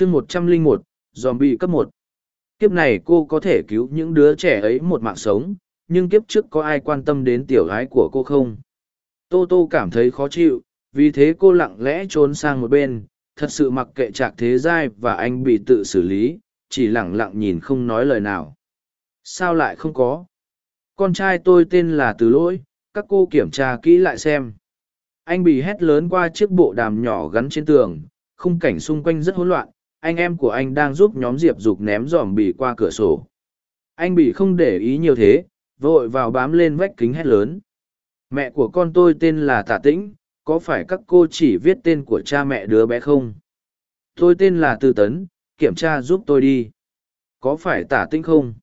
chương một trăm linh một dòm bị cấp một. Kiếp này cô có thể cứu những đứa trẻ ấy một mạng sống, nhưng kiếp trước có ai quan tâm đến tiểu gái của cô không? Tô tô cảm thấy khó chịu, vì thế cô lặng lẽ trốn sang một bên, thật sự mặc kệ trạc thế giai và anh bị tự xử lý, chỉ lẳng lặng nhìn không nói lời nào. Sao lại không có? Con trai tôi tên là từ lỗi, các cô kiểm tra kỹ lại xem. Anh bị hét lớn qua chiếc bộ đàm nhỏ gắn trên tường, khung cảnh xung quanh rất hỗn loạn anh em của anh đang giúp nhóm diệp dục ném dòm bì qua cửa sổ. Anh bị không để ý nhiều thế, vội vào bám lên vách kính hét lớn. Mẹ của con tôi tên là tả tĩnh, có phải các cô chỉ viết tên của cha mẹ đứa bé không? Tôi tên là tư tấn, kiểm tra giúp tôi đi. Có phải tả tĩnh không?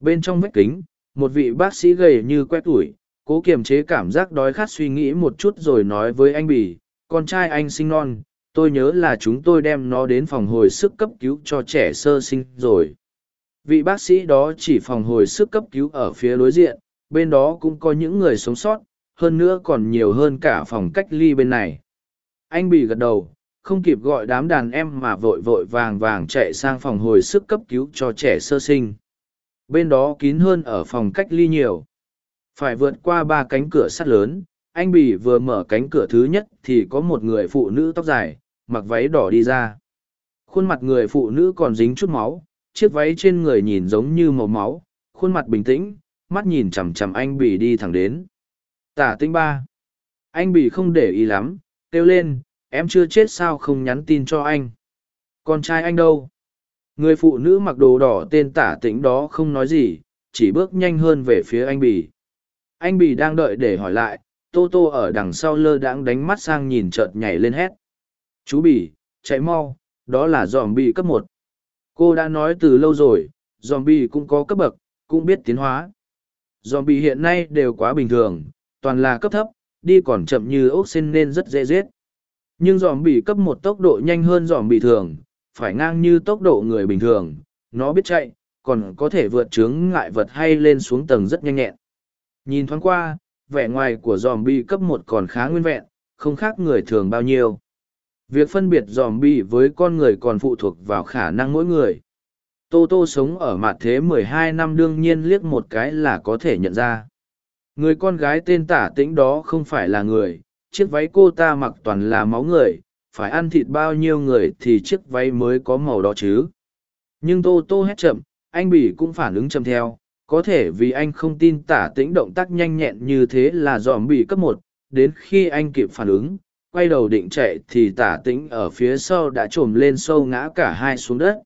Bên trong vách kính, một vị bác sĩ gầy như quét ủi, cố kiềm chế cảm giác đói khát suy nghĩ một chút rồi nói với anh bỉ con trai anh sinh non tôi nhớ là chúng tôi đem nó đến phòng hồi sức cấp cứu cho trẻ sơ sinh rồi. Vị bác sĩ đó chỉ phòng hồi sức cấp cứu ở phía đối diện, bên đó cũng có những người sống sót, hơn nữa còn nhiều hơn cả phòng cách ly bên này. Anh bị gật đầu, không kịp gọi đám đàn em mà vội vội vàng vàng chạy sang phòng hồi sức cấp cứu cho trẻ sơ sinh. Bên đó kín hơn ở phòng cách ly nhiều. Phải vượt qua ba cánh cửa sắt lớn, anh bỉ vừa mở cánh cửa thứ nhất thì có một người phụ nữ tóc dài mặc váy đỏ đi ra. Khuôn mặt người phụ nữ còn dính chút máu, chiếc váy trên người nhìn giống như màu máu, khuôn mặt bình tĩnh, mắt nhìn chằm chằm anh bỉ đi thẳng đến. Tả tinh ba. Anh bỉ không để ý lắm, kêu lên, em chưa chết sao không nhắn tin cho anh? Con trai anh đâu? Người phụ nữ mặc đồ đỏ tên tả tĩnh đó không nói gì, chỉ bước nhanh hơn về phía anh bỉ anh bỉ đang đợi để hỏi lại, tô tô ở đằng sau lơ đãng đánh mắt sang nhìn chợt nhảy lên hét chú bỉ chạy mau, đó là dòm bỉ cấp một. Cô đã nói từ lâu rồi dòm bỉ cũng có cấp bậc, cũng biết tiến hóa. Dòm bỉ hiện nay đều quá bình thường, toàn là cấp thấp, đi còn chậm như ốc xin nên rất dễ giết. Nhưng dòm bỉ cấp một tốc độ nhanh hơn dòm bỉ thường, phải ngang như tốc độ người bình thường. Nó biết chạy, còn có thể vượt chướng ngại vật hay lên xuống tầng rất nhanh nhẹn. Nhìn thoáng qua, vẻ ngoài của dòm bi cấp một còn khá nguyên vẹn, không khác người thường bao nhiêu việc phân biệt dòm bi với con người còn phụ thuộc vào khả năng mỗi người. Tô tô sống ở mặt thế mười hai năm đương nhiên liếc một cái là có thể nhận ra. Người con gái tên tả tĩnh đó không phải là người. Chiếc váy cô ta mặc toàn là máu người. Phải ăn thịt bao nhiêu người thì chiếc váy mới có màu đó chứ? Nhưng tô tô hét chậm, anh bỉ cũng phản ứng chậm theo. Có thể vì anh không tin tả tĩnh động tác nhanh nhẹn như thế là dòm bị cấp một. Đến khi anh kịp phản ứng quay đầu định chạy thì tả tĩnh ở phía sau đã trồm lên sâu ngã cả hai xuống đất.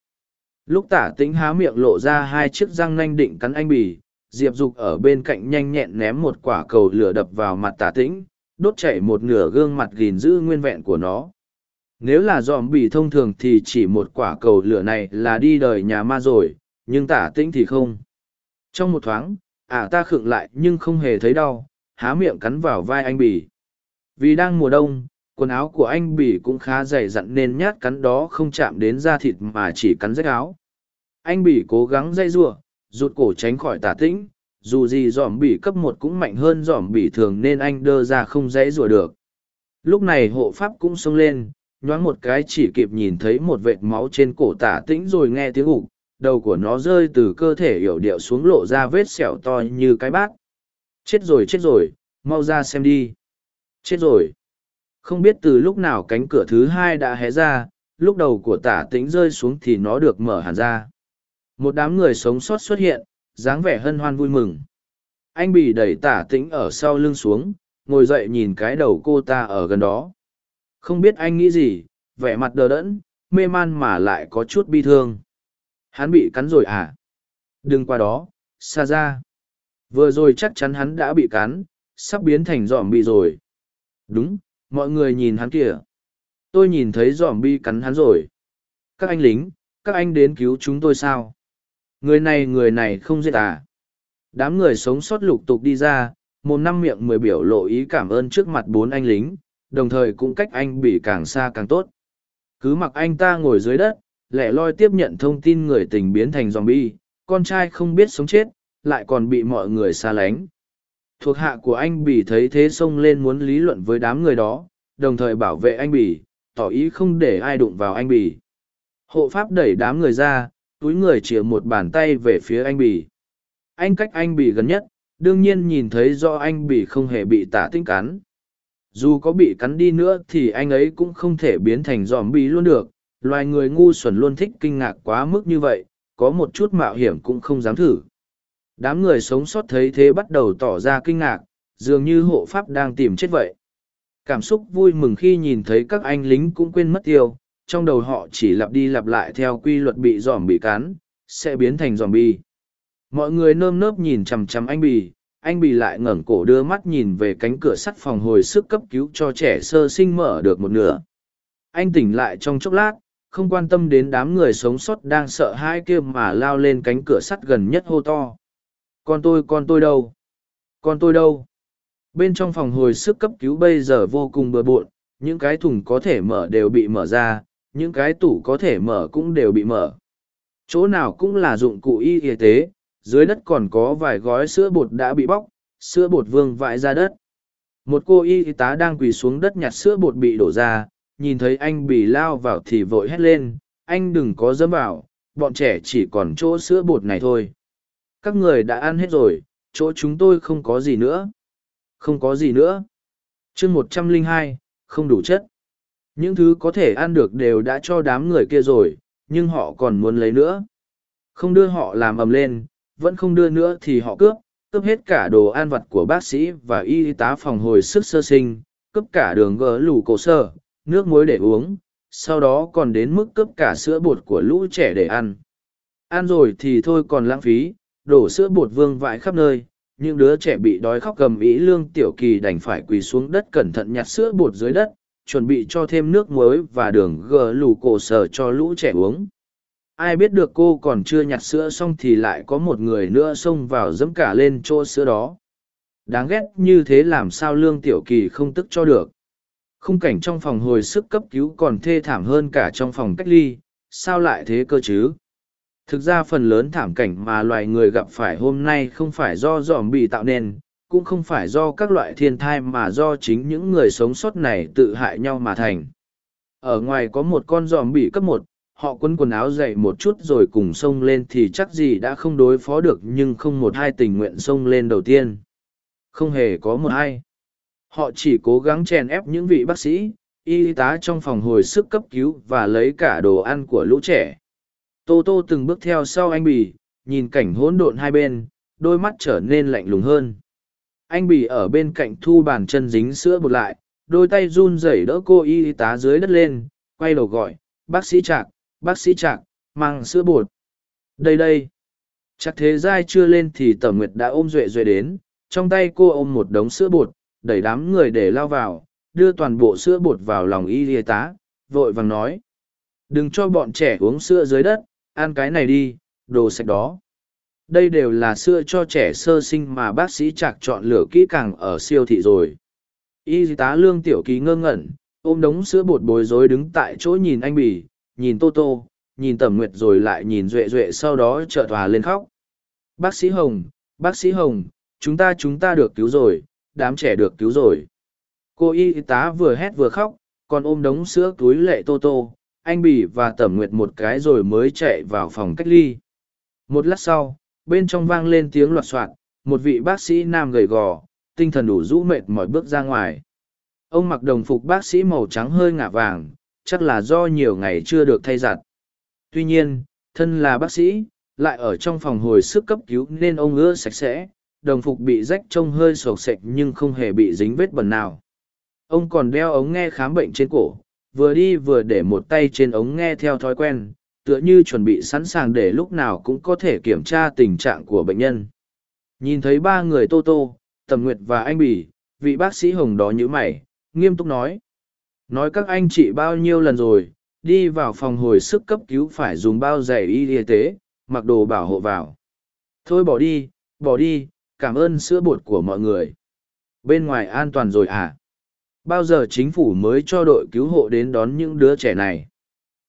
Lúc tả tĩnh há miệng lộ ra hai chiếc răng nanh định cắn anh Bì, diệp dục ở bên cạnh nhanh nhẹn ném một quả cầu lửa đập vào mặt tả tĩnh đốt chảy một nửa gương mặt gìn giữ nguyên vẹn của nó. Nếu là dòm Bì thông thường thì chỉ một quả cầu lửa này là đi đời nhà ma rồi nhưng tả tĩnh thì không. Trong một thoáng ả ta khựng lại nhưng không hề thấy đau há miệng cắn vào vai anh Bì. vì đang mùa đông quần áo của anh bỉ cũng khá dày dặn nên nhát cắn đó không chạm đến da thịt mà chỉ cắn rách áo. Anh bỉ cố gắng dây giụa rụt cổ tránh khỏi tả tĩnh, dù gì dòm bỉ cấp một cũng mạnh hơn dòm bỉ thường nên anh đơ ra không dãy rủa được. Lúc này hộ pháp cũng xông lên, nhoáng một cái chỉ kịp nhìn thấy một vệt máu trên cổ tả tĩnh rồi nghe tiếng ục, đầu của nó rơi từ cơ thể yểu điệu xuống lộ ra vết sẹo to như cái bát. Chết rồi chết rồi, mau ra xem đi. Chết rồi không biết từ lúc nào cánh cửa thứ hai đã hé ra lúc đầu của tả tĩnh rơi xuống thì nó được mở hẳn ra một đám người sống sót xuất hiện dáng vẻ hân hoan vui mừng anh bị đẩy tả tĩnh ở sau lưng xuống ngồi dậy nhìn cái đầu cô ta ở gần đó không biết anh nghĩ gì vẻ mặt đờ đẫn mê man mà lại có chút bi thương Hắn bị cắn rồi à? Đừng qua đó, xa ra. Vừa rồi chắc chắn hắn đã bị cắn, sắp biến thành giòm bị rồi. Đúng, mọi người nhìn hắn kìa. Tôi nhìn thấy giòm bi cắn hắn rồi. Các anh lính, các anh đến cứu chúng tôi sao? Người này người này không giết à? Đám người sống sót lục tục đi ra, một năm miệng mười biểu lộ ý cảm ơn trước mặt bốn anh lính, đồng thời cũng cách anh bị càng xa càng tốt. Cứ mặc anh ta ngồi dưới đất, lẻ loi tiếp nhận thông tin người tình biến thành zombie, con trai không biết sống chết, lại còn bị mọi người xa lánh. Thuộc hạ của anh Bỉ thấy thế xông lên muốn lý luận với đám người đó, đồng thời bảo vệ anh Bỉ, tỏ ý không để ai đụng vào anh Bỉ. Hộ pháp đẩy đám người ra, túi người chìa một bàn tay về phía anh bỉ. Anh cách anh bỉ gần nhất, đương nhiên nhìn thấy do anh bỉ không hề bị tả tinh cắn. Dù có bị cắn đi nữa thì anh ấy cũng không thể biến thành giòm bì luôn được. Loài người ngu xuẩn luôn thích kinh ngạc quá mức như vậy, có một chút mạo hiểm cũng không dám thử. Đám người sống sót thấy thế bắt đầu tỏ ra kinh ngạc, dường như hộ pháp đang tìm chết vậy. Cảm xúc vui mừng khi nhìn thấy các anh lính cũng quên mất tiêu, trong đầu họ chỉ lặp đi lặp lại theo quy luật bị giòm bị cắn, sẽ biến thành giòm bi. Mọi người nơm nớp nhìn chằm chằm anh bì, anh bì lại ngẩng cổ đưa mắt nhìn về cánh cửa sắt phòng hồi sức cấp cứu cho trẻ sơ sinh mở được một nửa. Anh tỉnh lại trong chốc lát, không quan tâm đến đám người sống sót đang sợ hãi kia mà lao lên cánh cửa sắt gần nhất hô to. Con tôi, con tôi đâu? Con tôi đâu? Bên trong phòng hồi sức cấp cứu bây giờ vô cùng bừa bộn, những cái thùng có thể mở đều bị mở ra, những cái tủ có thể mở cũng đều bị mở. Chỗ nào cũng là dụng cụ y y tế, dưới đất còn có vài gói sữa bột đã bị bóc, sữa bột vương vãi ra đất. Một cô y tá đang quỳ xuống đất nhặt sữa bột bị đổ ra, nhìn thấy anh bị lao vào thì vội hét lên, anh đừng có dâm vào, bọn trẻ chỉ còn chỗ sữa bột này thôi. Các người đã ăn hết rồi, chỗ chúng tôi không có gì nữa. Không có gì nữa. chương một trăm linh hai không đủ chất. Những thứ có thể ăn được đều đã cho đám người kia rồi, nhưng họ còn muốn lấy nữa. Không đưa họ làm ầm lên, vẫn không đưa nữa thì họ cướp, cướp hết cả đồ ăn vặt của bác sĩ và y tá phòng hồi sức sơ sinh, cướp cả đường gỡ lủ cổ sơ, nước muối để uống, sau đó còn đến mức cướp cả sữa bột của lũ trẻ để ăn. Ăn rồi thì thôi còn lãng phí, đổ sữa bột vương vãi khắp nơi, những đứa trẻ bị đói khóc cầm ý lương tiểu kỳ đành phải quỳ xuống đất cẩn thận nhặt sữa bột dưới đất, chuẩn bị cho thêm nước muối và đường gờ lù cổ sờ cho lũ trẻ uống. Ai biết được cô còn chưa nhặt sữa xong thì lại có một người nữa xông vào dẫm cả lên chỗ sữa đó. Đáng ghét như thế làm sao lương tiểu kỳ không tức cho được. Khung cảnh trong phòng hồi sức cấp cứu còn thê thảm hơn cả trong phòng cách ly sao lại thế cơ chứ? Thực ra phần lớn thảm cảnh mà loài người gặp phải hôm nay không phải do dòm bị tạo nên, cũng không phải do các loại thiên thai mà do chính những người sống sót này tự hại nhau mà thành. Ở ngoài có một con dòm bị cấp một, họ quấn quần áo dậy một chút rồi cùng xông lên thì chắc gì đã không đối phó được nhưng không một hai tình nguyện xông lên đầu tiên. Không hề có một hai họ chỉ cố gắng chèn ép những vị bác sĩ, y tá trong phòng hồi sức cấp cứu và lấy cả đồ ăn của lũ trẻ tô tô từng bước theo sau anh bì nhìn cảnh hỗn độn hai bên đôi mắt trở nên lạnh lùng hơn anh bì ở bên cạnh thu bàn chân dính sữa bột lại đôi tay run rẩy đỡ cô y tá dưới đất lên quay đầu gọi bác sĩ trạc bác sĩ Trạc, mang sữa bột. Đây đây. Chắc thế giai chưa lên thì Tẩm Nguyệt đã ôm Duệ Duệ đến, trong tay cô ôm một đống sữa bột, đẩy đám người để lao vào, đưa toàn bộ sữa bột vào lòng y y tá, vội vàng nói. Đừng cho bọn trẻ uống sữa dưới đất, ăn cái này đi, đồ sạch đó. Đây đều là sữa cho trẻ sơ sinh mà bác sĩ Trạc chọn lựa kỹ càng ở siêu thị rồi. Y tá lương tiểu ký ngơ ngẩn, ôm đống sữa bột bối rối đứng tại chỗ nhìn anh bỉ, nhìn tô tô nhìn tẩm nguyệt rồi lại nhìn duệ duệ sau đó trợ hòa lên khóc bác sĩ hồng bác sĩ hồng chúng ta chúng ta được cứu rồi đám trẻ được cứu rồi cô y tá vừa hét vừa khóc còn ôm đống sữa túi lệ tô tô anh bỉ và tẩm nguyệt một cái rồi mới chạy vào phòng cách ly một lát sau bên trong vang lên tiếng loạt soạn một vị bác sĩ nam gầy gò tinh thần đủ rũ mệt mỏi bước ra ngoài ông mặc đồng phục bác sĩ màu trắng hơi ngả vàng chắc là do nhiều ngày chưa được thay giặt. Tuy nhiên, thân là bác sĩ, lại ở trong phòng hồi sức cấp cứu nên ông ưa sạch sẽ, đồng phục bị rách trông hơi sộc sệch nhưng không hề bị dính vết bẩn nào. Ông còn đeo ống nghe khám bệnh trên cổ, vừa đi vừa để một tay trên ống nghe theo thói quen, tựa như chuẩn bị sẵn sàng để lúc nào cũng có thể kiểm tra tình trạng của bệnh nhân. Nhìn thấy ba người Tô Tô, Tầm Nguyệt và anh Bỉ, vị bác sĩ Hồng đó như mày, nghiêm túc nói. Nói các anh chị bao nhiêu lần rồi, đi vào phòng hồi sức cấp cứu phải dùng bao giày y y tế, mặc đồ bảo hộ vào. Thôi bỏ đi, bỏ đi, cảm ơn sữa bột của mọi người. Bên ngoài an toàn rồi à? Bao giờ chính phủ mới cho đội cứu hộ đến đón những đứa trẻ này?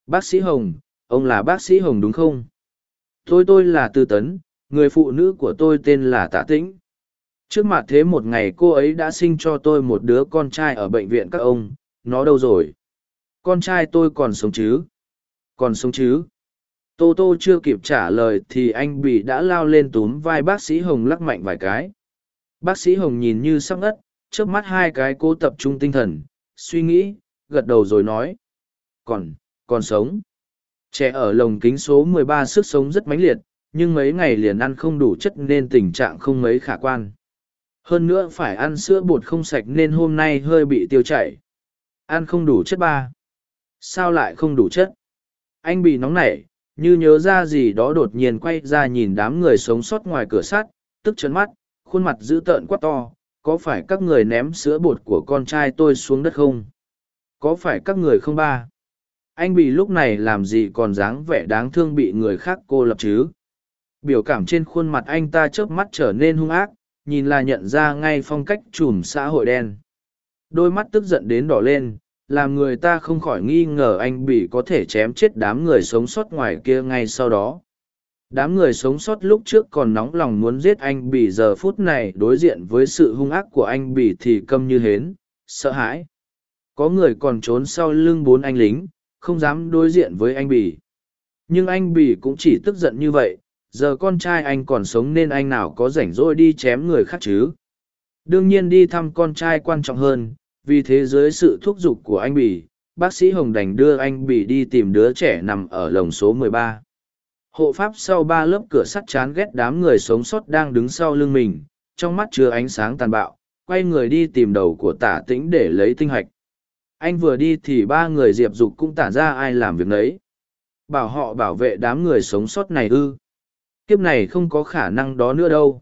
Bác sĩ Hồng, ông là bác sĩ Hồng đúng không? Tôi tôi là Tư Tấn, người phụ nữ của tôi tên là Tạ Tĩnh. Trước mặt thế một ngày cô ấy đã sinh cho tôi một đứa con trai ở bệnh viện các ông, nó đâu rồi? Con trai tôi còn sống chứ? Còn sống chứ? Tô Tô chưa kịp trả lời thì anh bị đã lao lên túm vai bác sĩ Hồng lắc mạnh vài cái. Bác sĩ Hồng nhìn như sắp ngất, trước mắt hai cái cố tập trung tinh thần, suy nghĩ, gật đầu rồi nói. Còn, còn sống. Trẻ ở lồng kính số 13 sức sống rất mãnh liệt, nhưng mấy ngày liền ăn không đủ chất nên tình trạng không mấy khả quan. Hơn nữa phải ăn sữa bột không sạch nên hôm nay hơi bị tiêu chảy. Ăn không đủ chất ba. Sao lại không đủ chất? Anh bị nóng nảy, như nhớ ra gì đó đột nhiên quay ra nhìn đám người sống sót ngoài cửa sắt, tức chấn mắt, khuôn mặt dữ tợn quát to, có phải các người ném sữa bột của con trai tôi xuống đất không? Có phải các người không ba? Anh bị lúc này làm gì còn dáng vẻ đáng thương bị người khác cô lập chứ? Biểu cảm trên khuôn mặt anh ta chớp mắt trở nên hung ác, nhìn là nhận ra ngay phong cách chùm xã hội đen. Đôi mắt tức giận đến đỏ lên, làm người ta không khỏi nghi ngờ anh bị có thể chém chết đám người sống sót ngoài kia ngay sau đó đám người sống sót lúc trước còn nóng lòng muốn giết anh bỉ giờ phút này đối diện với sự hung ác của anh bỉ thì câm như hến, sợ hãi. Có người còn trốn sau lưng bốn anh lính, không dám đối diện với anh bỉ nhưng anh bỉ cũng chỉ tức giận như vậy, giờ con trai anh còn sống nên anh nào có rảnh rỗi đi chém người khác chứ? Đương nhiên đi thăm con trai quan trọng hơn, vì thế dưới sự thúc giục của anh bỉ bác sĩ hồng đành đưa anh bỉ đi tìm đứa trẻ nằm ở lồng số 13 hộ pháp sau ba lớp cửa sắt chán ghét đám người sống sót đang đứng sau lưng mình, trong mắt chứa ánh sáng tàn bạo, quay người đi tìm đầu của tả tĩnh để lấy tinh hạch. Anh vừa đi thì ba người diệp dục cũng tản ra ai làm việc nấy. Bảo họ bảo vệ đám người sống sót này ư. Kiếp này không có khả năng đó nữa đâu.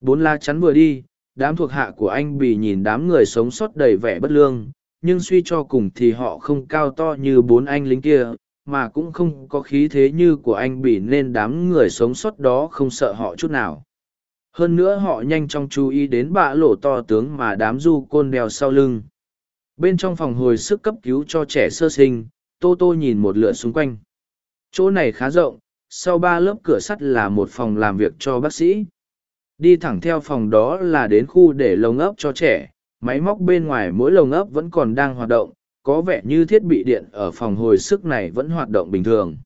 Bốn la chắn vừa đi, đám thuộc hạ của anh bì nhìn đám người sống sót đầy vẻ bất lương, nhưng suy cho cùng thì họ không cao to như bốn anh lính kia mà cũng không có khí thế như của anh bỉ nên đám người sống sót đó không sợ họ chút nào. Hơn nữa họ nhanh chóng chú ý đến bạ lộ to tướng mà đám du côn đeo sau lưng. Bên trong phòng hồi sức cấp cứu cho trẻ sơ sinh tô tô nhìn một lượt xung quanh. Chỗ này khá rộng sau ba lớp cửa sắt là một phòng làm việc cho bác sĩ. Đi thẳng theo phòng đó là đến khu để lồng ấp cho trẻ, máy móc bên ngoài mỗi lồng ấp vẫn còn đang hoạt động, có vẻ như thiết bị điện ở phòng hồi sức này vẫn hoạt động bình thường.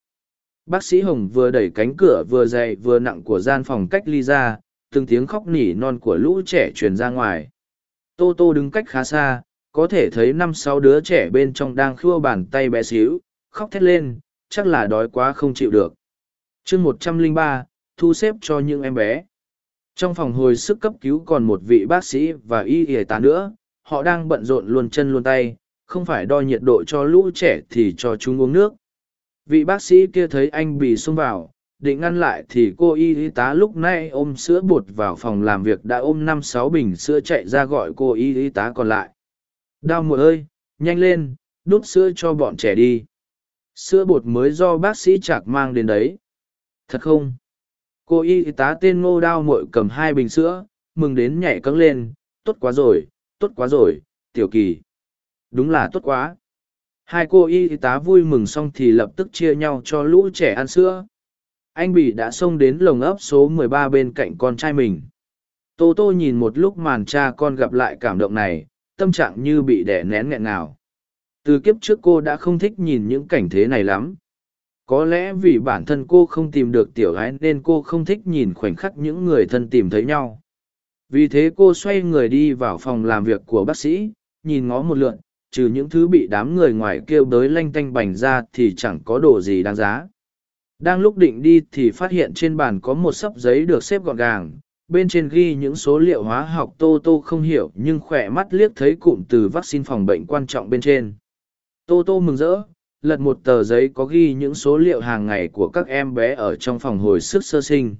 Bác sĩ Hồng vừa đẩy cánh cửa vừa dày vừa nặng của gian phòng cách ly ra, từng tiếng khóc nỉ non của lũ trẻ truyền ra ngoài. Tô Tô đứng cách khá xa, có thể thấy năm sáu đứa trẻ bên trong đang khua bàn tay bé xíu, khóc thét lên, chắc là đói quá không chịu được. chương một trăm linh ba thu xếp cho những em bé. Trong phòng hồi sức cấp cứu còn một vị bác sĩ và y y tá nữa, họ đang bận rộn luôn chân luôn tay, không phải đo nhiệt độ cho lũ trẻ thì cho chúng uống nước. Vị bác sĩ kia thấy anh bị xông vào, định ngăn lại thì cô y tá lúc này ôm sữa bột vào phòng làm việc đã ôm năm sáu bình sữa chạy ra gọi cô y tá còn lại. Đau mùa ơi, nhanh lên, đút sữa cho bọn trẻ đi. Sữa bột mới do bác sĩ chạc mang đến đấy. Thật không? cô y tá tên ngô đao mội cầm hai bình sữa mừng đến nhảy cấng lên tốt quá rồi tốt quá rồi tiểu kỳ đúng là tốt quá. Hai cô y tá vui mừng xong thì lập tức chia nhau cho lũ trẻ ăn sữa. Anh Bỉ đã xông đến lồng ấp số 13 bên cạnh con trai mình. Tô tô nhìn một lúc màn cha con gặp lại cảm động này, tâm trạng như bị đẻ nén nghẹn ngào. Từ kiếp trước cô đã không thích nhìn những cảnh thế này lắm. Có lẽ vì bản thân cô không tìm được tiểu gái nên cô không thích nhìn khoảnh khắc những người thân tìm thấy nhau. Vì thế cô xoay người đi vào phòng làm việc của bác sĩ, nhìn ngó một lượn trừ những thứ bị đám người ngoài kêu đới lanh tanh bành ra thì chẳng có đồ gì đáng giá. Đang lúc định đi thì phát hiện trên bàn có một sấp giấy được xếp gọn gàng bên trên ghi những số liệu hóa học tô tô không hiểu nhưng khỏe mắt liếc thấy cụm từ vaccine phòng bệnh quan trọng bên trên. Tô tô mừng rỡ lật một tờ giấy có ghi những số liệu hàng ngày của các em bé ở trong phòng hồi sức sơ sinh.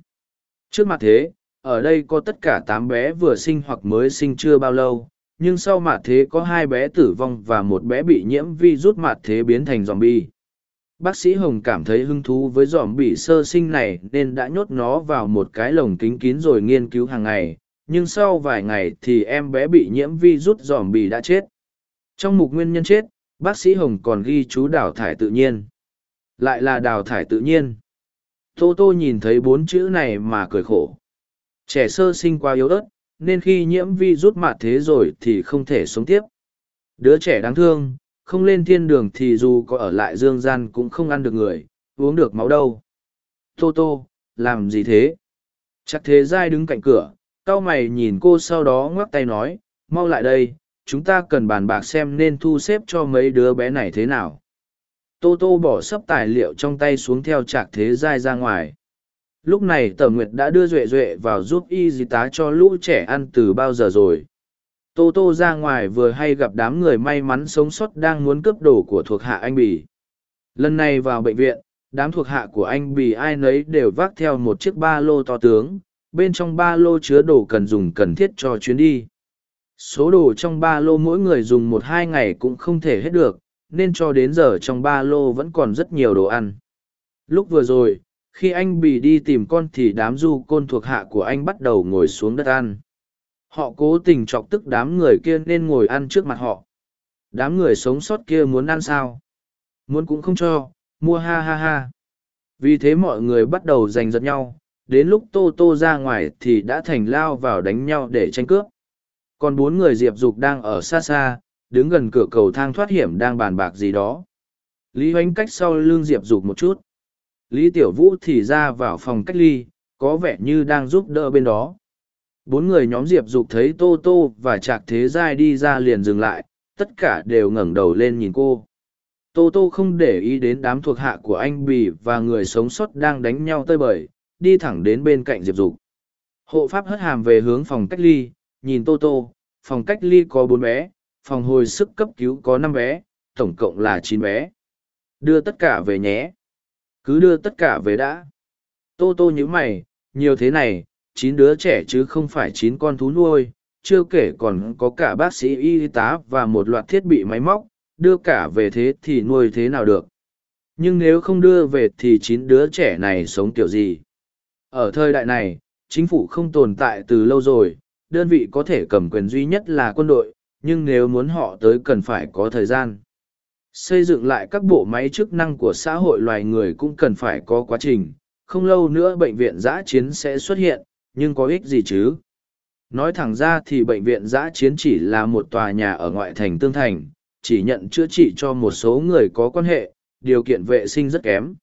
Trước mặt thế, ở đây có tất cả tám bé vừa sinh hoặc mới sinh chưa bao lâu, nhưng sau mặt thế có hai bé tử vong và một bé bị nhiễm vi rút mặt thế biến thành zombie. Bác sĩ Hồng cảm thấy hứng thú với giòm bị sơ sinh này nên đã nhốt nó vào một cái lồng kính kín rồi nghiên cứu hàng ngày, nhưng sau vài ngày thì em bé bị nhiễm vi rút giòm bị đã chết. Trong mục nguyên nhân chết, bác sĩ hồng còn ghi chú đào thải tự nhiên lại là đào thải tự nhiên tô tô nhìn thấy bốn chữ này mà cười khổ trẻ sơ sinh quá yếu ớt nên khi nhiễm vi rút mạt thế rồi thì không thể sống tiếp đứa trẻ đáng thương không lên thiên đường thì dù có ở lại dương gian cũng không ăn được người, uống được máu đâu. Tô tô, làm gì thế? Chắc thế giai đứng cạnh cửa, cao mày nhìn cô sau đó ngoắc tay nói, mau lại đây, chúng ta cần bàn bạc xem nên thu xếp cho mấy đứa bé này thế nào. Tô tô bỏ sấp tài liệu trong tay xuống theo trạc thế giai ra ngoài. Lúc này Tờ Nguyệt đã đưa Duệ Duệ vào giúp y di tá cho lũ trẻ ăn từ bao giờ rồi. Tô Tô ra ngoài vừa hay gặp đám người may mắn sống sót đang muốn cướp đồ của thuộc hạ anh Bì. Lần này vào bệnh viện, đám thuộc hạ của anh Bì ai nấy đều vác theo một chiếc ba lô to tướng, bên trong ba lô chứa đồ cần dùng cần thiết cho chuyến đi. Số đồ trong ba lô mỗi người dùng một hai ngày cũng không thể hết được, nên cho đến giờ trong ba lô vẫn còn rất nhiều đồ ăn. Lúc vừa rồi, khi anh Bì đi tìm con thì đám du côn thuộc hạ của anh bắt đầu ngồi xuống đất ăn. Họ cố tình chọc tức đám người kia nên ngồi ăn trước mặt họ. Đám người sống sót kia muốn ăn sao? Muốn cũng không cho, mua ha ha ha. Vì thế mọi người bắt đầu giành giật nhau. Đến lúc tô tô ra ngoài thì đã thành lao vào đánh nhau để tranh cướp. Còn bốn người diệp dục đang ở xa xa, đứng gần cửa cầu thang thoát hiểm đang bàn bạc gì đó. Lý hoánh cách sau lưng diệp dục một chút lý tiểu vũ thì ra vào phòng cách ly, có vẻ như đang giúp đỡ bên đó. Bốn người nhóm diệp dục thấy tô tô và trạc thế giai đi ra liền dừng lại, tất cả đều ngẩng đầu lên nhìn cô. Tô tô không để ý đến đám thuộc hạ của anh bì và người sống sót đang đánh nhau tơi bời, đi thẳng đến bên cạnh diệp dục. Hộ pháp hất hàm về hướng phòng cách ly, nhìn tô tô, phòng cách ly có bốn bé, phòng hồi sức cấp cứu có năm bé, tổng cộng là chín bé. Đưa tất cả về nhé cứ đưa tất cả về đã tô tô nhíu mày nhiều thế này chín đứa trẻ chứ không phải chín con thú nuôi, chưa kể còn có cả bác sĩ y tá và một loạt thiết bị máy móc, đưa cả về thế thì nuôi thế nào được. Nhưng nếu không đưa về thì chín đứa trẻ này sống kiểu gì? Ở thời đại này, chính phủ không tồn tại từ lâu rồi, đơn vị có thể cầm quyền duy nhất là quân đội, nhưng nếu muốn họ tới cần phải có thời gian. Xây dựng lại các bộ máy chức năng của xã hội loài người cũng cần phải có quá trình, không lâu nữa bệnh viện giã chiến sẽ xuất hiện, nhưng có ích gì chứ? Nói thẳng ra thì bệnh viện giã chiến chỉ là một tòa nhà ở ngoại thành tương thành, chỉ nhận chữa trị cho một số người có quan hệ, điều kiện vệ sinh rất kém.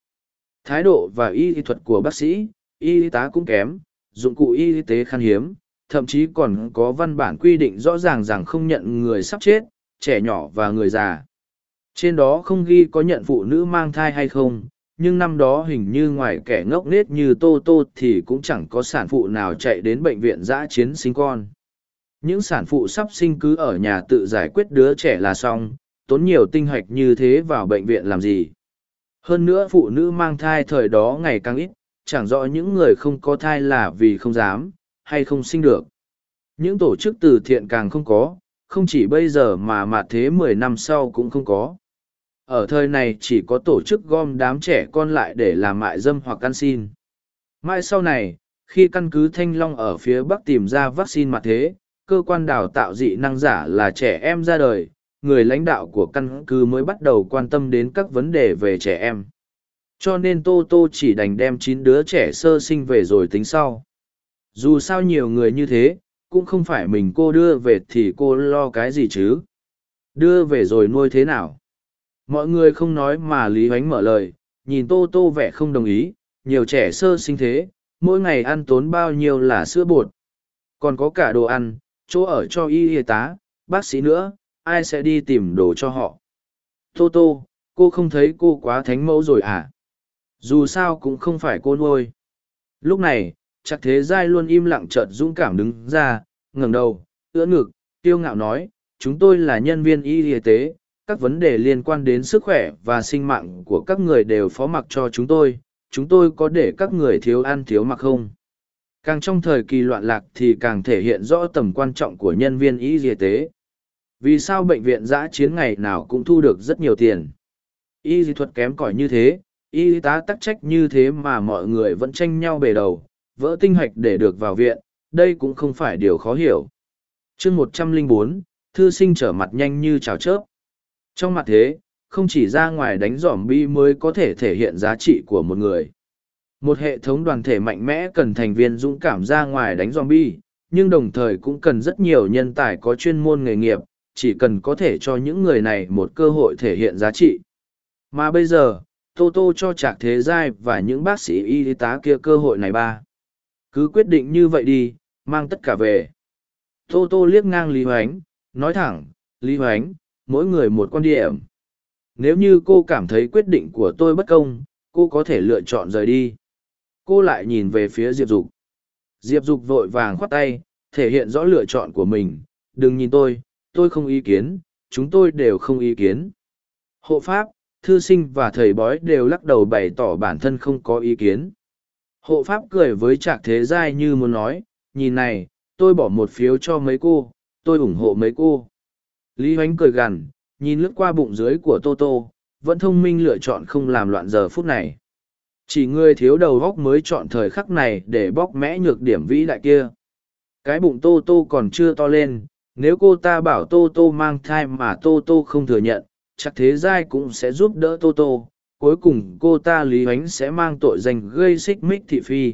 Thái độ và y thuật của bác sĩ, y tá cũng kém, dụng cụ y tế khan hiếm, thậm chí còn có văn bản quy định rõ ràng rằng không nhận người sắp chết, trẻ nhỏ và người già. Trên đó không ghi có nhận phụ nữ mang thai hay không, nhưng năm đó hình như ngoài kẻ ngốc nết như tô tô thì cũng chẳng có sản phụ nào chạy đến bệnh viện giã chiến sinh con. Những sản phụ sắp sinh cứ ở nhà tự giải quyết đứa trẻ là xong tốn nhiều tinh hạch như thế vào bệnh viện làm gì. Hơn nữa phụ nữ mang thai thời đó ngày càng ít chẳng rõ những người không có thai là vì không dám hay không sinh được. Những tổ chức từ thiện càng không có không chỉ bây giờ mà mà thế mười năm sau cũng không có. Ở thời này chỉ có tổ chức gom đám trẻ con lại để làm mại dâm hoặc ăn xin. Mãi sau này, khi căn cứ thanh long ở phía bắc tìm ra vaccine mặt thế, cơ quan đào tạo dị năng giả là trẻ em ra đời, người lãnh đạo của căn cứ mới bắt đầu quan tâm đến các vấn đề về trẻ em. Cho nên tô tô chỉ đành đem chín đứa trẻ sơ sinh về rồi tính sau. Dù sao nhiều người như thế cũng không phải mình cô đưa về thì cô lo cái gì chứ? Đưa về rồi nuôi thế nào? Mọi người không nói mà lý ánh mở lời, nhìn tô tô vẻ không đồng ý, nhiều trẻ sơ sinh thế, mỗi ngày ăn tốn bao nhiêu là sữa bột. Còn có cả đồ ăn, chỗ ở cho y y tá, bác sĩ nữa, ai sẽ đi tìm đồ cho họ? Tô tô, cô không thấy cô quá thánh mẫu rồi à? Dù sao cũng không phải cô nuôi. Lúc này chắc thế giai luôn im lặng chợt dũng cảm đứng ra, ngẩng đầu, ưỡn ngực tiêu ngạo nói, chúng tôi là nhân viên y y tế, các vấn đề liên quan đến sức khỏe và sinh mạng của các người đều phó mặc cho chúng tôi chúng tôi có để các người thiếu ăn thiếu mặc không? Càng trong thời kỳ loạn lạc thì càng thể hiện rõ tầm quan trọng của nhân viên y y tế. Vì sao bệnh viện giã chiến ngày nào cũng thu được rất nhiều tiền? Y dị thuật kém cỏi như thế, y tá tắc trách như thế mà mọi người vẫn tranh nhau bề đầu vỡ tinh hạch để được vào viện đây cũng không phải điều khó hiểu chương một trăm lẻ bốn thư sinh trở mặt nhanh như trào chớp trong mặt thế, không chỉ ra ngoài đánh giỏm bi mới có thể thể hiện giá trị của một người. Một hệ thống đoàn thể mạnh mẽ cần thành viên dũng cảm ra ngoài đánh bi, nhưng đồng thời cũng cần rất nhiều nhân tài có chuyên môn nghề nghiệp, chỉ cần có thể cho những người này một cơ hội thể hiện giá trị. Mà bây giờ, Tô Tô cho Trạc Thế Giai và những bác sĩ y tá kia cơ hội này ba. Cứ quyết định như vậy đi, mang tất cả về. Tô Tô liếc ngang Lý Hoánh, nói thẳng, Lý Hoánh, mỗi người một quan điểm. Nếu như cô cảm thấy quyết định của tôi bất công, cô có thể lựa chọn rời đi. Cô lại nhìn về phía Diệp Dục. Diệp Dục vội vàng khoát tay, thể hiện rõ lựa chọn của mình. Đừng nhìn tôi, tôi không ý kiến, chúng tôi đều không ý kiến. Hộ pháp, thư sinh và thầy bói đều lắc đầu bày tỏ bản thân không có ý kiến. Hộ pháp cười với trạc thế giai như muốn nói, nhìn này, tôi bỏ một phiếu cho mấy cô, tôi ủng hộ mấy cô. Lý Hoánh cười gằn, nhìn lướt qua bụng dưới của Tô Tô, vẫn thông minh lựa chọn không làm loạn giờ phút này. Chỉ người thiếu đầu góc mới chọn thời khắc này để bóc mẽ nhược điểm vĩ đại kia. Cái bụng Tô Tô còn chưa to lên, nếu cô ta bảo Tô Tô mang thai mà Tô Tô không thừa nhận, chắc thế giai cũng sẽ giúp đỡ Tô Tô. Cuối cùng cô ta Lý ánh sẽ mang tội danh gây xích mích thị phi.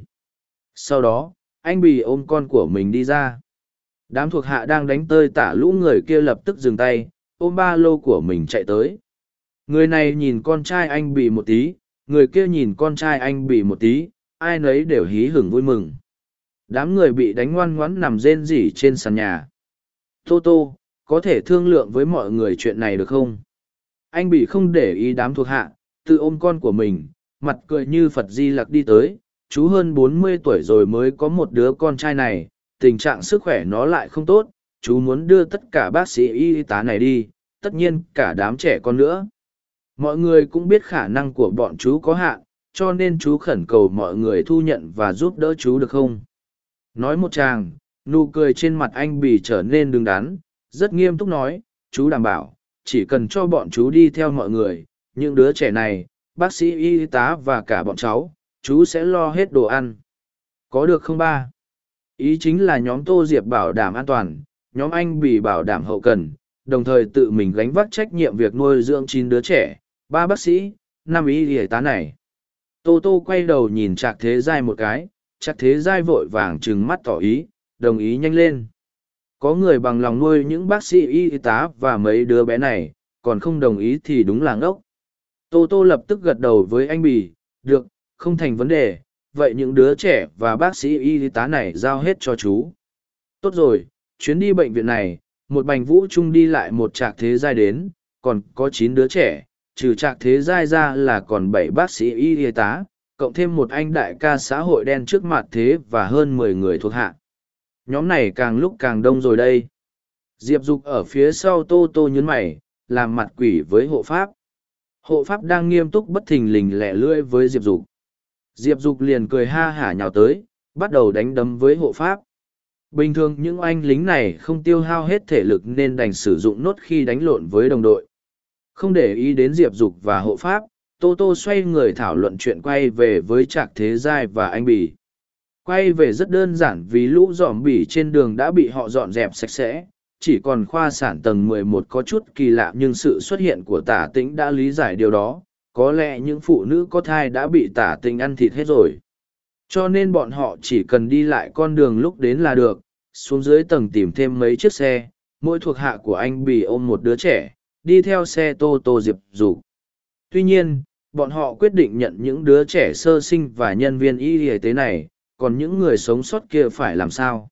Sau đó, anh bị ôm con của mình đi ra. Đám thuộc hạ đang đánh tơi tả lũ người kia lập tức dừng tay, ôm ba lô của mình chạy tới. Người này nhìn con trai anh bị một tí, người kia nhìn con trai anh bị một tí, ai nấy đều hí hửng vui mừng. Đám người bị đánh ngoan ngoãn nằm rên rỉ trên sàn nhà. Tô Tô, có thể thương lượng với mọi người chuyện này được không? Anh bị không để ý đám thuộc hạ, tự ôm con của mình, mặt cười như Phật Di Lặc đi tới. Chú hơn bốn mươi tuổi rồi mới có một đứa con trai này, tình trạng sức khỏe nó lại không tốt. Chú muốn đưa tất cả bác sĩ y tá này đi, tất nhiên cả đám trẻ con nữa. Mọi người cũng biết khả năng của bọn chú có hạn, cho nên chú khẩn cầu mọi người thu nhận và giúp đỡ chú được không? Nói một chàng, nụ cười trên mặt anh bì trở nên đứng đắn, rất nghiêm túc nói, chú đảm bảo, chỉ cần cho bọn chú đi theo mọi người, những đứa trẻ này, bác sĩ y tá và cả bọn cháu, chú sẽ lo hết đồ ăn. Có được không ba? Ý chính là nhóm Tô Diệp bảo đảm an toàn, nhóm anh bị bảo đảm hậu cần, đồng thời tự mình gánh vác trách nhiệm việc nuôi dưỡng chín đứa trẻ, ba bác sĩ, năm y y tá này. Tô Tô quay đầu nhìn Trạc Thế Giai một cái, Trạc Thế Giai vội vàng trừng mắt tỏ ý, đồng ý nhanh lên. Có người bằng lòng nuôi những bác sĩ y tá và mấy đứa bé này, còn không đồng ý thì đúng là ngốc. Tô Tô lập tức gật đầu với anh Bì, được, không thành vấn đề, vậy những đứa trẻ và bác sĩ y tá này giao hết cho chú. Tốt rồi, chuyến đi bệnh viện này, một bành vũ trung đi lại một trạc thế giai đến, còn có chín đứa trẻ, trừ trạc thế giai ra là còn bảy bác sĩ y y tá, cộng thêm một anh đại ca xã hội đen trước mặt thế và hơn mười người thuộc hạ. Nhóm này càng lúc càng đông rồi đây. Diệp Dục ở phía sau Tô Tô nhấn mày, làm mặt quỷ với hộ pháp. Hộ pháp đang nghiêm túc bất thình lình lẻ lưỡi với Diệp Dục. Diệp Dục liền cười ha hả nhào tới, bắt đầu đánh đấm với hộ pháp. Bình thường những anh lính này không tiêu hao hết thể lực nên đành sử dụng nốt khi đánh lộn với đồng đội. Không để ý đến Diệp Dục và hộ pháp, Tô Tô xoay người thảo luận chuyện quay về với Trạc Thế Giai và anh Bỉ. Quay về rất đơn giản vì lũ dòm bỉ trên đường đã bị họ dọn dẹp sạch sẽ, chỉ còn khoa sản tầng 11 có chút kỳ lạ nhưng sự xuất hiện của tả tĩnh đã lý giải điều đó. Có lẽ những phụ nữ có thai đã bị tả tĩnh ăn thịt hết rồi. Cho nên bọn họ chỉ cần đi lại con đường lúc đến là được, xuống dưới tầng tìm thêm mấy chiếc xe, mỗi thuộc hạ của anh bị ôm một đứa trẻ, đi theo xe tô tô diệp dù tuy nhiên bọn họ quyết định nhận những đứa trẻ sơ sinh và nhân viên y y tế này. Còn những người sống sót kia phải làm sao?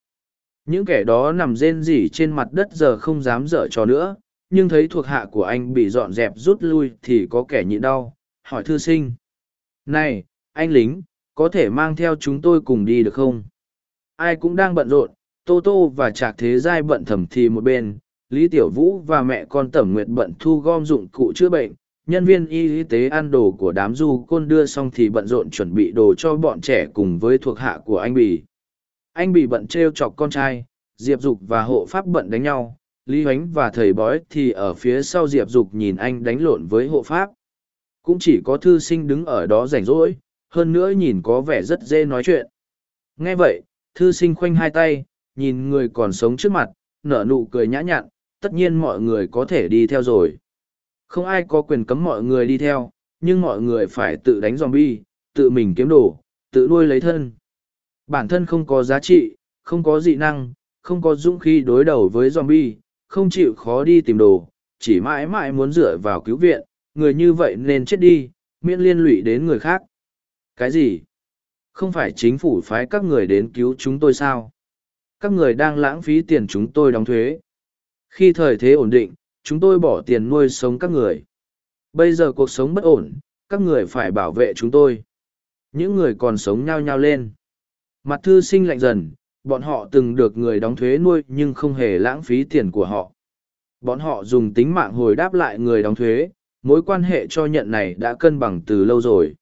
Những kẻ đó nằm rên rỉ trên mặt đất giờ không dám dở trò nữa nhưng thấy thuộc hạ của anh bị dọn dẹp rút lui thì có kẻ nhịn đau hỏi thư sinh này anh lính có thể mang theo chúng tôi cùng đi được không ai cũng đang bận rộn tô tô và trạc thế giai bận thầm thì một bên Lý Tiểu Vũ và mẹ con Tẩm Nguyệt bận thu gom dụng cụ chữa bệnh, nhân viên y tế ăn đồ của đám du côn đưa xong thì bận rộn chuẩn bị đồ cho bọn trẻ cùng với thuộc hạ của anh Bì. Anh bị bận trêu chọc con trai, Diệp Dục và hộ pháp bận đánh nhau, Lý Huánh và thầy bói thì ở phía sau Diệp Dục nhìn anh đánh lộn với hộ pháp. Cũng chỉ có thư sinh đứng ở đó rảnh rỗi, hơn nữa nhìn có vẻ rất dễ nói chuyện. Nghe vậy, thư sinh khoanh hai tay, nhìn người còn sống trước mặt, nở nụ cười nhã nhặn, tất nhiên mọi người có thể đi theo rồi. Không ai có quyền cấm mọi người đi theo, nhưng mọi người phải tự đánh zombie, tự mình kiếm đồ, tự nuôi lấy thân. Bản thân không có giá trị, không có dị năng, không có dũng khí đối đầu với zombie, không chịu khó đi tìm đồ, chỉ mãi mãi muốn dựa vào cứu viện, người như vậy nên chết đi, miễn liên lụy đến người khác. Cái gì? Không phải chính phủ phái các người đến cứu chúng tôi sao? Các người đang lãng phí tiền chúng tôi đóng thuế. Khi thời thế ổn định, chúng tôi bỏ tiền nuôi sống các người. Bây giờ cuộc sống bất ổn, các người phải bảo vệ chúng tôi. Những người còn sống nhao nhao lên. Mặt thư sinh lạnh dần, bọn họ từng được người đóng thuế nuôi nhưng không hề lãng phí tiền của họ. Bọn họ dùng tính mạng hồi đáp lại người đóng thuế, mối quan hệ cho nhận này đã cân bằng từ lâu rồi.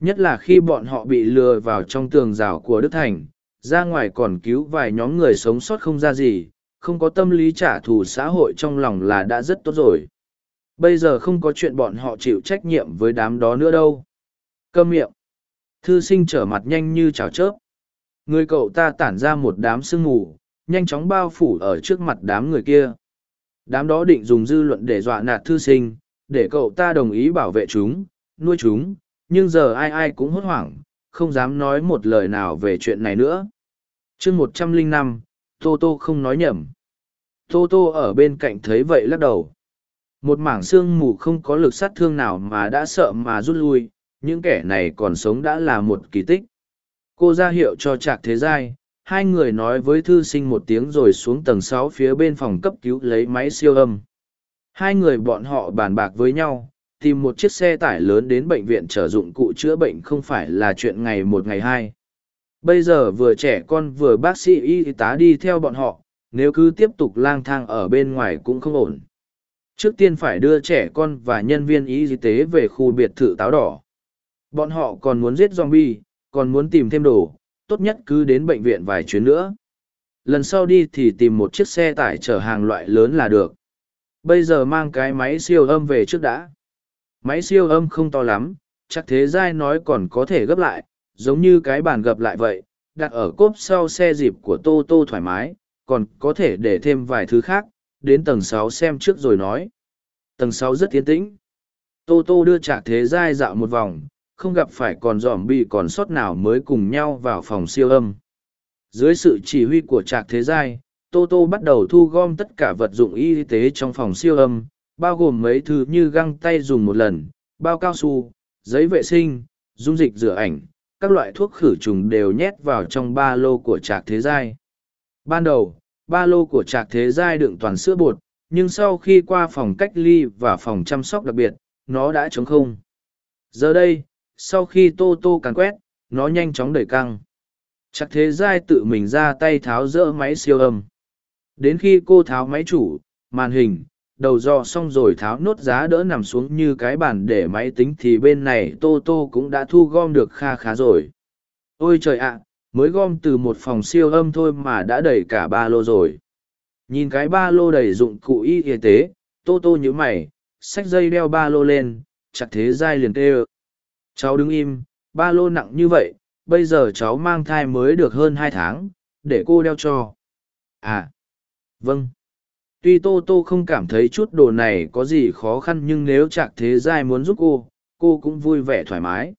Nhất là khi bọn họ bị lừa vào trong tường rào của Đức Thành, ra ngoài còn cứu vài nhóm người sống sót không ra gì, không có tâm lý trả thù xã hội trong lòng là đã rất tốt rồi. Bây giờ không có chuyện bọn họ chịu trách nhiệm với đám đó nữa đâu. Câm miệng. Thư sinh trở mặt nhanh như chảo chớp. Người cậu ta tản ra một đám sương mù, nhanh chóng bao phủ ở trước mặt đám người kia. Đám đó định dùng dư luận để dọa nạt thư sinh, để cậu ta đồng ý bảo vệ chúng, nuôi chúng, nhưng giờ ai ai cũng hốt hoảng, không dám nói một lời nào về chuyện này nữa. chương một trăm linh năm, Tô Tô không nói nhầm. Tô Tô ở bên cạnh thấy vậy lắc đầu. Một mảng xương mù không có lực sát thương nào mà đã sợ mà rút lui, những kẻ này còn sống đã là một kỳ tích. Cô ra hiệu cho Trạc Thế Giai, hai người nói với thư sinh một tiếng rồi xuống tầng sáu phía bên phòng cấp cứu lấy máy siêu âm. Hai người bọn họ bàn bạc với nhau, tìm một chiếc xe tải lớn đến bệnh viện chở dụng cụ chữa bệnh không phải là chuyện ngày một ngày hai. Bây giờ vừa trẻ con vừa bác sĩ y tá đi theo bọn họ, nếu cứ tiếp tục lang thang ở bên ngoài cũng không ổn. Trước tiên phải đưa trẻ con và nhân viên y tế về khu biệt thự táo đỏ. Bọn họ còn muốn giết zombie, còn muốn tìm thêm đồ, tốt nhất cứ đến bệnh viện vài chuyến nữa. Lần sau đi thì tìm một chiếc xe tải chở hàng loại lớn là được. Bây giờ mang cái máy siêu âm về trước đã. Máy siêu âm không to lắm, chắc thế giai nói còn có thể gấp lại, giống như cái bàn gập lại vậy, đặt ở cốp sau xe dịp của Tô Tô thoải mái, còn có thể để thêm vài thứ khác, đến tầng sáu xem trước rồi nói. Tầng sáu rất tiến tĩnh. Tô Tô đưa Trạc Thế Giai dạo một vòng, không gặp phải còn dòm bị còn sót nào mới cùng nhau vào phòng siêu âm. Dưới sự chỉ huy của Trạc Thế Giai, Tô Tô bắt đầu thu gom tất cả vật dụng y tế trong phòng siêu âm, bao gồm mấy thứ như găng tay dùng một lần, bao cao su, giấy vệ sinh, dung dịch rửa ảnh, các loại thuốc khử trùng đều nhét vào trong ba lô của Trạc Thế Giai. Ban đầu, ba lô của Trạc Thế Giai đựng toàn sữa bột, nhưng sau khi qua phòng cách ly và phòng chăm sóc đặc biệt, nó đã trống không. Giờ đây, sau khi Tô Tô càn quét, nó nhanh chóng đẩy căng. Chắc thế giai tự mình ra tay tháo rỡ máy siêu âm. Đến khi cô tháo máy chủ, màn hình, đầu dò xong rồi tháo nốt giá đỡ nằm xuống như cái bàn để máy tính thì bên này Tô Tô cũng đã thu gom được kha khá rồi. Ôi trời ạ, mới gom từ một phòng siêu âm thôi mà đã đầy cả ba lô rồi. Nhìn cái ba lô đầy dụng cụ y y tế, Tô Tô nhíu mày, xách dây đeo ba lô lên, chặt thế dai liền tê Cháu đứng im, ba lô nặng như vậy, bây giờ cháu mang thai mới được hơn hai tháng, để cô đeo cho. À, vâng. Tuy Tô Tô không cảm thấy chút đồ này có gì khó khăn nhưng nếu chạc thế giai muốn giúp cô, cô cũng vui vẻ thoải mái.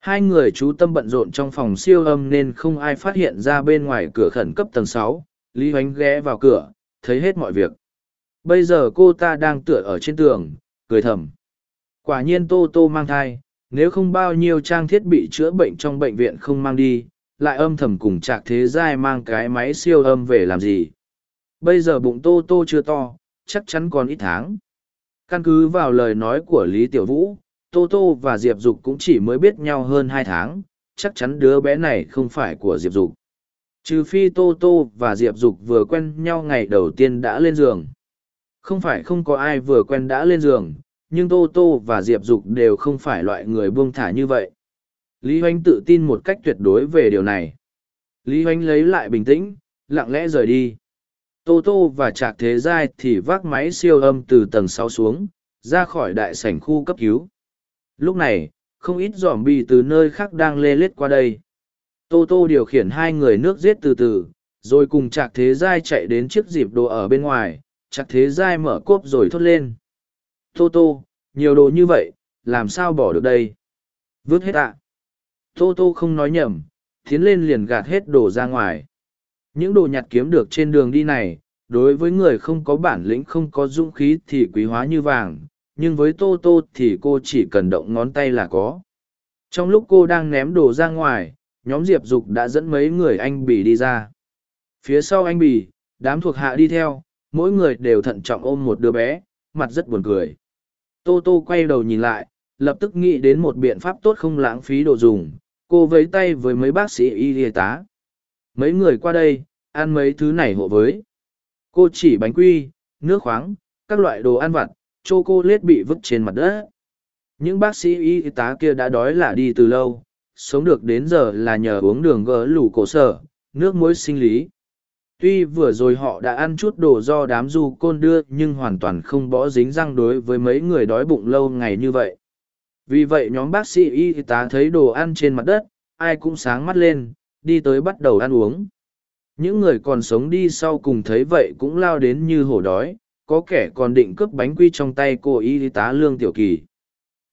Hai người chú tâm bận rộn trong phòng siêu âm nên không ai phát hiện ra bên ngoài cửa khẩn cấp tầng sáu. Lý Hoánh ghé vào cửa, thấy hết mọi việc. Bây giờ cô ta đang tựa ở trên tường, cười thầm. Quả nhiên Tô Tô mang thai, nếu không bao nhiêu trang thiết bị chữa bệnh trong bệnh viện không mang đi, lại âm thầm cùng trạc thế giai mang cái máy siêu âm về làm gì. Bây giờ bụng tô tô chưa to, chắc chắn còn ít tháng. Căn cứ vào lời nói của Lý Tiểu Vũ, Tô Tô và Diệp Dục cũng chỉ mới biết nhau hơn hai tháng, chắc chắn đứa bé này không phải của Diệp Dục. Trừ phi Tô Tô và Diệp Dục vừa quen nhau ngày đầu tiên đã lên giường. Không phải không có ai vừa quen đã lên giường, nhưng tô tô và diệp dục đều không phải loại người buông thả như vậy. Lý hoanh tự tin một cách tuyệt đối về điều này. Lý hoanh lấy lại bình tĩnh, lặng lẽ rời đi. Tô tô và trạc thế giai thì vác máy siêu âm từ tầng sáu xuống, ra khỏi đại sảnh khu cấp cứu. Lúc này, không ít dòm bi từ nơi khác đang lê lết qua đây. Tô tô điều khiển hai người nước giết từ từ, rồi cùng trạc thế giai chạy đến chiếc dịp đồ ở bên ngoài. Trạc thế giai mở cốp rồi thốt lên. Tô Tô, nhiều đồ như vậy, làm sao bỏ được đây? Vứt hết ạ. À. Tô Tô không nói nhầm, tiến lên liền gạt hết đồ ra ngoài. Những đồ nhặt kiếm được trên đường đi này, đối với người không có bản lĩnh không có dũng khí thì quý hóa như vàng nhưng với tô tô thì cô chỉ cần động ngón tay là có trong lúc cô đang ném đồ ra ngoài nhóm diệp dục đã dẫn mấy người anh bì đi ra phía sau anh bì đám thuộc hạ đi theo mỗi người đều thận trọng ôm một đứa bé mặt rất buồn cười tô tô quay đầu nhìn lại, lập tức nghĩ đến một biện pháp tốt không lãng phí đồ dùng. Cô vấy tay với mấy bác sĩ y y tá. Mấy người qua đây, ăn mấy thứ này hộ với. Cô chỉ bánh quy, nước khoáng, các loại đồ ăn vặt c h o cô lết bị vứt trên mặt đất. Những bác sĩ y tá kia đã đói là đi từ lâu, sống được đến giờ là nhờ uống đường gỡ lủ cổ sở, nước muối sinh lý tuy vừa rồi họ đã ăn chút đồ do đám du côn đưa, nhưng hoàn toàn không bỏ dính răng đối với mấy người đói bụng lâu ngày như vậy. Vì vậy nhóm bác sĩ y tá thấy đồ ăn trên mặt đất, ai cũng sáng mắt lên, đi tới bắt đầu ăn uống. Những người còn sống đi sau cùng thấy vậy cũng lao đến như hổ đói, có kẻ còn định cướp bánh quy trong tay cô y tá lương tiểu kỳ.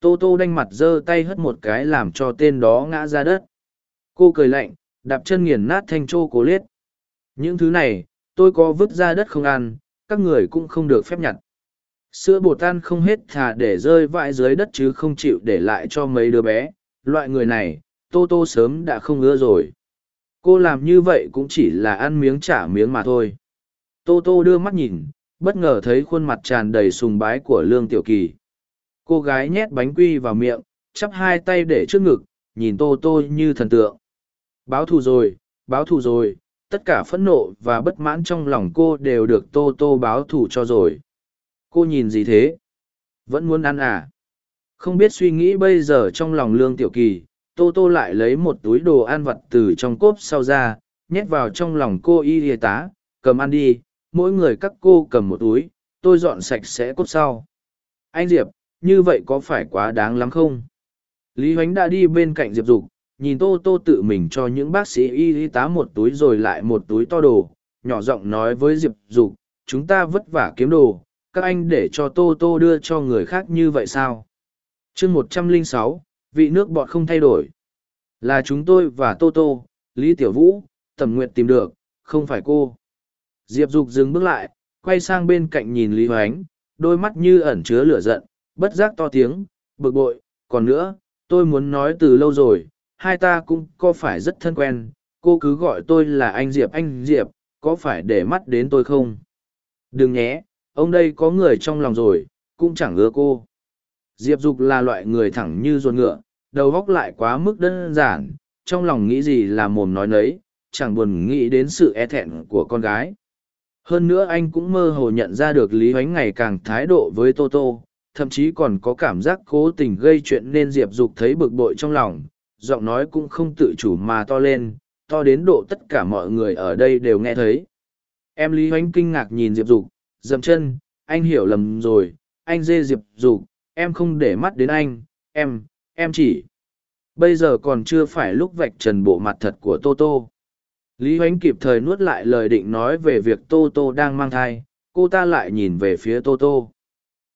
Tô tô đanh mặt giơ tay hất một cái làm cho tên đó ngã ra đất. Cô cười lạnh, đạp chân nghiền nát thanh trô cố liết những thứ này, tôi có vứt ra đất không ăn, các người cũng không được phép nhặt. Sữa bột tan không hết thà để rơi vãi dưới đất chứ không chịu để lại cho mấy đứa bé. Loại người này, tô tô sớm đã không ưa rồi. Cô làm như vậy cũng chỉ là ăn miếng trả miếng mà thôi. Tô tô đưa mắt nhìn, bất ngờ thấy khuôn mặt tràn đầy sùng bái của lương tiểu kỳ. Cô gái nhét bánh quy vào miệng, chắp hai tay để trước ngực, nhìn tô tô như thần tượng. Báo thù rồi, báo thù rồi tất cả phẫn nộ và bất mãn trong lòng cô đều được tô tô báo thù cho rồi. Cô nhìn gì thế? Vẫn muốn ăn à? Không biết suy nghĩ bây giờ trong lòng lương tiểu kỳ, tô tô lại lấy một túi đồ ăn vặt từ trong cốp sau ra, nhét vào trong lòng cô y y tá, cầm ăn đi, mỗi người các cô cầm một túi, tôi dọn sạch sẽ cốt sau. Anh diệp, như vậy có phải quá đáng lắm không? Lý huánh đã đi bên cạnh diệp dục nhìn tô tô tự mình cho những bác sĩ y y tá một túi rồi lại một túi to đồ, nhỏ giọng nói với diệp dục, chúng ta vất vả kiếm đồ, các anh để cho tô tô đưa cho người khác như vậy sao? Chương một trăm linh sáu, vị nước bọt không thay đổi. Là chúng tôi và tô tô, lý tiểu vũ tầm nguyện tìm được, không phải cô. Diệp dục dừng bước lại, quay sang bên cạnh nhìn lý hoánh, đôi mắt như ẩn chứa lửa giận, bất giác to tiếng, bực bội, còn nữa, tôi muốn nói từ lâu rồi hai ta cũng có phải rất thân quen, cô cứ gọi tôi là anh diệp anh diệp, có phải để mắt đến tôi không? Đừng nhé, ông đây có người trong lòng rồi, cũng chẳng ưa cô. Diệp dục là loại người thẳng như ruột ngựa, đầu góc lại quá mức đơn giản, trong lòng nghĩ gì là mồm nói nấy, chẳng buồn nghĩ đến sự e thẹn của con gái. Hơn nữa anh cũng mơ hồ nhận ra được lý Huánh ngày càng thái độ với tô tô, thậm chí còn có cảm giác cố tình gây chuyện nên diệp dục thấy bực bội trong lòng giọng nói cũng không tự chủ mà to lên, to đến độ tất cả mọi người ở đây đều nghe thấy. Em lý hoánh kinh ngạc nhìn diệp dục dầm chân, anh hiểu lầm rồi, anh dê diệp dục, em không để mắt đến anh, em em chỉ. Bây giờ còn chưa phải lúc vạch trần bộ mặt thật của tô tô. Lý hoánh kịp thời nuốt lại lời định nói về việc tô tô đang mang thai, cô ta lại nhìn về phía tô tô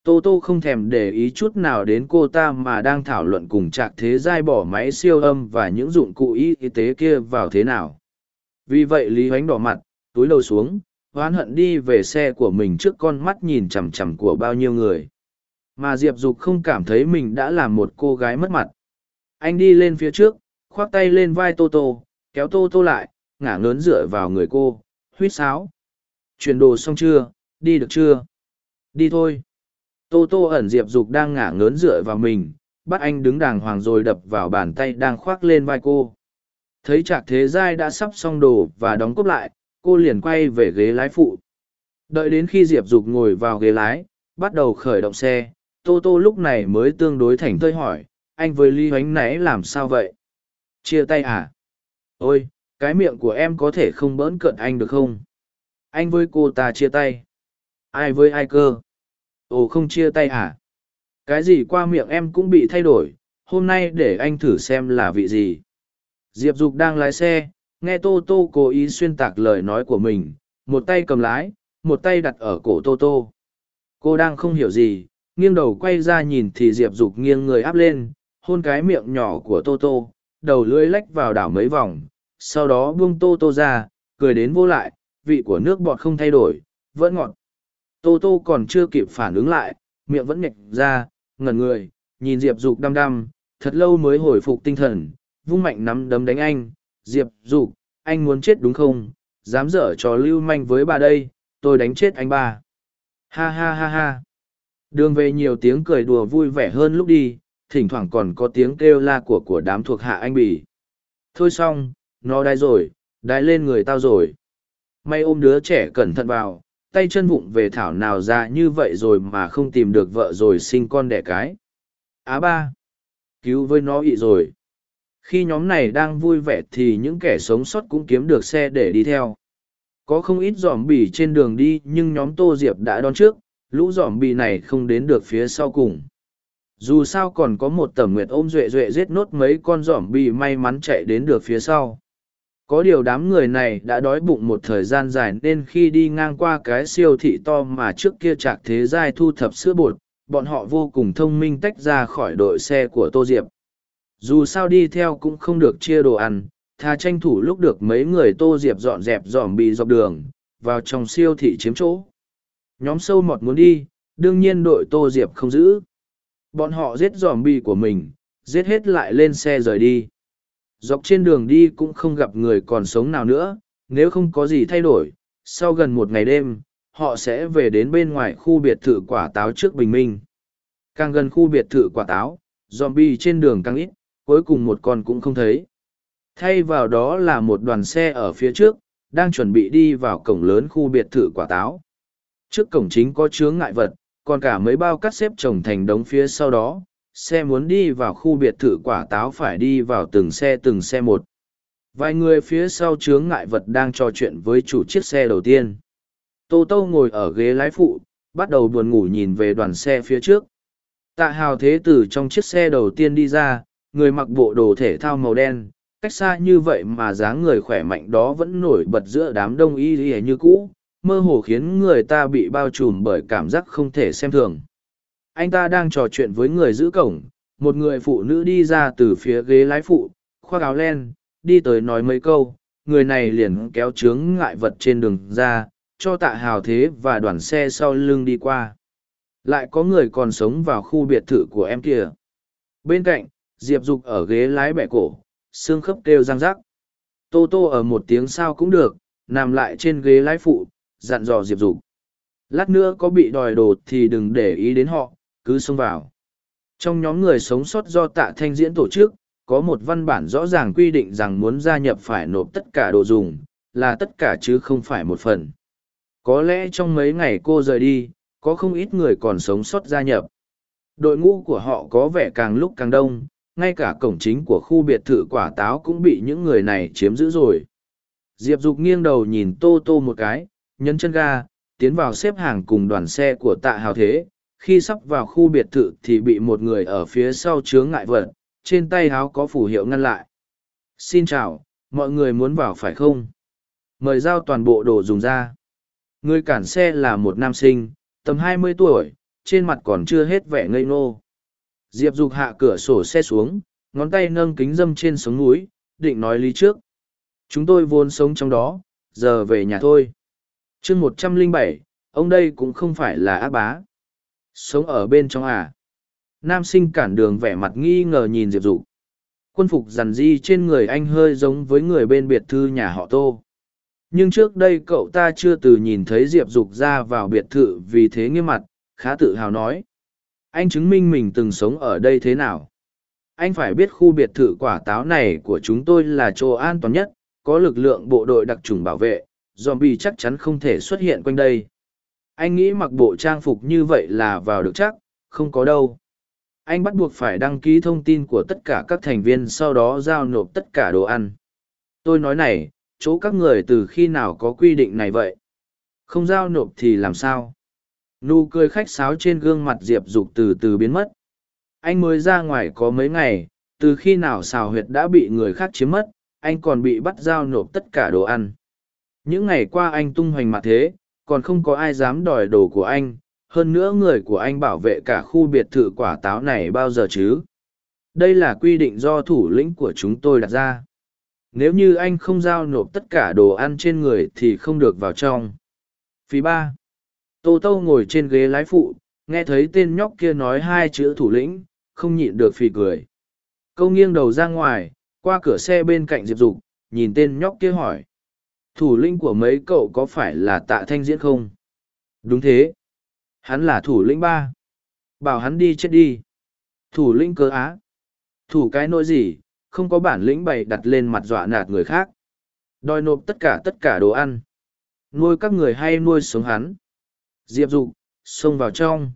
tô tô không thèm để ý chút nào đến cô ta mà đang thảo luận cùng trạc thế giai bỏ máy siêu âm và những dụng cụ y tế kia vào thế nào. Vì vậy lý hoánh đỏ mặt, túi đầu xuống, oán hận đi về xe của mình trước con mắt nhìn chằm chằm của bao nhiêu người. Mà diệp dục không cảm thấy mình đã làm một cô gái mất mặt. Anh đi lên phía trước, khoác tay lên vai tô tô, kéo tô tô lại, ngả ngớn dựa vào người cô huýt sáo. Chuyển đồ xong chưa? Đi được chưa? Đi thôi tô tô ẩn diệp dục đang ngả ngớn dựa vào mình, bắt anh đứng đàng hoàng rồi đập vào bàn tay đang khoác lên vai cô. Thấy trạc thế giai đã sắp xong đồ và đóng cốc lại, cô liền quay về ghế lái phụ. Đợi đến khi diệp dục ngồi vào ghế lái, bắt đầu khởi động xe, tô tô lúc này mới tương đối thành thơi hỏi, anh với lý hoánh nãy làm sao vậy? Chia tay à? Ôi, cái miệng của em có thể không bỡn cợt anh được không? Anh với cô ta chia tay. Ai với ai cơ? Ồ, không chia tay à? Cái gì qua miệng em cũng bị thay đổi, hôm nay để anh thử xem là vị gì. Diệp dục đang lái xe, nghe tô tô cố ý xuyên tạc lời nói của mình, một tay cầm lái, một tay đặt ở cổ tô tô. Cô đang không hiểu gì, nghiêng đầu quay ra nhìn thì diệp dục nghiêng người áp lên, hôn cái miệng nhỏ của tô tô, đầu lưỡi lách vào đảo mấy vòng, sau đó buông tô tô ra, cười đến vô lại, vị của nước bọt không thay đổi, vẫn ngọt. Tô Tô còn chưa kịp phản ứng lại, miệng vẫn nhạch ra, ngẩn người, nhìn Diệp Dục đăm đăm, thật lâu mới hồi phục tinh thần, vung mạnh nắm đấm đánh anh. Diệp Dục, anh muốn chết đúng không? Dám dở trò lưu manh với bà đây, tôi đánh chết anh ba. Ha ha ha ha. Đường về nhiều tiếng cười đùa vui vẻ hơn lúc đi, thỉnh thoảng còn có tiếng kêu la của của đám thuộc hạ anh bỉ. Thôi xong, nó đái rồi, đái lên người tao rồi. May ôm đứa trẻ cẩn thận vào, tay chân vụng về thảo nào ra như vậy rồi mà không tìm được vợ rồi sinh con đẻ cái. Á ba, cứu với nó ị rồi. Khi nhóm này đang vui vẻ thì những kẻ sống sót cũng kiếm được xe để đi theo. Có không ít giỏm bì trên đường đi nhưng nhóm Tô Diệp đã đón trước, lũ giỏm bì này không đến được phía sau cùng. Dù sao còn có một tầm nguyệt ôm duệ duệ giết nốt mấy con giỏm bì may mắn chạy đến được phía sau. Có điều đám người này đã đói bụng một thời gian dài nên khi đi ngang qua cái siêu thị to mà trước kia chạc thế giai thu thập sữa bột, bọn họ vô cùng thông minh tách ra khỏi đội xe của Tô Diệp. Dù sao đi theo cũng không được chia đồ ăn, thà tranh thủ lúc được mấy người Tô Diệp dọn dẹp dòm bị dọc đường, vào trong siêu thị chiếm chỗ. Nhóm sâu mọt muốn đi, đương nhiên đội Tô Diệp không giữ. Bọn họ giết dòm bị của mình, giết hết lại lên xe rời đi dọc trên đường đi cũng không gặp người còn sống nào nữa, nếu không có gì thay đổi, sau gần một ngày đêm, họ sẽ về đến bên ngoài khu biệt thự quả táo trước bình minh. Càng gần khu biệt thự quả táo dòm bi trên đường càng ít, cuối cùng một con cũng không thấy. Thay vào đó là một đoàn xe ở phía trước, đang chuẩn bị đi vào cổng lớn khu biệt thự quả táo. Trước cổng chính có chướng ngại vật, còn cả mấy bao cắt xếp chồng thành đống phía sau đó xe muốn đi vào khu biệt thự quả táo phải đi vào từng xe từng xe một. Vài người phía sau chướng ngại vật đang trò chuyện với chủ chiếc xe đầu tiên. Tô tô ngồi ở ghế lái phụ, bắt đầu buồn ngủ nhìn về đoàn xe phía trước. Tạ hào thế Tử trong chiếc xe đầu tiên đi ra, người mặc bộ đồ thể thao màu đen, cách xa như vậy mà dáng người khỏe mạnh đó vẫn nổi bật giữa đám đông y y như cũ, mơ hồ khiến người ta bị bao trùm bởi cảm giác không thể xem thường anh ta đang trò chuyện với người giữ cổng, một người phụ nữ đi ra từ phía ghế lái phụ, khoác áo len, đi tới nói mấy câu, người này liền kéo chướng ngại vật trên đường ra, cho tạ hào thế và đoàn xe sau lưng đi qua. Lại có người còn sống vào khu biệt thự của em kia. Bên cạnh, diệp dục ở ghế lái bẹ cổ, xương khớp kêu răng rắc. Tô tô ở một tiếng sao cũng được, nằm lại trên ghế lái phụ, dặn dò diệp dục. Lát nữa có bị đòi đồ thì đừng để ý đến họ cứ xông vào. Trong nhóm người sống sót do tạ thanh diễn tổ chức, có một văn bản rõ ràng quy định rằng muốn gia nhập phải nộp tất cả đồ dùng, là tất cả chứ không phải một phần. Có lẽ trong mấy ngày cô rời đi, có không ít người còn sống sót gia nhập. Đội ngũ của họ có vẻ càng lúc càng đông, ngay cả cổng chính của khu biệt thự quả táo cũng bị những người này chiếm giữ rồi. Diệp Dục nghiêng đầu nhìn Tô Tô một cái, nhấn chân ga, tiến vào xếp hàng cùng đoàn xe của tạ hào thế, khi sắp vào khu biệt thự thì bị một người ở phía sau chướng ngại vật, trên tay háo có phủ hiệu ngăn lại. Xin chào, mọi người muốn vào phải không? Mời giao toàn bộ đồ dùng ra. Người cản xe là một nam sinh, tầm hai mươi tuổi, trên mặt còn chưa hết vẻ ngây ngô. Diệp dục hạ cửa sổ xe xuống, ngón tay nâng kính dâm trên sống núi, định nói lý trước. Chúng tôi vốn sống trong đó, giờ về nhà thôi. Chương một trăm lẻ bảy, ông đây cũng không phải là ác bá. Sống ở bên trong à? Nam sinh cản đường vẻ mặt nghi ngờ nhìn Diệp Dục. Quân phục rằn di trên người anh hơi giống với người bên biệt thư nhà họ Tô. Nhưng trước đây cậu ta chưa từ nhìn thấy Diệp Dục ra vào biệt thự vì thế nghiêm mặt, khá tự hào nói. Anh chứng minh mình từng sống ở đây thế nào? Anh phải biết khu biệt thự quả táo này của chúng tôi là chỗ an toàn nhất, có lực lượng bộ đội đặc trùng bảo vệ, zombie chắc chắn không thể xuất hiện quanh đây anh nghĩ mặc bộ trang phục như vậy là vào được chắc, không có đâu. Anh bắt buộc phải đăng ký thông tin của tất cả các thành viên sau đó giao nộp tất cả đồ ăn. Tôi nói này, chỗ các người từ khi nào có quy định này vậy? Không giao nộp thì làm sao? Nụ cười khách sáo trên gương mặt diệp dục từ từ biến mất. Anh mới ra ngoài có mấy ngày, từ khi nào xào huyệt đã bị người khác chiếm mất, anh còn bị bắt giao nộp tất cả đồ ăn. Những ngày qua anh tung hoành mặt thế còn không có ai dám đòi đồ của anh, hơn nữa người của anh bảo vệ cả khu biệt thự quả táo này bao giờ chứ. Đây là quy định do thủ lĩnh của chúng tôi đặt ra. Nếu như anh không giao nộp tất cả đồ ăn trên người thì không được vào trong. Phí ba. Tô Tô ngồi trên ghế lái phụ, nghe thấy tên nhóc kia nói hai chữ thủ lĩnh, không nhịn được phì cười. Câu nghiêng đầu ra ngoài, qua cửa xe bên cạnh Diệp Dục, nhìn tên nhóc kia hỏi. Thủ lĩnh của mấy cậu có phải là tạ thanh diễn không? Đúng thế. Hắn là thủ lĩnh ba. Bảo hắn đi chết đi. Thủ lĩnh cơ á. Thủ cái nỗi gì, không có bản lĩnh bày đặt lên mặt dọa nạt người khác. Đòi nộp tất cả tất cả đồ ăn. Nuôi các người hay nuôi sống hắn. Diệp Dục, xông vào trong.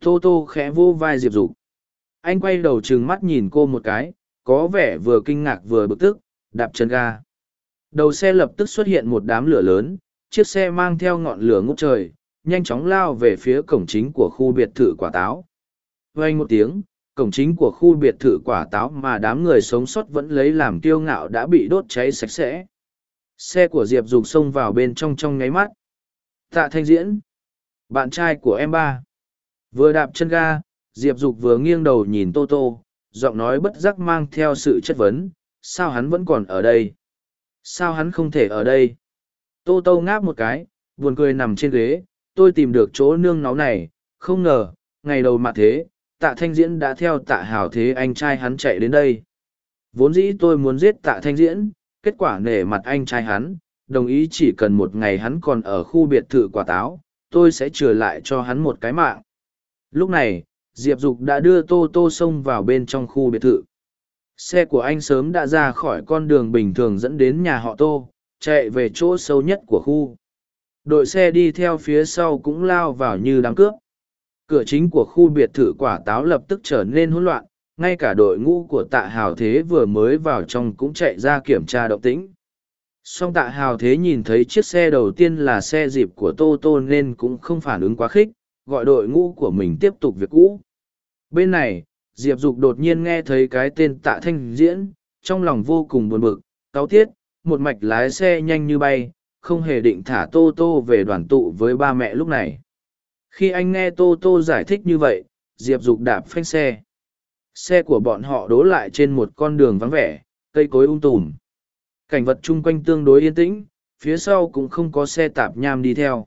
Tô Tô khẽ vô vai Diệp Dục. Anh quay đầu trừng mắt nhìn cô một cái, có vẻ vừa kinh ngạc vừa bực tức, đạp chân ga. Đầu xe lập tức xuất hiện một đám lửa lớn, chiếc xe mang theo ngọn lửa ngút trời, nhanh chóng lao về phía cổng chính của khu biệt thự quả táo. Vang một tiếng, cổng chính của khu biệt thự quả táo mà đám người sống sót vẫn lấy làm kiêu ngạo đã bị đốt cháy sạch sẽ. Xe của Diệp Dục xông vào bên trong trong nháy mắt. Tạ Thanh Diễn, bạn trai của em ba. Vừa đạp chân ga, Diệp Dục vừa nghiêng đầu nhìn Tô Tô, giọng nói bất giác mang theo sự chất vấn, sao hắn vẫn còn ở đây? Sao hắn không thể ở đây? Tô Tô ngáp một cái, buồn cười nằm trên ghế, tôi tìm được chỗ nương náu này, không ngờ, ngày đầu mặt thế, tạ thanh diễn đã theo tạ hào thế anh trai hắn chạy đến đây. Vốn dĩ tôi muốn giết tạ thanh diễn, kết quả nể mặt anh trai hắn, đồng ý chỉ cần một ngày hắn còn ở khu biệt thự quả táo, tôi sẽ trừ lại cho hắn một cái mạng. Lúc này, Diệp Dục đã đưa Tô Tô xông vào bên trong khu biệt thự. Xe của anh sớm đã ra khỏi con đường bình thường dẫn đến nhà họ Tô, chạy về chỗ sâu nhất của khu. Đội xe đi theo phía sau cũng lao vào như đám cướp. Cửa chính của khu biệt thự quả táo lập tức trở nên hỗn loạn, ngay cả đội ngũ của tạ hào thế vừa mới vào trong cũng chạy ra kiểm tra động tĩnh. Song tạ hào thế nhìn thấy chiếc xe đầu tiên là xe dịp của Tô Tô nên cũng không phản ứng quá khích, gọi đội ngũ của mình tiếp tục việc cũ. Bên này, Diệp Dục đột nhiên nghe thấy cái tên tạ thanh diễn, trong lòng vô cùng buồn bực, cáo tiết, một mạch lái xe nhanh như bay, không hề định thả Tô Tô về đoàn tụ với ba mẹ lúc này. Khi anh nghe Tô Tô giải thích như vậy, Diệp Dục đạp phanh xe. Xe của bọn họ đố lại trên một con đường vắng vẻ, cây cối ung tùm. Cảnh vật chung quanh tương đối yên tĩnh, phía sau cũng không có xe tạp nham đi theo.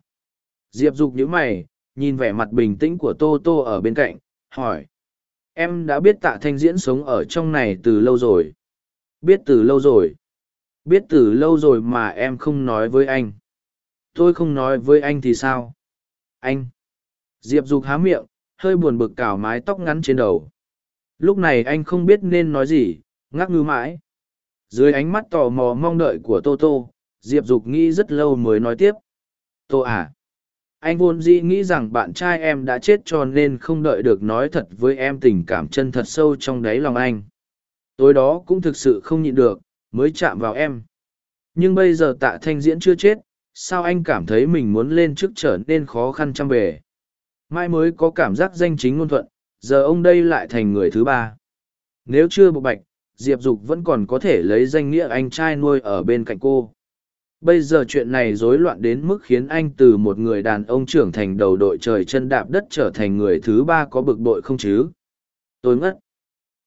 Diệp Dục nhíu mày, nhìn vẻ mặt bình tĩnh của Tô Tô ở bên cạnh, hỏi. Em đã biết tạ thanh diễn sống ở trong này từ lâu rồi. Biết từ lâu rồi. Biết từ lâu rồi mà em không nói với anh. Tôi không nói với anh thì sao? Anh. Diệp Dục há miệng, hơi buồn bực cào mái tóc ngắn trên đầu. Lúc này anh không biết nên nói gì, ngắc ngư mãi. Dưới ánh mắt tò mò mong đợi của Tô Tô, Diệp Dục nghĩ rất lâu mới nói tiếp. Tô à? Anh vốn dĩ nghĩ rằng bạn trai em đã chết cho nên không đợi được nói thật với em tình cảm chân thật sâu trong đáy lòng anh. Tối đó cũng thực sự không nhịn được, mới chạm vào em. Nhưng bây giờ tạ thanh diễn chưa chết, sao anh cảm thấy mình muốn lên chức trở nên khó khăn trăm bề? Mai mới có cảm giác danh chính ngôn thuận, giờ ông đây lại thành người thứ ba. Nếu chưa bộ bạch, diệp dục vẫn còn có thể lấy danh nghĩa anh trai nuôi ở bên cạnh cô. Bây giờ chuyện này rối loạn đến mức khiến anh từ một người đàn ông trưởng thành đầu đội trời chân đạp đất trở thành người thứ ba có bực bội không chứ? Tôi ngất.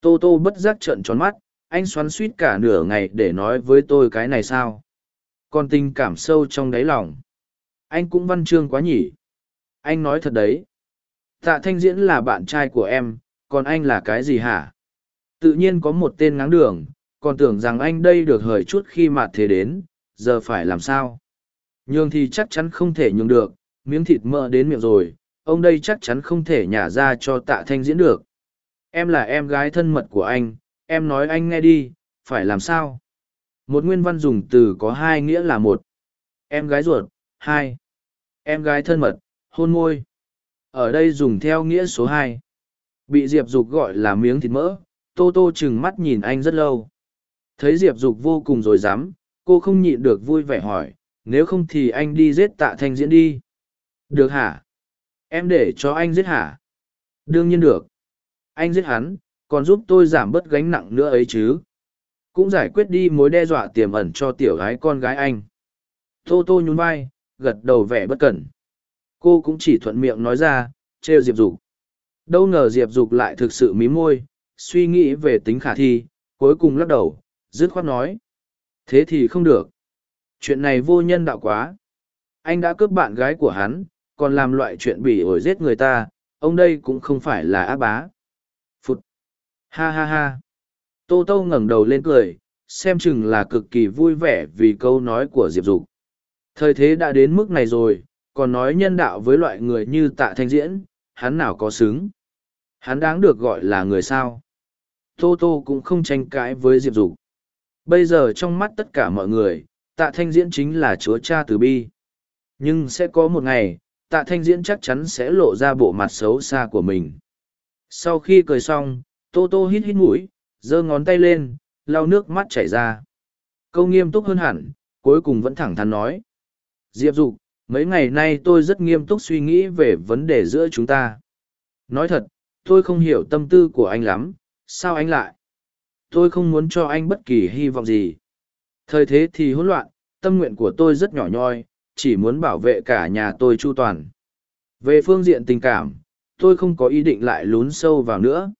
Tô Tô bất giác trợn tròn mắt, anh xoắn suýt cả nửa ngày để nói với tôi cái này sao? Còn tình cảm sâu trong đáy lòng. Anh cũng văn chương quá nhỉ? Anh nói thật đấy. Tạ Thanh Diễn là bạn trai của em, còn anh là cái gì hả? Tự nhiên có một tên ngáng đường, còn tưởng rằng anh đây được hời chút khi mà thế đến, giờ phải làm sao? Nhường thì chắc chắn không thể nhường được, miếng thịt mỡ đến miệng rồi, ông đây chắc chắn không thể nhả ra cho tạ thanh diễn được. Em là em gái thân mật của anh, em nói anh nghe đi, phải làm sao? Một nguyên văn dùng từ có hai nghĩa là một. Em gái ruột, hai. Em gái thân mật, hôn môi. Ở đây dùng theo nghĩa số hai. Bị Diệp Dục gọi là miếng thịt mỡ, Tô Tô chừng mắt nhìn anh rất lâu. Thấy Diệp Dục vô cùng rồi dám, cô không nhịn được vui vẻ hỏi, nếu không thì anh đi giết tạ thanh diễn đi. Được hả? Em để cho anh giết hả? Đương nhiên được. Anh giết hắn, còn giúp tôi giảm bớt gánh nặng nữa ấy chứ. Cũng giải quyết đi mối đe dọa tiềm ẩn cho tiểu gái con gái anh. Tô tô nhún vai, gật đầu vẻ bất cẩn. Cô cũng chỉ thuận miệng nói ra, trêu diệp dục. Đâu ngờ diệp dục lại thực sự mí môi, suy nghĩ về tính khả thi, cuối cùng lắc đầu, dứt khoát nói Thế thì không được. Chuyện này vô nhân đạo quá. Anh đã cướp bạn gái của hắn, còn làm loại chuyện bỉ ổi giết người ta, ông đây cũng không phải là ác bá. Phụt! Ha ha ha! Tô Tô ngẩng đầu lên cười, xem chừng là cực kỳ vui vẻ vì câu nói của Diệp Dục. Thời thế đã đến mức này rồi, còn nói nhân đạo với loại người như tạ thanh diễn, hắn nào có xứng. Hắn đáng được gọi là người sao. Tô Tô cũng không tranh cãi với Diệp Dục. Bây giờ trong mắt tất cả mọi người, tạ thanh diễn chính là chúa cha từ bi. Nhưng sẽ có một ngày, tạ thanh diễn chắc chắn sẽ lộ ra bộ mặt xấu xa của mình. Sau khi cười xong, Tô Tô hít hít mũi, giơ ngón tay lên, lau nước mắt chảy ra. Câu nghiêm túc hơn hẳn, cuối cùng vẫn thẳng thắn nói. Diệp Dục, mấy ngày nay tôi rất nghiêm túc suy nghĩ về vấn đề giữa chúng ta. Nói thật, tôi không hiểu tâm tư của anh lắm, sao anh lại? Tôi không muốn cho anh bất kỳ hy vọng gì. Thời thế thì hỗn loạn, tâm nguyện của tôi rất nhỏ nhoi, chỉ muốn bảo vệ cả nhà tôi chu toàn. Về phương diện tình cảm, tôi không có ý định lại lún sâu vào nữa.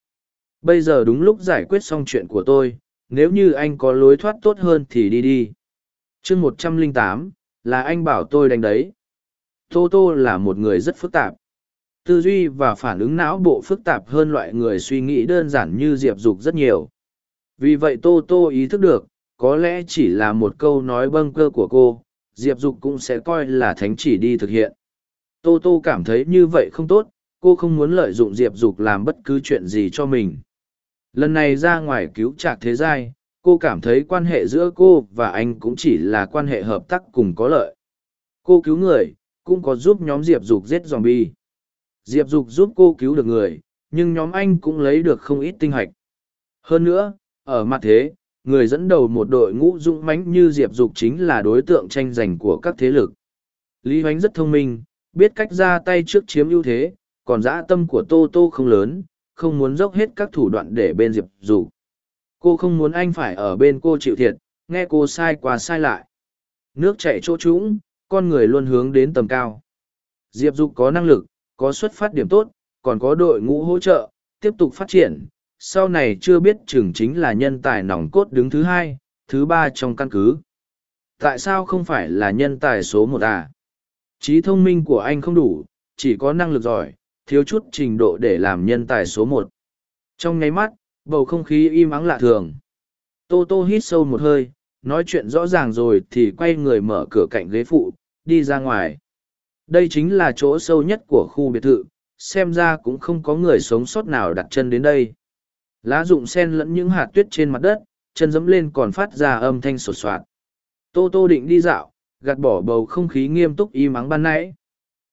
Bây giờ đúng lúc giải quyết xong chuyện của tôi, nếu như anh có lối thoát tốt hơn thì đi đi. chương một trăm lẻ tám là anh bảo tôi đánh đấy. Tô Tô là một người rất phức tạp. Tư duy và phản ứng não bộ phức tạp hơn loại người suy nghĩ đơn giản như Diệp Dục rất nhiều. Vì vậy Tô Tô ý thức được, có lẽ chỉ là một câu nói bâng cơ của cô, Diệp Dục cũng sẽ coi là thánh chỉ đi thực hiện. Tô Tô cảm thấy như vậy không tốt, cô không muốn lợi dụng Diệp Dục làm bất cứ chuyện gì cho mình. Lần này ra ngoài cứu trạc thế giai, cô cảm thấy quan hệ giữa cô và anh cũng chỉ là quan hệ hợp tác cùng có lợi. Cô cứu người, cũng có giúp nhóm Diệp Dục giết zombie. Diệp Dục giúp cô cứu được người, nhưng nhóm anh cũng lấy được không ít tinh hạch Hơn nữa, ở mặt thế, người dẫn đầu một đội ngũ dũng mãnh như Diệp Dục chính là đối tượng tranh giành của các thế lực. Lý Hoánh rất thông minh, biết cách ra tay trước chiếm ưu thế, còn dã tâm của Tô Tô không lớn, không muốn dốc hết các thủ đoạn để bên Diệp Dục. Cô không muốn anh phải ở bên cô chịu thiệt, nghe cô sai qua sai lại. Nước chảy chỗ trũng, con người luôn hướng đến tầm cao. Diệp Dục có năng lực, có xuất phát điểm tốt, còn có đội ngũ hỗ trợ, tiếp tục phát triển. Sau này chưa biết chừng chính là nhân tài nòng cốt đứng thứ hai, thứ ba trong căn cứ. Tại sao không phải là nhân tài số một à? Trí thông minh của anh không đủ, chỉ có năng lực giỏi, thiếu chút trình độ để làm nhân tài số một. Trong nháy mắt, bầu không khí im ắng lạ thường. Tô Tô hít sâu một hơi, nói chuyện rõ ràng rồi thì quay người mở cửa cạnh ghế phụ, đi ra ngoài. Đây chính là chỗ sâu nhất của khu biệt thự, xem ra cũng không có người sống sót nào đặt chân đến đây. Lá rụng sen lẫn những hạt tuyết trên mặt đất, chân dẫm lên còn phát ra âm thanh sột soạt. Tô Tô định đi dạo, gạt bỏ bầu không khí nghiêm túc im mắng ban nãy.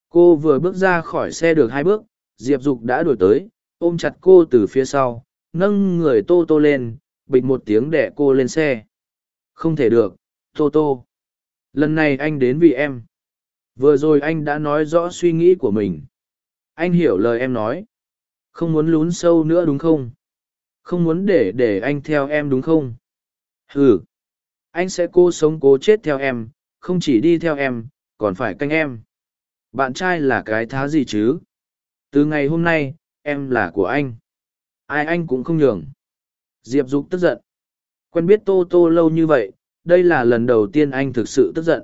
Cô vừa bước ra khỏi xe được hai bước, Diệp Dục đã đuổi tới, ôm chặt cô từ phía sau, nâng người Tô Tô lên, bịch một tiếng đẻ cô lên xe. Không thể được, Tô Tô. Lần này anh đến vì em. Vừa rồi anh đã nói rõ suy nghĩ của mình. Anh hiểu lời em nói. Không muốn lún sâu nữa đúng không? Không muốn để để anh theo em đúng không? Ừ. Anh sẽ cố sống cố chết theo em, không chỉ đi theo em, còn phải canh em. Bạn trai là cái thá gì chứ? Từ ngày hôm nay, em là của anh. Ai anh cũng không nhường. Diệp Dục tức giận. Quen biết Tô Tô lâu như vậy, đây là lần đầu tiên anh thực sự tức giận.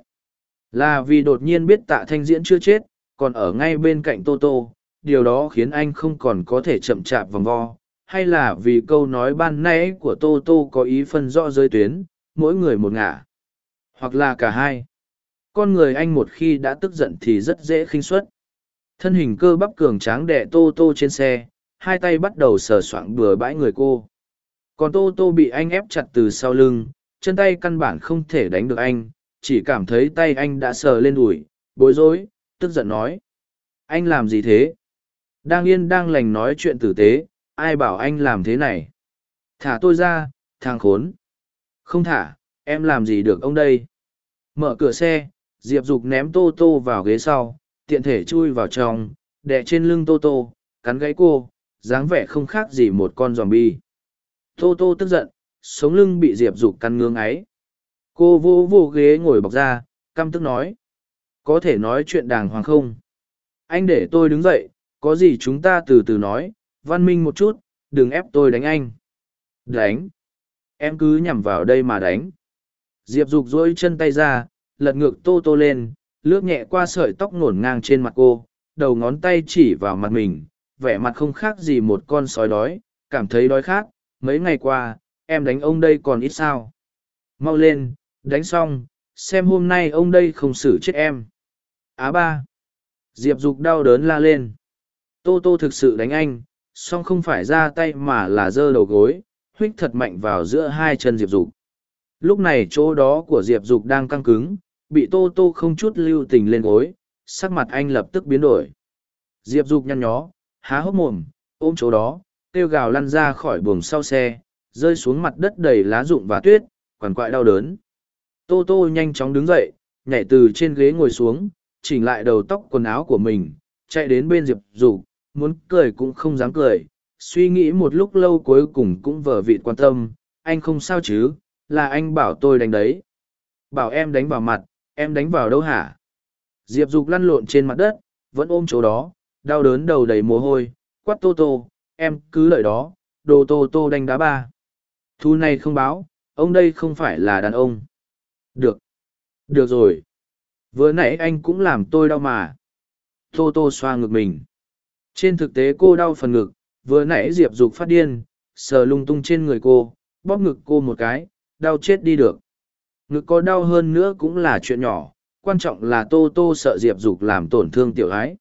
Là vì đột nhiên biết tạ thanh diễn chưa chết, còn ở ngay bên cạnh Tô Tô, điều đó khiến anh không còn có thể chậm chạp vòng vo, hay là vì câu nói ban nãy của Tô Tô có ý phân rõ giới tuyến, mỗi người một ngả. Hoặc là cả hai. Con người anh một khi đã tức giận thì rất dễ khinh suất. Thân hình cơ bắp cường tráng đẻ Tô Tô trên xe, hai tay bắt đầu sờ soạng bừa bãi người cô. Còn Tô Tô bị anh ép chặt từ sau lưng, chân tay căn bản không thể đánh được anh, chỉ cảm thấy tay anh đã sờ lên đùi, bối rối, tức giận nói. Anh làm gì thế? Đang yên đang lành nói chuyện tử tế, ai bảo anh làm thế này? Thả tôi ra, thằng khốn. Không thả, em làm gì được ông đây? Mở cửa xe, Diệp Dục ném Tô Tô vào ghế sau, tiện thể chui vào trong, đè trên lưng Tô Tô, cắn gáy cô, dáng vẻ không khác gì một con zombie. Tô Tô tức giận, sống lưng bị Diệp Dục cắn ngưỡng ấy. Cô vô vô ghế ngồi bọc ra, căm tức nói. Có thể nói chuyện đàng hoàng không? Anh để tôi đứng dậy, có gì chúng ta từ từ nói, văn minh một chút, đừng ép tôi đánh anh. Đánh? Em cứ nhằm vào đây mà đánh. Diệp Dục duỗi chân tay ra, lật ngược tô tô lên, lướt nhẹ qua sợi tóc ngổn ngang trên mặt cô, đầu ngón tay chỉ vào mặt mình vẻ mặt không khác gì một con sói đói cảm thấy đói khát mấy ngày qua em đánh ông đây còn ít sao mau lên đánh xong xem hôm nay ông đây không xử chết em á ba diệp dục đau đớn la lên tô tô thực sự đánh anh song không phải ra tay mà là giơ đầu gối huých thật mạnh vào giữa hai chân diệp dục. Lúc này chỗ đó của diệp dục đang căng cứng, bị tô tô không chút lưu tình lên gối, sắc mặt anh lập tức biến đổi. Diệp dục nhăn nhó, há hốc mồm, ôm chỗ đó, kêu gào lăn ra khỏi buồng sau xe, rơi xuống mặt đất đầy lá rụng và tuyết, quằn quại đau đớn. Tô tô nhanh chóng đứng dậy, nhảy từ trên ghế ngồi xuống, chỉnh lại đầu tóc quần áo của mình, chạy đến bên diệp dục muốn cười cũng không dám cười, suy nghĩ một lúc lâu cuối cùng cũng vờ vịt quan tâm, anh không sao chứ, là anh bảo tôi đánh đấy. Bảo em đánh vào mặt, em đánh vào đâu hả? Diệp dục lăn lộn trên mặt đất, vẫn ôm chỗ đó, đau đớn đầu đầy mồ hôi quắt tô tô, em cứ lợi đó, đồ tô tô đánh đá ba. Thu này không báo, ông đây không phải là đàn ông. Được. Được rồi. Vừa nãy anh cũng làm tôi đau mà. Tô tô xoa ngực mình trên thực tế cô đau phần ngực, vừa nãy diệp dục phát điên, sờ lung tung trên người cô, bóp ngực cô một cái, đau chết đi được. Ngực có đau hơn nữa cũng là chuyện nhỏ, quan trọng là tô tô sợ diệp dục làm tổn thương tiểu ái.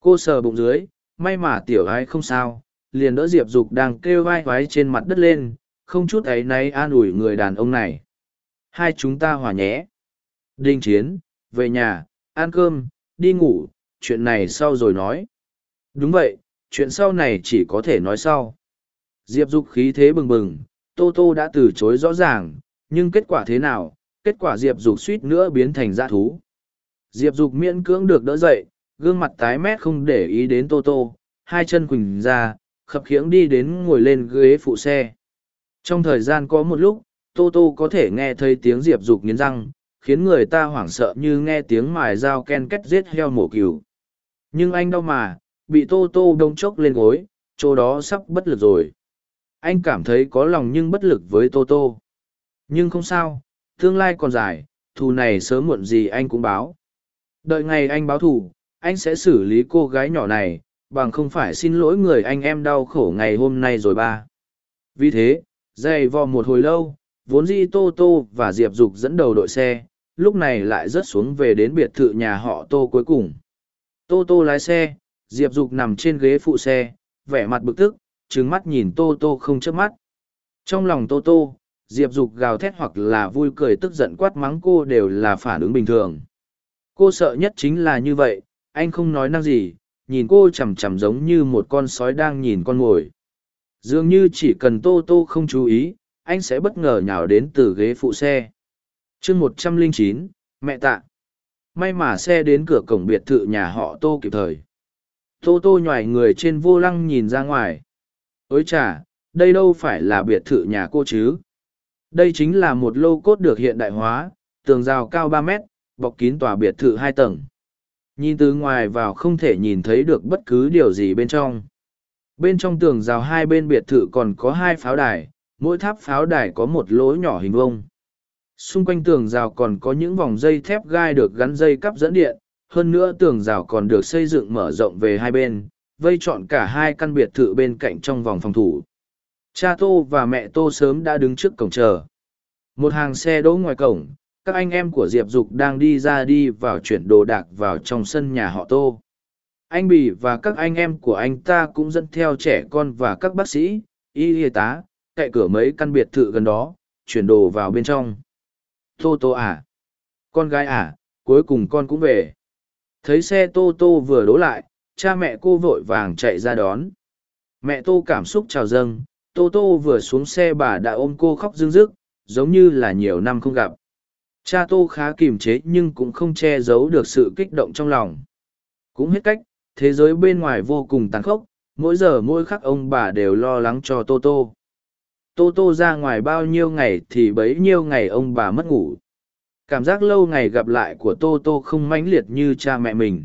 Cô sờ bụng dưới, may mà tiểu ái không sao, liền đỡ diệp dục đang kêu vai vái trên mặt đất lên, không chút áy náy an ủi người đàn ông này. Hai chúng ta hòa nhé. Đinh chiến, về nhà, ăn cơm, đi ngủ, chuyện này sau rồi nói đúng vậy, chuyện sau này chỉ có thể nói sau. Diệp dục khí thế bừng bừng, tô tô đã từ chối rõ ràng, nhưng kết quả thế nào? Kết quả diệp dục suýt nữa biến thành dã thú. Diệp dục miễn cưỡng được đỡ dậy, gương mặt tái mét không để ý đến tô tô, hai chân quỳnh ra, khập khiễng đi đến ngồi lên ghế phụ xe. Trong thời gian có một lúc, tô tô có thể nghe thấy tiếng diệp dục nghiến răng, khiến người ta hoảng sợ như nghe tiếng mài dao ken két giết heo mổ cừu. Nhưng anh đau mà bị tô tô đông chốc lên gối, chỗ đó sắp bất lực rồi. Anh cảm thấy có lòng nhưng bất lực với tô tô. Nhưng không sao, tương lai còn dài, thù này sớm muộn gì anh cũng báo. Đợi ngày anh báo thù, anh sẽ xử lý cô gái nhỏ này, bằng không phải xin lỗi người anh em đau khổ ngày hôm nay rồi ba. Vì thế, dày vò một hồi lâu, vốn di tô tô và diệp dục dẫn đầu đội xe, lúc này lại rớt xuống về đến biệt thự nhà họ tô cuối cùng. Tô tô lái xe diệp dục nằm trên ghế phụ xe, vẻ mặt bực tức trứng mắt nhìn tô tô không chớp mắt. Trong lòng tô tô, diệp dục gào thét hoặc là vui cười tức giận quát mắng cô đều là phản ứng bình thường. Cô sợ nhất chính là như vậy, anh không nói năng gì, nhìn cô chằm chằm giống như một con sói đang nhìn con mồi dường như chỉ cần tô tô không chú ý, anh sẽ bất ngờ nhào đến từ ghế phụ xe. Chương một trăm lẻ chín, mẹ tạ. May mà xe đến cửa cổng biệt thự nhà họ tô kịp thời tô tô nhoài người trên vô lăng nhìn ra ngoài. Ôi chà, đây đâu phải là biệt thự nhà cô chứ? Đây chính là một lô cốt được hiện đại hóa, tường rào cao ba mét, bọc kín tòa biệt thự hai tầng. Nhìn từ ngoài vào không thể nhìn thấy được bất cứ điều gì bên trong. Bên trong tường rào hai bên biệt thự còn có hai pháo đài, mỗi tháp pháo đài có một lỗ nhỏ hình vông xung quanh tường rào còn có những vòng dây thép gai được gắn dây cắp dẫn điện hơn nữa tường rào còn được xây dựng mở rộng về hai bên, vây trọn cả hai căn biệt thự bên cạnh trong vòng phòng thủ. Cha tô và mẹ tô sớm đã đứng trước cổng chờ. Một hàng xe đỗ ngoài cổng, các anh em của diệp dục đang đi ra đi vào chuyển đồ đạc vào trong sân nhà họ tô. Anh bì và các anh em của anh ta cũng dẫn theo trẻ con và các bác sĩ, y y tá, cậy cửa mấy căn biệt thự gần đó, chuyển đồ vào bên trong. Tô tô à? Con gái à? Cuối cùng con cũng về thấy xe tô tô vừa đỗ lại cha mẹ cô vội vàng chạy ra đón. Mẹ tô cảm xúc trào dâng tô tô vừa xuống xe bà đã ôm cô khóc rưng rức, giống như là nhiều năm không gặp. Cha tô khá kiềm chế nhưng cũng không che giấu được sự kích động trong lòng. Cũng hết cách thế giới bên ngoài vô cùng tàn khốc mỗi giờ mỗi khắc ông bà đều lo lắng cho tô tô. Tô tô ra ngoài bao nhiêu ngày thì bấy nhiêu ngày ông bà mất ngủ cảm giác lâu ngày gặp lại của tô tô không mãnh liệt như cha mẹ mình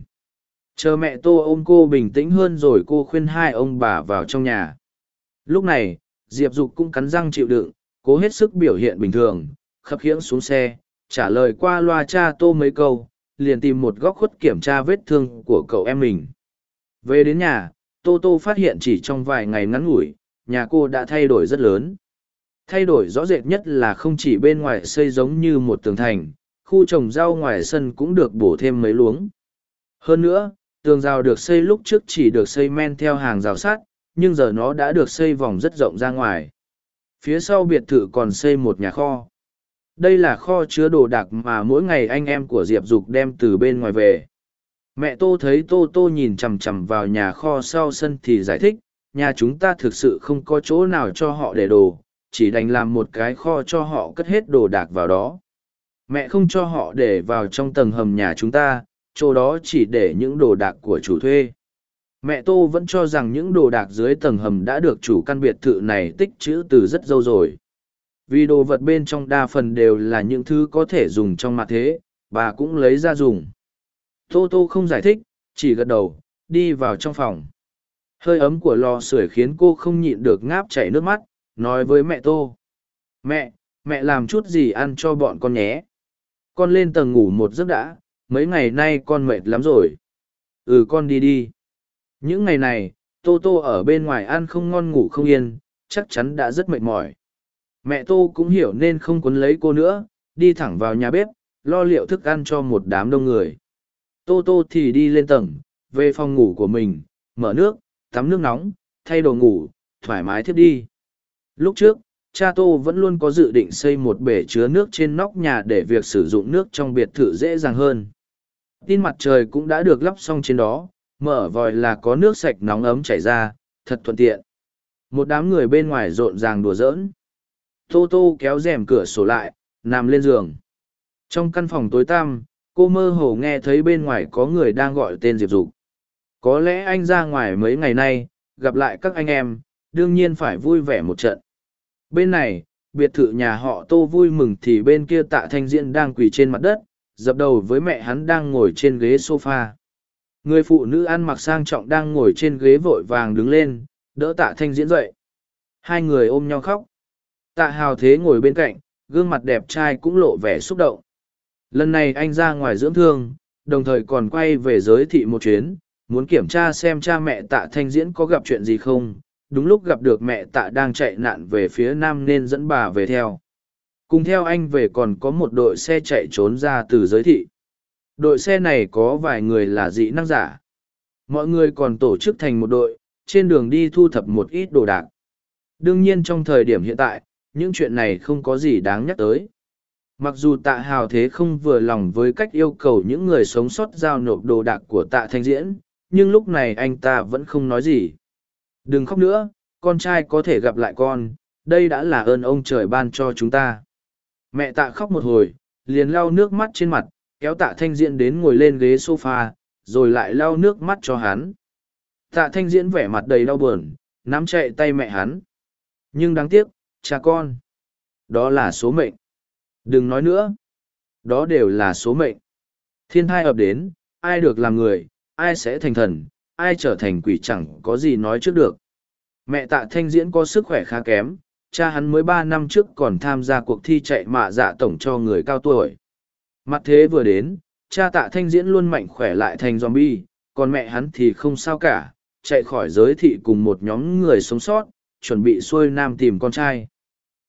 chờ mẹ tô ôm cô bình tĩnh hơn rồi cô khuyên hai ông bà vào trong nhà lúc này diệp dục cũng cắn răng chịu đựng cố hết sức biểu hiện bình thường khập khiễng xuống xe trả lời qua loa cha tô mấy câu liền tìm một góc khuất kiểm tra vết thương của cậu em mình. Về đến nhà, Tô Tô phát hiện chỉ trong vài ngày ngắn ngủi, nhà cô đã thay đổi rất lớn. Thay đổi rõ rệt nhất là không chỉ bên ngoài xây giống như một tường thành, khu trồng rau ngoài sân cũng được bổ thêm mấy luống. Hơn nữa, tường rào được xây lúc trước chỉ được xây men theo hàng rào sắt, nhưng giờ nó đã được xây vòng rất rộng ra ngoài. Phía sau biệt thự còn xây một nhà kho. Đây là kho chứa đồ đạc mà mỗi ngày anh em của Diệp Dục đem từ bên ngoài về. Mẹ Tô thấy Tô Tô nhìn chằm chằm vào nhà kho sau sân thì giải thích, nhà chúng ta thực sự không có chỗ nào cho họ để đồ, chỉ đành làm một cái kho cho họ cất hết đồ đạc vào đó. Mẹ không cho họ để vào trong tầng hầm nhà chúng ta, chỗ đó chỉ để những đồ đạc của chủ thuê. Mẹ Tô vẫn cho rằng những đồ đạc dưới tầng hầm đã được chủ căn biệt thự này tích trữ từ rất lâu rồi. Vì đồ vật bên trong đa phần đều là những thứ có thể dùng trong mặt thế, bà cũng lấy ra dùng. Tô Tô không giải thích, chỉ gật đầu, đi vào trong phòng. Hơi ấm của lò sưởi khiến cô không nhịn được ngáp chảy nước mắt, nói với mẹ Tô. Mẹ, mẹ làm chút gì ăn cho bọn con nhé. Con lên tầng ngủ một giấc đã, mấy ngày nay con mệt lắm rồi. Ừ con đi đi. Những ngày này, Tô Tô ở bên ngoài ăn không ngon ngủ không yên, chắc chắn đã rất mệt mỏi. Mẹ Tô cũng hiểu nên không quấn lấy cô nữa, đi thẳng vào nhà bếp, lo liệu thức ăn cho một đám đông người. Tô Tô thì đi lên tầng, về phòng ngủ của mình, mở nước, tắm nước nóng, thay đồ ngủ, thoải mái thiếp đi. Lúc trước, cha Tô vẫn luôn có dự định xây một bể chứa nước trên nóc nhà để việc sử dụng nước trong biệt thự dễ dàng hơn. Tin mặt trời cũng đã được lắp xong trên đó, mở vòi là có nước sạch nóng ấm chảy ra, thật thuận tiện. Một đám người bên ngoài rộn ràng đùa giỡn. Tô Tô kéo rèm cửa sổ lại, nằm lên giường. Trong căn phòng tối tăm, cô mơ hồ nghe thấy bên ngoài có người đang gọi tên Diệp Dục. Có lẽ anh ra ngoài mấy ngày nay, gặp lại các anh em, đương nhiên phải vui vẻ một trận. Bên này, biệt thự nhà họ Tô vui mừng thì bên kia tạ thanh diễn đang quỳ trên mặt đất, dập đầu với mẹ hắn đang ngồi trên ghế sofa. Người phụ nữ ăn mặc sang trọng đang ngồi trên ghế vội vàng đứng lên, đỡ tạ thanh diễn dậy. Hai người ôm nhau khóc. Tạ hào thế ngồi bên cạnh, gương mặt đẹp trai cũng lộ vẻ xúc động. Lần này anh ra ngoài dưỡng thương, đồng thời còn quay về giới thị một chuyến, muốn kiểm tra xem cha mẹ tạ thanh diễn có gặp chuyện gì không. Đúng lúc gặp được mẹ tạ đang chạy nạn về phía nam nên dẫn bà về theo. Cùng theo anh về còn có một đội xe chạy trốn ra từ giới thị. Đội xe này có vài người là dị năng giả. Mọi người còn tổ chức thành một đội, trên đường đi thu thập một ít đồ đạc. Đương nhiên trong thời điểm hiện tại, những chuyện này không có gì đáng nhắc tới. Mặc dù tạ hào thế không vừa lòng với cách yêu cầu những người sống sót giao nộp đồ đạc của tạ thanh diễn, nhưng lúc này anh ta vẫn không nói gì. Đừng khóc nữa, con trai có thể gặp lại con, đây đã là ơn ông trời ban cho chúng ta. Mẹ tạ khóc một hồi, liền lau nước mắt trên mặt, kéo tạ thanh diễn đến ngồi lên ghế sofa, rồi lại lau nước mắt cho hắn. Tạ thanh diễn vẻ mặt đầy đau buồn, nắm chạy tay mẹ hắn. Nhưng đáng tiếc, cha con. Đó là số mệnh. Đừng nói nữa. Đó đều là số mệnh. Thiên thai ập đến, ai được làm người, ai sẽ thành thần, ai trở thành quỷ chẳng có gì nói trước được. Mẹ tạ thanh diễn có sức khỏe khá kém, cha hắn mới ba năm trước còn tham gia cuộc thi chạy mạ dạ tổng cho người cao tuổi. Mặt thế vừa đến, cha tạ thanh diễn luôn mạnh khỏe lại thành zombie, còn mẹ hắn thì không sao cả, chạy khỏi giới thị cùng một nhóm người sống sót, chuẩn bị xuôi nam tìm con trai.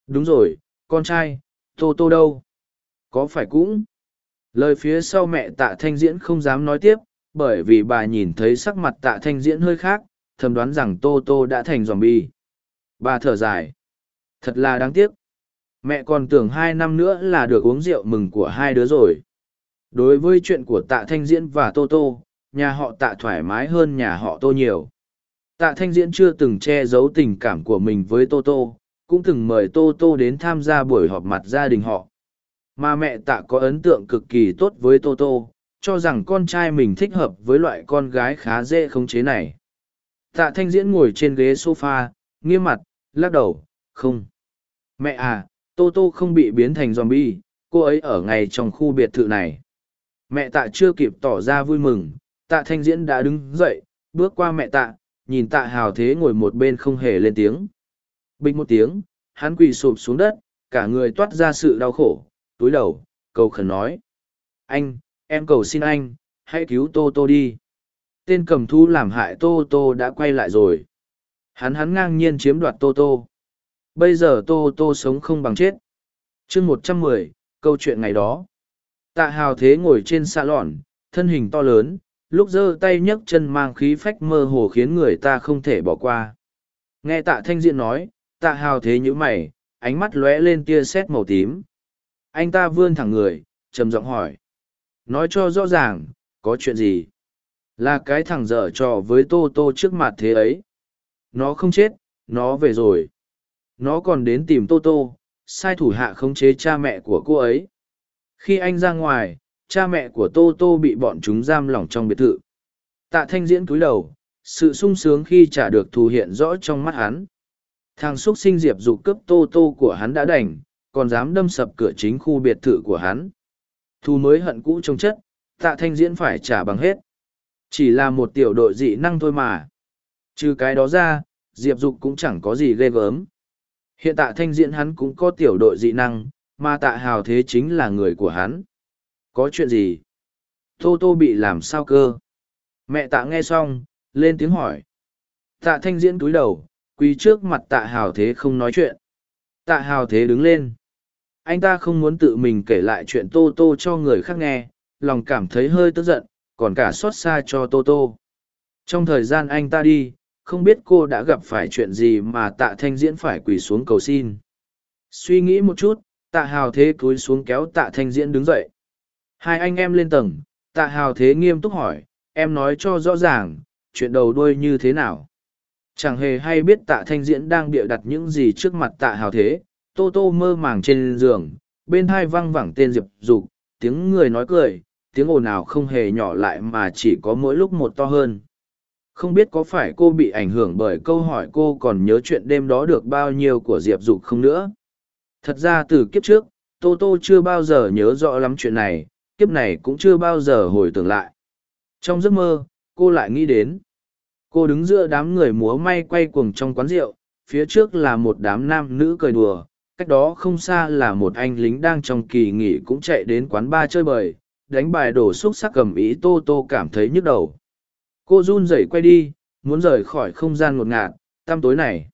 Đúng rồi, con trai, Tô Tô đâu? Có phải cũng? Lời phía sau mẹ tạ thanh diễn không dám nói tiếp, bởi vì bà nhìn thấy sắc mặt tạ thanh diễn hơi khác, thầm đoán rằng Tô Tô đã thành zombie. Bà thở dài. Thật là đáng tiếc. Mẹ còn tưởng hai năm nữa là được uống rượu mừng của hai đứa rồi. Đối với chuyện của tạ thanh diễn và Tô Tô, nhà họ tạ thoải mái hơn nhà họ Tô nhiều. Tạ thanh diễn chưa từng che giấu tình cảm của mình với Tô Tô, cũng từng mời Tô Tô đến tham gia buổi họp mặt gia đình họ. Mà mẹ tạ có ấn tượng cực kỳ tốt với Tô Tô, cho rằng con trai mình thích hợp với loại con gái khá dễ khống chế này. Tạ thanh diễn ngồi trên ghế sofa, nghiêm mặt, lắc đầu, không. Mẹ à, Tô Tô không bị biến thành zombie, cô ấy ở ngay trong khu biệt thự này. Mẹ tạ chưa kịp tỏ ra vui mừng, tạ thanh diễn đã đứng dậy, bước qua mẹ tạ, nhìn tạ hào thế ngồi một bên không hề lên tiếng. Bình một tiếng, hắn quỳ sụp xuống đất, cả người toát ra sự đau khổ, túi đầu, cầu khẩn nói. Anh, em cầu xin anh, hãy cứu tô tô đi. Tên cầm thú làm hại tô tô đã quay lại rồi. Hắn hắn ngang nhiên chiếm đoạt tô tô. Bây giờ tô tô sống không bằng chết. Chương một trăm mười, câu chuyện ngày đó. Tạ hào thế ngồi trên xa lọn, thân hình to lớn, lúc giơ tay nhấc chân mang khí phách mơ hồ khiến người ta không thể bỏ qua. Nghe tạ thanh diện nói, tạ hào thế nhữ mày, ánh mắt lóe lên tia sét màu tím. Anh ta vươn thẳng người, trầm giọng hỏi nói cho rõ ràng, có chuyện gì? Là cái thằng dở trò với tô tô trước mặt thế ấy. Nó không chết, nó về rồi. Nó còn đến tìm tô tô, sai thủ hạ khống chế cha mẹ của cô ấy. Khi anh ra ngoài, cha mẹ của tô tô bị bọn chúng giam lỏng trong biệt thự. Tạ thanh diễn cúi đầu, sự sung sướng khi trả được thù hiện rõ trong mắt hắn. Thằng x u ấ t sinh diệp dục cướp tô tô của hắn đã đành, còn dám đâm sập cửa chính khu biệt thự của hắn thù mới hận cũ trông chất, tạ thanh diễn phải trả bằng hết. Chỉ là một tiểu đội dị năng thôi mà. Trừ cái đó ra, diệp dục cũng chẳng có gì ghê gớm. Hiện tạ thanh diễn hắn cũng có tiểu đội dị năng, mà tạ hào thế chính là người của hắn. Có chuyện gì? Tô tô bị làm sao cơ? Mẹ tạ nghe xong, lên tiếng hỏi. Tạ thanh diễn cúi đầu, quỳ trước mặt tạ hào thế không nói chuyện. Tạ hào thế đứng lên anh ta không muốn tự mình kể lại chuyện tô tô cho người khác nghe, lòng cảm thấy hơi tức giận, còn cả xót xa cho tô tô. Trong thời gian anh ta đi, không biết cô đã gặp phải chuyện gì mà tạ thanh diễn phải quỳ xuống cầu xin. Suy nghĩ một chút, tạ hào thế cúi xuống kéo tạ thanh diễn đứng dậy. Hai anh em lên tầng, tạ hào thế nghiêm túc hỏi, em nói cho rõ ràng, chuyện đầu đuôi như thế nào? Chẳng hề hay biết tạ thanh diễn đang bịa đặt những gì trước mặt tạ hào thế tô tô mơ màng trên giường, bên hai văng vẳng tên diệp dục, tiếng người nói cười, tiếng ồn ào không hề nhỏ lại mà chỉ có mỗi lúc một to hơn. Không biết có phải cô bị ảnh hưởng bởi câu hỏi cô còn nhớ chuyện đêm đó được bao nhiêu của diệp dục không nữa? Thật ra từ kiếp trước, tô tô chưa bao giờ nhớ rõ lắm chuyện này, kiếp này cũng chưa bao giờ hồi tưởng lại. Trong giấc mơ, cô lại nghĩ đến. Cô đứng giữa đám người múa may quay cuồng trong quán rượu, phía trước là một đám nam nữ cười đùa cách đó không xa là một anh lính đang trong kỳ nghỉ cũng chạy đến quán bar chơi bời, đánh bài đổ xúc sắc cầm ý tô tô cảm thấy nhức đầu. Cô run rẩy quay đi, muốn rời khỏi không gian ngột ngạt, tăm tối này.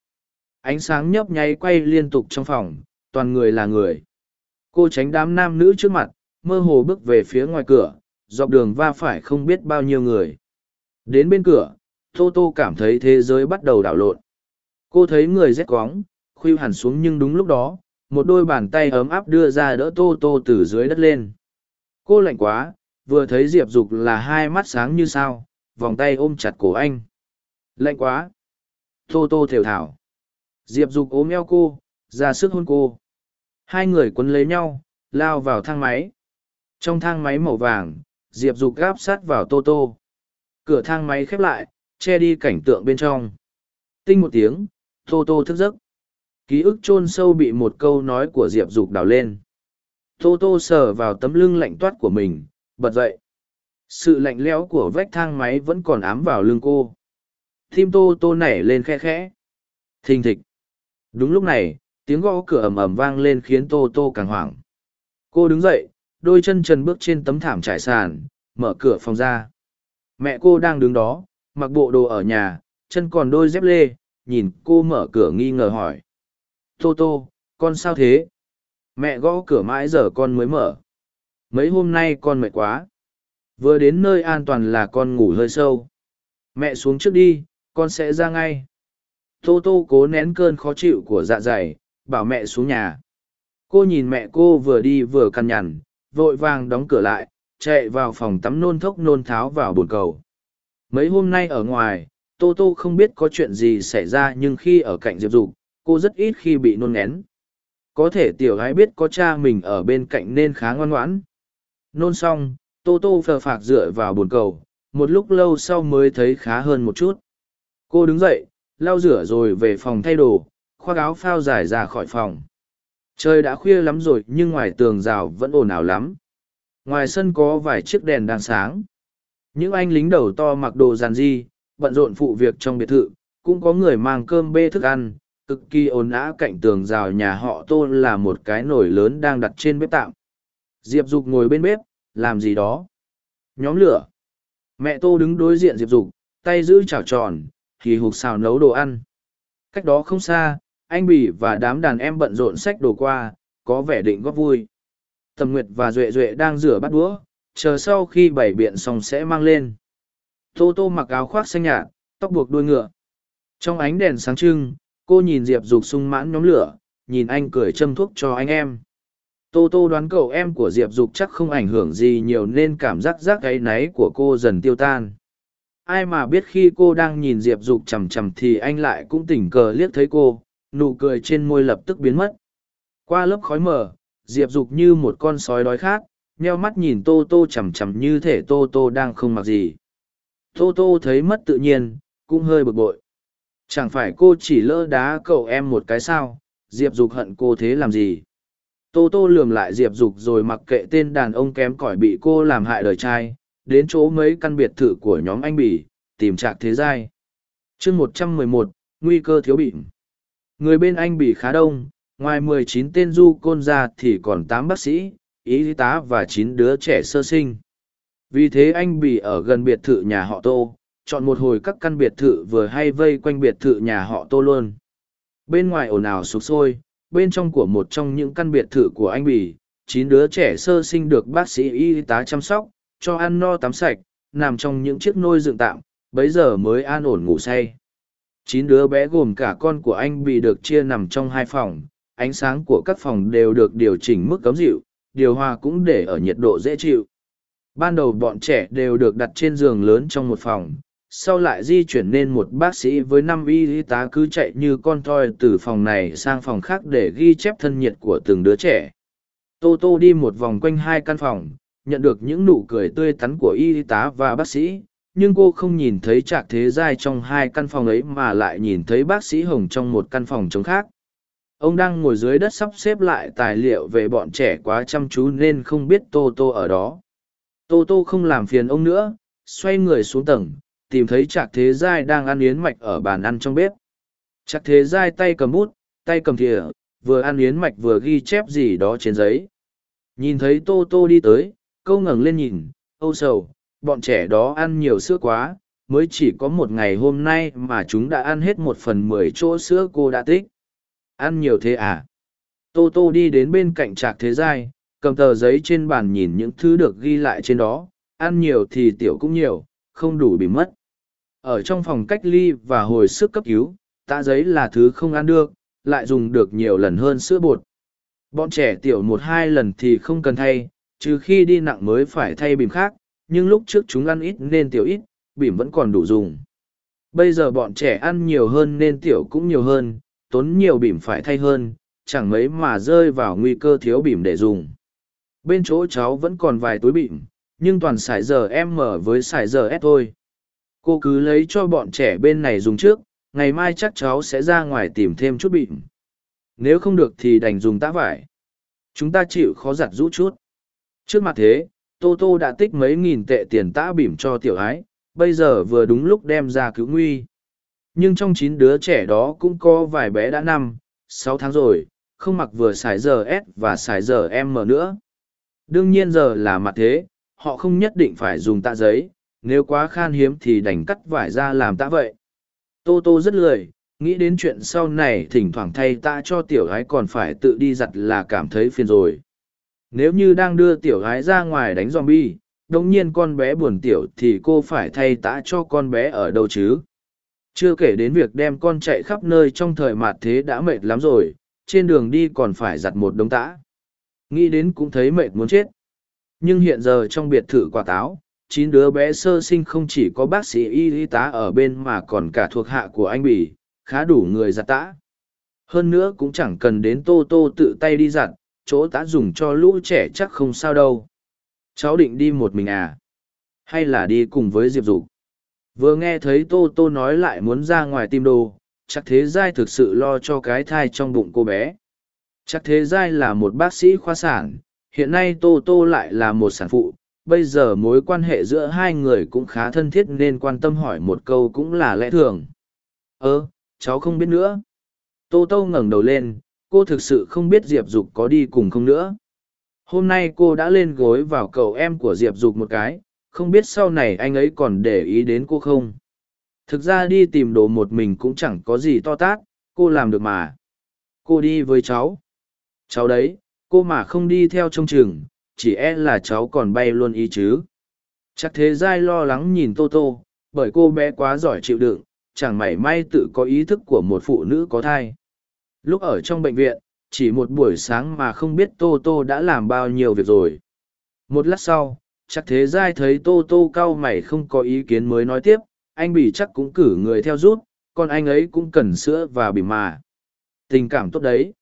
Ánh sáng nhấp nháy quay liên tục trong phòng, toàn người là người. Cô tránh đám nam nữ trước mặt, mơ hồ bước về phía ngoài cửa, dọc đường va phải không biết bao nhiêu người. Đến bên cửa, tô tô cảm thấy thế giới bắt đầu đảo lộn. Cô thấy người rét cóng khuy hẳn xuống nhưng đúng lúc đó, một đôi bàn tay ấm áp đưa ra đỡ tô tô từ dưới đất lên. Cô lạnh quá, vừa thấy diệp dục là hai mắt sáng như sao, vòng tay ôm chặt cổ anh. Lạnh quá. Tô tô thều thảo. Diệp dục ốm eo cô, ra sức hôn cô. Hai người quấn lấy nhau, lao vào thang máy. Trong thang máy màu vàng, diệp dục gáp sát vào tô tô. Cửa thang máy khép lại, che đi cảnh tượng bên trong. Tinh một tiếng, tô tô thức giấc ký ức chôn sâu bị một câu nói của diệp dục đào lên. Tô tô sờ vào tấm lưng lạnh toát của mình, bật dậy. Sự lạnh lẽo của vách thang máy vẫn còn ám vào lưng cô. Tim tô tô nảy lên khe khẽ. Thình thịch. Đúng lúc này, tiếng gõ cửa ầm ầm vang lên khiến tô tô càng hoảng. Cô đứng dậy, đôi chân trần bước trên tấm thảm trải sàn, mở cửa phòng ra. Mẹ cô đang đứng đó, mặc bộ đồ ở nhà, chân còn đôi dép lê, nhìn cô mở cửa nghi ngờ hỏi tô tô, con sao thế? Mẹ gõ cửa mãi giờ con mới mở. Mấy hôm nay con mệt quá. Vừa đến nơi an toàn là con ngủ hơi sâu. Mẹ xuống trước đi, con sẽ ra ngay. Tô tô cố nén cơn khó chịu của dạ dày, bảo mẹ xuống nhà. Cô nhìn mẹ cô vừa đi vừa cằn nhằn, vội vàng đóng cửa lại, chạy vào phòng tắm nôn thốc nôn tháo vào bồn cầu. Mấy hôm nay ở ngoài, tô tô không biết có chuyện gì xảy ra nhưng khi ở cạnh diệp dục cô rất ít khi bị nôn ngén. Có thể tiểu gái biết có cha mình ở bên cạnh nên khá ngoan ngoãn. Nôn xong, tô tô phờ phạc dựa vào bồn cầu, một lúc lâu sau mới thấy khá hơn một chút. Cô đứng dậy, lau rửa rồi về phòng thay đồ, khoác áo phao dài ra khỏi phòng. Trời đã khuya lắm rồi nhưng ngoài tường rào vẫn ồn ào lắm. Ngoài sân có vài chiếc đèn đang sáng. Những anh lính đầu to mặc đồ giàn di bận rộn phụ việc trong biệt thự, cũng có người mang cơm bê thức ăn cực kỳ ồn ào cạnh tường rào nhà họ tô là một cái nồi lớn đang đặt trên bếp tạm. Diệp dục ngồi bên bếp, làm gì đó. Nhóm lửa. Mẹ tô đứng đối diện diệp dục, tay giữ chảo tròn thì hụt xào nấu đồ ăn. Cách đó không xa, anh bỉ và đám đàn em bận rộn xách đồ qua, có vẻ định góp vui. Tầm nguyệt và duệ duệ đang rửa bát đũa, chờ sau khi bảy biện xong sẽ mang lên. Tô tô mặc áo khoác xanh nhạt, tóc buộc đuôi ngựa. Trong ánh đèn sáng trưng cô nhìn diệp dục sung mãn nhóm lửa, nhìn anh cười châm thuốc cho anh em. Tô tô đoán cậu em của diệp dục chắc không ảnh hưởng gì nhiều nên cảm giác rác gáy náy của cô dần tiêu tan. Ai mà biết khi cô đang nhìn diệp dục chằm chằm thì anh lại cũng tình cờ liếc thấy cô, nụ cười trên môi lập tức biến mất. Qua lớp khói mờ, diệp dục như một con sói đói khát, nheo mắt nhìn tô tô chằm chằm như thể tô tô đang không mặc gì. Tô tô thấy mất tự nhiên, cũng hơi bực bội chẳng phải cô chỉ lỡ đá cậu em một cái sao? Diệp dục hận cô thế làm gì? Tô tô lườm lại diệp dục rồi mặc kệ tên đàn ông kém cỏi bị cô làm hại đời trai, đến chỗ mấy căn biệt thự của nhóm anh bỉ, tìm trạc thế giai. Chương một trăm mười một, nguy cơ thiếu bỉm. Người bên anh bỉ khá đông, ngoài mười chín tên du côn ra thì còn tám bác sĩ, y tá và chín đứa trẻ sơ sinh. Vì thế anh bỉ ở gần biệt thự nhà họ tô chọn một hồi các căn biệt thự vừa hay vây quanh biệt thự nhà họ tô luôn. Bên ngoài ồn ào sục sôi, bên trong của một trong những căn biệt thự của anh bỉ chín đứa trẻ sơ sinh được bác sĩ y tá chăm sóc, cho ăn no tắm sạch, nằm trong những chiếc nôi dựng tạm, bấy giờ mới an ổn ngủ say. Chín đứa bé gồm cả con của anh bị được chia nằm trong hai phòng, ánh sáng của các phòng đều được điều chỉnh mức cấm dịu, điều hòa cũng để ở nhiệt độ dễ chịu. Ban đầu bọn trẻ đều được đặt trên giường lớn trong một phòng sau lại di chuyển nên một bác sĩ với năm y tá cứ chạy như con toi từ phòng này sang phòng khác để ghi chép thân nhiệt của từng đứa trẻ. Tô tô đi một vòng quanh hai căn phòng, nhận được những nụ cười tươi tắn của y tá và bác sĩ, nhưng cô không nhìn thấy trạc thế giai trong hai căn phòng ấy mà lại nhìn thấy bác sĩ hồng trong một căn phòng chống khác. Ông đang ngồi dưới đất sắp xếp lại tài liệu về bọn trẻ quá chăm chú nên không biết tô tô ở đó. Tô tô không làm phiền ông nữa, xoay người xuống tầng tìm thấy trạc thế giai đang ăn yến mạch ở bàn ăn trong bếp. Trạc thế giai tay cầm bút, tay cầm thìa, vừa ăn yến mạch vừa ghi chép gì đó trên giấy. Nhìn thấy tô tô đi tới, câu ngẩng lên nhìn, âu sầu, bọn trẻ đó ăn nhiều sữa quá, mới chỉ có một ngày hôm nay mà chúng đã ăn hết một phần mười chỗ sữa cô đã tích. Ăn nhiều thế à? Tô tô đi đến bên cạnh trạc thế giai, cầm tờ giấy trên bàn nhìn những thứ được ghi lại trên đó. Ăn nhiều thì tiểu cũng nhiều, không đủ bị mất ở trong phòng cách ly và hồi sức cấp cứu, tạ giấy là thứ không ăn được, lại dùng được nhiều lần hơn sữa bột. Bọn trẻ tiểu một hai lần thì không cần thay, trừ khi đi nặng mới phải thay bìm khác, nhưng lúc trước chúng ăn ít nên tiểu ít, bìm vẫn còn đủ dùng. Bây giờ bọn trẻ ăn nhiều hơn nên tiểu cũng nhiều hơn, tốn nhiều bìm phải thay hơn, chẳng mấy mà rơi vào nguy cơ thiếu bìm để dùng. Bên chỗ cháu vẫn còn vài túi bìm, nhưng toàn sải giờ em mở với sải giờ s thôi cô cứ lấy cho bọn trẻ bên này dùng trước, ngày mai chắc cháu sẽ ra ngoài tìm thêm chút bịm. Nếu không được thì đành dùng tã vải. Chúng ta chịu khó giặt rũ chút. Trước mặt thế, tô tô đã tích mấy nghìn tệ tiền tã bỉm cho tiểu ái, bây giờ vừa đúng lúc đem ra cứu nguy. Nhưng trong chín đứa trẻ đó cũng có vài bé đã năm, sáu tháng rồi, không mặc vừa xài giờ s và xài giờ m nữa. Đương nhiên giờ là mặt thế, họ không nhất định phải dùng tạ giấy nếu quá khan hiếm thì đành cắt vải ra làm tã vậy. Tô tô rất lười, nghĩ đến chuyện sau này thỉnh thoảng thay tã cho tiểu gái còn phải tự đi giặt là cảm thấy phiền rồi. Nếu như đang đưa tiểu gái ra ngoài đánh zombie, đống nhiên con bé buồn tiểu thì cô phải thay tã cho con bé ở đâu chứ? Chưa kể đến việc đem con chạy khắp nơi trong thời mạt thế đã mệt lắm rồi, trên đường đi còn phải giặt một đống tã. Nghĩ đến cũng thấy mệt muốn chết. Nhưng hiện giờ trong biệt thự quả táo chín đứa bé sơ sinh không chỉ có bác sĩ y y tá ở bên mà còn cả thuộc hạ của anh bỉ khá đủ người giặt tã. Hơn nữa cũng chẳng cần đến tô tô tự tay đi giặt, chỗ tã dùng cho lũ trẻ chắc không sao đâu. Cháu định đi một mình à? Hay là đi cùng với diệp dục? Vừa nghe thấy tô tô nói lại muốn ra ngoài tim đồ, chắc thế giai thực sự lo cho cái thai trong bụng cô bé. Chắc thế giai là một bác sĩ khoa sản, hiện nay tô tô lại là một sản phụ bây giờ mối quan hệ giữa hai người cũng khá thân thiết nên quan tâm hỏi một câu cũng là lẽ thường. Ơ, cháu không biết nữa. Tô tô ngẩng đầu lên, cô thực sự không biết diệp dục có đi cùng không nữa. Hôm nay cô đã lên gối vào cậu em của diệp dục một cái, không biết sau này anh ấy còn để ý đến cô không? Thực ra đi tìm đồ một mình cũng chẳng có gì to tát, cô làm được mà. Cô đi với cháu. Cháu đấy, cô mà không đi theo trông chừng chỉ e là cháu còn bay luôn ý chứ. Chắc thế giai lo lắng nhìn tô tô, bởi cô bé quá giỏi chịu đựng, chẳng mảy may tự có ý thức của một phụ nữ có thai. Lúc ở trong bệnh viện, chỉ một buổi sáng mà không biết tô tô đã làm bao nhiêu việc rồi. Một lát sau, chắc thế giai thấy tô tô cau mày không có ý kiến mới nói tiếp, anh bị chắc cũng cử người theo rút, còn anh ấy cũng cần sữa và bỉ mà. Tình cảm tốt đấy.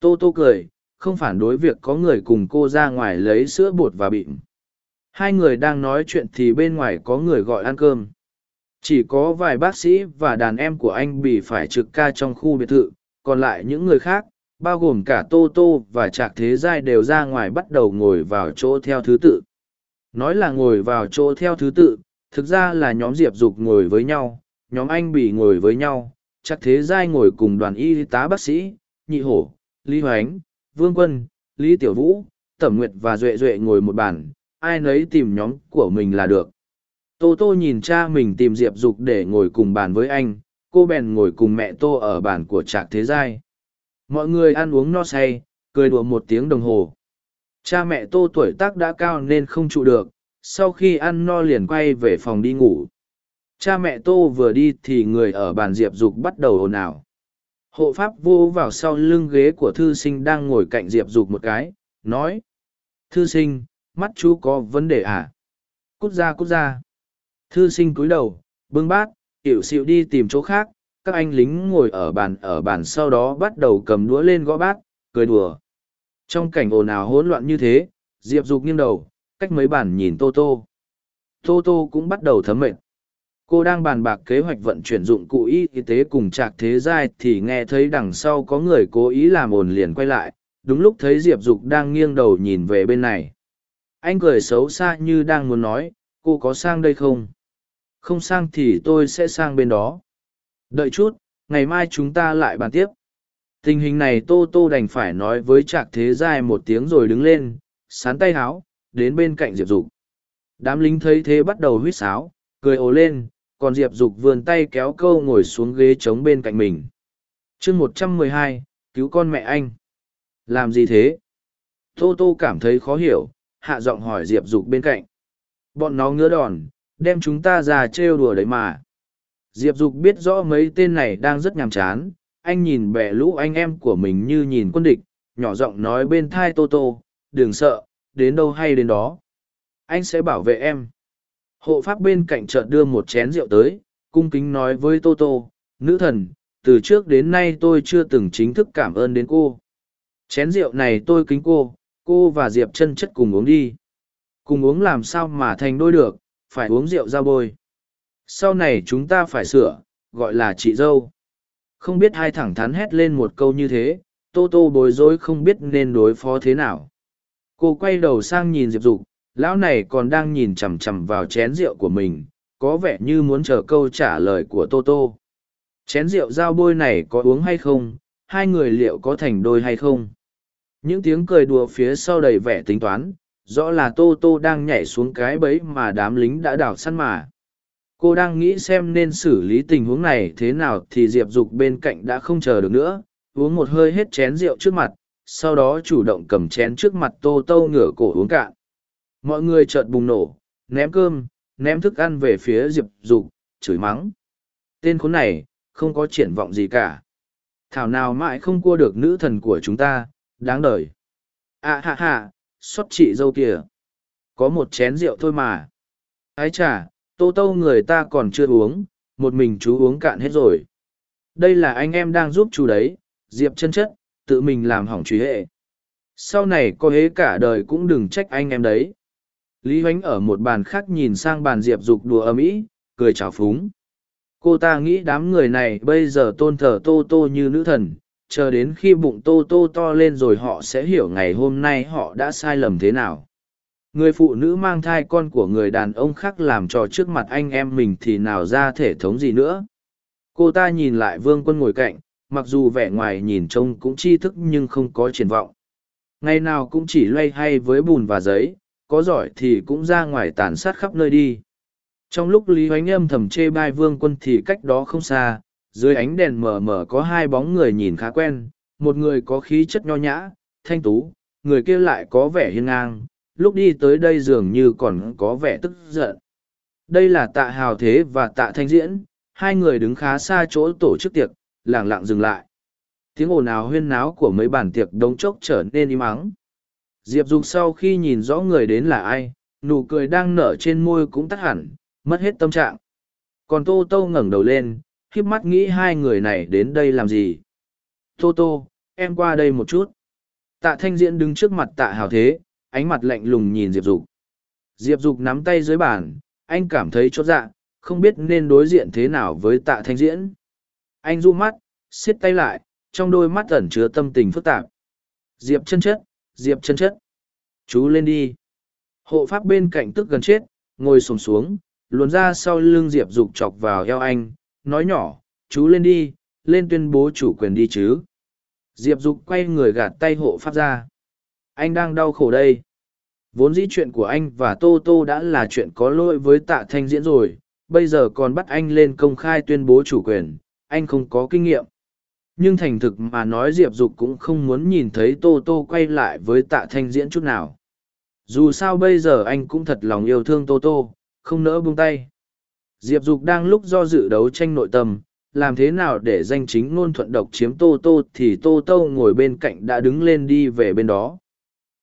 Tô tô cười không phản đối việc có người cùng cô ra ngoài lấy sữa bột và bịm. Hai người đang nói chuyện thì bên ngoài có người gọi ăn cơm. Chỉ có vài bác sĩ và đàn em của anh bị phải trực ca trong khu biệt thự, còn lại những người khác, bao gồm cả tô tô và trạc thế giai đều ra ngoài bắt đầu ngồi vào chỗ theo thứ tự. Nói là ngồi vào chỗ theo thứ tự, thực ra là nhóm diệp dục ngồi với nhau, nhóm anh bị ngồi với nhau chắc thế giai ngồi cùng đoàn y tá bác sĩ, nhị hổ, lý hoánh vương quân, lý tiểu vũ tẩm nguyệt và duệ duệ ngồi một bàn, ai nấy tìm nhóm của mình là được. Tô tô nhìn cha mình tìm diệp dục để ngồi cùng bàn với anh, cô bèn ngồi cùng mẹ tô ở bàn của trạc thế giai. Mọi người ăn uống no say, cười đùa một tiếng đồng hồ. Cha mẹ tô tuổi tác đã cao nên không trụ được, sau khi ăn no liền quay về phòng đi ngủ. Cha mẹ tô vừa đi thì người ở bàn diệp dục bắt đầu ồn ào hộ pháp vô vào sau lưng ghế của thư sinh đang ngồi cạnh diệp dục một cái, nói, thư sinh, mắt chú có vấn đề à? Cút ra cút ra. Thư sinh cúi đầu, bưng bát hiểu xịu đi tìm chỗ khác, các anh lính ngồi ở bàn ở bàn sau đó bắt đầu cầm đũa lên gõ bát, cười đùa. Trong cảnh ồn ào hỗn loạn như thế, diệp dục nghiêng đầu, cách mấy bàn nhìn tô tô. Tô tô cũng bắt đầu thấm mệt cô đang bàn bạc kế hoạch vận chuyển dụng cụ y tế cùng trạc thế giai thì nghe thấy đằng sau có người cố ý làm ồn liền quay lại, đúng lúc thấy diệp dục đang nghiêng đầu nhìn về bên này. Anh cười xấu xa như đang muốn nói, cô có sang đây không? Không sang thì tôi sẽ sang bên đó. Đợi chút, ngày mai chúng ta lại bàn tiếp. Tình hình này tô tô đành phải nói với trạc thế giai một tiếng rồi đứng lên, sán tay háo, đến bên cạnh diệp dục. Đám lính thấy thế bắt đầu huýt sáo, cười ồ lên còn diệp dục vươn tay kéo câu ngồi xuống ghế trống bên cạnh mình. Chương một trăm mười hai, cứu con mẹ anh. Làm gì thế? Tô tô cảm thấy khó hiểu, hạ giọng hỏi diệp dục bên cạnh. Bọn nó ngứa đòn, đem chúng ta ra trêu đùa đấy mà. Diệp dục biết rõ mấy tên này đang rất nhàm chán, anh nhìn bẻ lũ anh em của mình như nhìn quân địch, nhỏ giọng nói bên thai tô tô, đừng sợ, đến đâu hay đến đó. Anh sẽ bảo vệ em hộ pháp bên cạnh chợt đưa một chén rượu tới, cung kính nói với tô tô, nữ thần, từ trước đến nay tôi chưa từng chính thức cảm ơn đến cô. Chén rượu này tôi kính cô cô và diệp chân chất cùng uống đi. Cùng uống làm sao mà thành đôi được, phải uống rượu ra bôi. Sau này chúng ta phải sửa, gọi là chị dâu. Không biết hai thẳng thắn hét lên một câu như thế, tô tô bối rối không biết nên đối phó thế nào. Cô quay đầu sang nhìn diệp dục lão này còn đang nhìn chằm chằm vào chén rượu của mình, có vẻ như muốn chờ câu trả lời của tô tô. Chén rượu dao bôi này có uống hay không? Hai người liệu có thành đôi hay không? Những tiếng cười đùa phía sau đầy vẻ tính toán, rõ là tô tô đang nhảy xuống cái bẫy mà đám lính đã đào săn mà. Cô đang nghĩ xem nên xử lý tình huống này thế nào thì diệp dục bên cạnh đã không chờ được nữa, uống một hơi hết chén rượu trước mặt, sau đó chủ động cầm chén trước mặt tô tô ngửa cổ uống cạn mọi người chợt bùng nổ, ném cơm, ném thức ăn về phía diệp dục, chửi mắng. Tên khốn này, không có triển vọng gì cả. Thảo nào mãi không cua được nữ thần của chúng ta, đáng đời. À hạ hạ xót chị dâu kìa. Có một chén rượu thôi mà. Ái chả tô tô người ta còn chưa uống, một mình chú uống cạn hết rồi. Đây là anh em đang giúp chú đấy, diệp chân chất, tự mình làm hỏng truy hệ. Sau này có hế cả đời cũng đừng trách anh em đấy lý hoánh ở một bàn khác nhìn sang bàn diệp dục đùa ầm ĩ, cười trào phúng. Cô ta nghĩ đám người này bây giờ tôn thờ tô tô như nữ thần, chờ đến khi bụng tô tô to lên rồi họ sẽ hiểu ngày hôm nay họ đã sai lầm thế nào. Người phụ nữ mang thai con của người đàn ông khác làm trò trước mặt anh em mình thì nào ra thể thống gì nữa. Cô ta nhìn lại vương quân ngồi cạnh, mặc dù vẻ ngoài nhìn trông cũng tri thức nhưng không có triển vọng. Ngày nào cũng chỉ loay hay với bùn và giấy có giỏi thì cũng ra ngoài tàn sát khắp nơi đi. Trong lúc lý hoánh âm thầm chê bai vương quân thì cách đó không xa, dưới ánh đèn mờ mờ có hai bóng người nhìn khá quen, một người có khí chất nho nhã, thanh tú, người kia lại có vẻ hiên ngang, lúc đi tới đây dường như còn có vẻ tức giận. Đây là tạ hào thế và tạ thanh diễn, hai người đứng khá xa chỗ tổ chức tiệc lẳng lặng dừng lại. Tiếng ồn ào huyên náo của mấy bàn tiệc đống chốc trở nên im ắng diệp dục sau khi nhìn rõ người đến là ai, nụ cười đang nở trên môi cũng tắt hẳn, mất hết tâm trạng. Còn tô tô ngẩng đầu lên híp mắt nghĩ hai người này đến đây làm gì. Tô tô, em qua đây một chút. Tạ thanh diễn đứng trước mặt tạ hào thế, ánh mặt lạnh lùng nhìn diệp dục. Diệp dục nắm tay dưới bàn, anh cảm thấy chốt dạ không biết nên đối diện thế nào với tạ thanh diễn. Anh du mắt xiết tay lại, trong đôi mắt ẩn chứa tâm tình phức tạp. Diệp chân chất diệp chân chất. Chú lên đi. Hộ pháp bên cạnh tức gần chết, ngồi sùng xuống, luồn ra sau lưng diệp dục chọc vào eo anh, nói nhỏ, chú lên đi, lên tuyên bố chủ quyền đi chứ. Diệp dục quay người gạt tay hộ pháp ra. Anh đang đau khổ đây. Vốn dĩ chuyện của anh và tô tô đã là chuyện có lỗi với tạ thanh diễn rồi, bây giờ còn bắt anh lên công khai tuyên bố chủ quyền, anh không có kinh nghiệm nhưng thành thực mà nói diệp dục cũng không muốn nhìn thấy tô tô quay lại với tạ thanh diễn chút nào. Dù sao bây giờ anh cũng thật lòng yêu thương tô tô, không nỡ buông tay. Diệp dục đang lúc do dự đấu tranh nội tâm, làm thế nào để danh chính ngôn thuận độc chiếm tô tô thì tô tô ngồi bên cạnh đã đứng lên đi về bên đó.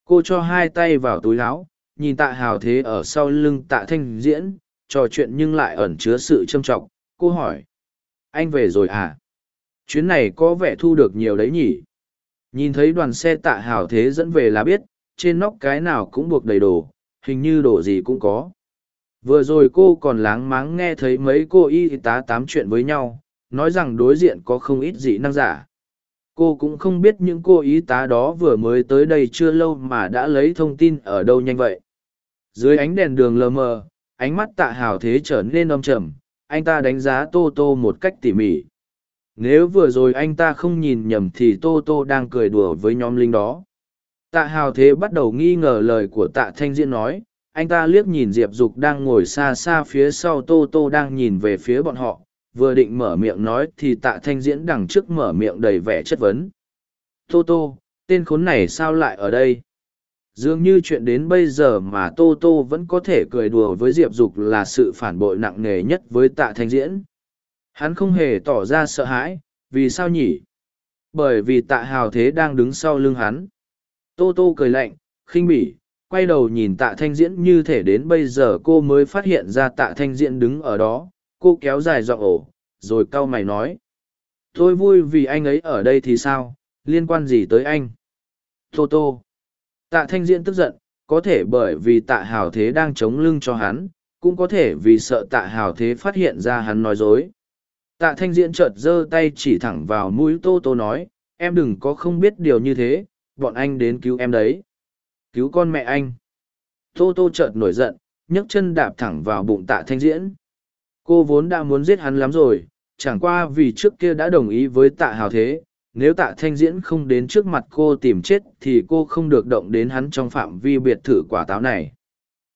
Cô cho hai tay vào túi láo nhìn tạ hào thế ở sau lưng tạ thanh diễn, trò chuyện nhưng lại ẩn chứa sự trâm trọng. Cô hỏi, anh về rồi à? Chuyến này có vẻ thu được nhiều đấy nhỉ? Nhìn thấy đoàn xe tạ hào thế dẫn về là biết, trên nóc cái nào cũng buộc đầy đồ, hình như đồ gì cũng có. Vừa rồi cô còn láng máng nghe thấy mấy cô y tá tám chuyện với nhau, nói rằng đối diện có không ít dị năng giả. Cô cũng không biết những cô y tá đó vừa mới tới đây chưa lâu mà đã lấy thông tin ở đâu nhanh vậy. Dưới ánh đèn đường lờ mờ, ánh mắt tạ hào thế trở nên âm trầm, anh ta đánh giá tô tô một cách tỉ mỉ nếu vừa rồi anh ta không nhìn nhầm thì tô tô đang cười đùa với nhóm linh đó. Tạ hào thế bắt đầu nghi ngờ lời của tạ thanh diễn nói, anh ta liếc nhìn diệp dục đang ngồi xa xa phía sau tô tô đang nhìn về phía bọn họ, vừa định mở miệng nói thì tạ thanh diễn đằng trước mở miệng đầy vẻ chất vấn. Tô tô, tên khốn này sao lại ở đây? Dường như chuyện đến bây giờ mà tô tô vẫn có thể cười đùa với diệp dục là sự phản bội nặng nề nhất với tạ thanh diễn hắn không hề tỏ ra sợ hãi, vì sao nhỉ? Bởi vì tạ hào thế đang đứng sau lưng hắn. Tô tô cười lạnh, khinh bỉ, quay đầu nhìn tạ thanh diễn như thể đến bây giờ cô mới phát hiện ra tạ thanh diễn đứng ở đó. Cô kéo dài giọng ổ, rồi cau mày nói. Tôi vui vì anh ấy ở đây thì sao? Liên quan gì tới anh? Tô tô. Tạ thanh diễn tức giận, có thể bởi vì tạ hào thế đang chống lưng cho hắn, cũng có thể vì sợ tạ hào thế phát hiện ra hắn nói dối tạ thanh diễn chợt giơ tay chỉ thẳng vào mũi tô tô nói, em đừng có không biết điều như thế, bọn anh đến cứu em đấy. Cứu con mẹ anh. Tô tô chợt nổi giận, nhấc chân đạp thẳng vào bụng tạ thanh diễn. Cô vốn đã muốn giết hắn lắm rồi, chẳng qua vì trước kia đã đồng ý với tạ hào thế, nếu tạ thanh diễn không đến trước mặt cô tìm chết thì cô không được động đến hắn trong phạm vi biệt thự quả táo này.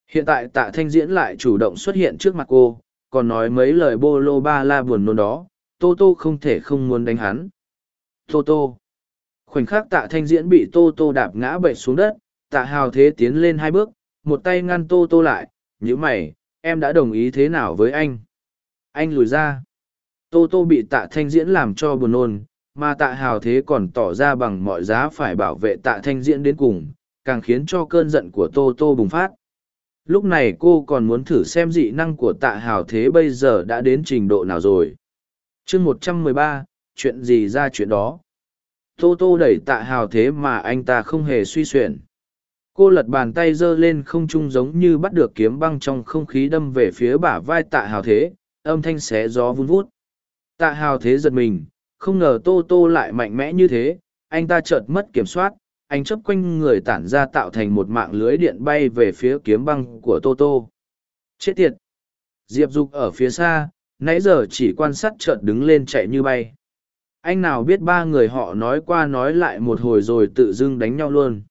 Hiện tại tạ thanh diễn lại chủ động xuất hiện trước mặt cô còn nói mấy lời bô lô ba la buồn nôn đó, tô tô không thể không muốn đánh hắn. Tô tô. Khoảnh khắc tạ thanh diễn bị tô tô đạp ngã bậy xuống đất, tạ hào thế tiến lên hai bước, một tay ngăn tô tô lại, nhữ mày, em đã đồng ý thế nào với anh? Anh lùi ra. Tô tô bị tạ thanh diễn làm cho buồn nôn, mà tạ hào thế còn tỏ ra bằng mọi giá phải bảo vệ tạ thanh diễn đến cùng, càng khiến cho cơn giận của tô tô bùng phát lúc này cô còn muốn thử xem dị năng của tạ hào thế bây giờ đã đến trình độ nào rồi. Chương một trăm mười ba, chuyện gì ra chuyện đó? Tô tô đẩy tạ hào thế mà anh ta không hề suy xuyển cô lật bàn tay giơ lên không trung giống như bắt được kiếm băng trong không khí đâm về phía bả vai tạ hào thế, âm thanh xé gió vun vút. Tạ hào thế giật mình, không ngờ tô tô lại mạnh mẽ như thế, anh ta chợt mất kiểm soát anh chấp quanh người tản ra tạo thành một mạng lưới điện bay về phía kiếm băng của tô tô. Chết tiệt! Diệp dục ở phía xa, nãy giờ chỉ quan sát chợt đứng lên chạy như bay. Anh nào biết ba người họ nói qua nói lại một hồi rồi tự dưng đánh nhau luôn.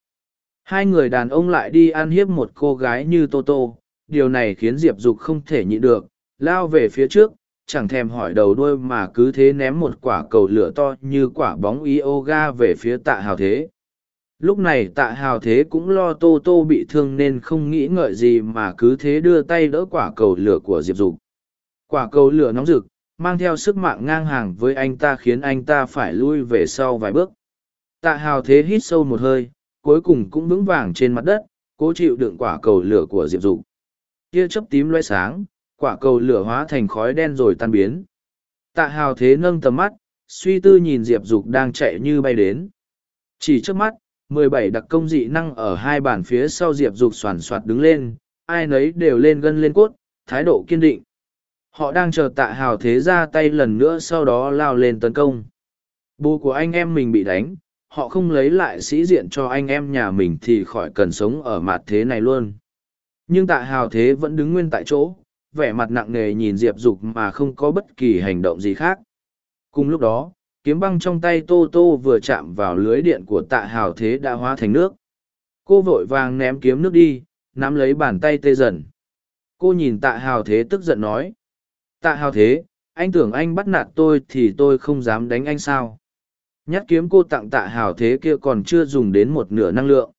Hai người đàn ông lại đi ăn hiếp một cô gái như tô tô. Điều này khiến diệp dục không thể nhịn được, lao về phía trước, chẳng thèm hỏi đầu đuôi mà cứ thế ném một quả cầu lửa to như quả bóng yoga về phía tạ hào thế lúc này tạ hào thế cũng lo tô tô bị thương nên không nghĩ ngợi gì mà cứ thế đưa tay đỡ quả cầu lửa của diệp dục. Quả cầu lửa nóng rực, mang theo sức mạng ngang hàng với anh ta khiến anh ta phải lui về sau vài bước. Tạ hào thế hít sâu một hơi, cuối cùng cũng vững vàng trên mặt đất, cố chịu đựng quả cầu lửa của diệp dục. Tia chớp tím loay sáng, quả cầu lửa hóa thành khói đen rồi tan biến. Tạ hào thế nâng tầm mắt, suy tư nhìn diệp dục đang chạy như bay đến. Chỉ trước mắt mười bảy đặc công dị năng ở hai bàn phía sau diệp dục soàn soạt đứng lên, ai nấy đều lên gân lên cốt, thái độ kiên định. Họ đang chờ tạ hào thế ra tay lần nữa sau đó lao lên tấn công. Bố của anh em mình bị đánh, họ không lấy lại sĩ diện cho anh em nhà mình thì khỏi cần sống ở mặt thế này luôn. Nhưng tạ hào thế vẫn đứng nguyên tại chỗ, vẻ mặt nặng nề nhìn diệp dục mà không có bất kỳ hành động gì khác. Cùng lúc đó kiếm băng trong tay tô tô vừa chạm vào lưới điện của tạ hào thế đã hóa thành nước. Cô vội vàng ném kiếm nước đi, nắm lấy bàn tay tê dần. Cô nhìn tạ hào thế tức giận nói, tạ hào thế, anh tưởng anh bắt nạt tôi thì tôi không dám đánh anh sao? Nhát kiếm cô tặng tạ hào thế kia còn chưa dùng đến một nửa năng lượng.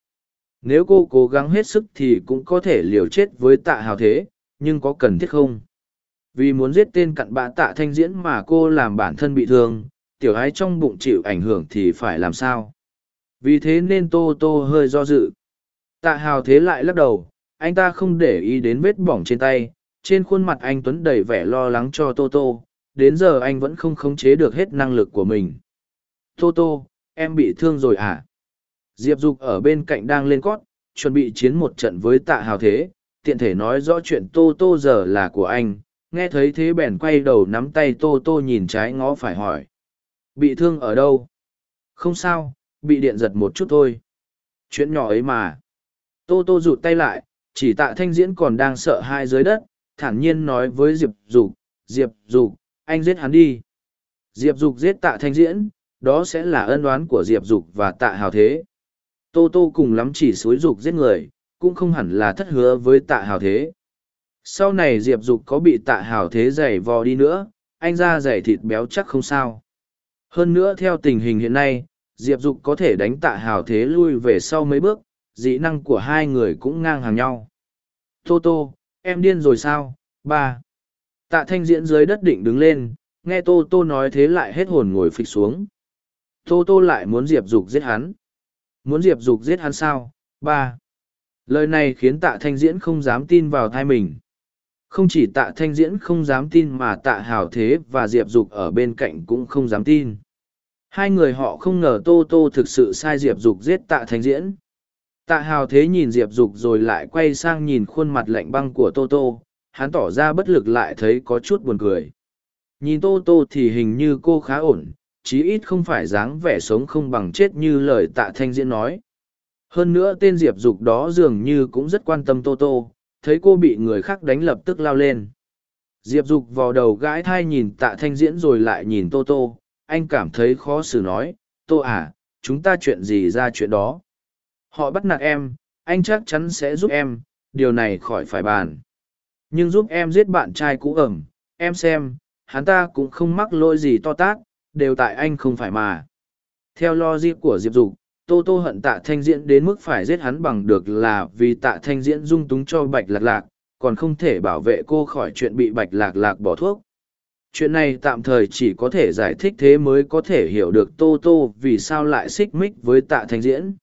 Nếu cô cố gắng hết sức thì cũng có thể liều chết với tạ hào thế, nhưng có cần thiết không? Vì muốn giết tên cặn bã tạ thanh diễn mà cô làm bản thân bị thương tiểu ái trong bụng chịu ảnh hưởng thì phải làm sao? Vì thế nên tô tô hơi do dự. Tạ hào thế lại lắc đầu, anh ta không để ý đến vết bỏng trên tay, trên khuôn mặt anh tuấn đầy vẻ lo lắng cho tô tô, đến giờ anh vẫn không khống chế được hết năng lực của mình. Tô tô, em bị thương rồi à? Diệp dục ở bên cạnh đang lên cót, chuẩn bị chiến một trận với tạ hào thế, tiện thể nói rõ chuyện tô tô giờ là của anh. Nghe thấy thế bèn quay đầu nắm tay tô tô nhìn trái ngó phải hỏi bị thương ở đâu? Không sao, bị điện giật một chút thôi. Chuyện nhỏ ấy mà. Tô tô rụt tay lại, chỉ tạ thanh diễn còn đang sợ hai dưới đất, thản nhiên nói với diệp dục diệp dục, anh giết hắn đi. Diệp dục giết tạ thanh diễn, đó sẽ là ân oán của diệp dục và tạ hào thế. Tô tô cùng lắm chỉ xối dục giết người, cũng không hẳn là thất hứa với tạ hào thế. Sau này diệp dục có bị tạ hào thế giày vò đi nữa, anh ra giày thịt béo chắc không sao hơn nữa theo tình hình hiện nay, diệp dục có thể đánh tạ hào thế lui về sau mấy bước dĩ năng của hai người cũng ngang hàng nhau. Tô tô, em điên rồi sao? Ba. Tạ thanh diễn dưới đất định đứng lên, nghe tô tô nói thế lại hết hồn ngồi phịch xuống. Tô tô lại muốn diệp dục giết hắn. Muốn diệp dục giết hắn sao? Ba. Lời này khiến tạ thanh diễn không dám tin vào thai mình không chỉ tạ thanh diễn không dám tin mà tạ hào thế và diệp dục ở bên cạnh cũng không dám tin. Hai người họ không ngờ tô tô thực sự sai diệp dục giết tạ thanh diễn. Tạ hào thế nhìn diệp dục rồi lại quay sang nhìn khuôn mặt lạnh băng của tô tô. Hắn tỏ ra bất lực lại thấy có chút buồn cười. Nhìn tô tô thì hình như cô khá ổn, chí ít không phải dáng vẻ sống không bằng chết như lời tạ thanh diễn nói. Hơn nữa tên diệp dục đó dường như cũng rất quan tâm tô tô thấy cô bị người khác đánh lập tức lao lên. Diệp dục vào đầu gãi thai nhìn tạ thanh diễn rồi lại nhìn tô tô. Anh cảm thấy khó xử nói, tô à chúng ta chuyện gì ra chuyện đó? Họ bắt nạt em, anh chắc chắn sẽ giúp em, điều này khỏi phải bàn. Nhưng giúp em giết bạn trai cũ ẩm, em xem, hắn ta cũng không mắc lỗi gì to tát, đều tại anh không phải mà. Theo logic của diệp dục tô tô hận tạ thanh diễn đến mức phải giết hắn bằng được là vì tạ thanh diễn dung túng cho bạch lạc lạc, còn không thể bảo vệ cô khỏi chuyện bị bạch lạc lạc bỏ thuốc. Chuyện này tạm thời chỉ có thể giải thích thế mới có thể hiểu được tô tô vì sao lại xích mích với tạ thanh diễn.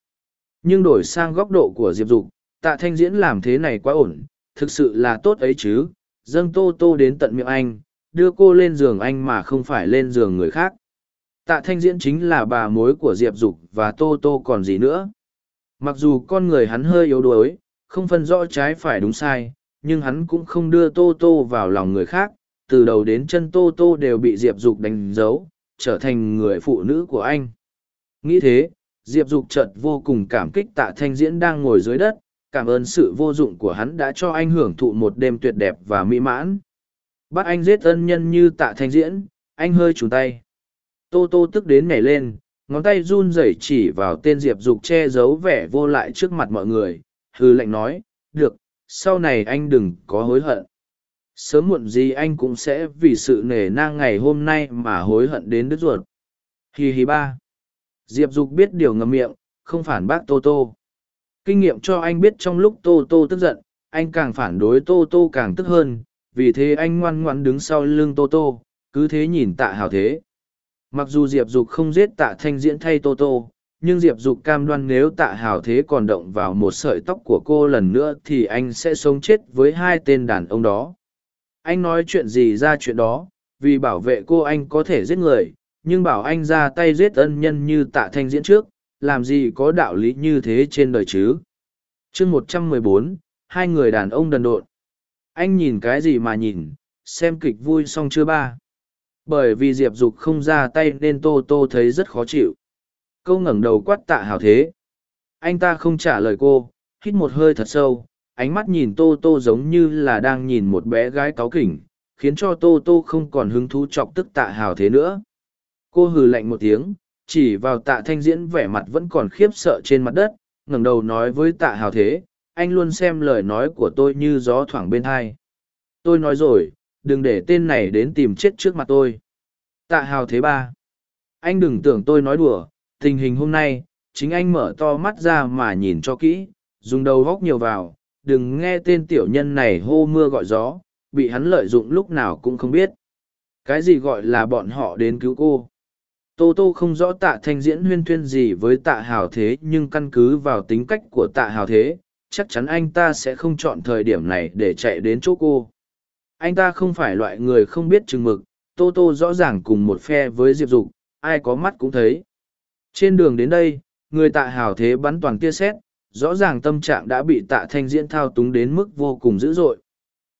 Nhưng đổi sang góc độ của diệp dục, tạ thanh diễn làm thế này quá ổn, thực sự là tốt ấy chứ. Dâng tô tô đến tận miệng anh, đưa cô lên giường anh mà không phải lên giường người khác tạ thanh diễn chính là bà mối của diệp dục và tô tô còn gì nữa. Mặc dù con người hắn hơi yếu đuối, không phân rõ trái phải đúng sai, nhưng hắn cũng không đưa tô tô vào lòng người khác. Từ đầu đến chân tô tô đều bị diệp dục đánh dấu, trở thành người phụ nữ của anh. Nghĩ thế, diệp dục chợt vô cùng cảm kích tạ thanh diễn đang ngồi dưới đất, cảm ơn sự vô dụng của hắn đã cho anh hưởng thụ một đêm tuyệt đẹp và mỹ mãn. Bắt anh giết ân nhân như tạ thanh diễn, anh hơi trùn tay tô tô tức đến nhảy lên, ngón tay run rẩy chỉ vào tên diệp dục che giấu vẻ vô lại trước mặt mọi người hư lệnh nói, được, sau này anh đừng có hối hận. Sớm muộn gì anh cũng sẽ vì sự nể nang ngày hôm nay mà hối hận đến đứt ruột. Hì hì ba. Diệp dục biết điều ngầm miệng, không phản bác tô tô. Kinh nghiệm cho anh biết trong lúc tô tô tức giận, anh càng phản đối tô tô càng tức hơn, vì thế anh ngoan ngoãn đứng sau lưng tô tô, cứ thế nhìn tạ hào thế mặc dù diệp dục không giết tạ thanh diễn thay tô tô, nhưng diệp dục cam đoan nếu tạ hào thế còn động vào một sợi tóc của cô lần nữa thì anh sẽ sống chết với hai tên đàn ông đó. Anh nói chuyện gì ra chuyện đó, vì bảo vệ cô anh có thể giết người, nhưng bảo anh ra tay giết ân nhân như tạ thanh diễn trước, làm gì có đạo lý như thế trên đời chứ? Chương một trăm mười bốn, hai người đàn ông đần độn. Anh nhìn cái gì mà nhìn, xem kịch vui xong chưa ba? Bởi vì diệp dục không ra tay nên tô tô thấy rất khó chịu. Câu ngẩng đầu quát tạ hào thế. Anh ta không trả lời cô, hít một hơi thật sâu, ánh mắt nhìn tô tô giống như là đang nhìn một bé gái cáu kỉnh, khiến cho tô tô không còn hứng thú chọc tức tạ hào thế nữa. Cô hừ lạnh một tiếng, chỉ vào tạ thanh diễn vẻ mặt vẫn còn khiếp sợ trên mặt đất, ngẩng đầu nói với tạ hào thế, anh luôn xem lời nói của tôi như gió thoảng bên thai tôi nói rồi đừng để tên này đến tìm chết trước mặt tôi. Tạ hào thế ba. Anh đừng tưởng tôi nói đùa, tình hình hôm nay, chính anh mở to mắt ra mà nhìn cho kỹ, dùng đầu góc nhiều vào, đừng nghe tên tiểu nhân này hô mưa gọi gió, bị hắn lợi dụng lúc nào cũng không biết. Cái gì gọi là bọn họ đến cứu cô? Tô tô không rõ tạ thanh diễn huyên thuyên gì với tạ hào thế, nhưng căn cứ vào tính cách của tạ hào thế, chắc chắn anh ta sẽ không chọn thời điểm này để chạy đến chỗ cô anh ta không phải loại người không biết chừng mực, tô tô rõ ràng cùng một phe với diệp dục, ai có mắt cũng thấy. Trên đường đến đây, người tạ hào thế bắn toàn tia xét rõ ràng tâm trạng đã bị tạ thanh diễn thao túng đến mức vô cùng dữ dội.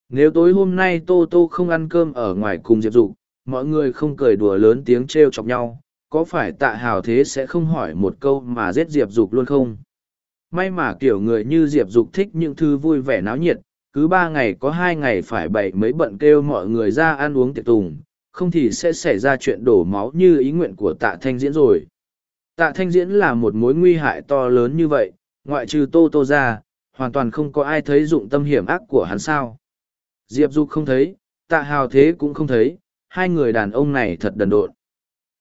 Nếu tối hôm nay tô tô không ăn cơm ở ngoài cùng diệp dục, mọi người không cười đùa lớn tiếng t r e o chọc nhau, có phải tạ hào thế sẽ không hỏi một câu mà giết diệp dục luôn không? May mà kiểu người như diệp dục thích những thứ vui vẻ náo nhiệt cứ ba ngày có hai ngày phải bày mấy bận kêu mọi người ra ăn uống tiệc tùng, không thì sẽ xảy ra chuyện đổ máu như ý nguyện của tạ thanh diễn rồi. Tạ thanh diễn là một mối nguy hại to lớn như vậy, ngoại trừ tô tô ra, hoàn toàn không có ai thấy dụng tâm hiểm ác của hắn sao. Diệp Du không thấy, tạ hào thế cũng không thấy, hai người đàn ông này thật đần độn.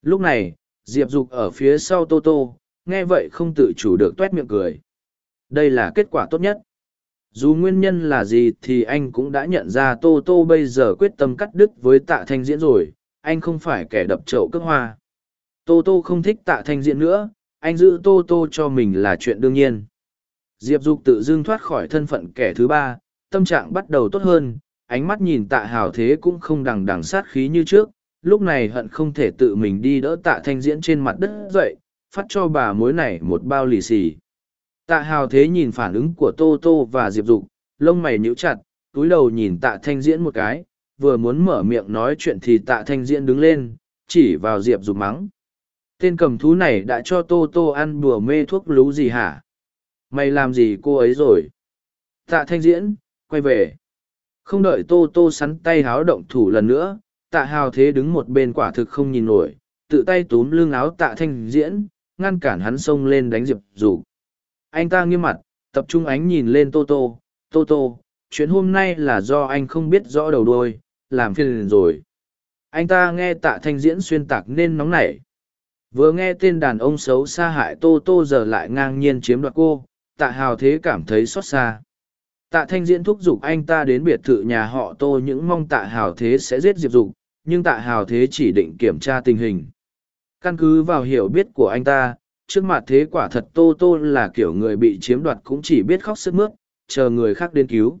Lúc này, diệp dục ở phía sau tô tô, nghe vậy không tự chủ được t u é t miệng cười. Đây là kết quả tốt nhất dù nguyên nhân là gì thì anh cũng đã nhận ra tô tô bây giờ quyết tâm cắt đứt với tạ thanh diễn rồi anh không phải kẻ đập trậu cướp hoa tô tô không thích tạ thanh diễn nữa anh giữ tô tô cho mình là chuyện đương nhiên Diệp Dục tự dưng thoát khỏi thân phận kẻ thứ ba, tâm trạng bắt đầu tốt hơn, ánh mắt nhìn tạ hào thế cũng không đằng đằng sát khí như trước, lúc này hận không thể tự mình đi đỡ tạ thanh diễn trên mặt đất dậy, phát cho bà mối này một bao lì xì. Tạ hào thế nhìn phản ứng của Tô Tô và Diệp Dục, lông mày nhíu chặt, túi đầu nhìn tạ thanh diễn một cái, vừa muốn mở miệng nói chuyện thì tạ thanh diễn đứng lên, chỉ vào Diệp Dục mắng. Tên cầm thú này đã cho Tô Tô ăn bùa mê thuốc lú gì hả? Mày làm gì cô ấy rồi? Tạ thanh diễn, quay về. Không đợi tô tô sắn tay háo động thủ lần nữa, tạ hào thế đứng một bên quả thực không nhìn nổi, tự tay túm lưng áo tạ thanh diễn, ngăn cản hắn xông lên đánh diệp Dục. Anh ta nghiêm mặt, tập trung ánh nhìn lên tô tô, tô tô, chuyện hôm nay là do anh không biết rõ đầu đuôi, làm phiền rồi. Anh ta nghe tạ thanh diễn xuyên tạc nên nóng nảy. Vừa nghe tên đàn ông xấu xa hại tô tô giờ lại ngang nhiên chiếm đoạt cô, tạ hào thế cảm thấy xót xa tạ thanh diễn thúc giục anh ta đến biệt thự nhà họ tô những mong tạ hào thế sẽ giết diệp dục nhưng tạ hào thế chỉ định kiểm tra tình hình căn cứ vào hiểu biết của anh ta trước mặt thế quả thật tô tô là kiểu người bị chiếm đoạt cũng chỉ biết khóc sức mướt, chờ người khác đến cứu.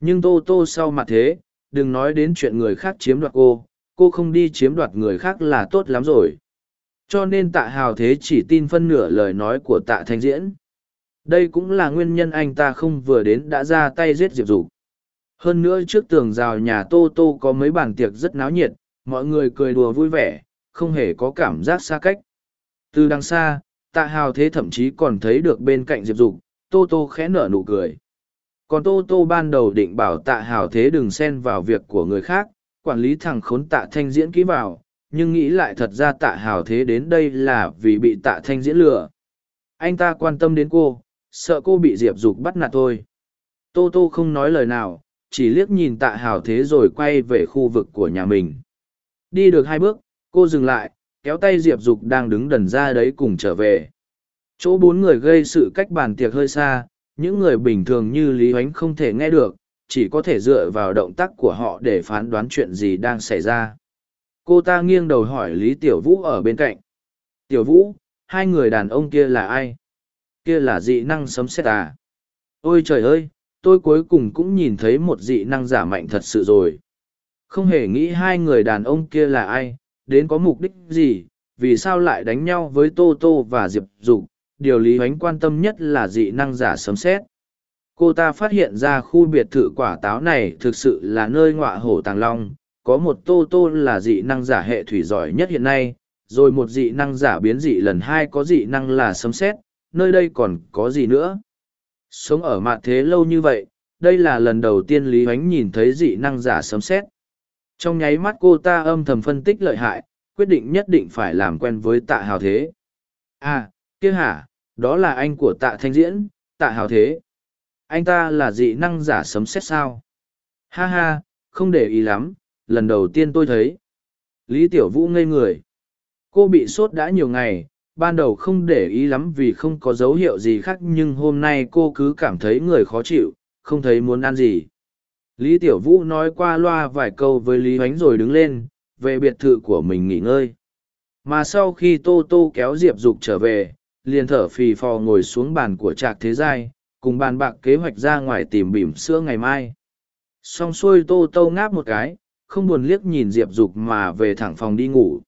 Nhưng tô tô sau mặt thế, đừng nói đến chuyện người khác chiếm đoạt cô cô không đi chiếm đoạt người khác là tốt lắm rồi. Cho nên tạ hào thế chỉ tin phân nửa lời nói của tạ thanh diễn. Đây cũng là nguyên nhân anh ta không vừa đến đã ra tay giết diệp dục. Hơn nữa trước tường rào nhà tô tô có mấy bàn tiệc rất náo nhiệt, mọi người cười đùa vui vẻ, không hề có cảm giác xa cách. Từ đằng xa tạ hào thế thậm chí còn thấy được bên cạnh diệp dục, tô tô khẽ nở nụ cười. Còn tô tô ban đầu định bảo tạ hào thế đừng xen vào việc của người khác, quản lý thằng khốn tạ thanh diễn kỹ vào, nhưng nghĩ lại thật ra tạ hào thế đến đây là vì bị tạ thanh diễn lừa. Anh ta quan tâm đến cô, sợ cô bị diệp dục bắt nạt thôi. Tô tô không nói lời nào, chỉ liếc nhìn tạ hào thế rồi quay về khu vực của nhà mình. Đi được hai bước, cô dừng lại kéo tay diệp dục đang đứng đần ra đấy cùng trở về. Chỗ bốn người gây sự cách bàn tiệc hơi xa, những người bình thường như lý oánh không thể nghe được, chỉ có thể dựa vào động tác của họ để phán đoán chuyện gì đang xảy ra. Cô ta nghiêng đầu hỏi lý tiểu vũ ở bên cạnh. Tiểu vũ, hai người đàn ông kia là ai? Kia là dị năng sấm xét à? Ôi trời ơi, tôi cuối cùng cũng nhìn thấy một dị năng giả mạnh thật sự rồi. Không hề nghĩ hai người đàn ông kia là ai đến có mục đích gì, vì sao lại đánh nhau với tô tô và diệp dục? Điều lý hoánh quan tâm nhất là dị năng giả sấm xét cô ta phát hiện ra khu biệt thự quả táo này thực sự là nơi ngọa hổ tàng long. Có một tô tô là dị năng giả hệ thủy giỏi nhất hiện nay, rồi một dị năng giả biến dị lần hai có dị năng là sấm xét nơi đây còn có gì nữa? Sống ở mạn thế lâu như vậy, đây là lần đầu tiên lý hoánh nhìn thấy dị năng giả sấm xét trong nháy mắt cô ta âm thầm phân tích lợi hại, quyết định nhất định phải làm quen với tạ hào thế. À kia hả, đó là anh của tạ thanh diễn, tạ hào thế. Anh ta là dị năng giả sấm xét sao? Ha ha, không để ý lắm, lần đầu tiên tôi thấy. Lý tiểu vũ ngây người. Cô bị sốt đã nhiều ngày, ban đầu không để ý lắm vì không có dấu hiệu gì khác nhưng hôm nay cô cứ cảm thấy người khó chịu, không thấy muốn ăn gì lý tiểu vũ nói qua loa vài câu với lý Huánh rồi đứng lên, về biệt thự của mình nghỉ ngơi. Mà sau khi tô tô kéo diệp dục trở về, liền thở phì phò ngồi xuống bàn của trạc thế giai, cùng bàn bạc kế hoạch ra ngoài tìm bỉm sữa ngày mai. Xong xuôi tô tô ngáp một cái, không buồn liếc nhìn diệp dục mà về thẳng phòng đi ngủ.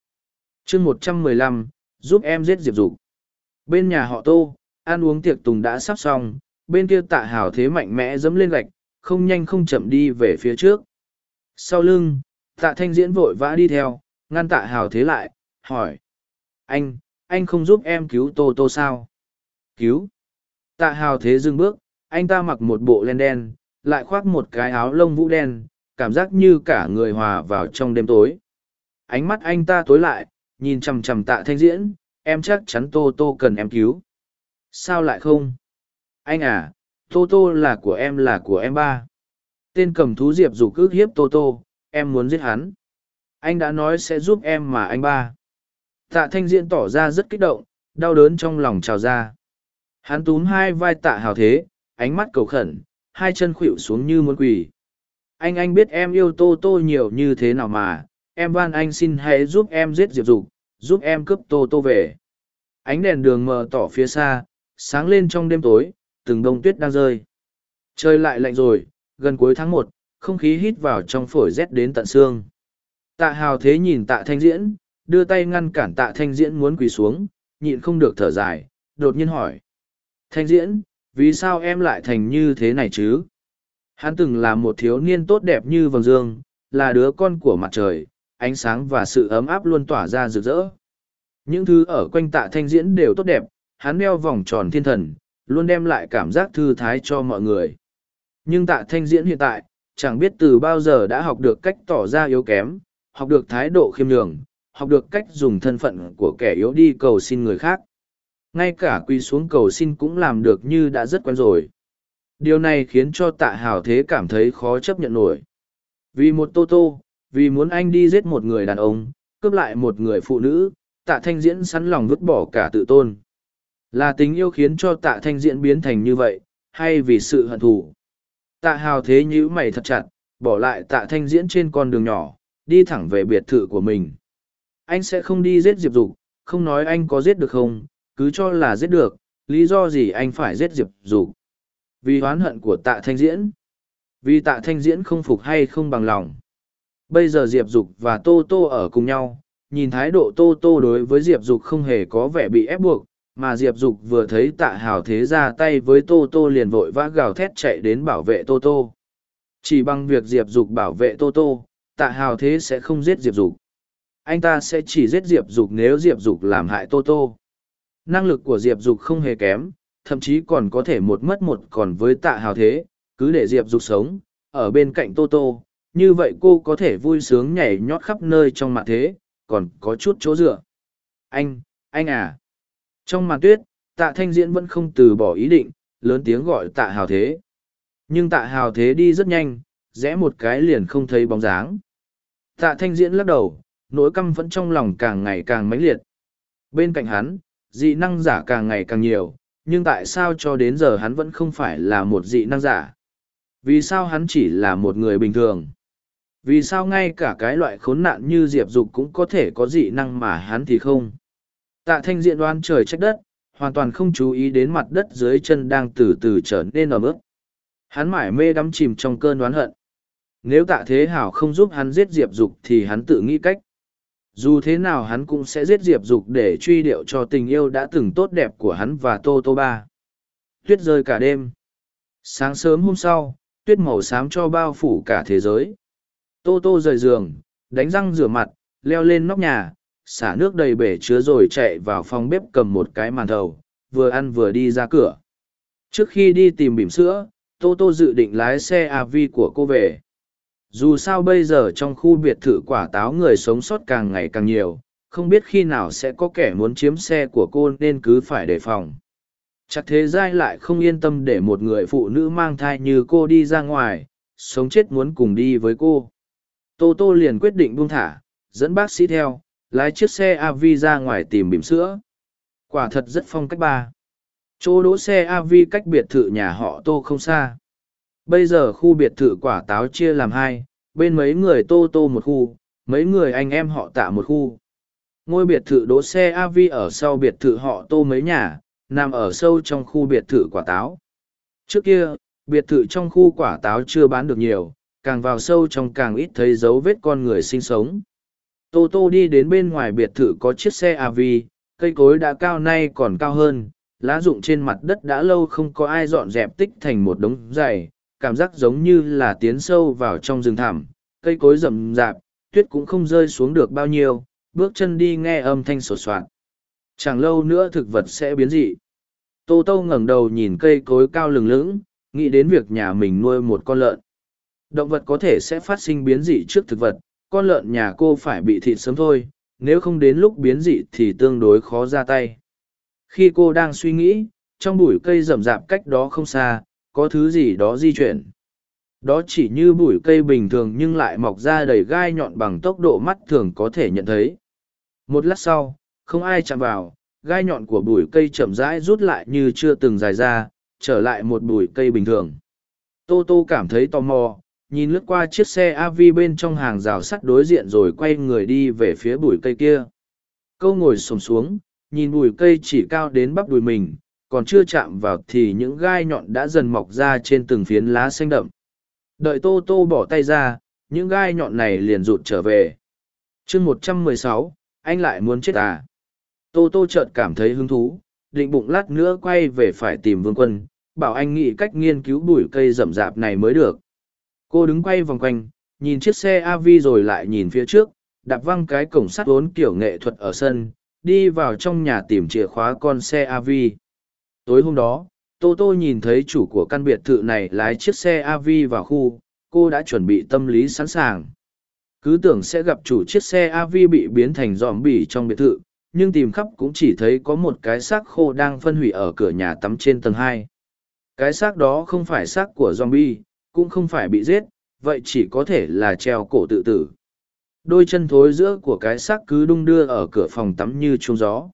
Chương một trăm mười lăm, giúp em giết diệp dục. Bên nhà họ tô, ăn uống tiệc tùng đã sắp xong, bên kia tạ hào thế mạnh mẽ dẫm lên gạch không nhanh không chậm đi về phía trước. Sau lưng, tạ thanh diễn vội vã đi theo, ngăn tạ hào thế lại, hỏi. Anh anh không giúp em cứu tô tô sao? Cứu. Tạ hào thế dừng bước, anh ta mặc một bộ len đen, lại khoác một cái áo lông vũ đen, cảm giác như cả người hòa vào trong đêm tối. Ánh mắt anh ta tối lại, nhìn chằm chằm tạ thanh diễn, em chắc chắn tô tô cần em cứu. Sao lại không? Anh à tô tô là của em, là của em ba. Tên cầm thú diệp dù cứ hiếp tô tô, em muốn giết hắn. Anh đã nói sẽ giúp em mà anh ba. Tạ thanh diễn tỏ ra rất kích động, đau đớn trong lòng trào ra. Hắn túm hai vai tạ hào thế, ánh mắt cầu khẩn, hai chân khuỵu xuống như muốn quỳ. Anh anh biết em yêu tô tô nhiều như thế nào mà, em van anh xin hãy giúp em giết diệp dục, giúp em cướp tô tô về. Ánh đèn đường mờ tỏ phía xa, sáng lên trong đêm tối từng đông tuyết đang rơi. Trời lại lạnh rồi, gần cuối tháng một, không khí hít vào trong phổi rét đến tận xương. Tạ hào thế nhìn tạ thanh diễn, đưa tay ngăn cản tạ thanh diễn muốn quỳ xuống, nhịn không được thở dài, đột nhiên hỏi. Thanh diễn, vì sao em lại thành như thế này chứ? Hắn từng là một thiếu niên tốt đẹp như vầng dương, là đứa con của mặt trời, ánh sáng và sự ấm áp luôn tỏa ra rực rỡ. Những thứ ở quanh tạ thanh diễn đều tốt đẹp, hắn đeo vòng tròn thiên thần luôn đem lại cảm giác thư thái cho mọi người. Nhưng tạ thanh diễn hiện tại, chẳng biết từ bao giờ đã học được cách tỏ ra yếu kém, học được thái độ khiêm nhường, học được cách dùng thân phận của kẻ yếu đi cầu xin người khác. Ngay cả quy xuống cầu xin cũng làm được như đã rất quen rồi. Điều này khiến cho tạ hào thế cảm thấy khó chấp nhận nổi. Vì một tô tô, vì muốn anh đi giết một người đàn ông, cướp lại một người phụ nữ, tạ thanh diễn sẵn lòng vứt bỏ cả tự tôn là tình yêu khiến cho tạ thanh diễn biến thành như vậy, hay vì sự hận thù? Tạ hào thế nhữ mày thật chặt, bỏ lại tạ thanh diễn trên con đường nhỏ, đi thẳng về biệt thự của mình. Anh sẽ không đi giết diệp dục, không nói anh có giết được không, cứ cho là giết được, lý do gì anh phải giết diệp dục? Vì oán hận của tạ thanh diễn. Vì tạ thanh diễn không phục hay không bằng lòng. Bây giờ diệp dục và tô tô ở cùng nhau, nhìn thái độ tô tô đối với diệp dục không hề có vẻ bị ép buộc mà diệp dục vừa thấy tạ hào thế ra tay với tô tô liền vội vã gào thét chạy đến bảo vệ tô tô chỉ bằng việc diệp dục bảo vệ tô tô tạ hào thế sẽ không giết diệp dục anh ta sẽ chỉ giết diệp dục nếu diệp dục làm hại tô tô năng lực của diệp dục không hề kém thậm chí còn có thể một mất một còn với tạ hào thế cứ để diệp dục sống ở bên cạnh tô tô như vậy cô có thể vui sướng nhảy nhót khắp nơi trong mạng thế còn có chút chỗ dựa. Anh, anh à. Trong màn tuyết, tạ thanh diễn vẫn không từ bỏ ý định, lớn tiếng gọi tạ hào thế. Nhưng tạ hào thế đi rất nhanh, rẽ một cái liền không thấy bóng dáng. Tạ thanh diễn lắc đầu, nỗi căm vẫn trong lòng càng ngày càng mãnh liệt. Bên cạnh hắn, dị năng giả càng ngày càng nhiều, nhưng tại sao cho đến giờ hắn vẫn không phải là một dị năng giả? Vì sao hắn chỉ là một người bình thường? Vì sao ngay cả cái loại khốn nạn như Diệp Dục cũng có thể có dị năng mà hắn thì không? Tạ thanh diện đoan trời trách đất, hoàn toàn không chú ý đến mặt đất dưới chân đang từ từ trở nên ẩm ướt. Hắn mải mê đắm chìm trong cơn đoán hận. Nếu tạ thế hảo không giúp hắn giết Diệp Dục thì hắn tự nghĩ cách. Dù thế nào hắn cũng sẽ giết Diệp Dục để truy điệu cho tình yêu đã từng tốt đẹp của hắn và Tô Tô Ba. Tuyết rơi cả đêm. Sáng sớm hôm sau, tuyết màu xám cho bao phủ cả thế giới. Tô Tô rời giường, đánh răng rửa mặt, leo lên nóc nhà, xả nước đầy bể chứa rồi chạy vào phòng bếp cầm một cái màn thầu, vừa ăn vừa đi ra cửa. Trước khi đi tìm bỉm sữa, Tô Tô dự định lái xe AV của cô về. Dù sao bây giờ trong khu biệt thự quả táo người sống sót càng ngày càng nhiều, không biết khi nào sẽ có kẻ muốn chiếm xe của cô nên cứ phải đề phòng. Chắc thế giai lại không yên tâm để một người phụ nữ mang thai như cô đi ra ngoài, sống chết muốn cùng đi với cô. Tô Tô liền quyết định buông thả, dẫn bác sĩ theo, lái chiếc xe AV ra ngoài tìm bìm sữa. Quả thật rất phong cách ba. Chỗ đỗ xe AV cách biệt thự nhà họ Tô không xa. Bây giờ khu biệt thự quả táo chia làm hai, bên mấy người Tô Tô một khu, mấy người anh em họ tạ một khu. Ngôi biệt thự đỗ xe AV ở sau biệt thự họ Tô mấy nhà, nằm ở sâu trong khu biệt thự quả táo. Trước kia, biệt thự trong khu quả táo chưa bán được nhiều, càng vào sâu trong càng ít thấy dấu vết con người sinh sống. Tô Tô đi đến bên ngoài biệt thự có chiếc xe AV, cây cối đã cao nay còn cao hơn, lá rụng trên mặt đất đã lâu không có ai dọn dẹp tích thành một đống dày, cảm giác giống như là tiến sâu vào trong rừng thảm. cây cối rậm rạp, tuyết cũng không rơi xuống được bao nhiêu, bước chân đi nghe âm thanh sột soạt. Chẳng lâu nữa thực vật sẽ biến dị. Tô Tô ngẩng đầu nhìn cây cối cao lừng lững, nghĩ đến việc nhà mình nuôi một con lợn. Động vật có thể sẽ phát sinh biến dị trước thực vật, con lợn nhà cô phải bị thịt sớm thôi, nếu không đến lúc biến dị thì tương đối khó ra tay. Khi cô đang suy nghĩ, trong bụi cây rậm rạp cách đó không xa, có thứ gì đó di chuyển. Đó chỉ như bụi cây bình thường nhưng lại mọc ra đầy gai nhọn bằng tốc độ mắt thường có thể nhận thấy. Một lát sau, không ai chạm vào, gai nhọn của bụi cây chậm rãi rút lại như chưa từng dài ra, trở lại một bụi cây bình thường. Tô Tô cảm thấy tò mò, nhìn lướt qua chiếc xe AV bên trong hàng rào sắt đối diện rồi quay người đi về phía bụi cây kia. Câu ngồi sồm xuống, nhìn bụi cây chỉ cao đến bắp đùi mình, còn chưa chạm vào thì những gai nhọn đã dần mọc ra trên từng phiến lá xanh đậm. Đợi Tô Tô bỏ tay ra, những gai nhọn này liền rụt trở về. chương một trăm mười sáu, anh lại muốn chết à? Tô Tô chợt cảm thấy hứng thú, định bụng lát nữa quay về phải tìm vương quân, bảo anh nghĩ cách nghiên cứu bụi cây rậm rạp này mới được. Cô đứng quay vòng quanh, nhìn chiếc xe AV rồi lại nhìn phía trước, đạp văng cái cổng sắt vốn kiểu nghệ thuật ở sân, đi vào trong nhà tìm chìa khóa con xe AV. Tối hôm đó, Tô Tô nhìn thấy chủ của căn biệt thự này lái chiếc xe AV vào khu, cô đã chuẩn bị tâm lý sẵn sàng. Cứ tưởng sẽ gặp chủ chiếc xe AV bị biến thành giòm bỉ trong biệt thự, nhưng tìm khắp cũng chỉ thấy có một cái xác khô đang phân hủy ở cửa nhà tắm trên tầng hai. Cái xác đó không phải xác của zombie, cũng không phải bị giết, vậy chỉ có thể là treo cổ tự tử. Đôi chân thối giữa của cái xác cứ đung đưa ở cửa phòng tắm như trung gió.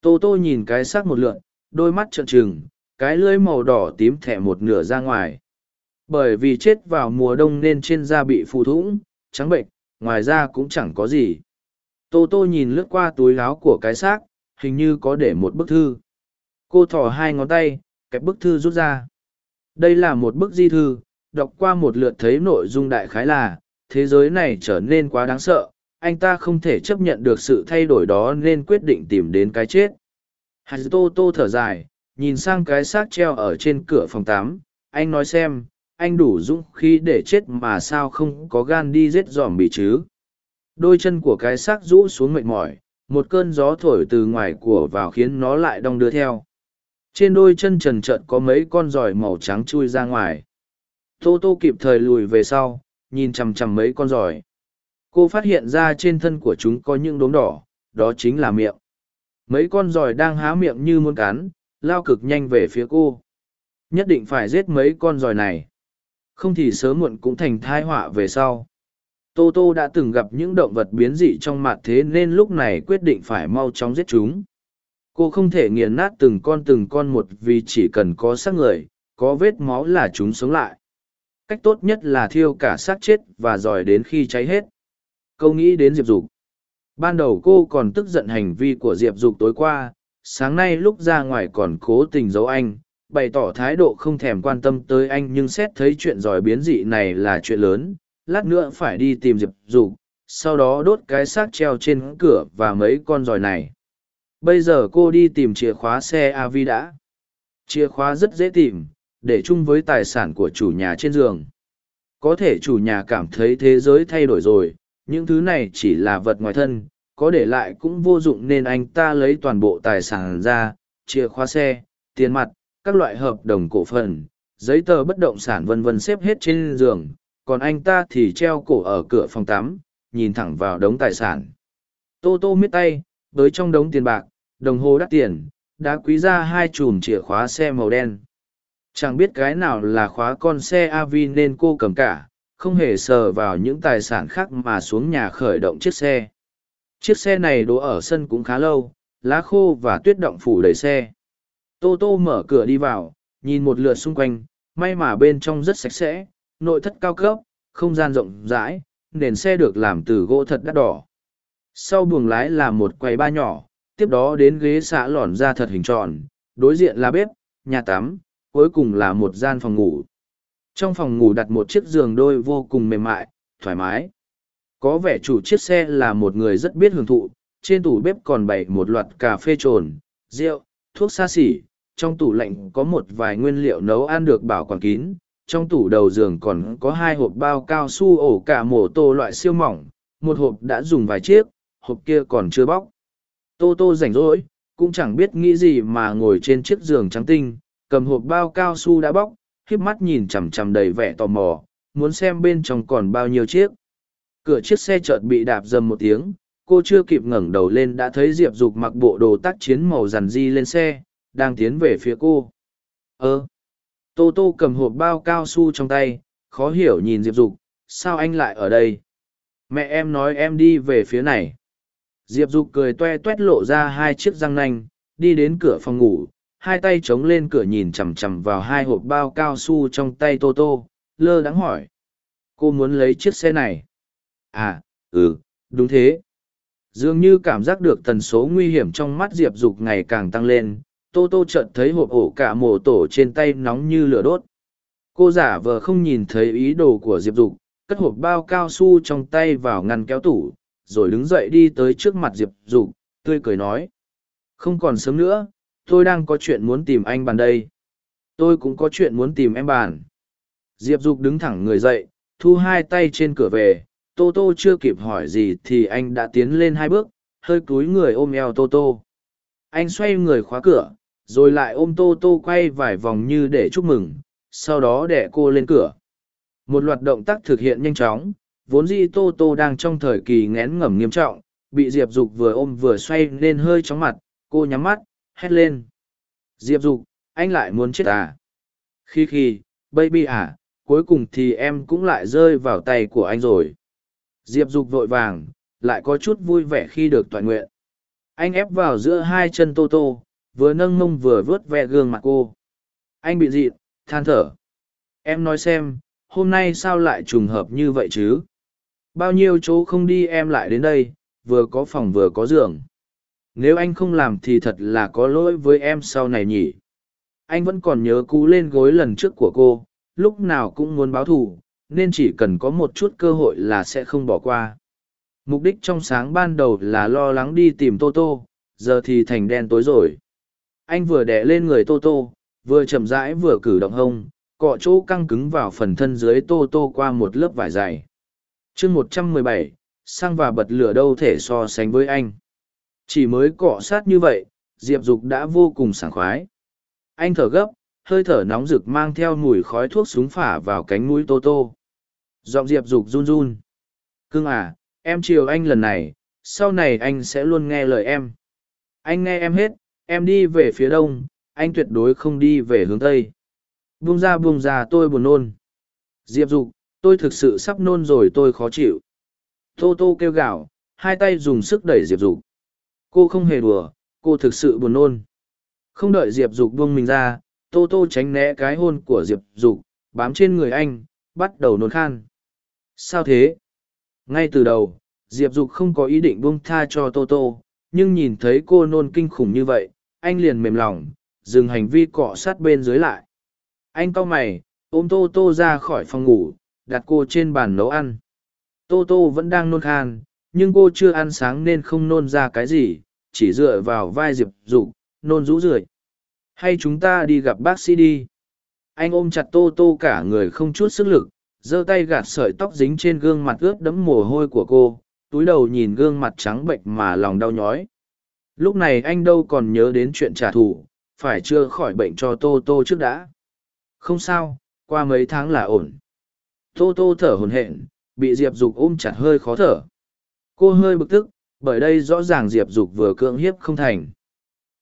Tô tô nhìn cái xác một lượn, đôi mắt trợn trừng, cái lưỡi màu đỏ tím thẻ một nửa ra ngoài. Bởi vì chết vào mùa đông nên trên da bị phù thủng, trắng bệnh, ngoài ra cũng chẳng có gì. Tô tô nhìn lướt qua túi áo của cái xác, hình như có để một bức thư. Cô thỏ hai ngón tay, kẹp bức thư rút ra. Đây là một bức di thư, đọc qua một lượt thấy nội dung đại khái là, thế giới này trở nên quá đáng sợ, anh ta không thể chấp nhận được sự thay đổi đó nên quyết định tìm đến cái chết. Hạt tô tô thở dài, nhìn sang cái xác treo ở trên cửa phòng tám, anh nói xem, anh đủ dũng khí để chết mà sao không có gan đi giết dòm bị chứ. Đôi chân của cái xác rũ xuống mệt mỏi, một cơn gió thổi từ ngoài của vào khiến nó lại đong đưa theo. Trên đôi chân trần trợn có mấy con giỏi màu trắng chui ra ngoài. Tô tô kịp thời lùi về sau, nhìn chằm chằm mấy con giỏi. cô phát hiện ra trên thân của chúng có những đốm đỏ đó chính là miệng. Mấy con giỏi đang há miệng như muốn cắn lao cực nhanh về phía cô. Nhất định phải giết mấy con giỏi này. Không thì sớm muộn cũng thành thai họa về sau. Tô tô đã từng gặp những động vật biến dị trong mặt thế nên lúc này quyết định phải mau chóng giết chúng. Cô không thể nghiền nát từng con từng con một vì chỉ cần có xác người có vết máu là chúng sống lại cách tốt nhất là thiêu cả xác chết và giỏi đến khi cháy hết. Câu nghĩ đến diệp dục. Ban đầu cô còn tức giận hành vi của diệp dục tối qua, sáng nay lúc ra ngoài còn cố tình giấu anh, bày tỏ thái độ không thèm quan tâm tới anh nhưng xét thấy chuyện giỏi biến dị này là chuyện lớn, lát nữa phải đi tìm diệp dục, sau đó đốt cái xác treo trên cửa và mấy con giỏi này. Bây giờ cô đi tìm chìa khóa xe av đã. Chìa khóa rất dễ tìm để chung với tài sản của chủ nhà trên giường. Có thể chủ nhà cảm thấy thế giới thay đổi rồi, những thứ này chỉ là vật ngoài thân, có để lại cũng vô dụng nên anh ta lấy toàn bộ tài sản ra, chìa khóa xe, tiền mặt, các loại hợp đồng cổ phần, giấy tờ bất động sản vân vân xếp hết trên giường, còn anh ta thì treo cổ ở cửa phòng tắm, nhìn thẳng vào đống tài sản. Tô tô miết tay, tới trong đống tiền bạc, đồng hồ đắt tiền, đã quý ra hai chùm chìa khóa xe màu đen chẳng biết cái nào là khóa con xe av nên cô cầm cả, không hề sờ vào những tài sản khác mà xuống nhà khởi động chiếc xe. Chiếc xe này đỗ ở sân cũng khá lâu, lá khô và tuyết động phủ đầy xe. Tô tô mở cửa đi vào, nhìn một lượt xung quanh, may mà bên trong rất sạch sẽ, nội thất cao cấp, không gian rộng rãi, nền xe được làm từ gỗ thật đắt đỏ. Sau buồng lái là một quầy ba nhỏ, tiếp đó đến ghế xạ lòn ra thật hình tròn, đối diện là bếp, nhà tắm cuối cùng là một gian phòng ngủ. Trong phòng ngủ đặt một chiếc giường đôi vô cùng mềm mại, thoải mái. Có vẻ chủ chiếc xe là một người rất biết hưởng thụ, trên tủ bếp còn bày một loạt cà phê trồn, rượu, thuốc xa xỉ, trong tủ lạnh có một vài nguyên liệu nấu ăn được bảo quản kín, trong tủ đầu giường còn có hai hộp bao cao su ổ cả mổ tô loại siêu mỏng, một hộp đã dùng vài chiếc, hộp kia còn chưa bóc. Tô tô rảnh rỗi, cũng chẳng biết nghĩ gì mà ngồi trên chiếc giường trắng tinh cầm hộp bao cao su đã bóc híp mắt nhìn chằm chằm đầy vẻ tò mò, muốn xem bên trong còn bao nhiêu chiếc. Cửa chiếc xe chợt bị đạp dầm một tiếng, cô chưa kịp ngẩng đầu lên đã thấy diệp dục mặc bộ đồ tác chiến màu rằn di lên xe, đang tiến về phía cô. Ơ? Tô tô cầm hộp bao cao su trong tay, khó hiểu nhìn diệp dục, sao anh lại ở đây? Mẹ em nói em đi về phía này. Diệp dục cười toe toét lộ ra hai chiếc răng nanh, đi đến cửa phòng ngủ hai tay chống lên cửa nhìn chằm chằm vào hai hộp bao cao su trong tay tô tô, lơ đãng hỏi. Cô muốn lấy chiếc xe này? À ừ đúng thế. Dường như cảm giác được tần số nguy hiểm trong mắt diệp dục ngày càng tăng lên, tô tô chợt thấy hộp ổ cả mổ tổ trên tay nóng như lửa đốt. Cô giả vờ không nhìn thấy ý đồ của diệp dục, cất hộp bao cao su trong tay vào ngăn kéo tủ, rồi đứng dậy đi tới trước mặt diệp dục, tươi cười nói. Không còn sớm nữa tôi đang có chuyện muốn tìm anh bàn đây. Tôi cũng có chuyện muốn tìm em bàn. Diệp dục đứng thẳng người dậy, thu hai tay trên cửa về. Tô tô chưa kịp hỏi gì thì anh đã tiến lên hai bước, hơi cúi người ôm eo tô tô anh xoay người khóa cửa, rồi lại ôm tô tô quay vài vòng như để chúc mừng, sau đó đẻ cô lên cửa. Một loạt động tác thực hiện nhanh chóng, vốn dĩ tô tô đang trong thời kỳ nghén ngẩm nghiêm trọng, bị diệp dục vừa ôm vừa xoay nên hơi chóng mặt, cô nhắm mắt hét lên. Diệp dục, anh lại muốn chết à? Khi khi, baby à cuối cùng thì em cũng lại rơi vào tay của anh rồi. Diệp dục vội vàng, lại có chút vui vẻ khi được toàn nguyện. Anh ép vào giữa hai chân tô tô, vừa nâng mông vừa vớt ve gương mặt cô. Anh bị dịt than thở. Em nói xem, hôm nay sao lại trùng hợp như vậy chứ? Bao nhiêu chỗ không đi em lại đến đây, vừa có phòng vừa có giường nếu anh không làm thì thật là có lỗi với em sau này nhỉ. Anh vẫn còn nhớ cú lên gối lần trước của cô, lúc nào cũng muốn báo thù, nên chỉ cần có một chút cơ hội là sẽ không bỏ qua. Mục đích trong sáng ban đầu là lo lắng đi tìm tô tô, giờ thì thành đen tối rồi. Anh vừa đẻ lên người tô tô, vừa chậm rãi vừa cử động hông, cọ chỗ căng cứng vào phần thân dưới tô tô qua một lớp vải dày. Chương một trăm mười bảy, sang và bật lửa đâu thể so sánh với anh? Chỉ mới cọ sát như vậy, diệp dục đã vô cùng sảng khoái. Anh thở gấp, hơi thở nóng rực mang theo mùi khói thuốc súng phả vào cánh mũi tô tô. Giọng diệp dục run run. Cưng à em chiều anh lần này, sau này anh sẽ luôn nghe lời em. Anh nghe em hết, em đi về phía đông, anh tuyệt đối không đi về hướng tây. Buông ra buông ra, tôi buồn nôn. Diệp dục, tôi thực sự sắp nôn rồi, tôi khó chịu. Tô tô kêu gào, hai tay dùng sức đẩy diệp dục cô không hề đùa, cô thực sự buồn nôn. Không đợi diệp dục buông mình ra, tô tô tránh né cái hôn của diệp dục, bám trên người anh, bắt đầu nôn khan. Sao thế? Ngay từ đầu, diệp dục không có ý định buông tha cho tô tô, nhưng nhìn thấy cô nôn kinh khủng như vậy, anh liền mềm lòng, dừng hành vi cọ sát bên dưới lại. Anh cau mày, ôm tô tô ra khỏi phòng ngủ, đặt cô trên bàn nấu ăn. Tô tô vẫn đang nôn khan nhưng cô chưa ăn sáng nên không nôn ra cái gì, chỉ dựa vào vai diệp dục, nôn rũ rượi. Hay chúng ta đi gặp bác sĩ đi. Anh ôm chặt tô tô cả người không chút sức lực, giơ tay gạt sợi tóc dính trên gương mặt ướt đẫm mồ hôi của cô, túi đầu nhìn gương mặt trắng bệnh mà lòng đau nhói. Lúc này anh đâu còn nhớ đến chuyện trả thù, phải chưa khỏi bệnh cho tô tô trước đã. Không sao, qua mấy tháng là ổn. Tô tô thở hồn hện bị diệp dục ôm chặt hơi khó thở cô hơi bực tức, bởi đây rõ ràng diệp dục vừa cưỡng hiếp không thành.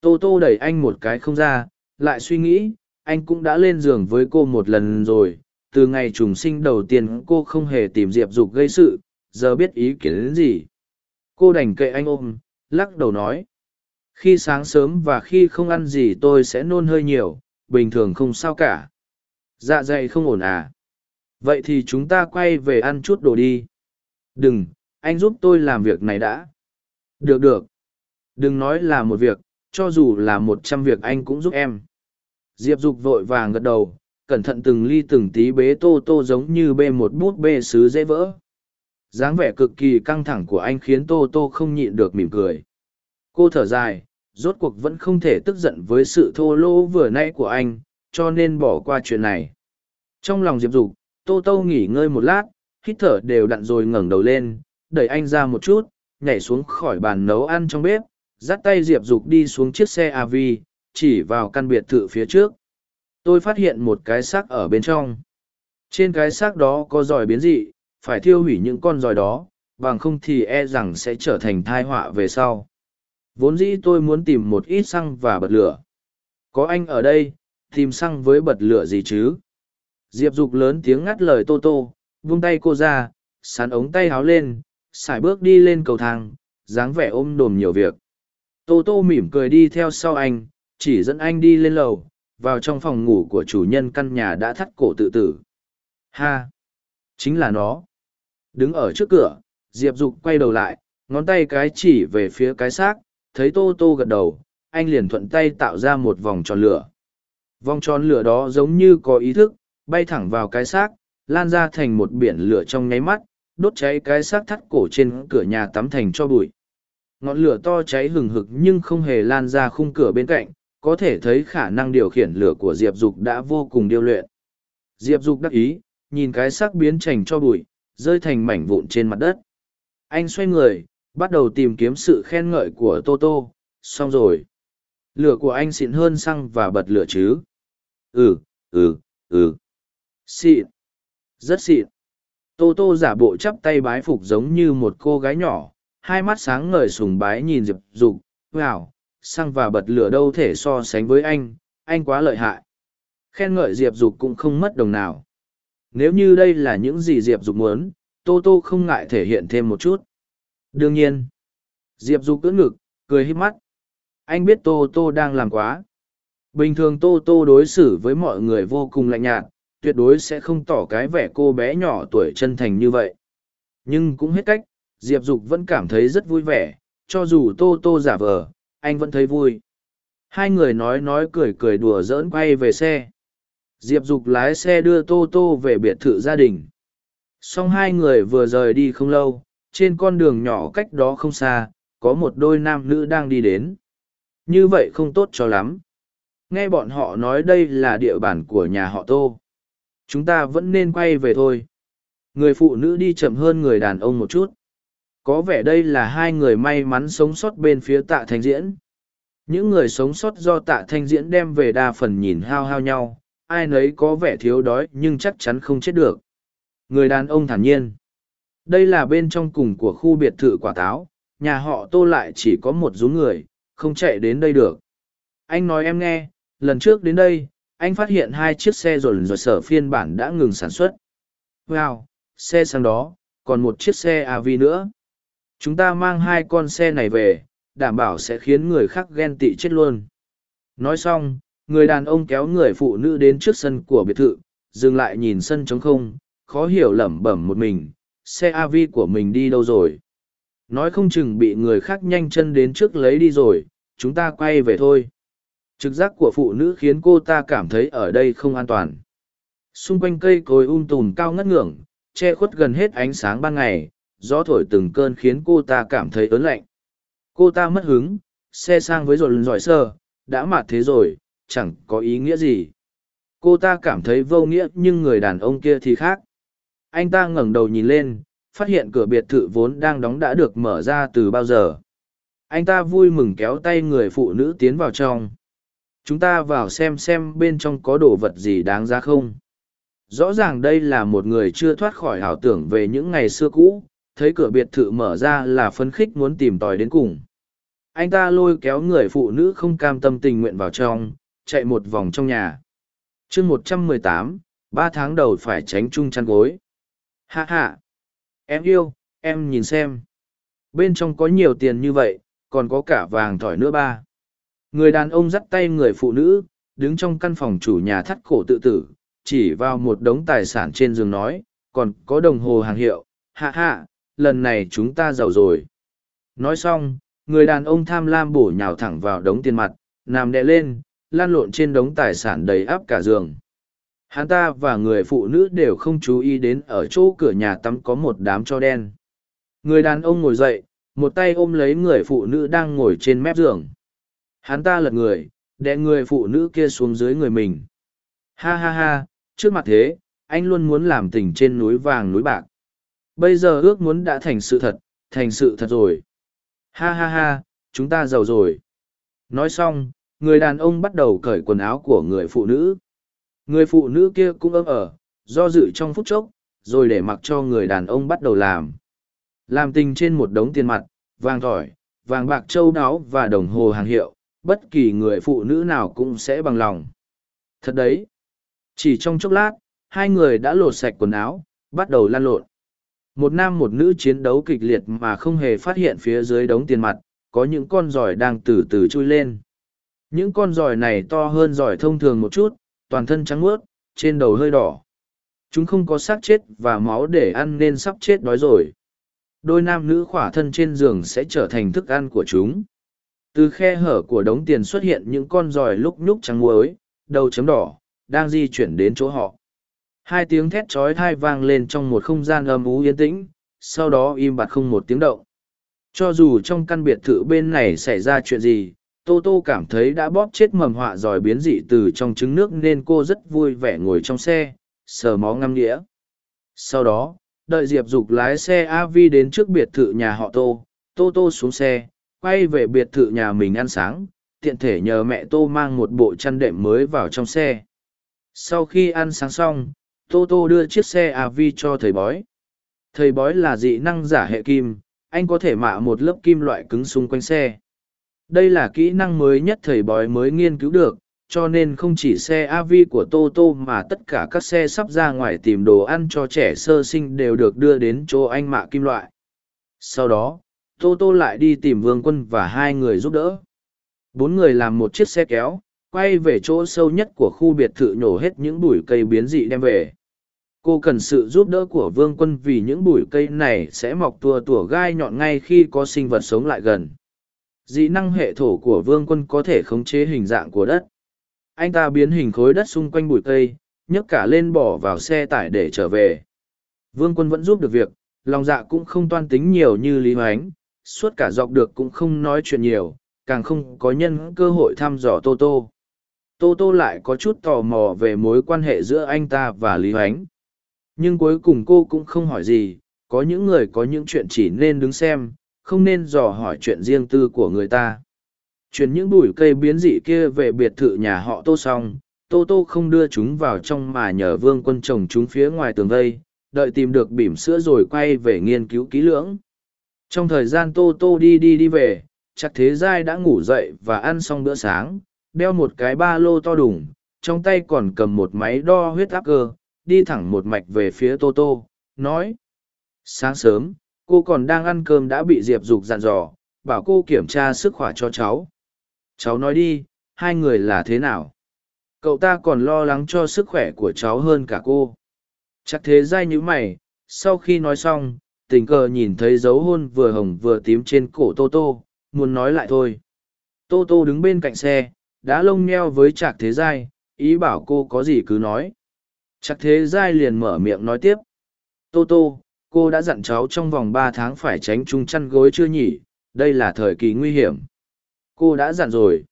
Tô tô đẩy anh một cái không ra, lại suy nghĩ, anh cũng đã lên giường với cô một lần rồi. Từ ngày trùng sinh đầu tiên, cô không hề tìm diệp dục gây sự, giờ biết ý kiến đến gì. Cô đành kệ anh ôm, lắc đầu nói, khi sáng sớm và khi không ăn gì tôi sẽ nôn hơi nhiều, bình thường không sao cả. Dạ dày không ổn à? Vậy thì chúng ta quay về ăn chút đồ đi. Đừng anh giúp tôi làm việc này đã. Được được. Đừng nói là một việc, cho dù là một trăm việc anh cũng giúp em. Diệp dục vội vàng gật đầu, cẩn thận từng ly từng tí bế tô tô giống như bê một bút bê sứ dễ vỡ. Dáng vẻ cực kỳ căng thẳng của anh khiến tô tô không nhịn được mỉm cười. Cô thở dài, rốt cuộc vẫn không thể tức giận với sự thô lỗ vừa nãy của anh, cho nên bỏ qua chuyện này. Trong lòng diệp dục, tô tô nghỉ ngơi một lát, hít thở đều đặn rồi ngẩng đầu lên đẩy anh ra một chút, nhảy xuống khỏi bàn nấu ăn trong bếp, dắt tay diệp dục đi xuống chiếc xe av chỉ vào căn biệt thự phía trước. Tôi phát hiện một cái xác ở bên trong. Trên cái xác đó có giỏi biến dị, phải thiêu hủy những con giỏi đó, bằng không thì e rằng sẽ trở thành thai họa về sau. Vốn dĩ tôi muốn tìm một ít xăng và bật lửa. Có anh ở đây, tìm xăng với bật lửa gì chứ? Diệp dục lớn tiếng ngắt lời tô tô, vung tay cô ra sán ống tay háo lên sải bước đi lên cầu thang, dáng vẻ ôm đồm nhiều việc. Tô tô mỉm cười đi theo sau anh, chỉ dẫn anh đi lên lầu, vào trong phòng ngủ của chủ nhân căn nhà đã thắt cổ tự tử. Ha! Chính là nó. Đứng ở trước cửa, diệp dục quay đầu lại, ngón tay cái chỉ về phía cái xác, thấy tô tô gật đầu, anh liền thuận tay tạo ra một vòng tròn lửa. Vòng tròn lửa đó giống như có ý thức, bay thẳng vào cái xác, lan ra thành một biển lửa trong nháy mắt đốt cháy cái xác thắt cổ trên cửa nhà tắm thành cho bụi. Ngọn lửa to cháy hừng hực nhưng không hề lan ra khung cửa bên cạnh, có thể thấy khả năng điều khiển lửa của diệp dục đã vô cùng điêu luyện. Diệp dục đắc ý, nhìn cái xác biến thành cho bụi, rơi thành mảnh vụn trên mặt đất. Anh xoay người, bắt đầu tìm kiếm sự khen ngợi của tô tô. Xong rồi. Lửa của anh xịn hơn xăng và bật lửa chứ? Ừ ừ ừ. Xịn. Rất xịn tô tô giả bộ chắp tay bái phục giống như một cô gái nhỏ, hai mắt sáng ngời sùng bái nhìn diệp dục wow xăng và bật lửa đâu thể so sánh với anh anh quá lợi hại. Khen ngợi diệp dục cũng không mất đồng nào. Nếu như đây là những gì diệp dục muốn, tô tô không ngại thể hiện thêm một chút. Đương nhiên, diệp dục cưỡng ngực, cười hít mắt. Anh biết tô tô đang làm quá. Bình thường tô tô đối xử với mọi người vô cùng lạnh nhạt tuyệt đối sẽ không tỏ cái vẻ cô bé nhỏ tuổi chân thành như vậy. Nhưng cũng hết cách, diệp dục vẫn cảm thấy rất vui vẻ, cho dù tô tô giả vờ, anh vẫn thấy vui. Hai người nói nói cười cười đùa giỡn quay về xe. Diệp dục lái xe đưa tô tô về biệt thự gia đình. Xong hai người vừa rời đi không lâu, trên con đường nhỏ cách đó không xa, có một đôi nam nữ đang đi đến. Như vậy không tốt cho lắm. Nghe bọn họ nói đây là địa bàn của nhà họ tô chúng ta vẫn nên quay về thôi. Người phụ nữ đi chậm hơn người đàn ông một chút. Có vẻ đây là hai người may mắn sống sót bên phía tạ thanh diễn. Những người sống sót do tạ thanh diễn đem về đa phần nhìn hao hao nhau. Ai nấy có vẻ thiếu đói nhưng chắc chắn không chết được. Người đàn ông thản nhiên. Đây là bên trong cùng của khu biệt thự quả táo, nhà họ tô lại chỉ có một rú người, không chạy đến đây được. Anh nói em nghe, lần trước đến đây, anh phát hiện hai chiếc xe rồn rồi sở phiên bản đã ngừng sản xuất. Wow, xe sang đó, còn một chiếc xe AV nữa. Chúng ta mang hai con xe này về, đảm bảo sẽ khiến người khác ghen tị chết luôn. Nói xong, người đàn ông kéo người phụ nữ đến trước sân của biệt thự, dừng lại nhìn sân trống không, khó hiểu lẩm bẩm một mình, xe AV của mình đi đâu rồi. Nói không chừng bị người khác nhanh chân đến trước lấy đi rồi, chúng ta quay về thôi. Trực giác của phụ nữ khiến cô ta cảm thấy ở đây không an toàn. Xung quanh cây cối um tùm cao ngất ngưỡng, che khuất gần hết ánh sáng ban ngày, gió thổi từng cơn khiến cô ta cảm thấy ớn lạnh. Cô ta mất hứng, xe sang với rồi giỏi sơ, đã mạt thế rồi, chẳng có ý nghĩa gì. Cô ta cảm thấy vô nghĩa nhưng người đàn ông kia thì khác. Anh ta ngẩng đầu nhìn lên, phát hiện cửa biệt thự vốn đang đóng đã được mở ra từ bao giờ. Anh ta vui mừng kéo tay người phụ nữ tiến vào trong. Chúng ta vào xem xem bên trong có đồ vật gì đáng ra không. Rõ ràng đây là một người chưa thoát khỏi ảo tưởng về những ngày xưa cũ, thấy cửa biệt thự mở ra là phấn khích muốn tìm tòi đến cùng. Anh ta lôi kéo người phụ nữ không cam tâm tình nguyện vào trong, chạy một vòng trong nhà. chương một trăm mười tám, ba tháng đầu phải tránh chung chăn gối. Hạ hạ! Em yêu, em nhìn xem. Bên trong có nhiều tiền như vậy, còn có cả vàng thỏi nữa ba. Người đàn ông dắt tay người phụ nữ, đứng trong căn phòng chủ nhà thắt cổ tự tử, chỉ vào một đống tài sản trên giường nói, còn có đồng hồ hàng hiệu, hạ hạ, lần này chúng ta giàu rồi. Nói xong, người đàn ông tham lam bổ nhào thẳng vào đống tiền mặt, nằm đè lên, lan lộn trên đống tài sản đầy áp cả giường. Hắn ta và người phụ nữ đều không chú ý đến ở chỗ cửa nhà tắm có một đám cho đen. Người đàn ông ngồi dậy, một tay ôm lấy người phụ nữ đang ngồi trên mép giường. Hắn ta lật người, đè người phụ nữ kia xuống dưới người mình. Ha ha ha, trước mặt thế, anh luôn muốn làm tình trên núi vàng núi bạc. Bây giờ ước muốn đã thành sự thật, thành sự thật rồi. Ha ha ha, chúng ta giàu rồi. Nói xong, người đàn ông bắt đầu cởi quần áo của người phụ nữ. Người phụ nữ kia cũng ấm ở, do dự trong phút chốc, rồi để mặc cho người đàn ông bắt đầu làm. Làm tình trên một đống tiền mặt, vàng thỏi, vàng bạc châu đáo và đồng hồ hàng hiệu, bất kỳ người phụ nữ nào cũng sẽ bằng lòng. Thật đấy. Chỉ trong chốc lát, hai người đã lột sạch quần áo, bắt đầu lan lộn. Một nam một nữ chiến đấu kịch liệt mà không hề phát hiện phía dưới đống tiền mặt, có những con giỏi đang từ từ chui lên. Những con giỏi này to hơn giỏi thông thường một chút, toàn thân trắng ướt, trên đầu hơi đỏ. Chúng không có xác chết và máu để ăn nên sắp chết đói rồi. Đôi nam nữ khỏa thân trên giường sẽ trở thành thức ăn của chúng. Từ khe hở của đống tiền xuất hiện những con giòi lúc nhúc trắng muối, đầu chấm đỏ, đang di chuyển đến chỗ họ. Hai tiếng thét trói thai vang lên trong một không gian âm ú yên tĩnh, sau đó im bặt không một tiếng động. Cho dù trong căn biệt thự bên này xảy ra chuyện gì, Tô Tô cảm thấy đã bóp chết mầm họa giỏi biến dị từ trong trứng nước nên cô rất vui vẻ ngồi trong xe, sờ mó ngâm nghĩa. Sau đó, đợi Diệp Dục lái xe AV đến trước biệt thự nhà họ Tô, Tô Tô xuống xe, quay về biệt thự nhà mình ăn sáng, tiện thể nhờ mẹ Tô mang một bộ chăn đệm mới vào trong xe. Sau khi ăn sáng xong, Tô Tô đưa chiếc xe AV cho thầy bói. Thầy bói là dị năng giả hệ kim, anh có thể mạ một lớp kim loại cứng xung quanh xe. Đây là kỹ năng mới nhất thầy bói mới nghiên cứu được, cho nên không chỉ xe AV của Tô Tô mà tất cả các xe sắp ra ngoài tìm đồ ăn cho trẻ sơ sinh đều được đưa đến chỗ anh mạ kim loại. Sau đó, Tô Tô lại đi tìm Vương Quân và hai người giúp đỡ. Bốn người làm một chiếc xe kéo, quay về chỗ sâu nhất của khu biệt thự nhổ hết những bụi cây biến dị đem về. Cô cần sự giúp đỡ của vương quân vì những bụi cây này sẽ mọc tua tủa gai nhọn ngay khi có sinh vật sống lại gần. Dị năng hệ thổ của vương quân có thể khống chế hình dạng của đất. Anh ta biến hình khối đất xung quanh bụi cây nhấc cả lên bỏ vào xe tải để trở về. Vương quân vẫn giúp được việc lòng dạ cũng không toan tính nhiều như lý hoánh suốt cả dọc được cũng không nói chuyện nhiều, càng không có nhân cơ hội thăm dò tô tô. Tô tô lại có chút tò mò về mối quan hệ giữa anh ta và lý hoánh. Nhưng cuối cùng cô cũng không hỏi gì, có những người có những chuyện chỉ nên đứng xem, không nên dò hỏi chuyện riêng tư của người ta. Chuyển những bụi cây biến dị kia về biệt thự nhà họ tô xong, tô tô không đưa chúng vào trong mà nhờ vương quân trồng chúng phía ngoài tường vây, đợi tìm được bỉm sữa rồi quay về nghiên cứu kỹ lưỡng. Trong thời gian Tô Tô đi đi đi về, chắc thế giai đã ngủ dậy và ăn xong bữa sáng, đeo một cái ba lô to đùng, trong tay còn cầm một máy đo huyết áp cơ, đi thẳng một mạch về phía Tô Tô, nói. Sáng sớm, cô còn đang ăn cơm đã bị Diệp Dục dặn dò, bảo cô kiểm tra sức khỏe cho cháu. Cháu nói đi, hai người là thế nào? Cậu ta còn lo lắng cho sức khỏe của cháu hơn cả cô. Chắc thế giai nhữ mày, sau khi nói xong, tình cờ nhìn thấy dấu hôn vừa hồng vừa tím trên cổ Tô Tô, muốn nói lại thôi. Tô Tô đứng bên cạnh xe, đã lông nheo với Trạc Thế Giai, ý bảo cô có gì cứ nói. Trạc Thế Giai liền mở miệng nói tiếp. Tô Tô, cô đã dặn cháu trong vòng ba tháng phải tránh chung chăn gối chưa nhỉ, đây là thời kỳ nguy hiểm. Cô đã dặn rồi.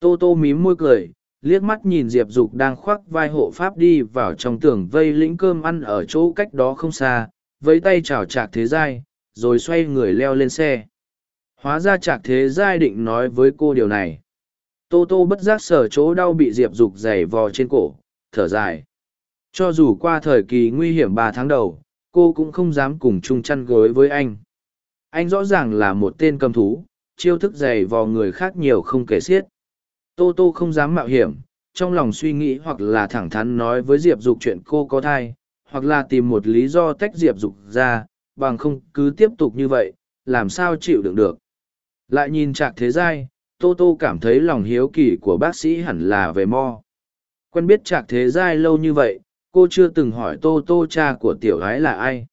Tô Tô mím môi cười, liếc mắt nhìn Diệp Dục đang khoác vai hộ pháp đi vào trong tường vây lĩnh cơm ăn ở chỗ cách đó không xa, với tay chào Trạc Thế Giai, rồi xoay người leo lên xe. Hóa ra Trạc Thế Giai định nói với cô điều này. Tô Tô bất giác sở chỗ đau bị Diệp Dục giày vò trên cổ, thở dài. Cho dù qua thời kỳ nguy hiểm ba tháng đầu, cô cũng không dám cùng chung chăn gối với anh. Anh rõ ràng là một tên cầm thú, chiêu thức giày vò người khác nhiều không kể xiết. Tô Tô không dám mạo hiểm, trong lòng suy nghĩ hoặc là thẳng thắn nói với Diệp Dục chuyện cô có thai, hoặc là tìm một lý do tách Diệp Dục ra, bằng không cứ tiếp tục như vậy, làm sao chịu đựng được. Lại nhìn trạc thế giai, Tô Tô cảm thấy lòng hiếu kỳ của bác sĩ hẳn là về mo. Quen biết trạc thế giai lâu như vậy, cô chưa từng hỏi Tô Tô cha của tiểu gái là ai.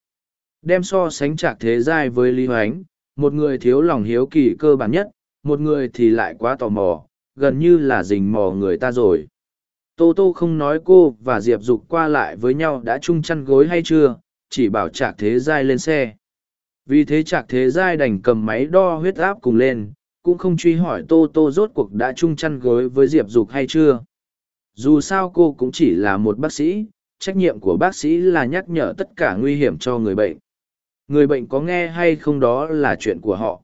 Đem so sánh trạc thế giai với Lý Hoánh, một người thiếu lòng hiếu kỳ cơ bản nhất, một người thì lại quá tò mò, gần như là rình mò người ta rồi. Tô Tô không nói cô và Diệp Dục qua lại với nhau đã chung chăn gối hay chưa, chỉ bảo Trạc Thế Giai lên xe. Vì thế Trạc Thế Giai đành cầm máy đo huyết áp cùng lên, cũng không truy hỏi Tô Tô rốt cuộc đã chung chăn gối với Diệp Dục hay chưa. Dù sao cô cũng chỉ là một bác sĩ, trách nhiệm của bác sĩ là nhắc nhở tất cả nguy hiểm cho người bệnh. Người bệnh có nghe hay không đó là chuyện của họ.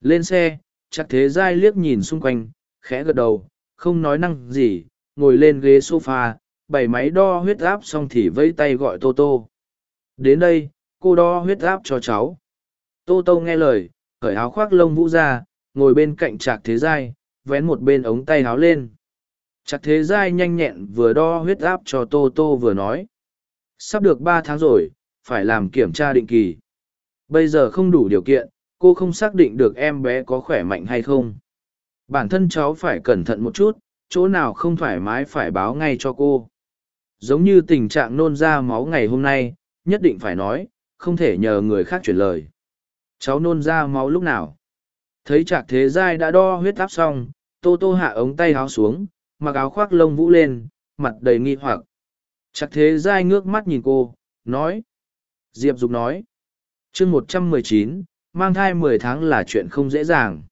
Lên xe, Trạc Thế Giai liếc nhìn xung quanh, khẽ gật đầu, không nói năng gì, ngồi lên ghế sofa, bày máy đo huyết áp xong thì vẫy tay gọi Tô Tô. Đến đây, cô đo huyết áp cho cháu. Tô Tô nghe lời, khởi áo khoác lông vũ ra, ngồi bên cạnh Trạc Thế Giai, vén một bên ống tay áo lên. Trạc Thế Giai nhanh nhẹn vừa đo huyết áp cho Tô Tô vừa nói. Sắp được ba tháng rồi, phải làm kiểm tra định kỳ. Bây giờ không đủ điều kiện, cô không xác định được em bé có khỏe mạnh hay không. Bản thân cháu phải cẩn thận một chút, chỗ nào không thoải mái phải báo ngay cho cô. Giống như tình trạng nôn ra máu ngày hôm nay, nhất định phải nói, không thể nhờ người khác chuyển lời. Cháu nôn ra máu lúc nào? Thấy trạc thế giai đã đo huyết áp xong, tô tô hạ ống tay áo xuống, mặc áo khoác lông vũ lên, mặt đầy nghi hoặc. Trạc thế giai ngước mắt nhìn cô, nói. Diệp Dục nói. chương một trăm mười chín, mang thai mười tháng là chuyện không dễ dàng.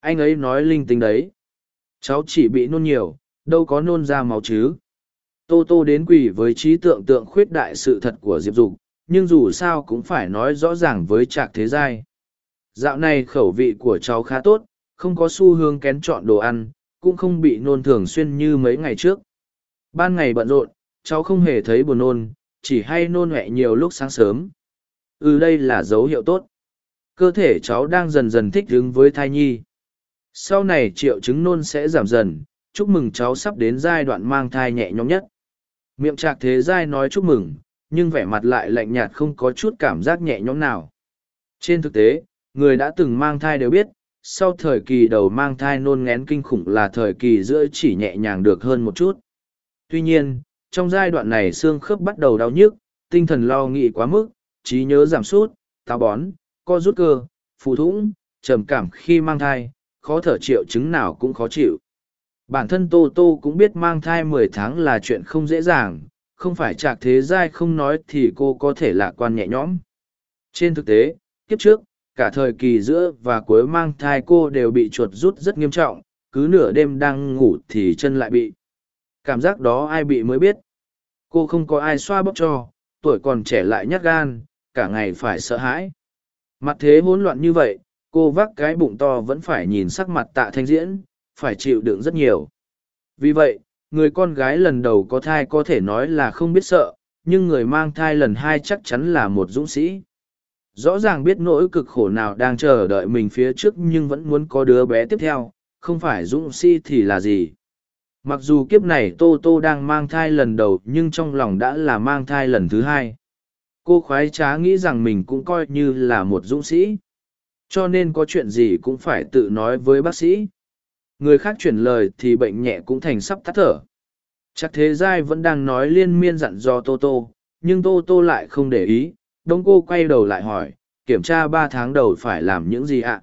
Anh ấy nói linh tinh đấy. Cháu chỉ bị nôn nhiều, đâu có nôn ra máu chứ. Tô Tô đến quỷ với trí tượng tượng khuyết đại sự thật của Diệp Dục, nhưng dù sao cũng phải nói rõ ràng với Trạc Thế Giai. Dạo này khẩu vị của cháu khá tốt, không có xu hướng kén chọn đồ ăn, cũng không bị nôn thường xuyên như mấy ngày trước. Ban ngày bận rộn, cháu không hề thấy buồn nôn, chỉ hay nôn hẹ nhiều lúc sáng sớm. Ừ đây là dấu hiệu tốt. Cơ thể cháu đang dần dần thích ứng với thai nhi. Sau này triệu chứng nôn sẽ giảm dần, chúc mừng cháu sắp đến giai đoạn mang thai nhẹ nhõm nhất. Miệng trạc thế giai nói chúc mừng, nhưng vẻ mặt lại lạnh nhạt không có chút cảm giác nhẹ nhõm nào. Trên thực tế, người đã từng mang thai đều biết, sau thời kỳ đầu mang thai nôn ngén kinh khủng là thời kỳ giữa chỉ nhẹ nhàng được hơn một chút. Tuy nhiên, trong giai đoạn này xương khớp bắt đầu đau nhức, tinh thần lo nghĩ quá mức, trí nhớ giảm sút, táo bón, co rút cơ, phù thủng, trầm cảm khi mang thai, khó thở triệu chứng nào cũng khó chịu. Bản thân Tô Tô cũng biết mang thai mười tháng là chuyện không dễ dàng, không phải chạc thế giai không nói thì cô có thể lạc quan nhẹ nhõm. Trên thực tế, kiếp trước, cả thời kỳ giữa và cuối mang thai cô đều bị chuột rút rất nghiêm trọng, cứ nửa đêm đang ngủ thì chân lại bị. Cảm giác đó ai bị mới biết. Cô không có ai xoa bóp cho, tuổi còn trẻ lại nhát gan, cả ngày phải sợ hãi. Mặt thế hỗn loạn như vậy, cô vác cái bụng to vẫn phải nhìn sắc mặt tạ thanh diễn, phải chịu đựng rất nhiều. Vì vậy, người con gái lần đầu có thai có thể nói là không biết sợ, nhưng người mang thai lần hai chắc chắn là một dũng sĩ. Rõ ràng biết nỗi cực khổ nào đang chờ đợi mình phía trước nhưng vẫn muốn có đứa bé tiếp theo không phải dũng sĩ thì là gì? Mặc dù kiếp này tô tô đang mang thai lần đầu nhưng trong lòng đã là mang thai lần thứ hai. Cô khoái trá nghĩ rằng mình cũng coi như là một dũng sĩ cho nên có chuyện gì cũng phải tự nói với bác sĩ. Người khác chuyển lời thì bệnh nhẹ cũng thành sắp tắt thở. Chắc thế giai vẫn đang nói liên miên dặn dò tô tô, nhưng tô tô lại không để ý. Đông cô quay đầu lại hỏi, kiểm tra ba tháng đầu phải làm những gì ạ?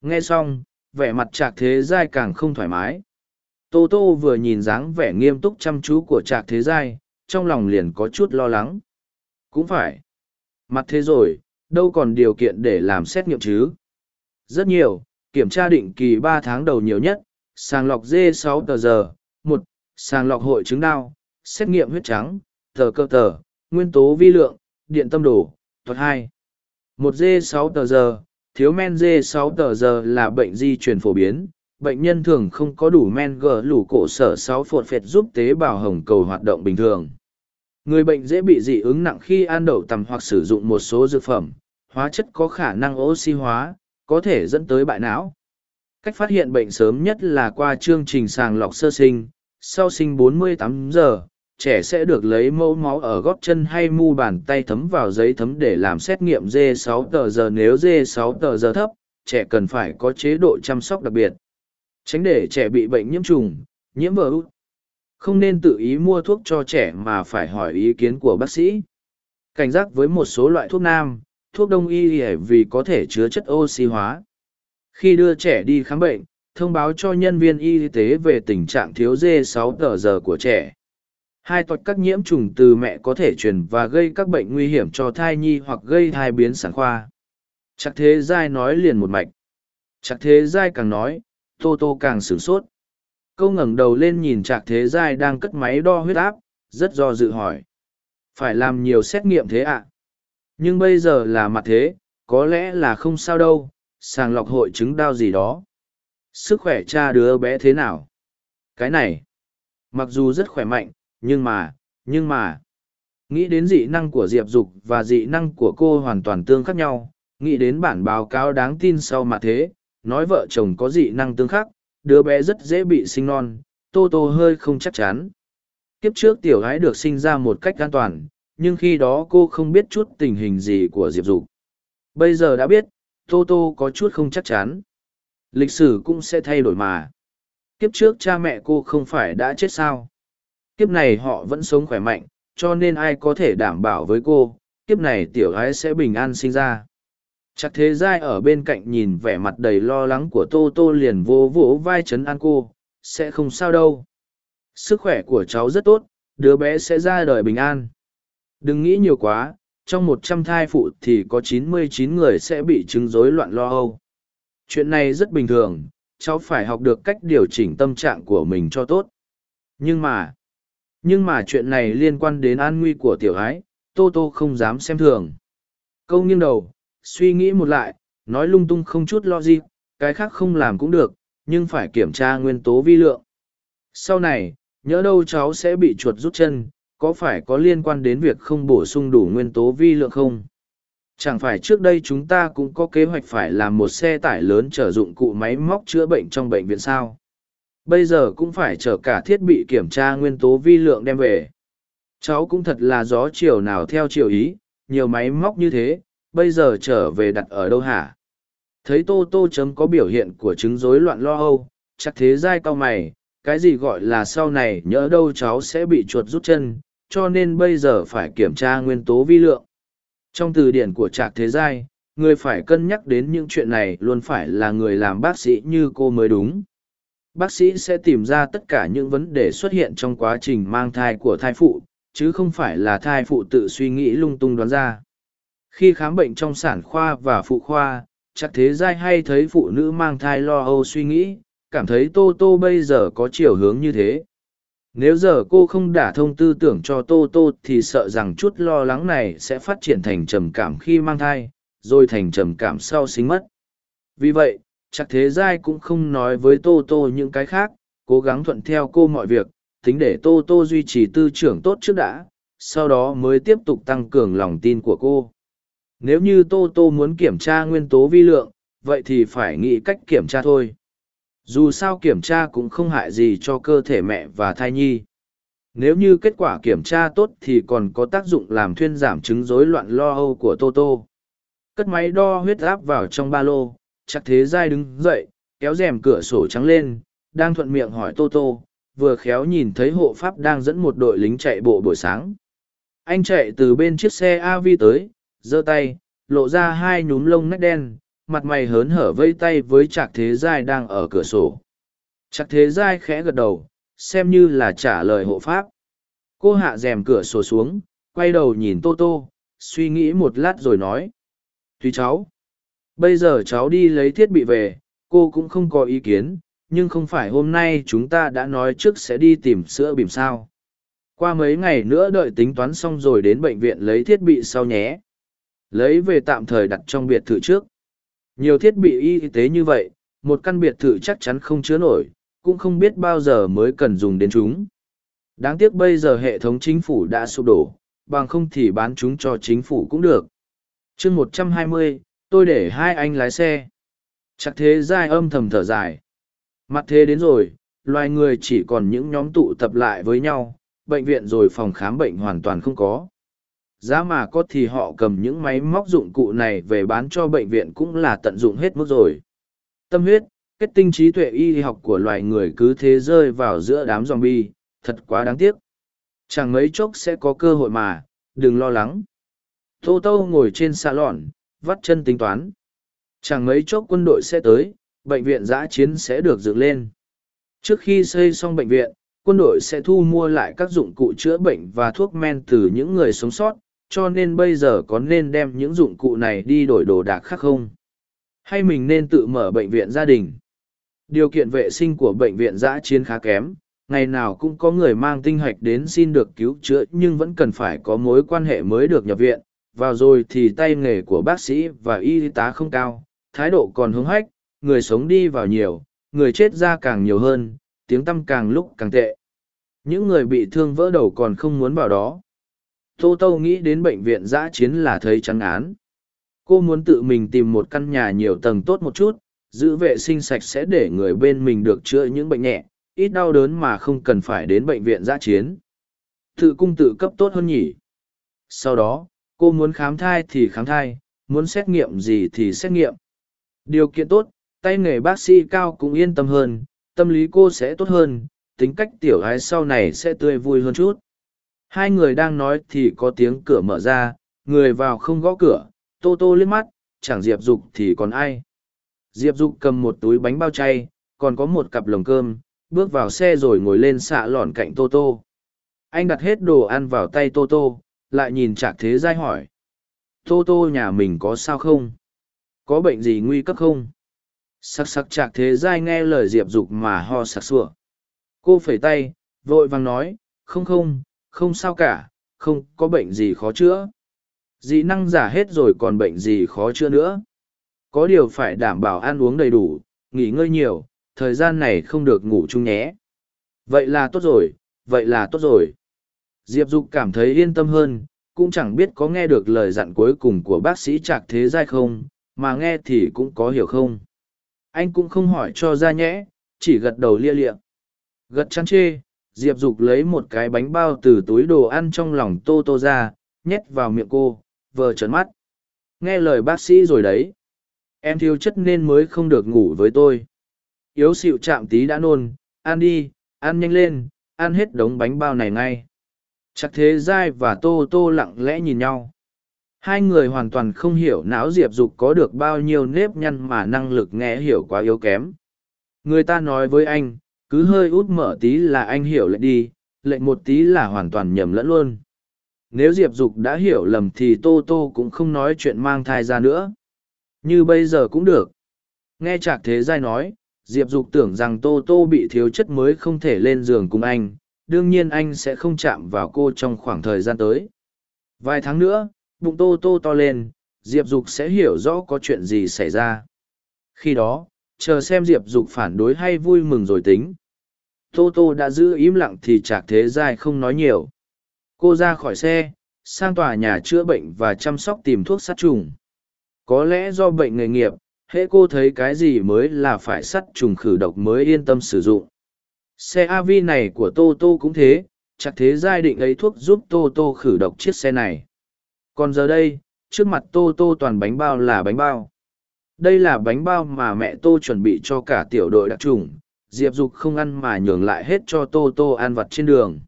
Nghe xong, vẻ mặt trạc thế giai càng không thoải mái. Tô tô vừa nhìn dáng vẻ nghiêm túc chăm chú của trạc thế giai, trong lòng liền có chút lo lắng. Cũng phải. Mặt thế rồi đâu còn điều kiện để làm xét nghiệm chứ? Rất nhiều, kiểm tra định kỳ ba tháng đầu nhiều nhất, sàng lọc d 6 tờ giờ, một, sàng lọc hội chứng đau, xét nghiệm huyết trắng, tờ cơ tờ, nguyên tố vi lượng, điện tâm đồ, thuật hai. Một d 6 tờ giờ, thiếu men d 6 tờ giờ là bệnh di truyền phổ biến, bệnh nhân thường không có đủ men g lủ cổ sở 6 phột phệt giúp tế bào hồng cầu hoạt động bình thường người bệnh dễ bị dị ứng nặng khi ăn đậu tằm hoặc sử dụng một số dược phẩm, hóa chất có khả năng oxy hóa, có thể dẫn tới bại não. Cách phát hiện bệnh sớm nhất là qua chương trình sàng lọc sơ sinh. Sau sinh 48 giờ, trẻ sẽ được lấy mẫu máu ở gót chân hay mu bàn tay thấm vào giấy thấm để làm xét nghiệm d 6 tờ giờ. Nếu d 6 tờ giờ thấp, trẻ cần phải có chế độ chăm sóc đặc biệt. Tránh để trẻ bị bệnh nhiễm trùng, nhiễm vỡ út không nên tự ý mua thuốc cho trẻ mà phải hỏi ý kiến của bác sĩ. Cảnh giác với một số loại thuốc nam, thuốc đông y vì có thể chứa chất oxy hóa. Khi đưa trẻ đi khám bệnh, thông báo cho nhân viên y tế về tình trạng thiếu d 6 tờ giờ của trẻ. Hai tuật các nhiễm trùng từ mẹ có thể truyền và gây các bệnh nguy hiểm cho thai nhi hoặc gây thai biến sản khoa. Chắc thế giai nói liền một mạch. Chắc thế giai càng nói, tô tô càng sửng sốt câu ngẩng đầu lên nhìn trạc thế giai đang cất máy đo huyết áp, rất do dự hỏi. Phải làm nhiều xét nghiệm thế ạ? À? nhưng bây giờ là mặt thế, có lẽ là không sao đâu, sàng lọc hội chứng đau gì đó. Sức khỏe cha đứa bé thế nào? Cái này, mặc dù rất khỏe mạnh, nhưng mà nhưng mà, nghĩ đến dị năng của diệp dục và dị năng của cô hoàn toàn tương khác nhau, nghĩ đến bản báo cáo đáng tin sau mặt thế, nói vợ chồng có dị năng tương khắc đứa bé rất dễ bị sinh non, tô tô hơi không chắc chắn. Kiếp trước tiểu gái được sinh ra một cách an toàn, nhưng khi đó cô không biết chút tình hình gì của diệp dục. Bây giờ đã biết, tô tô có chút không chắc chắn. Lịch sử cũng sẽ thay đổi mà. Kiếp trước cha mẹ cô không phải đã chết sao? Kiếp này họ vẫn sống khỏe mạnh, cho nên ai có thể đảm bảo với cô, kiếp này tiểu gái sẽ bình an sinh ra chắc thế giai ở bên cạnh nhìn vẻ mặt đầy lo lắng của tô tô liền vỗ vỗ vai chấn an cô, sẽ không sao đâu. Sức khỏe của cháu rất tốt, đứa bé sẽ ra đời bình an. Đừng nghĩ nhiều quá, trong một trăm thai phụ thì có chín mươi chín người sẽ bị chứng rối loạn lo âu. Chuyện này rất bình thường, cháu phải học được cách điều chỉnh tâm trạng của mình cho tốt. Nhưng mà nhưng mà chuyện này liên quan đến an nguy của tiểu ái, tô tô không dám xem thường. Câu nghiêng đầu suy nghĩ một lại, nói lung tung không chút lo gì, cái khác không làm cũng được, nhưng phải kiểm tra nguyên tố vi lượng. Sau này nhỡ đâu cháu sẽ bị chuột rút chân, có phải có liên quan đến việc không bổ sung đủ nguyên tố vi lượng không? Chẳng phải trước đây chúng ta cũng có kế hoạch phải làm một xe tải lớn chở dụng cụ máy móc chữa bệnh trong bệnh viện sao? Bây giờ cũng phải chở cả thiết bị kiểm tra nguyên tố vi lượng đem về. Cháu cũng thật là gió chiều nào theo chiều ý, nhiều máy móc như thế bây giờ trở về đặt ở đâu hả? Thấy tô tô chấm có biểu hiện của chứng rối loạn lo âu, chắc thế dai cao mày, cái gì gọi là sau này nhỡ đâu cháu sẽ bị chuột rút chân, cho nên bây giờ phải kiểm tra nguyên tố vi lượng. Trong từ điển của trạc thế giai, người phải cân nhắc đến những chuyện này luôn phải là người làm bác sĩ như cô mới đúng. Bác sĩ sẽ tìm ra tất cả những vấn đề xuất hiện trong quá trình mang thai của thai phụ, chứ không phải là thai phụ tự suy nghĩ lung tung đoán ra khi khám bệnh trong sản khoa và phụ khoa, chắc thế giai hay thấy phụ nữ mang thai lo âu suy nghĩ, cảm thấy tô tô bây giờ có chiều hướng như thế. Nếu giờ cô không đả thông tư tưởng cho tô tô thì sợ rằng chút lo lắng này sẽ phát triển thành trầm cảm khi mang thai, rồi thành trầm cảm sau sinh mất. Vì vậy, chắc thế giai cũng không nói với tô tô những cái khác, cố gắng thuận theo cô mọi việc, tính để tô tô duy trì tư trưởng tốt trước đã, sau đó mới tiếp tục tăng cường lòng tin của cô nếu như tô tô muốn kiểm tra nguyên tố vi lượng, vậy thì phải nghĩ cách kiểm tra thôi. Dù sao kiểm tra cũng không hại gì cho cơ thể mẹ và thai nhi. Nếu như kết quả kiểm tra tốt thì còn có tác dụng làm thuyên giảm chứng rối loạn lo âu của toto cất máy đo huyết áp vào trong ba lô, chắc thế giai đứng dậy, kéo rèm cửa sổ trắng lên, đang thuận miệng hỏi toto vừa khéo nhìn thấy hộ pháp đang dẫn một đội lính chạy bộ buổi sáng. Anh chạy từ bên chiếc xe av tới giơ tay, lộ ra hai nhúm lông nách đen, mặt mày hớn hở vây tay với trạc thế giai đang ở cửa sổ. Trạc thế giai khẽ gật đầu, xem như là trả lời hộ pháp. Cô hạ rèm cửa sổ xuống, quay đầu nhìn tô tô, suy nghĩ một lát rồi nói. Thúy cháu. Bây giờ cháu đi lấy thiết bị về, cô cũng không có ý kiến, nhưng không phải hôm nay chúng ta đã nói trước sẽ đi tìm sữa bìm sao. Qua mấy ngày nữa đợi tính toán xong rồi đến bệnh viện lấy thiết bị sau nhé lấy về tạm thời đặt trong biệt thự trước. Nhiều thiết bị y tế như vậy, một căn biệt thự chắc chắn không chứa nổi, cũng không biết bao giờ mới cần dùng đến chúng. Đáng tiếc bây giờ hệ thống chính phủ đã sụp đổ, bằng không thì bán chúng cho chính phủ cũng được. Chương một trăm hai mươi, tôi để hai anh lái xe. Chắc thế dai âm thầm thở dài. Mặt thế đến rồi, loài người chỉ còn những nhóm tụ tập lại với nhau, bệnh viện rồi phòng khám bệnh hoàn toàn không có giá mà có thì họ cầm những máy móc dụng cụ này về bán cho bệnh viện cũng là tận dụng hết mức rồi tâm huyết kết tinh trí tuệ y học của loài người cứ thế rơi vào giữa đám zombie, thật quá đáng tiếc. Chẳng mấy chốc sẽ có cơ hội mà, đừng lo lắng. Tô Tô ngồi trên xa lọn, vắt chân tính toán. Chẳng mấy chốc quân đội sẽ tới, bệnh viện giã chiến sẽ được dựng lên. Trước khi xây xong bệnh viện, quân đội sẽ thu mua lại các dụng cụ chữa bệnh và thuốc men từ những người sống sót, cho nên bây giờ có nên đem những dụng cụ này đi đổi đồ đạc khác không? Hay mình nên tự mở bệnh viện gia đình? Điều kiện vệ sinh của bệnh viện giã chiến khá kém, ngày nào cũng có người mang tinh hạch đến xin được cứu chữa nhưng vẫn cần phải có mối quan hệ mới được nhập viện. Vào rồi thì tay nghề của bác sĩ và y tá không cao, thái độ còn hứng hách, người sống đi vào nhiều, người chết ra càng nhiều hơn, tiếng tăm càng lúc càng tệ. Những người bị thương vỡ đầu còn không muốn vào đó. Tô Tô nghĩ đến bệnh viện giã chiến là thấy trắng án. Cô muốn tự mình tìm một căn nhà nhiều tầng tốt một chút, giữ vệ sinh sạch sẽ để người bên mình được chữa những bệnh nhẹ, ít đau đớn mà không cần phải đến bệnh viện giã chiến. Tự cung tự cấp tốt hơn nhỉ. Sau đó, cô muốn khám thai thì khám thai, muốn xét nghiệm gì thì xét nghiệm. Điều kiện tốt, tay nghề bác sĩ cao cũng yên tâm hơn, tâm lý cô sẽ tốt hơn, tính cách tiểu gái sau này sẽ tươi vui hơn chút. Hai người đang nói thì có tiếng cửa mở ra, người vào không gõ cửa, tô tô liếc mắt, chẳng diệp dục thì còn ai. Diệp Dục cầm một túi bánh bao chay, còn có một cặp lồng cơm, bước vào xe rồi ngồi lên xạ lòn cạnh Tô Tô. Anh đặt hết đồ ăn vào tay Tô Tô, lại nhìn Trạc Thế Giai hỏi. Tô Tô nhà mình có sao không? Có bệnh gì nguy cấp không? Sắc sắc Trạc Thế Giai nghe lời Diệp Dục mà ho sặc sủa. Cô phẩy tay, vội vàng nói, không không, không sao cả, không có bệnh gì khó chữa. Dị năng giả hết rồi còn bệnh gì khó chữa nữa. Có điều phải đảm bảo ăn uống đầy đủ, nghỉ ngơi nhiều, thời gian này không được ngủ chung nhé. Vậy là tốt rồi, vậy là tốt rồi. Diệp Dục cảm thấy yên tâm hơn, cũng chẳng biết có nghe được lời dặn cuối cùng của bác sĩ Trạc Thế Giai không, mà nghe thì cũng có hiểu không. Anh cũng không hỏi cho ra nhẽ, chỉ gật đầu lia lịa. Gật chăn chê, Diệp Dục lấy một cái bánh bao từ túi đồ ăn trong lòng Tô Tô ra, nhét vào miệng cô, vờ trấn mắt. Nghe lời bác sĩ rồi đấy. Em thiếu chất nên mới không được ngủ với tôi. Yếu xịu chạm tí đã nôn ăn đi ăn nhanh lên ăn hết đống bánh bao này ngay. Chắc thế giai và tô tô lặng lẽ nhìn nhau. Hai người hoàn toàn không hiểu não diệp dục có được bao nhiêu nếp nhăn mà năng lực nghe hiểu quá yếu kém. Người ta nói với anh cứ hơi út mở tí là anh hiểu lệnh đi lệnh một tí là hoàn toàn nhầm lẫn luôn nếu diệp dục đã hiểu lầm thì tô tô cũng không nói chuyện mang thai ra nữa như bây giờ cũng được. Nghe Trạc Thế Giai nói, Diệp Dục tưởng rằng Tô Tô bị thiếu chất mới không thể lên giường cùng anh, đương nhiên anh sẽ không chạm vào cô trong khoảng thời gian tới. Vài tháng nữa, bụng Tô Tô to lên, Diệp Dục sẽ hiểu rõ có chuyện gì xảy ra. Khi đó, chờ xem Diệp Dục phản đối hay vui mừng rồi tính. Tô Tô đã giữ im lặng thì chạc Thế Giai không nói nhiều. cô ra khỏi xe, sang tòa nhà chữa bệnh và chăm sóc tìm thuốc sát trùng có lẽ do bệnh nghề nghiệp, hễ cô thấy cái gì mới là phải sắt trùng khử độc mới yên tâm sử dụng xe av này của tô tô cũng thế chắc thế giai định ấy thuốc giúp tô tô khử độc chiếc xe này còn giờ đây, trước mặt tô tô toàn bánh bao là bánh bao đây là bánh bao mà mẹ tô chuẩn bị cho cả tiểu đội đặc trùng. Diệp dục không ăn mà nhường lại hết cho tô tô ăn vặt trên đường.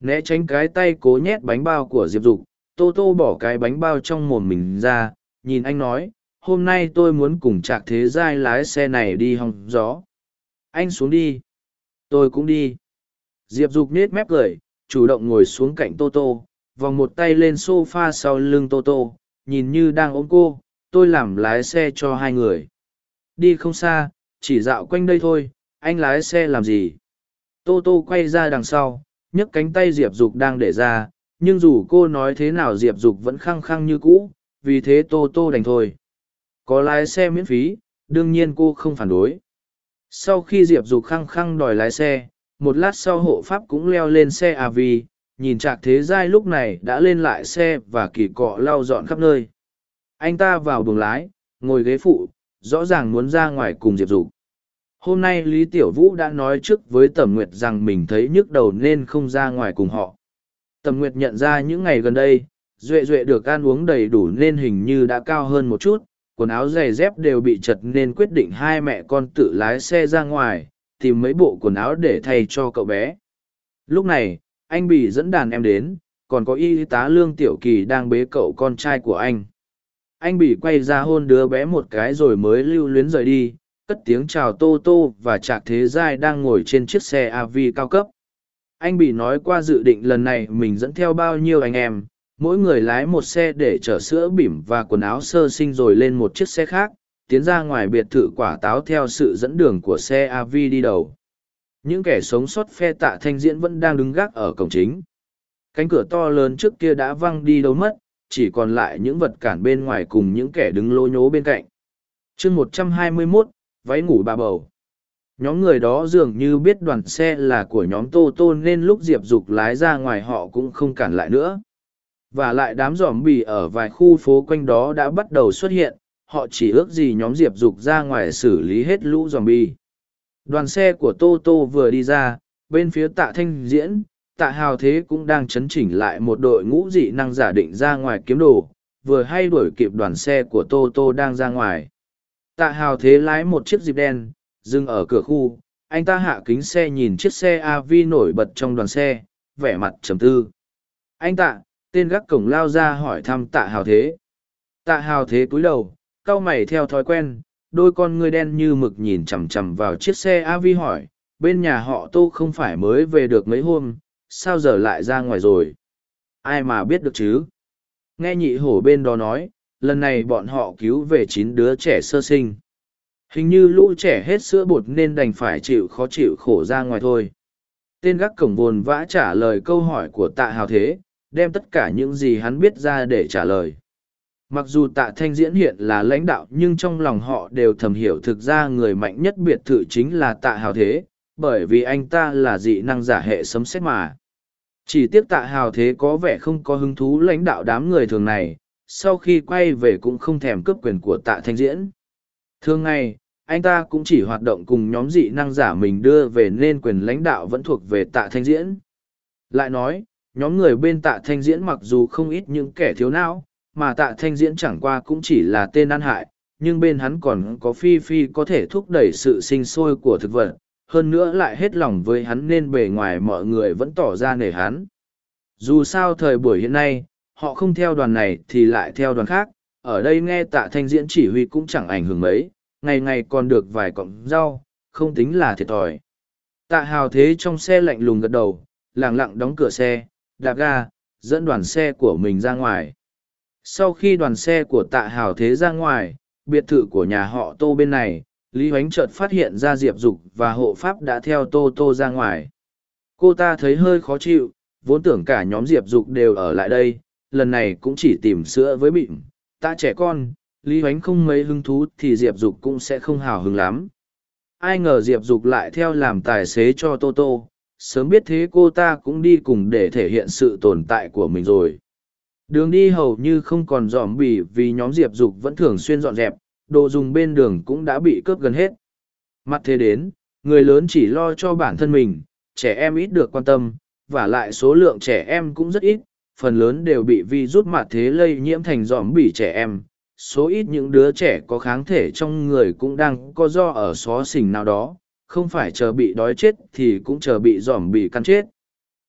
Né tránh cái tay cố nhét bánh bao của diệp dục, tô tô bỏ cái bánh bao trong mồm mình ra, nhìn anh nói, hôm nay tôi muốn cùng trạc thế giai lái xe này đi hòng gió. Anh xuống đi. Tôi cũng đi. Diệp dục nết mép cười, chủ động ngồi xuống cạnh tô tô, vòng một tay lên s o f a sau lưng tô tô, nhìn như đang ôm cô tôi làm lái xe cho hai người. Đi không xa, chỉ dạo quanh đây thôi, anh lái xe làm gì? Tô tô quay ra đằng sau, nhấc cánh tay diệp dục đang để ra, nhưng dù cô nói thế nào diệp dục vẫn khăng khăng như cũ, vì thế tô tô đành thôi. Có lái xe miễn phí, đương nhiên cô không phản đối. Sau khi diệp dục khăng khăng đòi lái xe, một lát sau hộ pháp cũng leo lên xe av nhìn trạc thế giai lúc này đã lên lại xe và kỳ cọ lau dọn khắp nơi anh ta vào buồng lái, ngồi ghế phụ, rõ ràng muốn ra ngoài cùng diệp dục. Hôm nay lý tiểu vũ đã nói trước với tẩm nguyệt rằng mình thấy nhức đầu nên không ra ngoài cùng họ. Tẩm nguyệt nhận ra những ngày gần đây, duệ duệ được ăn uống đầy đủ nên hình như đã cao hơn một chút, quần áo giày dép đều bị chật nên quyết định hai mẹ con tự lái xe ra ngoài, tìm mấy bộ quần áo để thay cho cậu bé. Lúc này, anh bị dẫn đàn em đến, còn có y tá lương tiểu kỳ đang bế cậu con trai của anh anh bị quay ra hôn đứa bé một cái rồi mới lưu luyến rời đi, cất tiếng chào tô tô và trạc thế giai đang ngồi trên chiếc xe av cao cấp. Anh bị nói qua dự định lần này mình dẫn theo bao nhiêu anh em, mỗi người lái một xe để chở sữa bỉm và quần áo sơ sinh rồi lên một chiếc xe khác, tiến ra ngoài biệt thự quả táo theo sự dẫn đường của xe av đi đầu. Những kẻ sống sót phe tạ thanh diễn vẫn đang đứng gác ở cổng chính. Cánh cửa to lớn trước kia đã văng đi đâu mất chỉ còn lại những vật cản bên ngoài cùng những kẻ đứng lô nhố bên cạnh. Chương một trăm hai mươi 121, váy ngủ bà bầu. Nhóm người đó dường như biết đoàn xe là của nhóm tô tô nên lúc diệp dục lái ra ngoài họ cũng không cản lại nữa. Và lại đám giòm bì ở vài khu phố quanh đó đã bắt đầu xuất hiện họ chỉ ước gì nhóm diệp dục ra ngoài xử lý hết lũ giòm bì đoàn xe của tô tô vừa đi ra bên phía tạ thanh diễn tạ hào thế cũng đang chấn chỉnh lại một đội ngũ dị năng giả định ra ngoài kiếm đồ, vừa hay đuổi kịp đoàn xe của tô tô đang ra ngoài. Tạ hào thế lái một chiếc dịp đen, dừng ở cửa khu. Anh ta hạ kính xe nhìn chiếc xe av nổi bật trong đoàn xe, vẻ mặt trầm tư. Anh tạ, tên gác cổng lao ra hỏi thăm tạ hào thế. Tạ hào thế cúi đầu, cau mày theo thói quen, đôi con ngươi đen như mực nhìn chằm chằm vào chiếc xe av hỏi, bên nhà họ tô không phải mới về được mấy hôm sao giờ lại ra ngoài rồi? Ai mà biết được chứ? Nghe nhị hổ bên đó nói, lần này bọn họ cứu về chín đứa trẻ sơ sinh. Hình như lũ trẻ hết sữa bột nên đành phải chịu khó chịu khổ ra ngoài thôi. Tên gác cổng vồn vã trả lời câu hỏi của tạ hào thế, đem tất cả những gì hắn biết ra để trả lời. Mặc dù tạ thanh diễn hiện là lãnh đạo, nhưng trong lòng họ đều thầm hiểu thực ra người mạnh nhất biệt thự chính là tạ hào thế, bởi vì anh ta là dị năng giả hệ sấm xét mà chỉ tiếc tạ hào thế có vẻ không có hứng thú lãnh đạo đám người thường này, sau khi quay về cũng không thèm cướp quyền của tạ thanh diễn. Thường ngày, anh ta cũng chỉ hoạt động cùng nhóm dị năng giả mình đưa về nên quyền lãnh đạo vẫn thuộc về tạ thanh diễn. Lại nói, nhóm người bên tạ thanh diễn mặc dù không ít những kẻ thiếu não, mà tạ thanh diễn chẳng qua cũng chỉ là tên ăn hại, nhưng bên hắn còn có phi phi có thể thúc đẩy sự sinh sôi của thực vật hơn nữa lại hết lòng với hắn nên bề ngoài mọi người vẫn tỏ ra nể hắn. Dù sao thời buổi hiện nay, họ không theo đoàn này thì lại theo đoàn khác, ở đây nghe tạ thanh diễn chỉ huy cũng chẳng ảnh hưởng mấy, ngày ngày còn được vài cọng rau, không tính là thiệt thòi. Tạ hào thế trong xe lạnh lùng gật đầu lẳng lặng đóng cửa xe, đạp ga, dẫn đoàn xe của mình ra ngoài. Sau khi đoàn xe của tạ hào thế ra ngoài, biệt thự của nhà họ tô bên này lý h oánh chợt phát hiện ra diệp dục và hộ pháp đã theo tô tô ra ngoài. Cô ta thấy hơi khó chịu, vốn tưởng cả nhóm diệp dục đều ở lại đây, lần này cũng chỉ tìm sữa với bịm ta trẻ con, lý h oánh không mấy hứng thú thì diệp dục cũng sẽ không hào hứng lắm. Ai ngờ diệp dục lại theo làm tài xế cho tô tô, sớm biết thế cô ta cũng đi cùng để thể hiện sự tồn tại của mình rồi. Đường đi hầu như không còn dòm bỉ vì nhóm diệp dục vẫn thường xuyên dọn dẹp đồ dùng bên đường cũng đã bị cướp gần hết. Mặt thế đến, người lớn chỉ lo cho bản thân mình, trẻ em ít được quan tâm, và lại số lượng trẻ em cũng rất ít, phần lớn đều bị vi rút mặt thế lây nhiễm thành dòm bỉ trẻ em. Số ít những đứa trẻ có kháng thể trong người cũng đang có do ở xó xỉnh nào đó, không phải chờ bị đói chết thì cũng chờ bị dòm bị căn chết.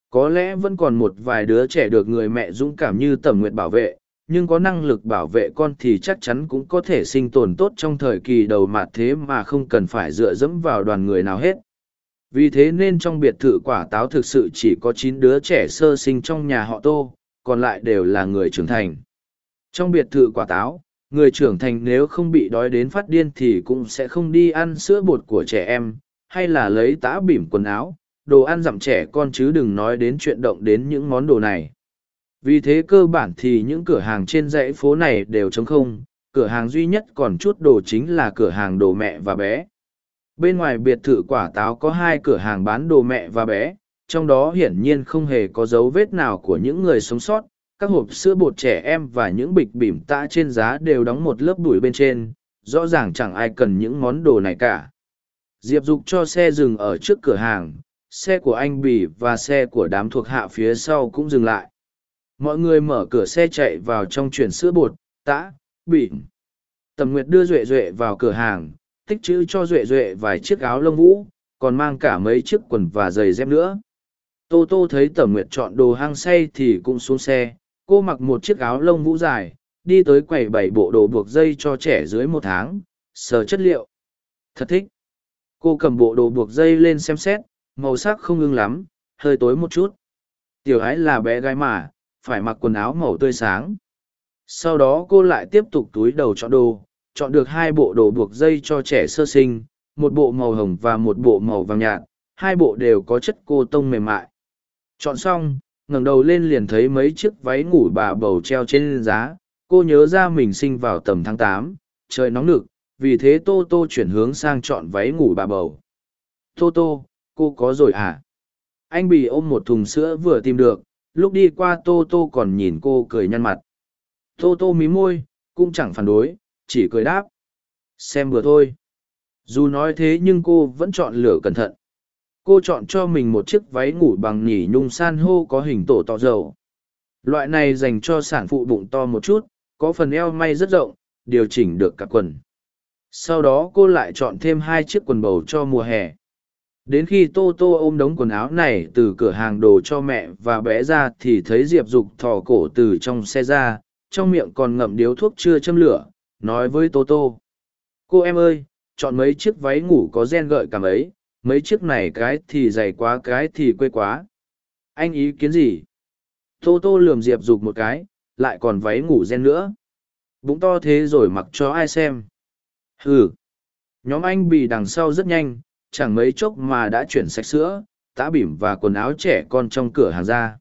Có lẽ vẫn còn một vài đứa trẻ được người mẹ dũng cảm như tẩm nguyệt bảo vệ nhưng có năng lực bảo vệ con thì chắc chắn cũng có thể sinh tồn tốt trong thời kỳ đầu mạt thế mà không cần phải dựa dẫm vào đoàn người nào hết. Vì thế nên trong biệt thự quả táo thực sự chỉ có chín đứa trẻ sơ sinh trong nhà họ tô, còn lại đều là người trưởng thành. Trong biệt thự quả táo, người trưởng thành nếu không bị đói đến phát điên thì cũng sẽ không đi ăn sữa bột của trẻ em, hay là lấy tã bỉm quần áo, đồ ăn dặm trẻ con chứ đừng nói đến chuyện động đến những món đồ này vì thế cơ bản thì những cửa hàng trên dãy phố này đều trống không, cửa hàng duy nhất còn chút đồ chính là cửa hàng đồ mẹ và bé. Bên ngoài biệt thự quả táo có hai cửa hàng bán đồ mẹ và bé, trong đó hiển nhiên không hề có dấu vết nào của những người sống sót. Các hộp sữa bột trẻ em và những bịch bỉm tã trên giá đều đóng một lớp bụi bên trên, rõ ràng chẳng ai cần những món đồ này cả. Diệp dục cho xe dừng ở trước cửa hàng, xe của anh bỉ và xe của đám thuộc hạ phía sau cũng dừng lại mọi người mở cửa xe chạy vào trong chuyển sữa bột, tã, bỉm. Tầm nguyệt đưa duệ duệ vào cửa hàng, tích chữ cho duệ duệ vài chiếc áo lông vũ, còn mang cả mấy chiếc quần và giày dép nữa. Tô tô thấy Tầm nguyệt chọn đồ hang say thì cũng xuống xe, cô mặc một chiếc áo lông vũ dài, đi tới quầy bảy bộ đồ buộc dây cho trẻ dưới một tháng, sờ chất liệu. Thật thích. Cô cầm bộ đồ buộc dây lên xem xét, màu sắc không ưng lắm, hơi tối một chút. Tiểu ái là bé gái mà phải mặc quần áo màu tươi sáng. Sau đó cô lại tiếp tục túi đầu chọn đồ, chọn được hai bộ đồ buộc dây cho trẻ sơ sinh, một bộ màu hồng và một bộ màu vàng nhạt, hai bộ đều có chất cô tông mềm mại. Chọn xong, ngẩng đầu lên liền thấy mấy chiếc váy ngủ bà bầu treo trên giá, cô nhớ ra mình sinh vào tầm tháng tám, trời nóng nực, vì thế tô tô chuyển hướng sang chọn váy ngủ bà bầu. Tô tô, cô có rồi à? Anh bị ôm một thùng sữa vừa tìm được lúc đi qua tô tô còn nhìn cô cười nhăn mặt. Tô tô mí môi, cũng chẳng phản đối, chỉ cười đáp. Xem vừa thôi. Dù nói thế nhưng cô vẫn chọn lửa cẩn thận. Cô chọn cho mình một chiếc váy ngủ bằng nhỉ nhung san hô có hình tổ to dầu. Loại này dành cho sản phụ bụng to một chút, có phần eo may rất rộng, điều chỉnh được cả quần. Sau đó cô lại chọn thêm hai chiếc quần bầu cho mùa hè đến khi tô tô ôm đống quần áo này từ cửa hàng đồ cho mẹ và bé ra thì thấy diệp dục thò cổ từ trong xe ra, trong miệng còn ngậm điếu thuốc chưa châm lửa, nói với tô tô. Cô em ơi, chọn mấy chiếc váy ngủ có gen gợi cảm ấy, mấy chiếc này cái thì dày quá, cái thì quê quá. Anh ý kiến gì? Tô tô lườm diệp dục một cái, lại còn váy ngủ gen nữa. Bụng to thế rồi mặc cho ai xem? Ừ nhóm anh bị đằng sau rất nhanh chẳng mấy chốc mà đã chuyển sạch sữa, tã bỉm và quần áo trẻ con trong cửa hàng ra.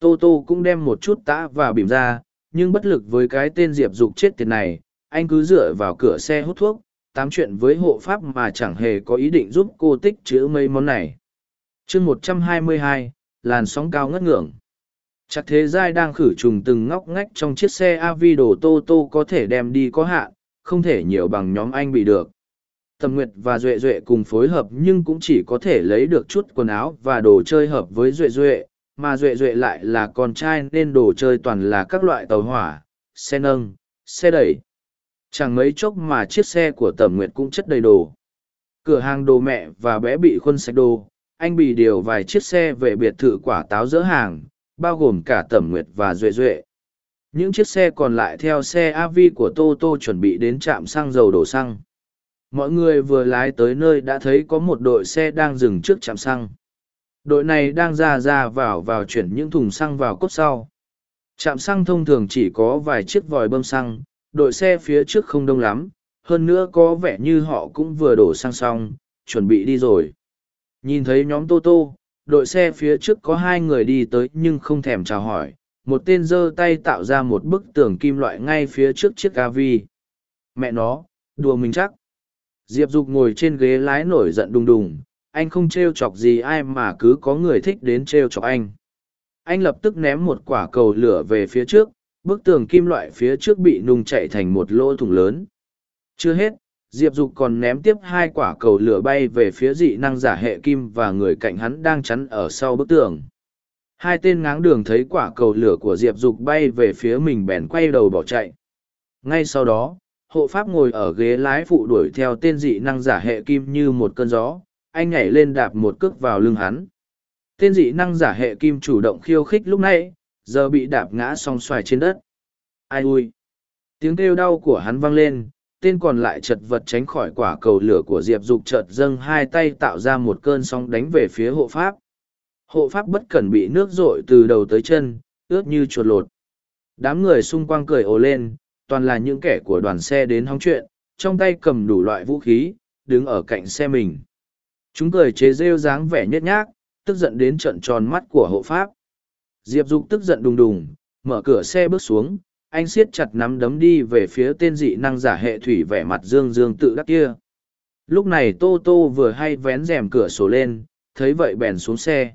Tô tô cũng đem một chút tã và bỉm ra, nhưng bất lực với cái tên diệp dục chết tiệt này, anh cứ dựa vào cửa xe hút thuốc, tám chuyện với hộ pháp mà chẳng hề có ý định giúp cô tích chữ mấy món này. Chương một trăm hai mươi hai, làn sóng cao ngất ngưỡng. Chắc thế giai đang khử trùng từng ngóc ngách trong chiếc xe av đồ tô tô có thể đem đi có hạn, không thể nhiều bằng nhóm anh bị được. Tầm Nguyệt và Duệ Duệ cùng phối hợp nhưng cũng chỉ có thể lấy được chút quần áo và đồ chơi hợp với Duệ Duệ, mà Duệ Duệ lại là con trai nên đồ chơi toàn là các loại tàu hỏa, xe nâng, xe đẩy. Chẳng mấy chốc mà chiếc xe của Tầm Nguyệt cũng chất đầy đồ. Cửa hàng đồ mẹ và bé bị khuân sạch đồ, anh bị điều vài chiếc xe về biệt thự quả táo dỡ hàng, bao gồm cả Tầm Nguyệt và Duệ Duệ. Những chiếc xe còn lại theo xe AV của Tô Tô chuẩn bị đến trạm xăng dầu đổ xăng mọi người vừa lái tới nơi đã thấy có một đội xe đang dừng trước trạm xăng. Đội này đang ra ra vào vào chuyển những thùng xăng vào cốt sau. Trạm xăng thông thường chỉ có vài chiếc vòi bơm xăng, đội xe phía trước không đông lắm, hơn nữa có vẻ như họ cũng vừa đổ xăng xong, chuẩn bị đi rồi. Nhìn thấy nhóm tô tô, đội xe phía trước có hai người đi tới nhưng không thèm chào hỏi, một tên giơ tay tạo ra một bức tường kim loại ngay phía trước chiếc av mẹ nó, đùa mình chắc. Diệp Dục ngồi trên ghế lái nổi giận đùng đùng, anh không trêu chọc gì ai mà cứ có người thích đến trêu chọc anh. Anh lập tức ném một quả cầu lửa về phía trước bức tường kim loại phía trước bị nung chạy thành một lỗ thủng lớn. Chưa hết diệp dục còn ném tiếp hai quả cầu lửa bay về phía dị năng giả hệ kim và người cạnh hắn đang chắn ở sau bức tường. Hai tên ngáng đường thấy quả cầu lửa của diệp dục bay về phía mình bèn quay đầu bỏ chạy. Ngay sau đó hộ pháp ngồi ở ghế lái phụ đuổi theo tên dị năng giả hệ kim như một cơn gió, anh nhảy lên đạp một cước vào lưng hắn. Tên dị năng giả hệ kim chủ động khiêu khích lúc nãy giờ bị đạp ngã song xoài trên đất. Ai ui! Tiếng kêu đau của hắn vang lên, tên còn lại chật vật tránh khỏi quả cầu lửa của diệp dục chợt dâng hai tay tạo ra một cơn sóng đánh về phía hộ pháp. Hộ pháp bất cẩn bị nước r ộ i từ đầu tới chân, ướt như chuột lột. Đám người xung quanh cười ồ lên toàn là những kẻ của đoàn xe đến hóng chuyện, trong tay cầm đủ loại vũ khí, đứng ở cạnh xe mình. Chúng cười chế rêu dáng vẻ nhét nhác, tức giận đến trận tròn mắt của hộ pháp. Diệp Dục tức giận đùng đùng, mở cửa xe bước xuống, anh siết chặt nắm đấm đi về phía tên dị năng giả hệ thủy vẻ mặt dương dương tự đắc kia. Lúc này Tô Tô vừa hay vén rèm cửa sổ lên, thấy vậy bèn xuống xe.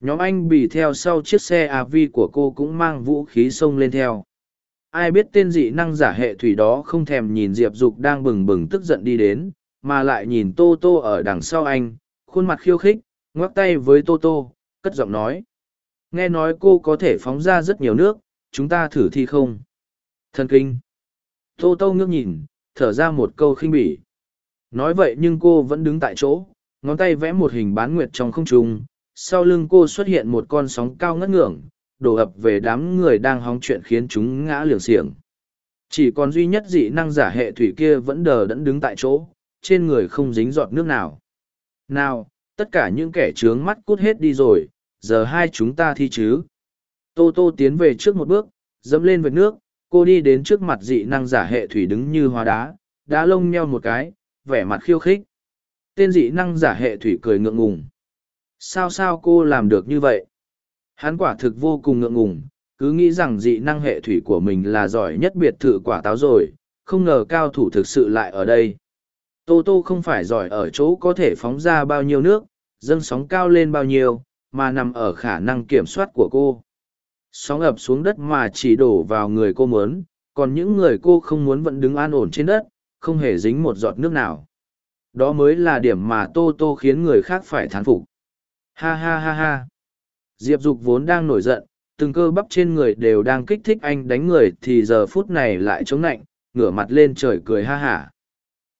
Nhóm anh bị theo sau chiếc xe AV của cô cũng mang vũ khí xông lên theo ai biết tên dị năng giả hệ thủy đó không thèm nhìn diệp dục đang bừng bừng tức giận đi đến, mà lại nhìn tô tô ở đằng sau anh, khuôn mặt khiêu khích, ngoắc tay với tô tô, cất giọng nói. Nghe nói cô có thể phóng ra rất nhiều nước, chúng ta thử thi không? Thần kinh. Tô tô ngước nhìn, thở ra một câu khinh bỉ. Nói vậy nhưng cô vẫn đứng tại chỗ, ngón tay vẽ một hình bán nguyệt trong không trung, sau lưng cô xuất hiện một con sóng cao ngất ngưỡng đổ ập về đám người đang hóng chuyện khiến chúng ngã liều xiềng. Chỉ còn duy nhất dị năng giả hệ thủy kia vẫn đờ đẫn đứng tại chỗ, trên người không dính giọt nước nào. Nào, tất cả những kẻ trướng mắt cút hết đi rồi, giờ hai chúng ta thi chứ? Tô tô tiến về trước một bước, dẫm lên vệt nước, cô đi đến trước mặt dị năng giả hệ thủy đứng như hóa đá đá lông nheo một cái, vẻ mặt khiêu khích. Tên dị năng giả hệ thủy cười ngượng ngùng. Sao sao cô làm được như vậy? Hắn quả thực vô cùng ngượng ngùng, cứ nghĩ rằng dị năng hệ thủy của mình là giỏi nhất biệt thự quả táo rồi, không ngờ cao thủ thực sự lại ở đây. Tô Tô không phải giỏi ở chỗ có thể phóng ra bao nhiêu nước, dâng sóng cao lên bao nhiêu, mà nằm ở khả năng kiểm soát của cô. Sóng ập xuống đất mà chỉ đổ vào người cô muốn, còn những người cô không muốn vẫn đứng an ổn trên đất, không hề dính một giọt nước nào. Đó mới là điểm mà Tô Tô khiến người khác phải thán phục. Ha ha ha ha. Diệp Dục vốn đang nổi giận, từng cơ bắp trên người đều đang kích thích anh đánh người thì giờ phút này lại chống nạnh, ngửa mặt lên trời cười ha hả.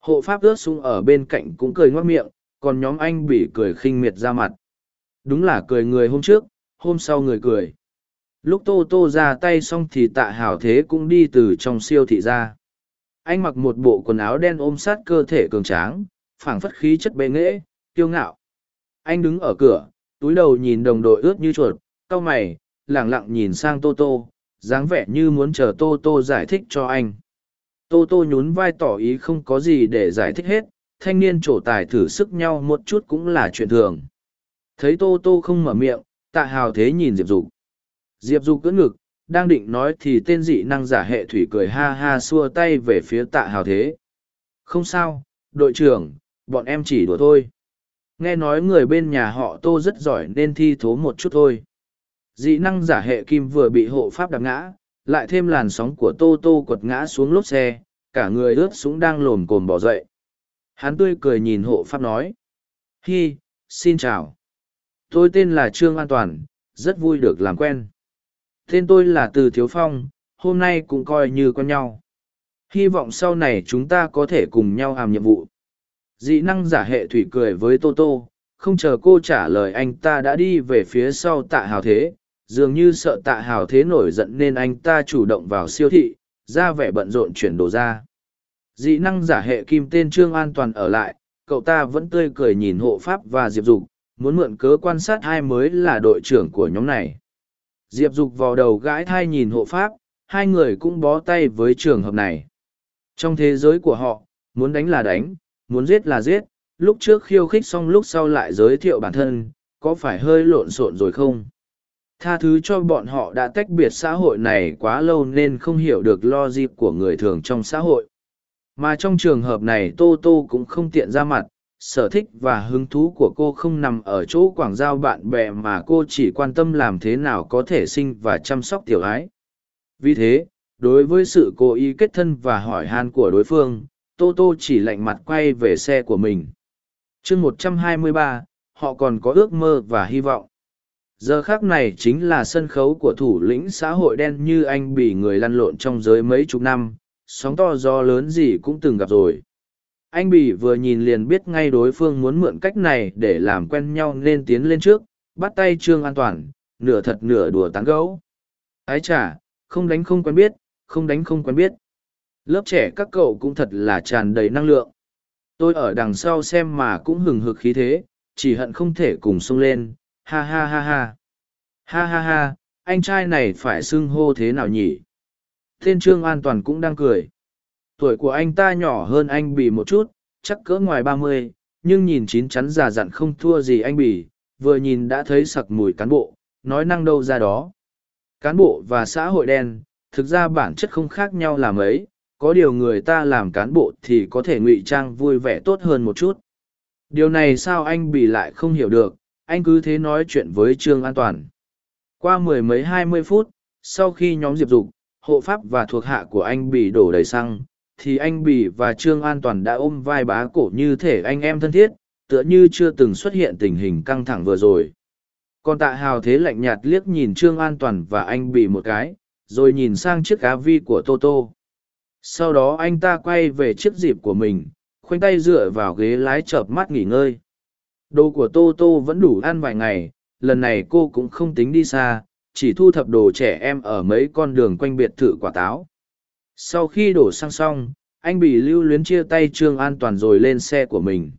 Hộ pháp ướt sung ở bên cạnh cũng cười ngoác miệng, còn nhóm anh bị cười khinh miệt ra mặt. Đúng là cười người hôm trước, hôm sau người cười. Lúc Tô Tô ra tay xong thì tạ hảo thế cũng đi từ trong siêu thị ra. Anh mặc một bộ quần áo đen ôm sát cơ thể cường tráng, phảng phất khí chất bệ nghễ, kiêu ngạo. Anh đứng ở cửa, túi đầu nhìn đồng đội ướt như chuột, cau mày, lẳng lặng nhìn sang Tô Tô, dáng vẻ như muốn chờ Tô Tô giải thích cho anh. Tô Tô nhún vai tỏ ý không có gì để giải thích hết, thanh niên trổ tài thử sức nhau một chút cũng là chuyện thường. Thấy Tô Tô không mở miệng, tạ hào thế nhìn Diệp Dục. Diệp Dục cưỡng ngực, đang định nói thì tên dị năng giả hệ thủy cười ha ha xua tay về phía tạ hào thế. Không sao, đội trưởng, bọn em chỉ đùa thôi nghe nói người bên nhà họ tô rất giỏi nên thi thố một chút thôi. Dị năng giả hệ kim vừa bị hộ pháp đạp ngã, lại thêm làn sóng của tô tô quật ngã xuống lốp xe, cả người ướt súng đang lồm cồm bỏ dậy. Hắn tươi cười nhìn hộ pháp nói, hi, xin chào. Tôi tên là trương an toàn, rất vui được làm quen. Tên tôi là từ thiếu phong, hôm nay cũng coi như con nhau. Hy vọng sau này chúng ta có thể cùng nhau làm nhiệm vụ dị năng giả hệ thủy cười với tô tô, không chờ cô trả lời anh ta đã đi về phía sau tạ hào thế. Dường như sợ tạ hào thế nổi giận nên anh ta chủ động vào siêu thị, ra vẻ bận rộn chuyển đồ ra. Dị năng giả hệ kim tên trương an toàn ở lại, cậu ta vẫn tươi cười nhìn hộ pháp và diệp dục, muốn mượn cớ quan sát hai mới là đội trưởng của nhóm này. Diệp dục vào đầu gãi thai nhìn hộ pháp, hai người cũng bó tay với trường hợp này. Trong thế giới của họ, muốn đánh là đánh muốn giết là giết, lúc trước khiêu khích xong lúc sau lại giới thiệu bản thân, có phải hơi lộn xộn rồi không? Tha thứ cho bọn họ đã tách biệt xã hội này quá lâu nên không hiểu được lo dịp của người thường trong xã hội. Mà trong trường hợp này Tô Tô cũng không tiện ra mặt, sở thích và hứng thú của cô không nằm ở chỗ quảng giao bạn bè mà cô chỉ quan tâm làm thế nào có thể sinh và chăm sóc tiểu ái vì thế đối với sự cố ý kết thân và hỏi han của đối phương tô tô chỉ lạnh mặt quay về xe của mình. Chương một trăm hai mươi ba, họ còn có ước mơ và hy vọng. Giờ khác này chính là sân khấu của thủ lĩnh xã hội đen như anh bị người lăn lộn trong giới mấy chục năm, sóng to gió lớn gì cũng từng gặp rồi. Anh bị vừa nhìn liền biết ngay đối phương muốn mượn cách này để làm quen nhau nên tiến lên trước, bắt tay trương an toàn, nửa thật nửa đùa tán gấu ái chả không đánh không quen biết, không đánh không quen biết lớp trẻ các cậu cũng thật là tràn đầy năng lượng. Tôi ở đằng sau xem mà cũng hừng hực khí thế, chỉ hận không thể cùng xông lên. Ha ha ha ha. Ha ha ha, anh trai này phải xưng hô thế nào nhỉ? Tên trương an toàn cũng đang cười. Tuổi của anh ta nhỏ hơn anh bì một chút, chắc cỡ ngoài ba mươi, nhưng nhìn chín chắn già dặn không thua gì anh bì, vừa nhìn đã thấy sặc mùi cán bộ, nói năng đâu ra đó. Cán bộ và xã hội đen, thực ra bản chất không khác nhau là mấy có điều người ta làm cán bộ thì có thể ngụy trang vui vẻ tốt hơn một chút. Điều này sao anh bị lại không hiểu được, anh cứ thế nói chuyện với trương an toàn. Qua mười mấy hai mươi phút, sau khi nhóm diệp dục, hộ pháp và thuộc hạ của anh bị đổ đầy xăng, thì anh bỉ và trương an toàn đã ôm vai bá cổ như thể anh em thân thiết, tựa như chưa từng xuất hiện tình hình căng thẳng vừa rồi. Còn tạ hào thế lạnh nhạt liếc nhìn trương an toàn và anh bỉ một cái, rồi nhìn sang chiếc cá vi của toto sau đó anh ta quay về chiếc dịp của mình, khoanh tay dựa vào ghế lái chợp mắt nghỉ ngơi. Đồ của tô tô vẫn đủ ăn vài ngày, lần này cô cũng không tính đi xa, chỉ thu thập đồ trẻ em ở mấy con đường quanh biệt thự quả táo. Sau khi đổ xăng xong, anh bị lưu luyến chia tay trương an toàn rồi lên xe của mình.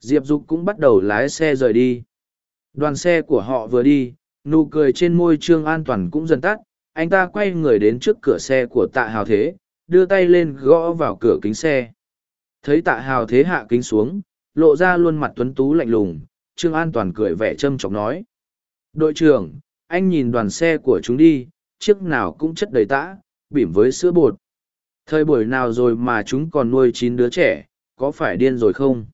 Diệp dục cũng bắt đầu lái xe rời đi. Đoàn xe của họ vừa đi, nụ cười trên môi trương an toàn cũng dần tắt, anh ta quay người đến trước cửa xe của tạ hào thế đưa tay lên gõ vào cửa kính xe. Thấy tạ hào thế hạ kính xuống, lộ ra luôn mặt tuấn tú lạnh lùng, trương an toàn cười vẻ châm chọc nói. Đội trưởng, anh nhìn đoàn xe của chúng đi, chiếc nào cũng chất đầy tã, bỉm với sữa bột. Thời buổi nào rồi mà chúng còn nuôi chín đứa trẻ, có phải điên rồi không?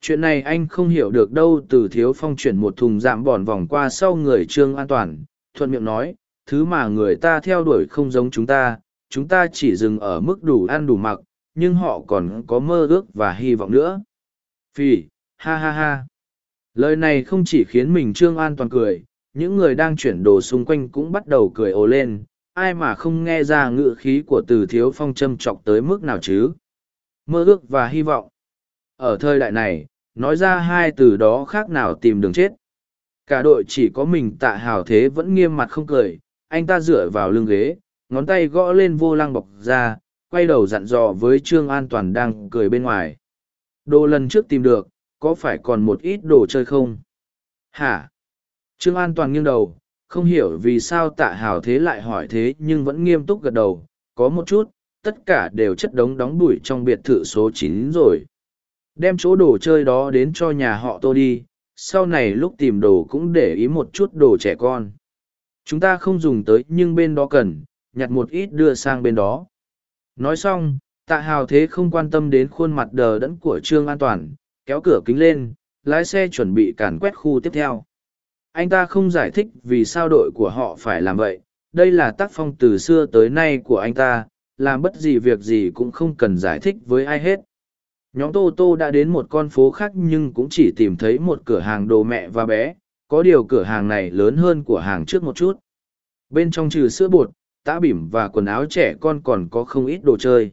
Chuyện này anh không hiểu được đâu, từ thiếu phong chuyển một thùng giảm bòn vòng qua sau người trương an toàn, thuận miệng nói, thứ mà người ta theo đuổi không giống chúng ta chúng ta chỉ dừng ở mức đủ ăn đủ mặc, nhưng họ còn có mơ ước và hy vọng nữa. Phì, ha ha ha. Lời này không chỉ khiến mình trương an toàn cười, những người đang chuyển đồ xung quanh cũng bắt đầu cười ồ lên, ai mà không nghe ra ngữ khí của từ thiếu phong châm chọc tới mức nào chứ? Mơ ước và hy vọng. Ở thời đại này, nói ra hai từ đó khác nào tìm đường chết. Cả đội chỉ có mình tạ hào thế vẫn nghiêm mặt không cười, anh ta dựa vào lưng ghế ngón tay gõ lên vô lăng bọc ra, quay đầu dặn dò với trương an toàn đang cười bên ngoài. Đồ lần trước tìm được, có phải còn một ít đồ chơi không? Hả? Trương an toàn nghiêng đầu, không hiểu vì sao tạ hào thế lại hỏi thế nhưng vẫn nghiêm túc gật đầu, có một chút, tất cả đều chất đống đóng bụi trong biệt thự số chín rồi. Đem chỗ đồ chơi đó đến cho nhà họ tôi đi, sau này lúc tìm đồ cũng để ý một chút đồ trẻ con. Chúng ta không dùng tới nhưng bên đó cần nhặt một ít đưa sang bên đó. Nói xong, tạ hào thế không quan tâm đến khuôn mặt đờ đẫn của trương an toàn, kéo cửa kính lên, lái xe chuẩn bị càn quét khu tiếp theo. Anh ta không giải thích vì sao đội của họ phải làm vậy, đây là tác phong từ xưa tới nay của anh ta, làm bất gì việc gì cũng không cần giải thích với ai hết. Nhóm tô tô đã đến một con phố khác nhưng cũng chỉ tìm thấy một cửa hàng đồ mẹ và bé, có điều cửa hàng này lớn hơn của hàng trước một chút. Bên trong trừ sữa bột tã bỉm và quần áo trẻ con còn có không ít đồ chơi.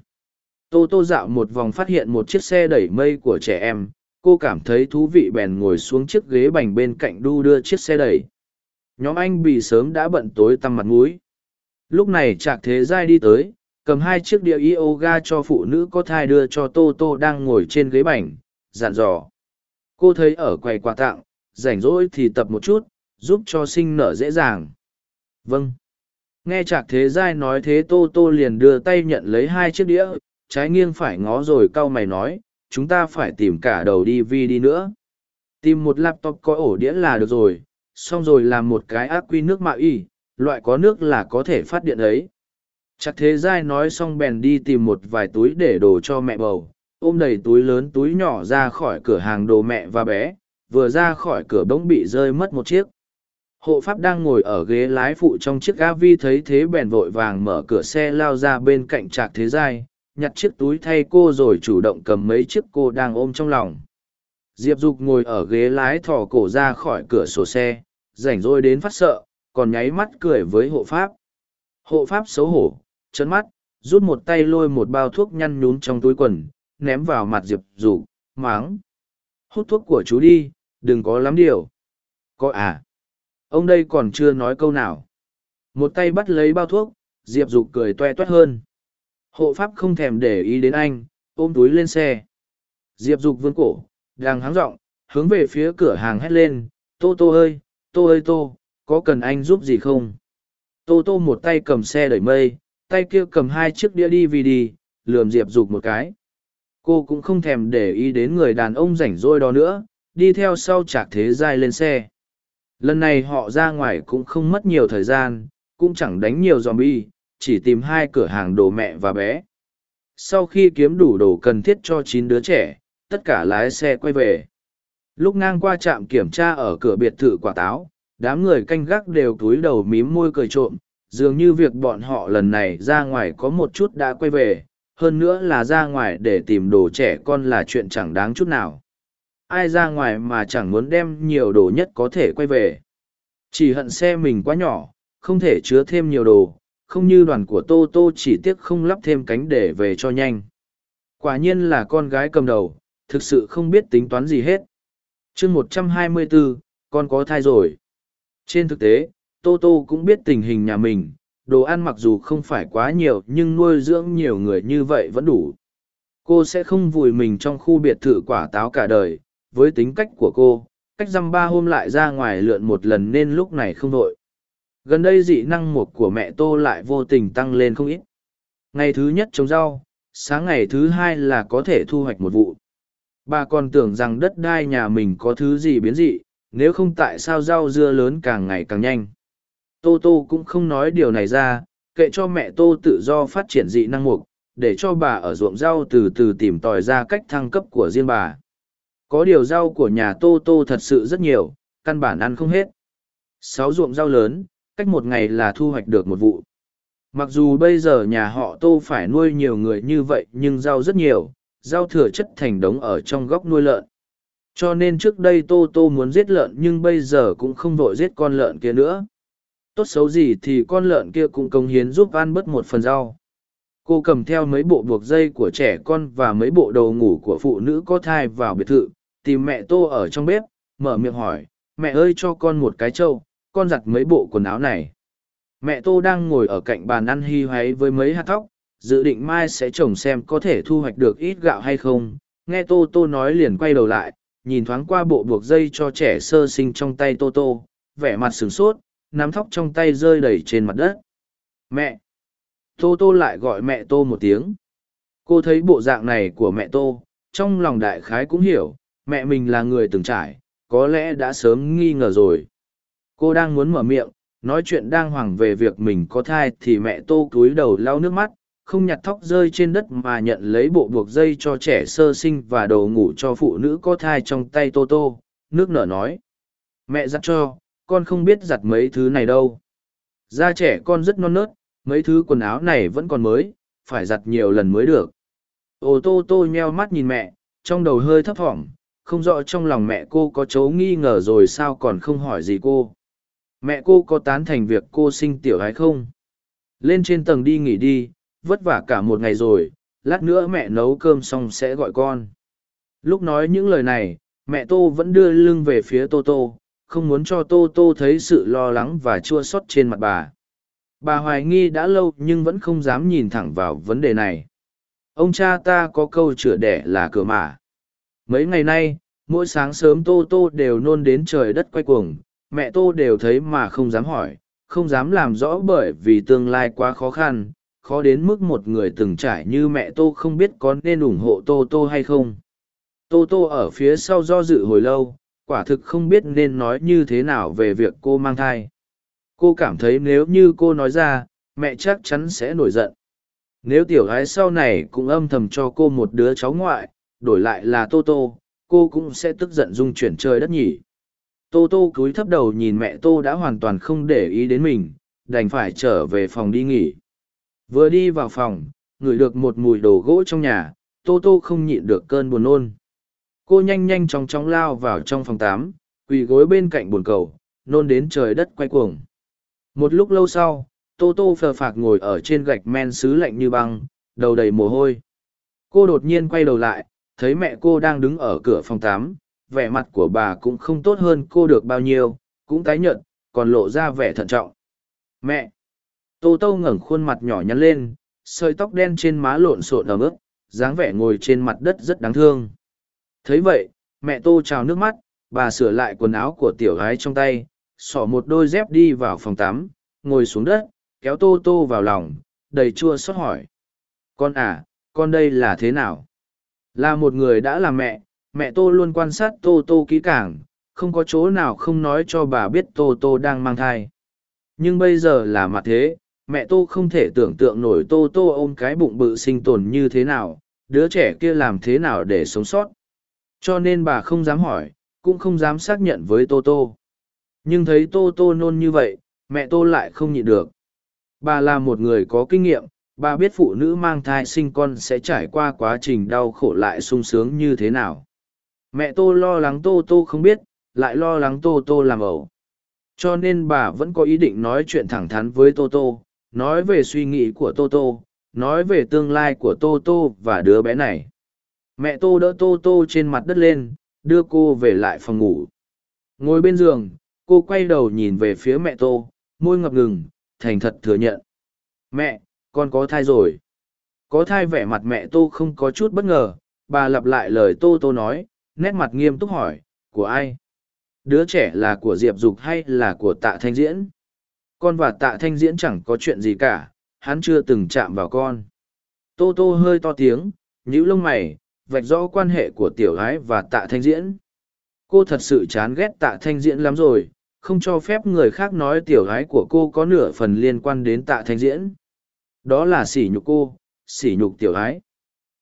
Tô tô dạo một vòng phát hiện một chiếc xe đẩy mây của trẻ em. Cô cảm thấy thú vị bèn ngồi xuống chiếc ghế bành bên cạnh đu đưa chiếc xe đẩy. Nhóm anh bị sớm đã bận tối tăm mặt mũi. Lúc này trạc thế giai đi tới, cầm hai chiếc đĩa yoga cho phụ nữ có thai đưa cho tô tô đang ngồi trên ghế bành, dặn dò. Cô thấy ở quầy quà tặng, rảnh rỗi thì tập một chút, giúp cho sinh nở dễ dàng. Vâng nghe trạc thế giai nói thế tô tô liền đưa tay nhận lấy hai chiếc đĩa, trái nghiêng phải ngó rồi cau mày nói, chúng ta phải tìm cả đầu đi vi đi nữa. Tìm một laptop có ổ đĩa là được rồi, xong rồi làm một cái ác quy nước mạo y, loại có nước là có thể phát điện ấy chắc thế giai nói xong bèn đi tìm một vài túi để đồ cho mẹ bầu, ôm đầy túi lớn túi nhỏ ra khỏi cửa hàng đồ mẹ và bé, vừa ra khỏi cửa bỗng bị rơi mất một chiếc hộ pháp đang ngồi ở ghế lái phụ trong chiếc gavi thấy thế bèn vội vàng mở cửa xe lao ra bên cạnh trạc thế giai, nhặt chiếc túi thay cô rồi chủ động cầm mấy chiếc cô đang ôm trong lòng. Diệp dục ngồi ở ghế lái thò cổ ra khỏi cửa sổ xe, rảnh rỗi đến phát sợ, còn nháy mắt cười với hộ pháp. Hộ pháp xấu hổ chấn mắt, rút một tay lôi một bao thuốc nhăn nhún trong túi quần, ném vào mặt diệp dục máng hút thuốc của chú đi, đừng có lắm điều. Có à ông đây còn chưa nói câu nào. Một tay bắt lấy bao thuốc, diệp dục cười toe toét hơn. Hộ pháp không thèm để ý đến anh, ôm túi lên xe. Diệp dục vươn cổ, đang háng r ộ n g hướng về phía cửa hàng hét lên, tô tô ơi tô ơi tô, có cần anh giúp gì không? Tô tô một tay cầm xe đẩy mây, tay kia cầm hai chiếc đĩa đi vì đi lườm diệp dục một cái. Cô cũng không thèm để ý đến người đàn ông rảnh rỗi đó nữa, đi theo sau chạc thế giai lên xe lần này họ ra ngoài cũng không mất nhiều thời gian, cũng chẳng đánh nhiều dòm bi chỉ tìm hai cửa hàng đồ mẹ và bé. Sau khi kiếm đủ đồ cần thiết cho chín đứa trẻ, tất cả lái xe quay về. Lúc ngang qua trạm kiểm tra ở cửa biệt thự quả táo, đám người canh gác đều túi đầu mím môi cười trộm, dường như việc bọn họ lần này ra ngoài có một chút đã quay về, hơn nữa là ra ngoài để tìm đồ trẻ con là chuyện chẳng đáng chút nào ai ra ngoài mà chẳng muốn đem nhiều đồ nhất có thể quay về. Chỉ hận xe mình quá nhỏ, không thể chứa thêm nhiều đồ, không như đoàn của Tô Tô chỉ tiếc không lắp thêm cánh để về cho nhanh. Quả nhiên là con gái cầm đầu, thực sự không biết tính toán gì hết. chương một trăm hai mươi bốn, con có thai rồi. Trên thực tế, Tô Tô cũng biết tình hình nhà mình, đồ ăn mặc dù không phải quá nhiều nhưng nuôi dưỡng nhiều người như vậy vẫn đủ. Cô sẽ không vùi mình trong khu biệt thự quả táo cả đời, với tính cách của cô, cách dăm ba hôm lại ra ngoài lượn một lần nên lúc này không đội gần đây dị năng mục của mẹ tô lại vô tình tăng lên không ít. Ngày thứ nhất trồng rau, sáng ngày thứ hai là có thể thu hoạch một vụ. Bà còn tưởng rằng đất đai nhà mình có thứ gì biến dị, nếu không tại sao rau dưa lớn càng ngày càng nhanh. Tô tô cũng không nói điều này ra, kệ cho mẹ tô tự do phát triển dị năng mục, để cho bà ở ruộng rau từ từ tìm tòi ra cách thăng cấp của riêng bà có điều rau của nhà Tô Tô thật sự rất nhiều, căn bản ăn không hết. Sáu ruộng rau lớn, cách một ngày là thu hoạch được một vụ. Mặc dù bây giờ nhà họ Tô phải nuôi nhiều người như vậy nhưng rau rất nhiều, rau thừa chất thành đống ở trong góc nuôi lợn. Cho nên trước đây Tô Tô muốn giết lợn nhưng bây giờ cũng không vội giết con lợn kia nữa. Tốt xấu gì thì con lợn kia cũng công hiến giúp ăn bớt một phần rau. Cô cầm theo mấy bộ buộc dây của trẻ con và mấy bộ đồ ngủ của phụ nữ có thai vào biệt thự, tìm mẹ tô ở trong bếp, mở miệng hỏi, mẹ ơi cho con một cái trâu, con giặt mấy bộ quần áo này. Mẹ tô đang ngồi ở cạnh bàn ăn hy hoáy với mấy hạt thóc, dự định mai sẽ trồng xem có thể thu hoạch được ít gạo hay không. Nghe tô tô nói liền quay đầu lại, nhìn thoáng qua bộ buộc dây cho trẻ sơ sinh trong tay tô tô, vẻ mặt sửng sốt, nắm thóc trong tay rơi đầy trên mặt đất. Mẹ. Tô tô lại gọi mẹ tô một tiếng. Cô thấy bộ dạng này của mẹ tô, trong lòng đại khái cũng hiểu mẹ mình là người từng trải, có lẽ đã sớm nghi ngờ rồi. Cô đang muốn mở miệng, nói chuyện đang hoàng về việc mình có thai thì mẹ tô cúi đầu lau nước mắt, không nhặt thóc rơi trên đất mà nhận lấy bộ buộc dây cho trẻ sơ sinh và đồ ngủ cho phụ nữ có thai trong tay tô tô, nước nở nói. Mẹ giặt cho, con không biết giặt mấy thứ này đâu. Da trẻ con rất non nớt, mấy thứ quần áo này vẫn còn mới, phải giặt nhiều lần mới được. Ô tô tô nheo mắt nhìn mẹ, trong đầu hơi thấp thỏm, không rõ trong lòng mẹ cô có chấu nghi ngờ rồi sao còn không hỏi gì cô. Mẹ cô có tán thành việc cô sinh tiểu hay không? Lên trên tầng đi nghỉ đi, vất vả cả một ngày rồi, lát nữa mẹ nấu cơm xong sẽ gọi con. Lúc nói những lời này, mẹ tô vẫn đưa lưng về phía tô tô, không muốn cho tô tô thấy sự lo lắng và chua xót trên mặt bà. Bà hoài nghi đã lâu nhưng vẫn không dám nhìn thẳng vào vấn đề này. Ông cha ta có câu chửa đẻ là cửa mả Mấy ngày nay, mỗi sáng sớm Tô Tô đều nôn đến trời đất quay cuồng, mẹ Tô đều thấy mà không dám hỏi, không dám làm rõ bởi vì tương lai quá khó khăn, khó đến mức một người từng trải như mẹ Tô không biết có nên ủng hộ Tô Tô hay không. Tô Tô ở phía sau do dự hồi lâu, quả thực không biết nên nói như thế nào về việc cô mang thai. Cô cảm thấy nếu như cô nói ra, mẹ chắc chắn sẽ nổi giận. Nếu tiểu gái sau này cũng âm thầm cho cô một đứa cháu ngoại, đổi lại là tô tô, cô cũng sẽ tức giận dung chuyển trời đất nhỉ. Tô tô cúi thấp đầu nhìn mẹ tô đã hoàn toàn không để ý đến mình, đành phải trở về phòng đi nghỉ. Vừa đi vào phòng, ngửi được một mùi đồ gỗ trong nhà, tô tô không nhịn được cơn buồn nôn. Cô nhanh nhanh chóng chóng lao vào trong phòng tám quỳ gối bên cạnh bồn cầu, nôn đến trời đất quay cuồng. Một lúc lâu sau, tô tô phờ phạc ngồi ở trên gạch men xứ lạnh như băng, đầu đầy mồ hôi. Cô đột nhiên quay đầu lại thấy mẹ cô đang đứng ở cửa phòng tám vẻ mặt của bà cũng không tốt hơn cô được bao nhiêu, cũng tái nhợt, còn lộ ra vẻ thận trọng. Mẹ. Tô tô ngẩng khuôn mặt nhỏ nhắn lên, sợi tóc đen trên má lộn xộn ở mức dáng vẻ ngồi trên mặt đất rất đáng thương. Thấy vậy, mẹ tô trào nước mắt, bà sửa lại quần áo của tiểu gái trong tay, xỏ một đôi dép đi vào phòng tắm, ngồi xuống đất, kéo tô tô vào lòng, đầy chua xót hỏi. Con à con đây là thế nào? Là một người đã là mẹ mẹ tô luôn quan sát tô tô kỹ càng, không có chỗ nào không nói cho bà biết tô tô đang mang thai. Nhưng bây giờ là mặt thế, mẹ tô không thể tưởng tượng nổi tô tô ôm cái bụng bự sinh tồn như thế nào, đứa trẻ kia làm thế nào để sống sót. Cho nên bà không dám hỏi, cũng không dám xác nhận với tô tô. Nhưng thấy tô tô nôn như vậy, mẹ tô lại không nhịn được. Bà là một người có kinh nghiệm bà biết phụ nữ mang thai sinh con sẽ trải qua quá trình đau khổ lại sung sướng như thế nào. Mẹ tô lo lắng tô tô không biết, lại lo lắng tô tô làm ẩu. Cho nên bà vẫn có ý định nói chuyện thẳng thắn với tô tô, nói về suy nghĩ của tô tô, nói về tương lai của tô tô và đứa bé này. Mẹ tô đỡ tô tô trên mặt đất lên, đưa cô về lại phòng ngủ. Ngồi bên giường, cô quay đầu nhìn về phía mẹ tô, môi ngập ngừng, thành thật thừa nhận. Mẹ con có thai rồi. Có thai vẻ mặt mẹ tô không có chút bất ngờ, bà lặp lại lời tô tô nói, nét mặt nghiêm túc hỏi, của ai? Đứa trẻ là của diệp dục hay là của tạ thanh diễn? Con và tạ thanh diễn chẳng có chuyện gì cả, hắn chưa từng chạm vào con. Tô tô hơi to tiếng, nhíu lông mày, vạch rõ quan hệ của tiểu gái và tạ thanh diễn. Cô thật sự chán ghét tạ thanh diễn lắm rồi, không cho phép người khác nói tiểu gái của cô có nửa phần liên quan đến tạ thanh diễn đó là sỉ nhục cô, sỉ nhục tiểu ái.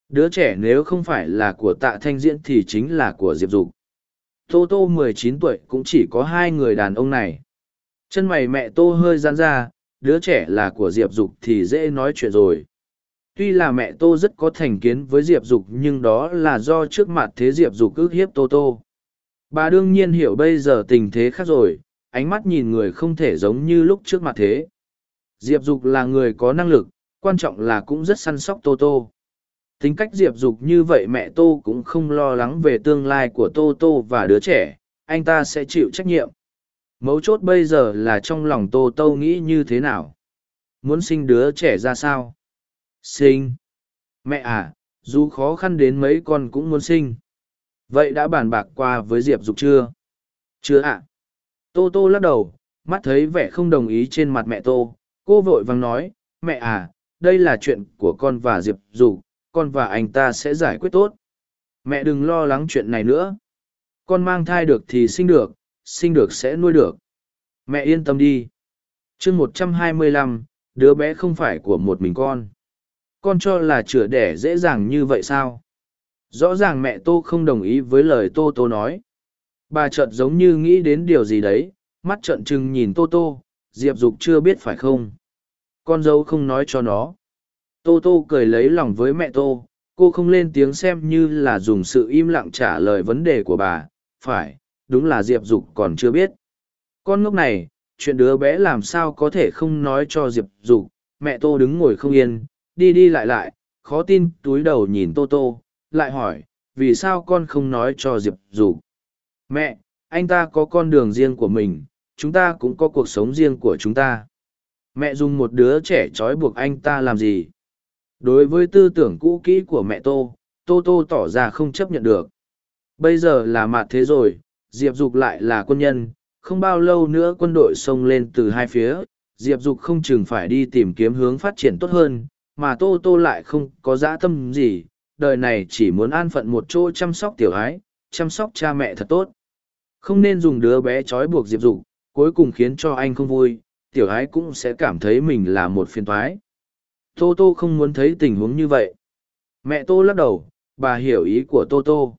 đứa trẻ nếu không phải là của tạ thanh diễn thì chính là của diệp dục. Tô tô mười chín tuổi cũng chỉ có hai người đàn ông này. Chân mày mẹ tô hơi giãn ra, đứa trẻ là của diệp dục thì dễ nói chuyện rồi. Tuy là mẹ tô rất có thành kiến với diệp dục nhưng đó là do trước mặt thế diệp dục ức hiếp tô tô. Bà đương nhiên hiểu bây giờ tình thế khác rồi, ánh mắt nhìn người không thể giống như lúc trước mặt thế diệp dục là người có năng lực, quan trọng là cũng rất săn sóc tô tô. Tính cách diệp dục như vậy mẹ tô cũng không lo lắng về tương lai của tô tô và đứa trẻ, anh ta sẽ chịu trách nhiệm. Mấu chốt bây giờ là trong lòng tô tô nghĩ như thế nào? Muốn sinh đứa trẻ ra sao? Sinh. Mẹ à dù khó khăn đến mấy con cũng muốn sinh. Vậy đã bàn bạc qua với diệp dục chưa? Chưa ạ. Tô tô lắc đầu, mắt thấy vẻ không đồng ý trên mặt mẹ tô cô vội vàng nói, mẹ à đây là chuyện của con và diệp dục con và anh ta sẽ giải quyết tốt. Mẹ đừng lo lắng chuyện này nữa. Con mang thai được thì sinh được sinh được sẽ nuôi được. Mẹ yên tâm đi. Chương một trăm hai mươi lăm, đứa bé không phải của một mình con. Con cho là chữa đẻ dễ dàng như vậy sao? Rõ ràng mẹ tô không đồng ý với lời tô tô nói. Bà chợt giống như nghĩ đến điều gì đấy, mắt trợn trừng nhìn tô tô, diệp dục chưa biết phải không? Con dâu không nói cho nó. Tô tô cười lấy lòng với mẹ tô, cô không lên tiếng xem như là dùng sự im lặng trả lời vấn đề của bà, phải, đúng là diệp dục còn chưa biết. Con ngốc này, chuyện đứa bé làm sao có thể không nói cho diệp dục, mẹ tô đứng ngồi không yên, đi đi lại lại, khó tin túi đầu nhìn tô tô, lại hỏi, vì sao con không nói cho diệp dục? Mẹ, anh ta có con đường riêng của mình, chúng ta cũng có cuộc sống riêng của chúng ta mẹ dùng một đứa trẻ trói buộc anh ta làm gì? Đối với tư tưởng cũ kỹ của mẹ tô tô tô tỏ ra không chấp nhận được. Bây giờ là mạt thế rồi, diệp dục lại là quân nhân, không bao lâu nữa quân đội xông lên từ hai phía, diệp dục không chừng phải đi tìm kiếm hướng phát triển tốt hơn, mà tô tô lại không có dã tâm gì, đời này chỉ muốn an phận một chỗ chăm sóc tiểu ái, chăm sóc cha mẹ thật tốt. Không nên dùng đứa bé trói buộc diệp dục, cuối cùng khiến cho anh không vui tiểu ái cũng sẽ cảm thấy mình là một phiền thoái tô tô không muốn thấy tình huống như vậy. Mẹ tô lắc đầu, bà hiểu ý của tô tô.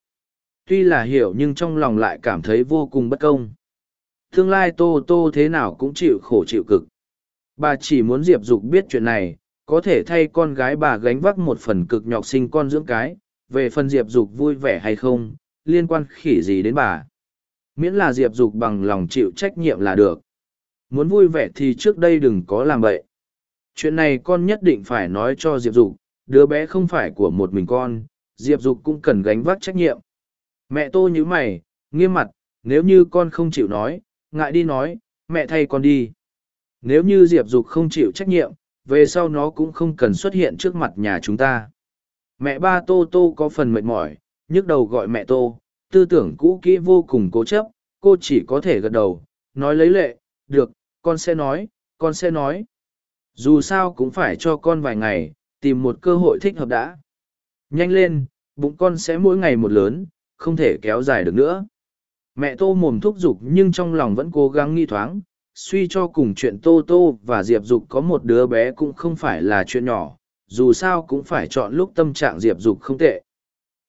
Tuy là hiểu nhưng trong lòng lại cảm thấy vô cùng bất công. Tương lai tô tô thế nào cũng chịu khổ chịu cực. Bà chỉ muốn diệp dục biết chuyện này, có thể thay con gái bà gánh vác một phần cực nhọc sinh con dưỡng cái, về phần diệp dục vui vẻ hay không, liên quan khỉ gì đến bà. Miễn là diệp dục bằng lòng chịu trách nhiệm là được muốn vui vẻ thì trước đây đừng có làm vậy. Chuyện này con nhất định phải nói cho diệp dục, đứa bé không phải của một mình con, diệp dục cũng cần gánh vác trách nhiệm. Mẹ tô nhíu mày, nghiêm mặt, nếu như con không chịu nói, ngại đi nói, mẹ thay con đi. Nếu như diệp dục không chịu trách nhiệm, về sau nó cũng không cần xuất hiện trước mặt nhà chúng ta. Mẹ ba tô tô có phần mệt mỏi, nhức đầu gọi mẹ tô, tư tưởng cũ kỹ vô cùng cố chấp, cô chỉ có thể gật đầu, nói lấy lệ, được con sẽ nói, con sẽ nói. Dù sao cũng phải cho con vài ngày, tìm một cơ hội thích hợp đã. Nhanh lên, bụng con sẽ mỗi ngày một lớn, không thể kéo dài được nữa. Mẹ tô mồm thúc giục nhưng trong lòng vẫn cố gắng nghi thoáng, suy cho cùng chuyện tô tô và diệp dục có một đứa bé cũng không phải là chuyện nhỏ, dù sao cũng phải chọn lúc tâm trạng diệp dục không tệ.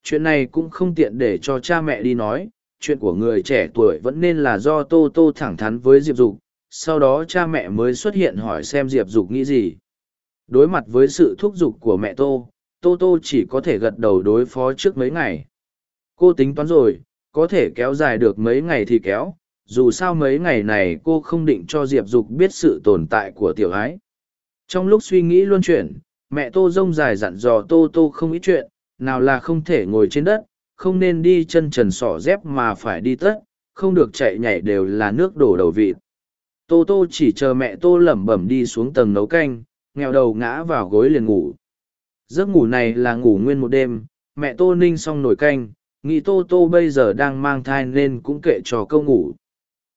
Chuyện này cũng không tiện để cho cha mẹ đi nói, chuyện của người trẻ tuổi vẫn nên là do tô tô thẳng thắn với diệp dục sau đó cha mẹ mới xuất hiện hỏi xem diệp dục nghĩ gì. Đối mặt với sự thúc giục của mẹ tô tô tô chỉ có thể gật đầu đối phó trước mấy ngày. Cô tính toán rồi, có thể kéo dài được mấy ngày thì kéo, dù sao mấy ngày này cô không định cho diệp dục biết sự tồn tại của tiểu ái. Trong lúc suy nghĩ luân chuyển, mẹ tô rông dài dặn dò tô tô không ít chuyện, nào là không thể ngồi trên đất, không nên đi chân trần sỏ dép mà phải đi tất, không được chạy nhảy đều là nước đổ đầu vịt tô tô chỉ chờ mẹ tô lẩm bẩm đi xuống tầng nấu canh, nghèo đầu ngã vào gối liền ngủ. Giấc ngủ này là ngủ nguyên một đêm, mẹ tô ninh xong nồi canh, nghĩ tô tô bây giờ đang mang thai nên cũng kệ cho câu ngủ.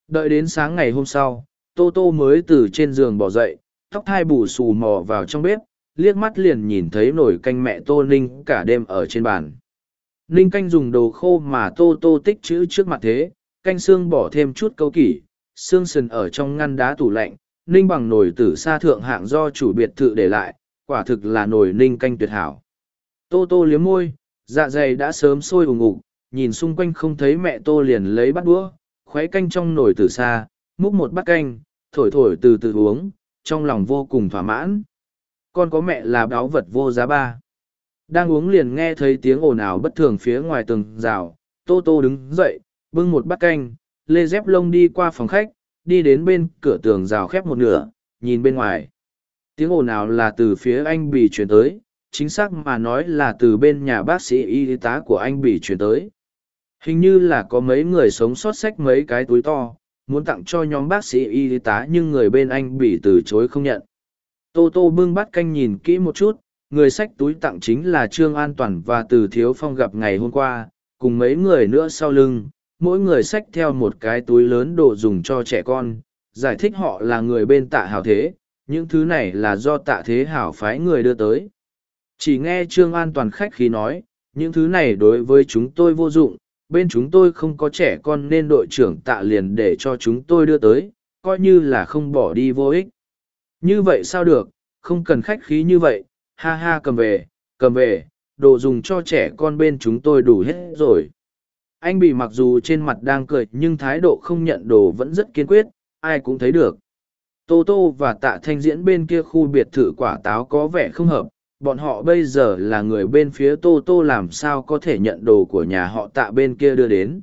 Đợi đến sáng ngày hôm sau, tô tô mới từ trên giường bỏ dậy, tóc thai bù xù mò vào trong bếp, liếc mắt liền nhìn thấy nồi canh mẹ tô ninh cả đêm ở trên bàn. Ninh canh dùng đồ khô mà tô tô tích chữ trước mặt thế, canh xương bỏ thêm chút câu kỷ xương sần ở trong ngăn đá tủ lạnh, ninh bằng nồi tử sa thượng hạng do chủ biệt thự để lại, quả thực là nồi ninh canh tuyệt hảo. Tô tô liếm môi dạ dày đã sớm sôi ủng ục nhìn xung quanh không thấy mẹ tô liền lấy bát đũa, khuấy canh trong nồi tử sa, múc một bát canh, thổi thổi từ từ uống, trong lòng vô cùng thỏa mãn. Con có mẹ là báu vật vô giá ba. Đang uống liền nghe thấy tiếng ồn ào bất thường phía ngoài tường rào, tô tô đứng dậy, bưng một bát canh lê dép lông đi qua phòng khách, đi đến bên cửa tường rào khép một nửa, nhìn bên ngoài. Tiếng ồn ào là từ phía anh bị chuyển tới, chính xác mà nói là từ bên nhà bác sĩ y tá của anh bị chuyển tới. Hình như là có mấy người sống sót sách mấy cái túi to, muốn tặng cho nhóm bác sĩ y tá nhưng người bên anh bị từ chối không nhận. Tô tô bưng bát canh nhìn kỹ một chút, người sách túi tặng chính là trương an toàn và từ thiếu phong gặp ngày hôm qua, cùng mấy người nữa sau lưng mỗi người xách theo một cái túi lớn đồ dùng cho trẻ con, giải thích họ là người bên tạ hào thế, những thứ này là do tạ thế hảo phái người đưa tới. Chỉ nghe trương an toàn khách khí nói, những thứ này đối với chúng tôi vô dụng, bên chúng tôi không có trẻ con nên đội trưởng tạ liền để cho chúng tôi đưa tới, coi như là không bỏ đi vô ích. Như vậy sao được, không cần khách khí như vậy, ha ha cầm về cầm về, đồ dùng cho trẻ con bên chúng tôi đủ hết rồi anh bị mặc dù trên mặt đang cười nhưng thái độ không nhận đồ vẫn rất kiên quyết, ai cũng thấy được. Tô tô và tạ thanh diễn bên kia khu biệt thự quả táo có vẻ không hợp, bọn họ bây giờ là người bên phía tô tô làm sao có thể nhận đồ của nhà họ tạ bên kia đưa đến?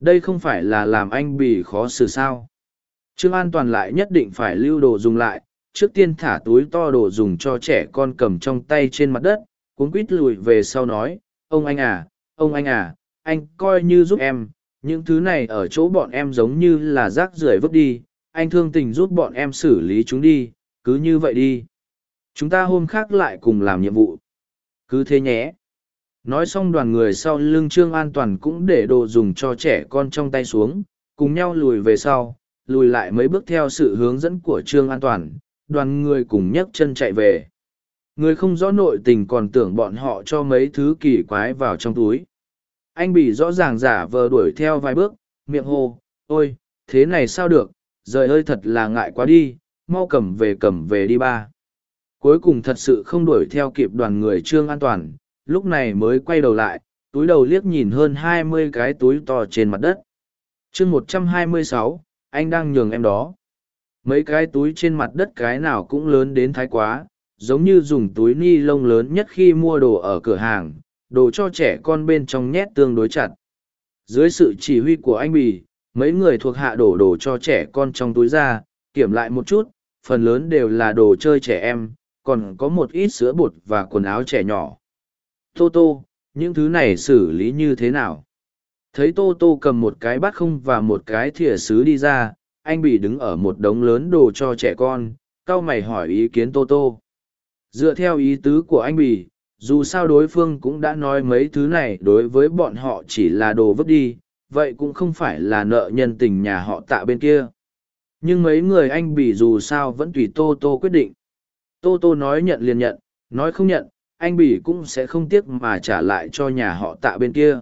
Đây không phải là làm anh bị khó xử sao? Trương an toàn lại nhất định phải lưu đồ dùng lại, trước tiên thả túi to đồ dùng cho trẻ con cầm trong tay trên mặt đất, cuống quít lùi về sau nói, ông anh à ông anh à anh coi như giúp em, những thứ này ở chỗ bọn em giống như là rác rưởi vứt đi, anh thương tình giúp bọn em xử lý chúng đi, cứ như vậy đi. Chúng ta hôm khác lại cùng làm nhiệm vụ. Cứ thế nhé. Nói xong đoàn người sau lưng trương an toàn cũng để đồ dùng cho trẻ con trong tay xuống, cùng nhau lùi về sau, lùi lại mấy bước theo sự hướng dẫn của trương an toàn, đoàn người cùng nhấc chân chạy về. Người không rõ nội tình còn tưởng bọn họ cho mấy thứ kỳ quái vào trong túi anh bị rõ ràng giả vờ đuổi theo vài bước, miệng hô, ôi, thế này sao được? Rời ơi thật là ngại quá đi, mau cầm về cầm về đi ba. Cuối cùng thật sự không đuổi theo kịp đoàn người trương an toàn, lúc này mới quay đầu lại, túi đầu liếc nhìn hơn hai mươi cái túi to trên mặt đất. Chương một trăm hai mươi sáu, anh đang nhường em đó. Mấy cái túi trên mặt đất cái nào cũng lớn đến thái quá, giống như dùng túi ni lông lớn nhất khi mua đồ ở cửa hàng đồ cho trẻ con bên trong nhét tương đối chặt. Dưới sự chỉ huy của anh bì, mấy người thuộc hạ đổ đồ cho trẻ con trong túi ra, kiểm lại một chút, phần lớn đều là đồ chơi trẻ em, còn có một ít sữa bột và quần áo trẻ nhỏ. Tô tô, những thứ này xử lý như thế nào? Thấy tô tô cầm một cái bát không và một cái thìa sứ đi ra, anh bị đứng ở một đống lớn đồ cho trẻ con cao mày hỏi ý kiến tô tô. Dựa theo ý tứ của anh bì dù sao đối phương cũng đã nói mấy thứ này đối với bọn họ chỉ là đồ vứt đi, vậy cũng không phải là nợ nhân tình nhà họ tạ bên kia. Nhưng mấy người anh bị dù sao vẫn tùy tô tô quyết định. Tô tô nói nhận liền nhận, nói không nhận, anh bỉ cũng sẽ không tiếc mà trả lại cho nhà họ tạ bên kia.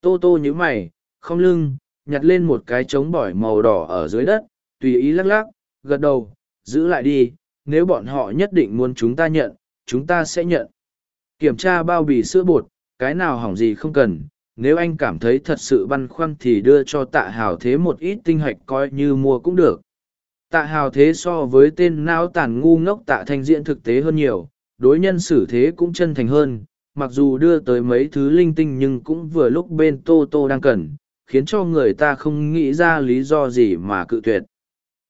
Tô tô nhíu mày, không lưng, nhặt lên một cái trống bỏi màu đỏ ở dưới đất, tùy ý lắc lắc, gật đầu, giữ lại đi, nếu bọn họ nhất định muốn chúng ta nhận, chúng ta sẽ nhận kiểm tra bao bì sữa bột, cái nào hỏng gì không cần, nếu anh cảm thấy thật sự băn khoăn thì đưa cho tạ hào thế một ít tinh hạch coi như mua cũng được. Tạ hào thế so với tên não tàn ngu ngốc tạ thanh diễn thực tế hơn nhiều, đối nhân xử thế cũng chân thành hơn, mặc dù đưa tới mấy thứ linh tinh nhưng cũng vừa lúc bên tô tô đang cần, khiến cho người ta không nghĩ ra lý do gì mà cự tuyệt.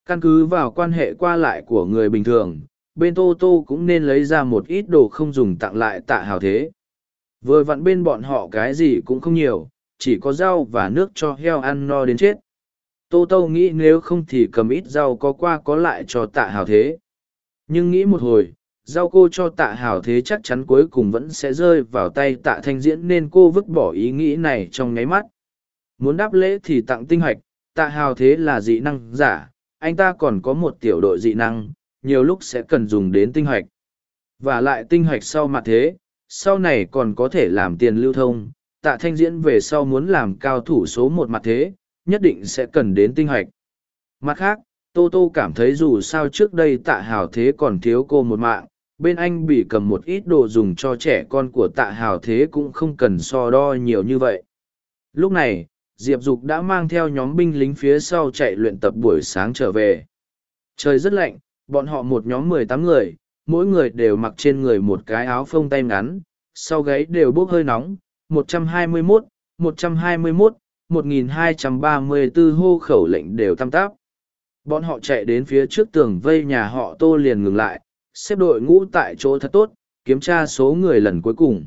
Căn cứ vào quan hệ qua lại của người bình thường bên tô tô cũng nên lấy ra một ít đồ không dùng tặng lại tạ hào thế. Vừa vặn bên bọn họ cái gì cũng không nhiều, chỉ có rau và nước cho heo ăn no đến chết. Tô tô nghĩ nếu không thì cầm ít rau có qua có lại cho tạ hào thế. Nhưng nghĩ một hồi, rau cô cho tạ hào thế chắc chắn cuối cùng vẫn sẽ rơi vào tay tạ thanh diễn nên cô vứt bỏ ý nghĩ này trong nháy mắt. Muốn đáp lễ thì tặng tinh hoạch, tạ hào thế là dị năng giả, anh ta còn có một tiểu đội dị năng nhiều lúc sẽ cần dùng đến tinh hoạch. Và lại tinh hoạch sau mặt thế, sau này còn có thể làm tiền lưu thông. Tạ thanh diễn về sau muốn làm cao thủ số một mặt thế, nhất định sẽ cần đến tinh hoạch. Mặt khác, tô tô cảm thấy dù sao trước đây tạ hào thế còn thiếu cô một mạng, bên anh bị cầm một ít đồ dùng cho trẻ con của tạ hào thế cũng không cần so đo nhiều như vậy. Lúc này, diệp dục đã mang theo nhóm binh lính phía sau chạy luyện tập buổi sáng trở về. Trời rất lạnh bọn họ một nhóm mười tám người, mỗi người đều mặc trên người một cái áo phông tay ngắn, sau gáy đều bốc hơi nóng, một trăm hai mươi mốt, một trăm hai mươi mốt, một nghìn hai trăm ba mươi b ố hô khẩu lệnh đều tam táp bọn họ chạy đến phía trước tường vây nhà họ tô liền ngừng lại, xếp đội ngũ tại chỗ thật tốt, kiểm tra số người lần cuối cùng.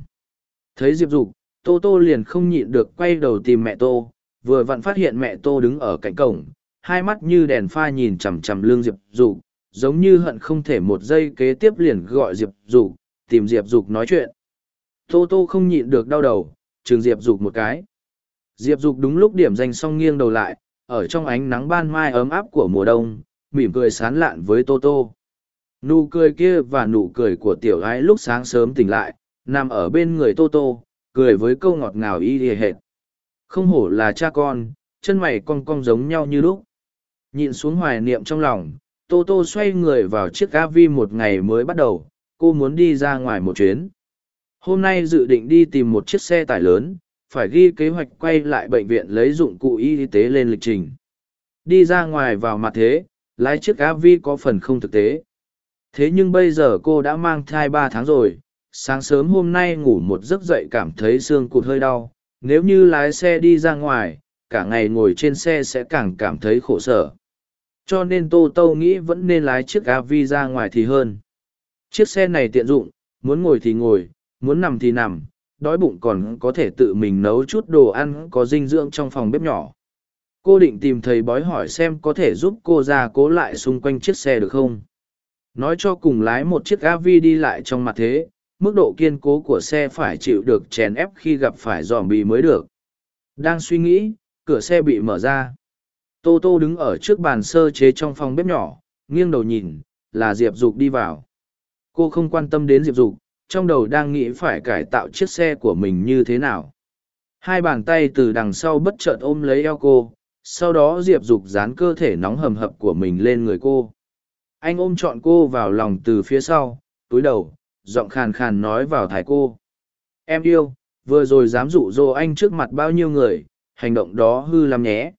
Thấy diệp dục, tô tô liền không nhịn được quay đầu tìm mẹ tô, vừa vặn phát hiện mẹ tô đứng ở cạnh cổng, hai mắt như đèn pha nhìn chằm chằm lương diệp dục giống như hận không thể một giây kế tiếp liền gọi diệp dục, tìm diệp dục nói chuyện. Tô tô không nhịn được đau đầu, chừng diệp dục một cái. Diệp dục đúng lúc điểm danh xong nghiêng đầu lại, ở trong ánh nắng ban mai ấm áp của mùa đông, mỉm cười sán lạn với tô tô. Nụ cười kia và nụ cười của tiểu gái lúc sáng sớm tỉnh lại, nằm ở bên người tô tô, cười với câu ngọt ngào y hề hệt. Không hổ là cha con, chân mày cong cong giống nhau như lúc. Nhìn xuống hoài niệm trong lòng tô tô xoay người vào chiếc ga vi một ngày mới bắt đầu, cô muốn đi ra ngoài một chuyến. Hôm nay dự định đi tìm một chiếc xe tải lớn, phải ghi kế hoạch quay lại bệnh viện lấy dụng cụ y tế lên lịch trình. Đi ra ngoài vào mặt thế, lái chiếc ga vi có phần không thực tế. Thế nhưng bây giờ cô đã mang thai ba tháng rồi, sáng sớm hôm nay ngủ một giấc dậy cảm thấy xương cụt hơi đau. Nếu như lái xe đi ra ngoài, cả ngày ngồi trên xe sẽ càng cảm thấy khổ sở cho nên tô tô nghĩ vẫn nên lái chiếc av ra ngoài thì hơn. Chiếc xe này tiện dụng, muốn ngồi thì ngồi, muốn nằm thì nằm, đói bụng còn có thể tự mình nấu chút đồ ăn có dinh dưỡng trong phòng bếp nhỏ. Cô định tìm thầy bói hỏi xem có thể giúp cô ra cố lại xung quanh chiếc xe được không? Nói cho cùng lái một chiếc av đi lại trong mặt thế, mức độ kiên cố của xe phải chịu được chèn ép khi gặp phải dòm bì mới được. Đang suy nghĩ, cửa xe bị mở ra tô tô đứng ở trước bàn sơ chế trong phòng bếp nhỏ nghiêng đầu nhìn là diệp dục đi vào. Cô không quan tâm đến diệp dục trong đầu đang nghĩ phải cải tạo chiếc xe của mình như thế nào. Hai bàn tay từ đằng sau bất chợt ôm lấy eo cô sau đó diệp dục dán cơ thể nóng hầm hập của mình lên người cô. Anh ôm trọn cô vào lòng từ phía sau túi đầu giọng khàn khàn nói vào thái cô. Em yêu, vừa rồi dám dụ dỗ anh trước mặt bao nhiêu người, hành động đó hư lắm nhé.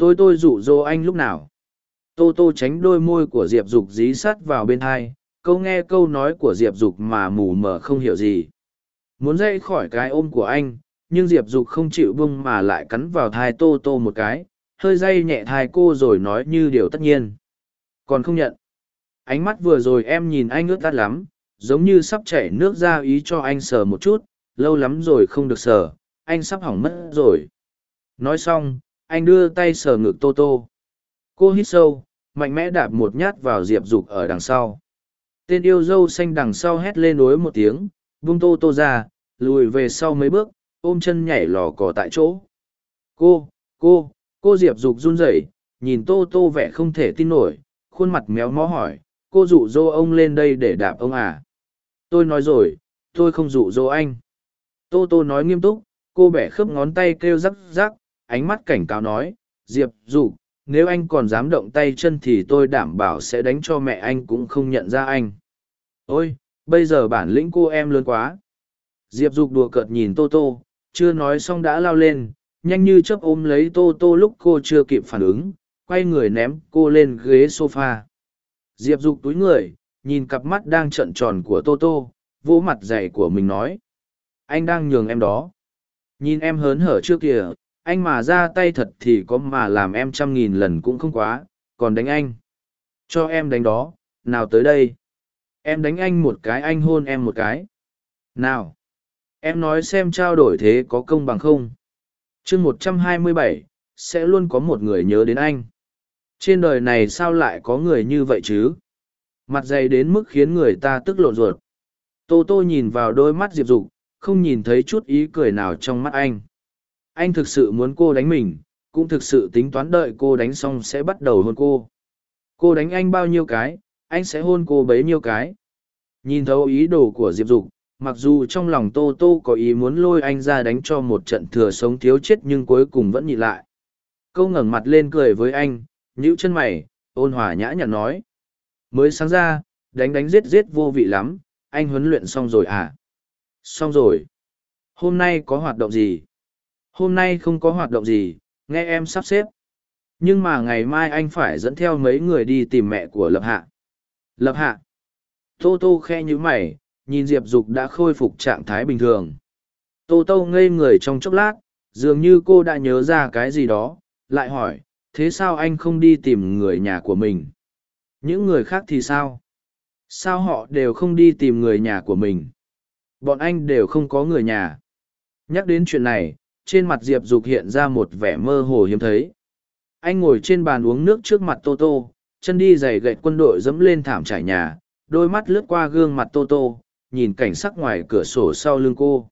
Tôi tôi dụ dỗ anh lúc nào? Tô tô tránh đôi môi của Diệp Dục dí sắt vào bên thai câu nghe câu nói của Diệp Dục mà mù mờ không hiểu gì. Muốn dậy khỏi cái ôm của anh, nhưng Diệp Dục không chịu bung mà lại cắn vào thai tô tô một cái, hơi dây nhẹ thai cô rồi nói như điều tất nhiên. Còn không nhận. Ánh mắt vừa rồi em nhìn anh ướt tắt lắm, giống như sắp chảy nước ra ý cho anh sờ một chút, lâu lắm rồi không được sờ, anh sắp hỏng mất rồi. Nói xong, anh đưa tay sờ ngực Tô Tô. Cô hít sâu, mạnh mẽ đạp một nhát vào Diệp Dục ở đằng sau. Tên yêu dâu xanh đằng sau hét lên đối một tiếng, vung Tô Tô ra, lùi về sau mấy bước, ôm chân nhảy lò cỏ tại chỗ. Cô, cô, cô Diệp Dục run rẩy, nhìn Tô Tô vẻ không thể tin nổi, khuôn mặt méo mó hỏi, cô dụ dỗ ông lên đây để đạp ông à? Tôi nói rồi, tôi không dụ dỗ anh. Tô Tô nói nghiêm túc, cô bẻ khớp ngón tay kêu rắc rắc, ánh mắt cảnh cáo nói, Diệp Dục, nếu anh còn dám động tay chân thì tôi đảm bảo sẽ đánh cho mẹ anh cũng không nhận ra anh. Ôi, bây giờ bản lĩnh cô em lớn quá. Diệp Dục đùa cợt nhìn Tô Tô, chưa nói xong đã lao lên, nhanh như chớp ôm lấy Tô Tô lúc cô chưa kịp phản ứng, quay người ném cô lên ghế sofa. Diệp Dục túi người, nhìn cặp mắt đang trợn tròn của Tô Tô, vỗ mặt dày của mình nói. Anh đang nhường em đó. Nhìn em hớn hở trước kìa, anh mà ra tay thật thì có mà làm em trăm nghìn lần cũng không quá, còn đánh anh. Cho em đánh đó, nào tới đây. Em đánh anh một cái anh hôn em một cái. Nào. Em nói xem trao đổi thế có công bằng không? chương một trăm hai mươi bảy sẽ luôn có một người nhớ đến anh. Trên đời này sao lại có người như vậy chứ? Mặt dày đến mức khiến người ta tức lộn ruột. Tô Tô nhìn vào đôi mắt Diệp Dục, không nhìn thấy chút ý cười nào trong mắt anh. Anh thực sự muốn cô đánh mình, cũng thực sự tính toán đợi cô đánh xong sẽ bắt đầu hôn cô. Cô đánh anh bao nhiêu cái, anh sẽ hôn cô bấy nhiêu cái. Nhìn thấu ý đồ của Diệp Dục, mặc dù trong lòng Tô Tô có ý muốn lôi anh ra đánh cho một trận thừa sống thiếu chết nhưng cuối cùng vẫn nhịn lại. Câu ngẩng mặt lên cười với anh, nhíu chân mày, ôn hòa nhã nhặn nói. Mới sáng ra, đánh đánh giết giết vô vị lắm, anh huấn luyện xong rồi à? Xong rồi. Hôm nay có hoạt động gì? Hôm nay không có hoạt động gì, nghe em sắp xếp. Nhưng mà ngày mai anh phải dẫn theo mấy người đi tìm mẹ của Lập Hạ. Lập Hạ. Tô Tô khe như mày, nhìn Diệp Dục đã khôi phục trạng thái bình thường. Tô Tô ngây người trong chốc lát, dường như cô đã nhớ ra cái gì đó, lại hỏi, thế sao anh không đi tìm người nhà của mình? Những người khác thì sao? Sao họ đều không đi tìm người nhà của mình? Bọn anh đều không có người nhà. Nhắc đến chuyện này, trên mặt Diệp Dục hiện ra một vẻ mơ hồ hiếm thấy. Anh ngồi trên bàn uống nước trước mặt Tô Tô, chân đi giày gậy quân đội dẫm lên thảm trải nhà, đôi mắt lướt qua gương mặt Tô Tô, nhìn cảnh sắc ngoài cửa sổ sau lưng cô.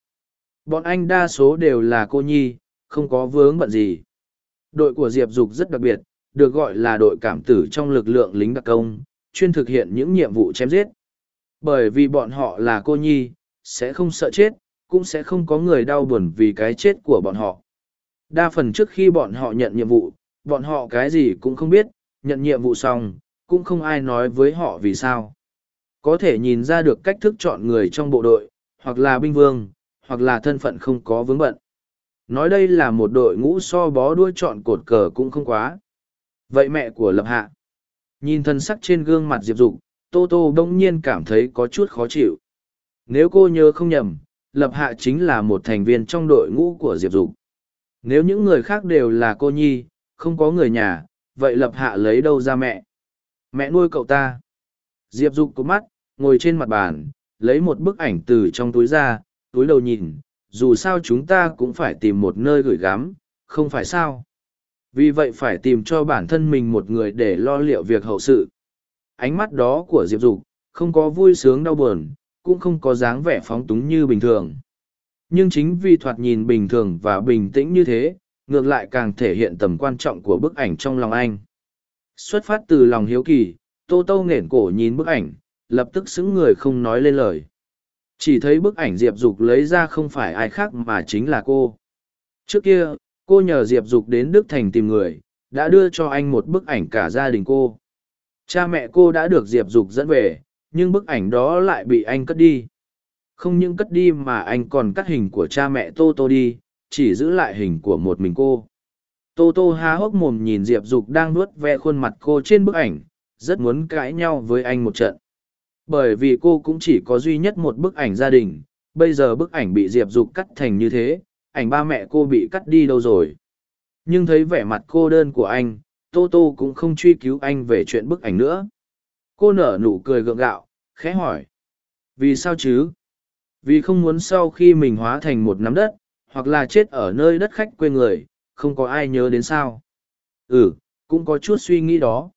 Bọn anh đa số đều là cô nhi, không có vướng bận gì. Đội của Diệp Dục rất đặc biệt, được gọi là đội cảm tử trong lực lượng lính đặc công, chuyên thực hiện những nhiệm vụ chém giết. Bởi vì bọn họ là cô nhi, sẽ không sợ chết, cũng sẽ không có người đau buồn vì cái chết của bọn họ. Đa phần trước khi bọn họ nhận nhiệm vụ, bọn họ cái gì cũng không biết, nhận nhiệm vụ xong, cũng không ai nói với họ vì sao. Có thể nhìn ra được cách thức chọn người trong bộ đội, hoặc là binh vương, hoặc là thân phận không có vướng bận. Nói đây là một đội ngũ so bó đuôi chọn cột cờ cũng không quá. Vậy mẹ của Lập Hạ, nhìn thân sắc trên gương mặt Diệp Dục, Tô Tô đông nhiên cảm thấy có chút khó chịu. Nếu cô nhớ không nhầm, Lập Hạ chính là một thành viên trong đội ngũ của Diệp Dục. Nếu những người khác đều là cô nhi, không có người nhà, vậy Lập Hạ lấy đâu ra mẹ? Mẹ nuôi cậu ta. Diệp Dục có mắt, ngồi trên mặt bàn, lấy một bức ảnh từ trong túi ra, túi đầu nhìn, dù sao chúng ta cũng phải tìm một nơi gửi gắm, không phải sao? Vì vậy phải tìm cho bản thân mình một người để lo liệu việc hậu sự. Ánh mắt đó của Diệp Dục không có vui sướng đau buồn, cũng không có dáng vẻ phóng túng như bình thường. Nhưng chính vì thoạt nhìn bình thường và bình tĩnh như thế, ngược lại càng thể hiện tầm quan trọng của bức ảnh trong lòng anh. Xuất phát từ lòng hiếu kỳ, Tô Tô nghển cổ nhìn bức ảnh, lập tức xứng người không nói lên lời. Chỉ thấy bức ảnh Diệp Dục lấy ra không phải ai khác mà chính là cô. Trước kia, cô nhờ Diệp Dục đến Đức Thành tìm người, đã đưa cho anh một bức ảnh cả gia đình cô. Cha mẹ cô đã được Diệp Dục dẫn về, nhưng bức ảnh đó lại bị anh cất đi. Không những cất đi mà anh còn cắt hình của cha mẹ Tô Tô đi, chỉ giữ lại hình của một mình cô. Tô Tô há hốc mồm nhìn Diệp Dục đang nuốt ve khuôn mặt cô trên bức ảnh, rất muốn cãi nhau với anh một trận. Bởi vì cô cũng chỉ có duy nhất một bức ảnh gia đình, bây giờ bức ảnh bị Diệp Dục cắt thành như thế, ảnh ba mẹ cô bị cắt đi đâu rồi. Nhưng thấy vẻ mặt cô đơn của anh, Tô Tô cũng không truy cứu anh về chuyện bức ảnh nữa. Cô nở nụ cười gượng gạo, khẽ hỏi. Vì sao chứ? Vì không muốn sau khi mình hóa thành một nắm đất, hoặc là chết ở nơi đất khách quê người, không có ai nhớ đến sao. Ừ, cũng có chút suy nghĩ đó.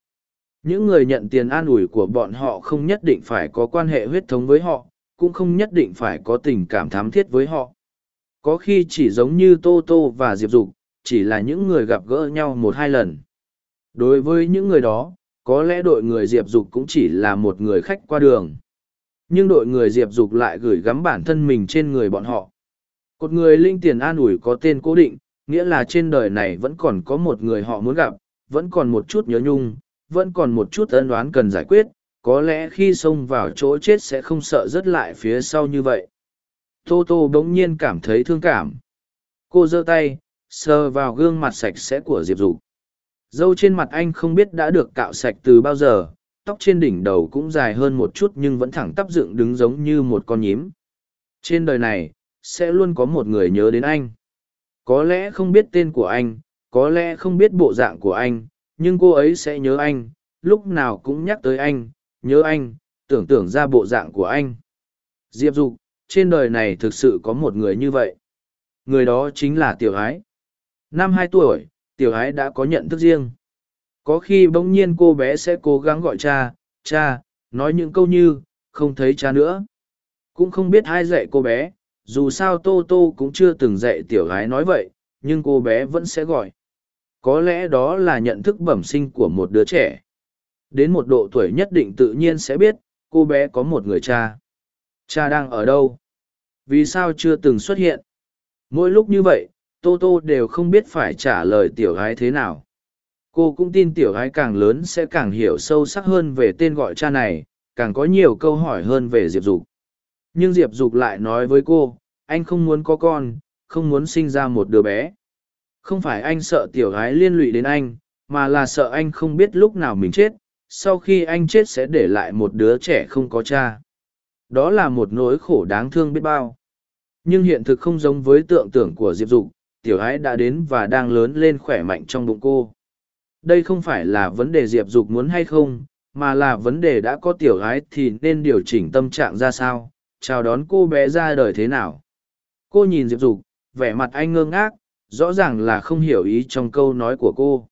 Những người nhận tiền an ủi của bọn họ không nhất định phải có quan hệ huyết thống với họ, cũng không nhất định phải có tình cảm thám thiết với họ. Có khi chỉ giống như Tô Tô và Diệp Dục, chỉ là những người gặp gỡ nhau một hai lần. Đối với những người đó, có lẽ đội người Diệp Dục cũng chỉ là một người khách qua đường. Nhưng đội người Diệp Dục lại gửi gắm bản thân mình trên người bọn họ. cột người linh tiền an ủi có tên cố định, nghĩa là trên đời này vẫn còn có một người họ muốn gặp, vẫn còn một chút nhớ nhung, vẫn còn một chút ân đoán cần giải quyết, có lẽ khi xông vào chỗ chết sẽ không sợ rớt lại phía sau như vậy. Tô Tô bỗng nhiên cảm thấy thương cảm. Cô giơ tay, sờ vào gương mặt sạch sẽ của Diệp Dục. Dâu trên mặt anh không biết đã được cạo sạch từ bao giờ, tóc trên đỉnh đầu cũng dài hơn một chút nhưng vẫn thẳng tắp dựng đứng giống như một con nhím. Trên đời này, sẽ luôn có một người nhớ đến anh. Có lẽ không biết tên của anh, có lẽ không biết bộ dạng của anh, nhưng cô ấy sẽ nhớ anh, lúc nào cũng nhắc tới anh, nhớ anh, tưởng tượng ra bộ dạng của anh. Diệp Dục, trên đời này thực sự có một người như vậy. Người đó chính là Tiểu Ái. Năm hai tuổi, Tiểu Ái đã có nhận thức riêng. Có khi bỗng nhiên cô bé sẽ cố gắng gọi cha, cha, nói những câu như, không thấy cha nữa. Cũng không biết ai dạy cô bé, dù sao Tô Tô cũng chưa từng dạy Tiểu Ái nói vậy, nhưng cô bé vẫn sẽ gọi. Có lẽ đó là nhận thức bẩm sinh của một đứa trẻ. Đến một độ tuổi nhất định tự nhiên sẽ biết, cô bé có một người cha. Cha đang ở đâu? Vì sao chưa từng xuất hiện? Mỗi lúc như vậy, Tô Tô đều không biết phải trả lời tiểu gái thế nào. Cô cũng tin tiểu gái càng lớn sẽ càng hiểu sâu sắc hơn về tên gọi cha này, càng có nhiều câu hỏi hơn về Diệp Dục. Nhưng Diệp Dục lại nói với cô, anh không muốn có con, không muốn sinh ra một đứa bé. Không phải anh sợ tiểu gái liên lụy đến anh, mà là sợ anh không biết lúc nào mình chết, sau khi anh chết sẽ để lại một đứa trẻ không có cha. Đó là một nỗi khổ đáng thương biết bao. Nhưng hiện thực không giống với tượng tưởng của Diệp Dục, tiểu ái đã đến và đang lớn lên khỏe mạnh trong bụng cô. Đây không phải là vấn đề Diệp Dục muốn hay không, mà là vấn đề đã có tiểu ái thì nên điều chỉnh tâm trạng ra sao, chào đón cô bé ra đời thế nào. Cô nhìn Diệp Dục, vẻ mặt anh ngơ ngác, rõ ràng là không hiểu ý trong câu nói của cô.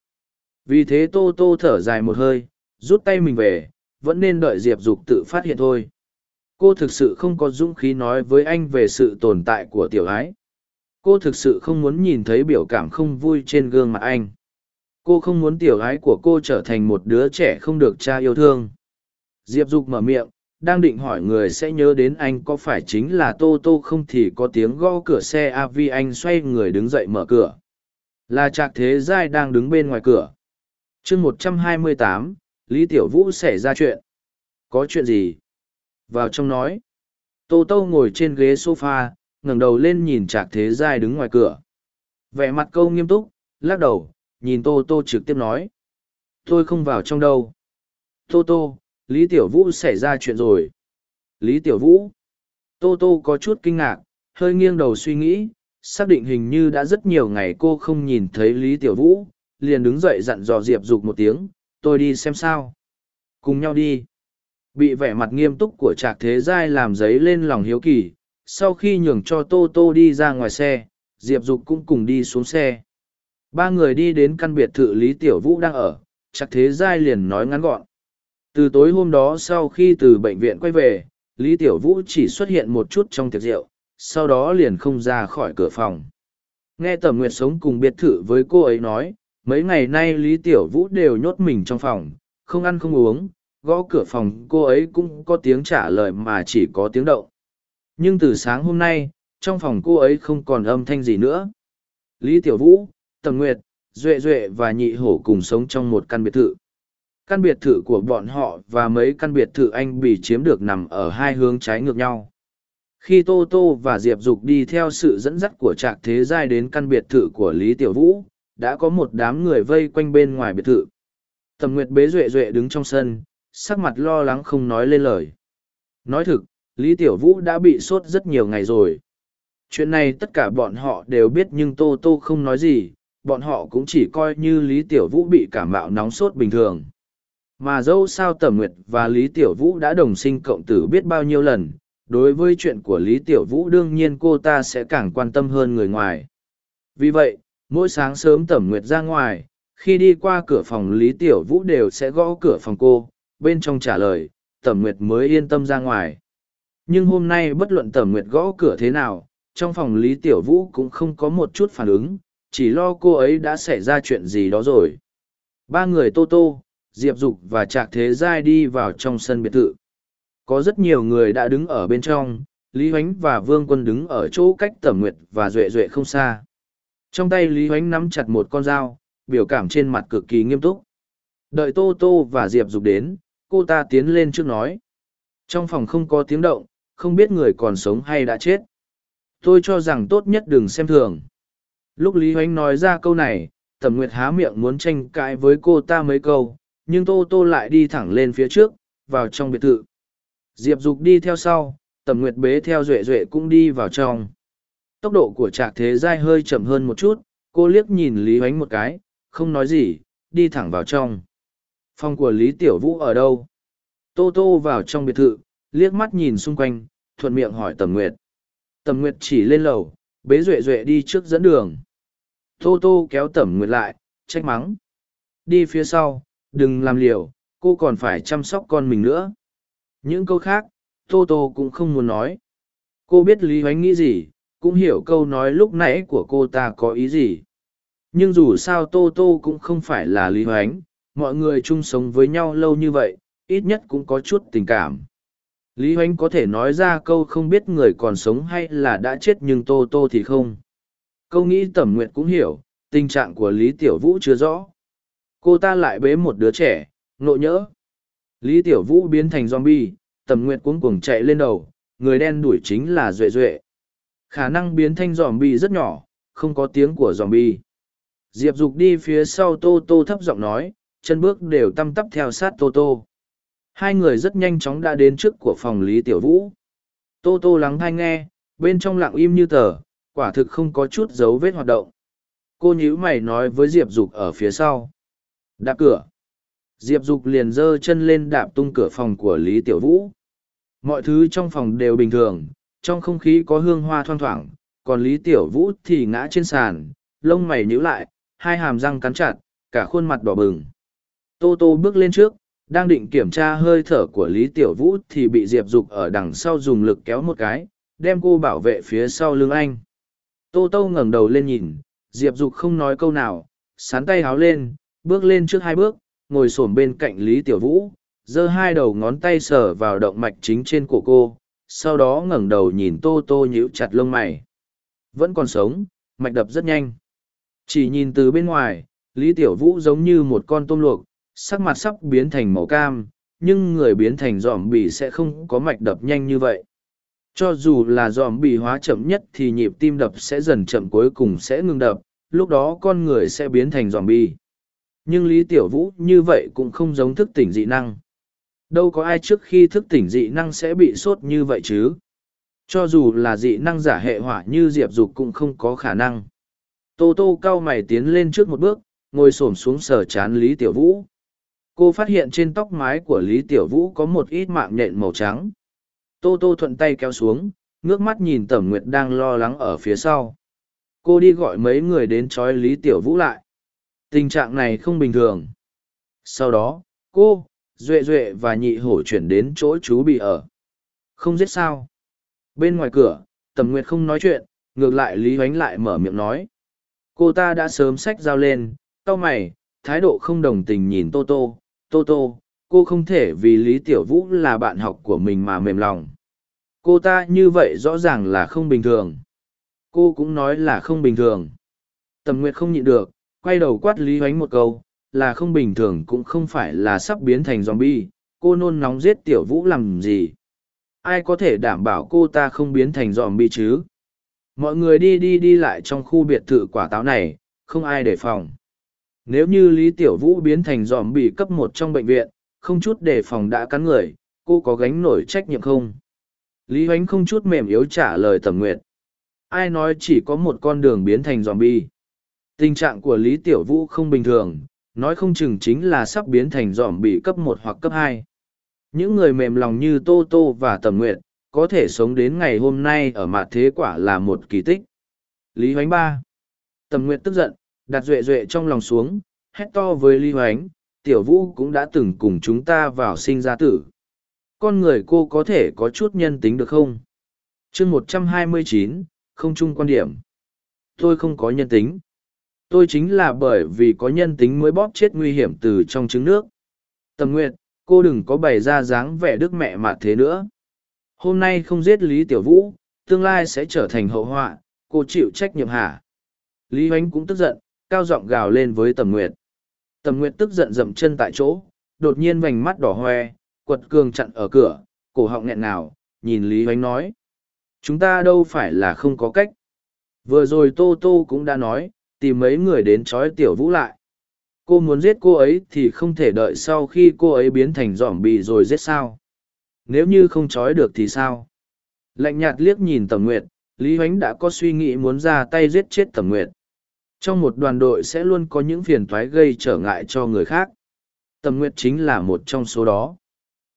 Vì thế Tô Tô thở dài một hơi, rút tay mình về, vẫn nên đợi Diệp Dục tự phát hiện thôi. Cô thực sự không có dũng khí nói với anh về sự tồn tại của tiểu ái. Cô thực sự không muốn nhìn thấy biểu cảm không vui trên gương mặt anh. Cô không muốn tiểu ái của cô trở thành một đứa trẻ không được cha yêu thương. Diệp Dục mở miệng, đang định hỏi người sẽ nhớ đến anh có phải chính là tô tô không thì có tiếng gõ cửa xe av anh xoay người đứng dậy mở cửa. Là trạc thế giai đang đứng bên ngoài cửa. Chương một trăm hai mươi tám lý tiểu vũ xảy ra chuyện. Có chuyện gì? Vào trong nói. Tô tô ngồi trên ghế s o f a ngẩng đầu lên nhìn trạc thế giai đứng ngoài cửa vẻ mặt câu nghiêm túc lắc đầu nhìn tô tô trực tiếp nói tôi không vào trong đâu tô tô Lý Tiểu Vũ xảy ra chuyện rồi. Lý Tiểu Vũ. Tô Tô có chút kinh ngạc, hơi nghiêng đầu suy nghĩ, xác định hình như đã rất nhiều ngày cô không nhìn thấy Lý Tiểu Vũ, liền đứng dậy dặn dò Diệp Dục một tiếng, tôi đi xem sao. Cùng nhau đi. Bị vẻ mặt nghiêm túc của Trạc Thế Giai làm giấy lên lòng hiếu kỳ, sau khi nhường cho Tô Tô đi ra ngoài xe, Diệp Dục cũng cùng đi xuống xe. Ba người đi đến căn biệt thự Lý Tiểu Vũ đang ở, chắc Thế Giai liền nói ngắn gọn. Từ tối hôm đó sau khi từ bệnh viện quay về, Lý Tiểu Vũ chỉ xuất hiện một chút trong tiệc rượu, sau đó liền không ra khỏi cửa phòng. Nghe Tầm Nguyệt sống cùng biệt thự với cô ấy nói, mấy ngày nay Lý Tiểu Vũ đều nhốt mình trong phòng, không ăn không uống, gõ cửa phòng cô ấy cũng có tiếng trả lời mà chỉ có tiếng động. Nhưng từ sáng hôm nay, trong phòng cô ấy không còn âm thanh gì nữa. Lý Tiểu Vũ, Tầm Nguyệt, Duệ Duệ và Nhị Hổ cùng sống trong một căn biệt thự. Căn biệt thự của bọn họ và mấy căn biệt thự anh bị chiếm được nằm ở hai hướng trái ngược nhau. Khi tô tô và diệp dục đi theo sự dẫn dắt của trạc thế giai đến căn biệt thự của lý tiểu vũ đã có một đám người vây quanh bên ngoài biệt thự. Tầm nguyệt bế duệ duệ đứng trong sân sắc mặt lo lắng không nói lên lời. Nói thực lý tiểu vũ đã bị sốt rất nhiều ngày rồi. Chuyện này tất cả bọn họ đều biết nhưng tô tô không nói gì, bọn họ cũng chỉ coi như lý tiểu vũ bị cảm mạo nóng sốt bình thường. Mà dẫu sao tầm nguyệt và lý tiểu vũ đã đồng sinh cộng tử biết bao nhiêu lần, đối với chuyện của lý tiểu vũ đương nhiên cô ta sẽ càng quan tâm hơn người ngoài. Vì vậy, mỗi sáng sớm Tầm nguyệt ra ngoài, khi đi qua cửa phòng lý tiểu vũ đều sẽ gõ cửa phòng cô, bên trong trả lời Tầm nguyệt mới yên tâm ra ngoài nhưng hôm nay bất luận tẩm nguyệt gõ cửa thế nào, trong phòng lý tiểu vũ cũng không có một chút phản ứng, chỉ lo cô ấy đã xảy ra chuyện gì đó rồi. Ba người tô tô, diệp dục và trạc thế giai đi vào trong sân biệt thự. Có rất nhiều người đã đứng ở bên trong, lý hoánh và vương quân đứng ở chỗ cách tẩm nguyệt và duệ duệ không xa. Trong tay lý hoánh nắm chặt một con dao, biểu cảm trên mặt cực kỳ nghiêm túc. Đợi tô tô và diệp dục đến, cô ta tiến lên trước nói. Trong phòng không có tiếng động không biết người còn sống hay đã chết. Tôi cho rằng tốt nhất đừng xem thường. Lúc lý hoánh nói ra câu này, Thẩm nguyệt há miệng muốn tranh cãi với cô ta mấy câu, nhưng tô tô lại đi thẳng lên phía trước, vào trong biệt thự. Diệp dục đi theo sau, Thẩm nguyệt bế theo duệ duệ cũng đi vào trong. Tốc độ của trạc thế giai hơi chậm hơn một chút, cô liếc nhìn lý hoánh một cái, không nói gì, đi thẳng vào trong. Phòng của lý tiểu vũ ở đâu? Tô tô vào trong biệt thự, liếc mắt nhìn xung quanh thuận miệng hỏi tầm nguyệt. Tầm nguyệt chỉ lên lầu, bế duệ duệ đi trước dẫn đường. Tô tô kéo tầm nguyệt lại, trách mắng. Đi phía sau, đừng làm liều, cô còn phải chăm sóc con mình nữa. Những câu khác, tô tô cũng không muốn nói. Cô biết lý hoánh nghĩ gì, cũng hiểu câu nói lúc nãy của cô ta có ý gì. Nhưng dù sao tô tô cũng không phải là lý hoánh, mọi người chung sống với nhau lâu như vậy, ít nhất cũng có chút tình cảm lý hoánh có thể nói ra câu không biết người còn sống hay là đã chết nhưng tô tô thì không. Câu nghĩ tẩm nguyện cũng hiểu, tình trạng của lý tiểu vũ chưa rõ. Cô ta lại bế một đứa trẻ, nộ nhỡ. Lý tiểu vũ biến thành zombie, tẩm nguyện cuống cuồng chạy lên đầu, người đen đuổi chính là duệ duệ. Khả năng biến thành zombie rất nhỏ, không có tiếng của zombie. Diệp dục đi phía sau tô tô thấp giọng nói, chân bước đều tăm tắp theo sát tô tô hai người rất nhanh chóng đã đến trước của phòng lý tiểu vũ. Tô tô lắng thai nghe, bên trong lặng im như tờ, quả thực không có chút dấu vết hoạt động. Cô nhíu mày nói với diệp dục ở phía sau. Đạp cửa. Diệp dục liền giơ chân lên đạp tung cửa phòng của lý tiểu vũ. Mọi thứ trong phòng đều bình thường, trong không khí có hương hoa thoang thoảng, còn lý tiểu vũ thì ngã trên sàn, lông mày nhíu lại, hai hàm răng cắn chặt, cả khuôn mặt đỏ bừng. Tô tô bước lên trước đang định kiểm tra hơi thở của lý tiểu vũ thì bị diệp dục ở đằng sau dùng lực kéo một cái, đem cô bảo vệ phía sau lưng anh. Tô tô ngẩng đầu lên nhìn, diệp dục không nói câu nào, sán tay háo lên, bước lên trước hai bước, ngồi s ổ m bên cạnh lý tiểu vũ, giơ hai đầu ngón tay sờ vào động mạch chính trên cổ cô, sau đó ngẩng đầu nhìn tô tô nhíu chặt lông mày. Vẫn còn sống, mạch đập rất nhanh. Chỉ nhìn từ bên ngoài, lý tiểu vũ giống như một con tôm luộc sắc mặt sắp biến thành màu cam, nhưng người biến thành dòm bì sẽ không có mạch đập nhanh như vậy. Cho dù là dòm bì hóa chậm nhất thì nhịp tim đập sẽ dần chậm cuối cùng sẽ ngừng đập, lúc đó con người sẽ biến thành dòm bì nhưng lý tiểu vũ như vậy cũng không giống thức tỉnh dị năng. Đâu có ai trước khi thức tỉnh dị năng sẽ bị sốt như vậy chứ. Cho dù là dị năng giả hệ hỏa như diệp dục cũng không có khả năng. Tô tô Cao mày tiến lên trước một bước, ngồi xổm xuống sờ chán lý tiểu vũ cô phát hiện trên tóc mái của lý tiểu vũ có một ít mạng nhện màu trắng. Tô tô thuận tay kéo xuống, ngước mắt nhìn tẩm nguyệt đang lo lắng ở phía sau. Cô đi gọi mấy người đến trói lý tiểu vũ lại. Tình trạng này không bình thường. Sau đó, cô, duệ duệ và nhị hổ chuyển đến chỗ chú bị ở. Không giết sao. Bên ngoài cửa tầm nguyệt không nói chuyện, ngược lại lý oánh lại mở miệng nói. Cô ta đã sớm xách dao lên cau mày, thái độ không đồng tình nhìn tô tô tô tô, cô không thể vì lý tiểu vũ là bạn học của mình mà mềm lòng. Cô ta như vậy rõ ràng là không bình thường. Cô cũng nói là không bình thường. Tầm nguyệt không nhịn được, quay đầu quát lý hoánh một câu, là không bình thường cũng không phải là sắp biến thành z o m bi e cô nôn nóng giết tiểu vũ làm gì? Ai có thể đảm bảo cô ta không biến thành dòm bi chứ? Mọi người đi đi đi lại trong khu biệt thự quả táo này, không ai đề phòng nếu như lý tiểu vũ biến thành dòm bị cấp một trong bệnh viện, không chút đề phòng đã cắn người, cô có gánh nổi trách nhiệm không? Lý h oánh không chút mềm yếu trả lời tầm nguyệt. Ai nói chỉ có một con đường biến thành dòm bi tình trạng của lý tiểu vũ không bình thường, nói không chừng chính là sắp biến thành dòm bị cấp một hoặc cấp hai. Những người mềm lòng như tô tô và tầm nguyệt, có thể sống đến ngày hôm nay ở mặt thế quả là một kỳ tích. Lý hoánh ba. Tầm nguyệt tức giận đặt duệ duệ trong lòng xuống, hét to với lý hoánh, tiểu vũ cũng đã từng cùng chúng ta vào sinh ra tử. Con người cô có thể có chút nhân tính được không? Chương một trăm hai mươi chín, không chung quan điểm. Tôi không có nhân tính. Tôi chính là bởi vì có nhân tính mới bóp chết nguy hiểm từ trong trứng nước. Tầm nguyệt, cô đừng có bày ra dáng vẻ đức mẹ mà thế nữa. Hôm nay không giết lý tiểu vũ, tương lai sẽ trở thành hậu họa. Cô chịu trách nhiệm hả? Lý h cũng tức giận cao giọng gào lên với tầm nguyệt. Tầm nguyệt tức giận dậm chân tại chỗ, đột nhiên vành mắt đỏ hoe, quật cường chặn ở cửa, cổ họng nghẹn nào nhìn lý h nói. Chúng ta đâu phải là không có cách. Vừa rồi tô tô cũng đã nói, tìm mấy người đến trói tiểu vũ lại. Cô muốn giết cô ấy thì không thể đợi sau khi cô ấy biến thành dỏm bì rồi giết sao. Nếu như không trói được thì sao? Lạnh nhạt liếc nhìn tầm nguyệt, lý h oánh đã có suy nghĩ muốn ra tay giết chết tầm nguyệt trong một đoàn đội sẽ luôn có những phiền toái gây trở ngại cho người khác. Tầm nguyệt chính là một trong số đó.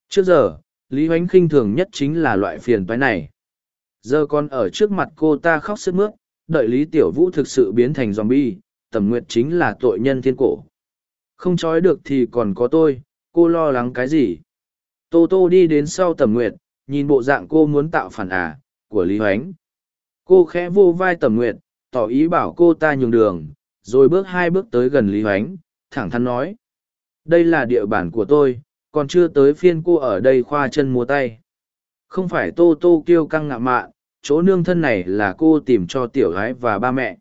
Trước giờ, lý h oánh khinh thường nhất chính là loại phiền toái này. Giờ còn ở trước mặt cô ta khóc sức mướt, đợi lý tiểu vũ thực sự biến thành z o m bi e tầm nguyệt chính là tội nhân thiên cổ. Không trói được thì còn có tôi, cô lo lắng cái gì? Tô tô đi đến sau tầm nguyệt, nhìn bộ dạng cô muốn tạo phản à của lý hoánh. Cô khẽ vô vai tầm nguyệt tỏ ý bảo cô ta nhường đường, rồi bước hai bước tới gần lý hoánh, thẳng thắn nói, đây là địa bàn của tôi, còn chưa tới phiên cô ở đây khoa chân múa tay. Không phải tô tô kiêu căng ngạo mạn, chỗ nương thân này là cô tìm cho tiểu gái và ba mẹ.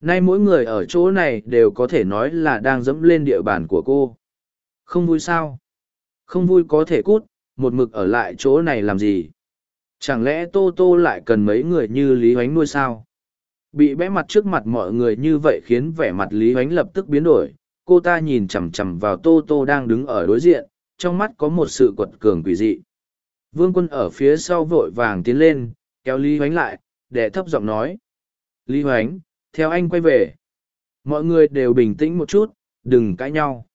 Nay mỗi người ở chỗ này đều có thể nói là đang dẫm lên địa bàn của cô. Không vui sao? Không vui có thể cút, một mực ở lại chỗ này làm gì? Chẳng lẽ tô tô lại cần mấy người như lý Hoánh nuôi sao? Bị bẽ mặt trước mặt mọi người như vậy khiến vẻ mặt lý h oánh lập tức biến đổi. Cô ta nhìn chằm chằm vào tô tô đang đứng ở đối diện, trong mắt có một sự quật cường quỷ dị. Vương quân ở phía sau vội vàng tiến lên, kéo lý h oánh lại, để thấp giọng nói. Lý h oánh theo anh quay về. Mọi người đều bình tĩnh một chút, đừng cãi nhau.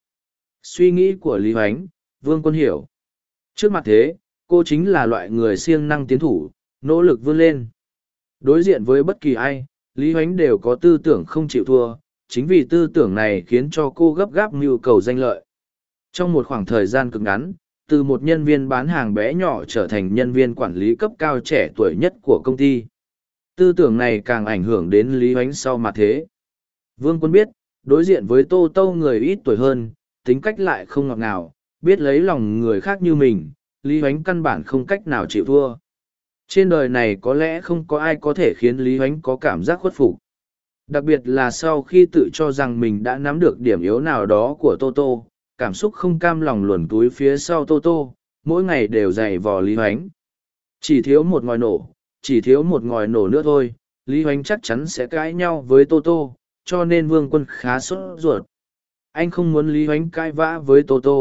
Suy nghĩ của lý hoánh, vương quân hiểu. Trước mặt thế, cô chính là loại người siêng năng tiến thủ, nỗ lực vươn lên. Đối diện với bất kỳ ai lý Huánh đều có tư tưởng không chịu thua chính vì tư tưởng này khiến cho cô gấp gáp mưu cầu danh lợi trong một khoảng thời gian cực ngắn từ một nhân viên bán hàng bé nhỏ trở thành nhân viên quản lý cấp cao trẻ tuổi nhất của công ty Tư tưởng này càng ảnh hưởng đến Lý Huánh sau mặt thế. Vương quân biết, đối diện với Tô Tô người ít tuổi hơn, tính cách lại không ngọt ngào, biết lấy lòng người khác như mình, Lý Huánh căn bản không cách nào chịu thua. Trên đời này có lẽ không có ai có thể khiến Lý Huánh có cảm giác khuất phục. Đặc biệt là sau khi tự cho rằng mình đã nắm được điểm yếu nào đó của Toto, cảm xúc không cam lòng luồn túi phía sau Toto, mỗi ngày đều dày vò Lý Huánh. Chỉ thiếu một ngòi nổ, chỉ thiếu một ngòi nổ nữa thôi, Lý Hoành chắc chắn sẽ cãi nhau với Toto. Cho nên vương quân khá sốt ruột. Anh không muốn Lý Hoành cãi vã với Toto.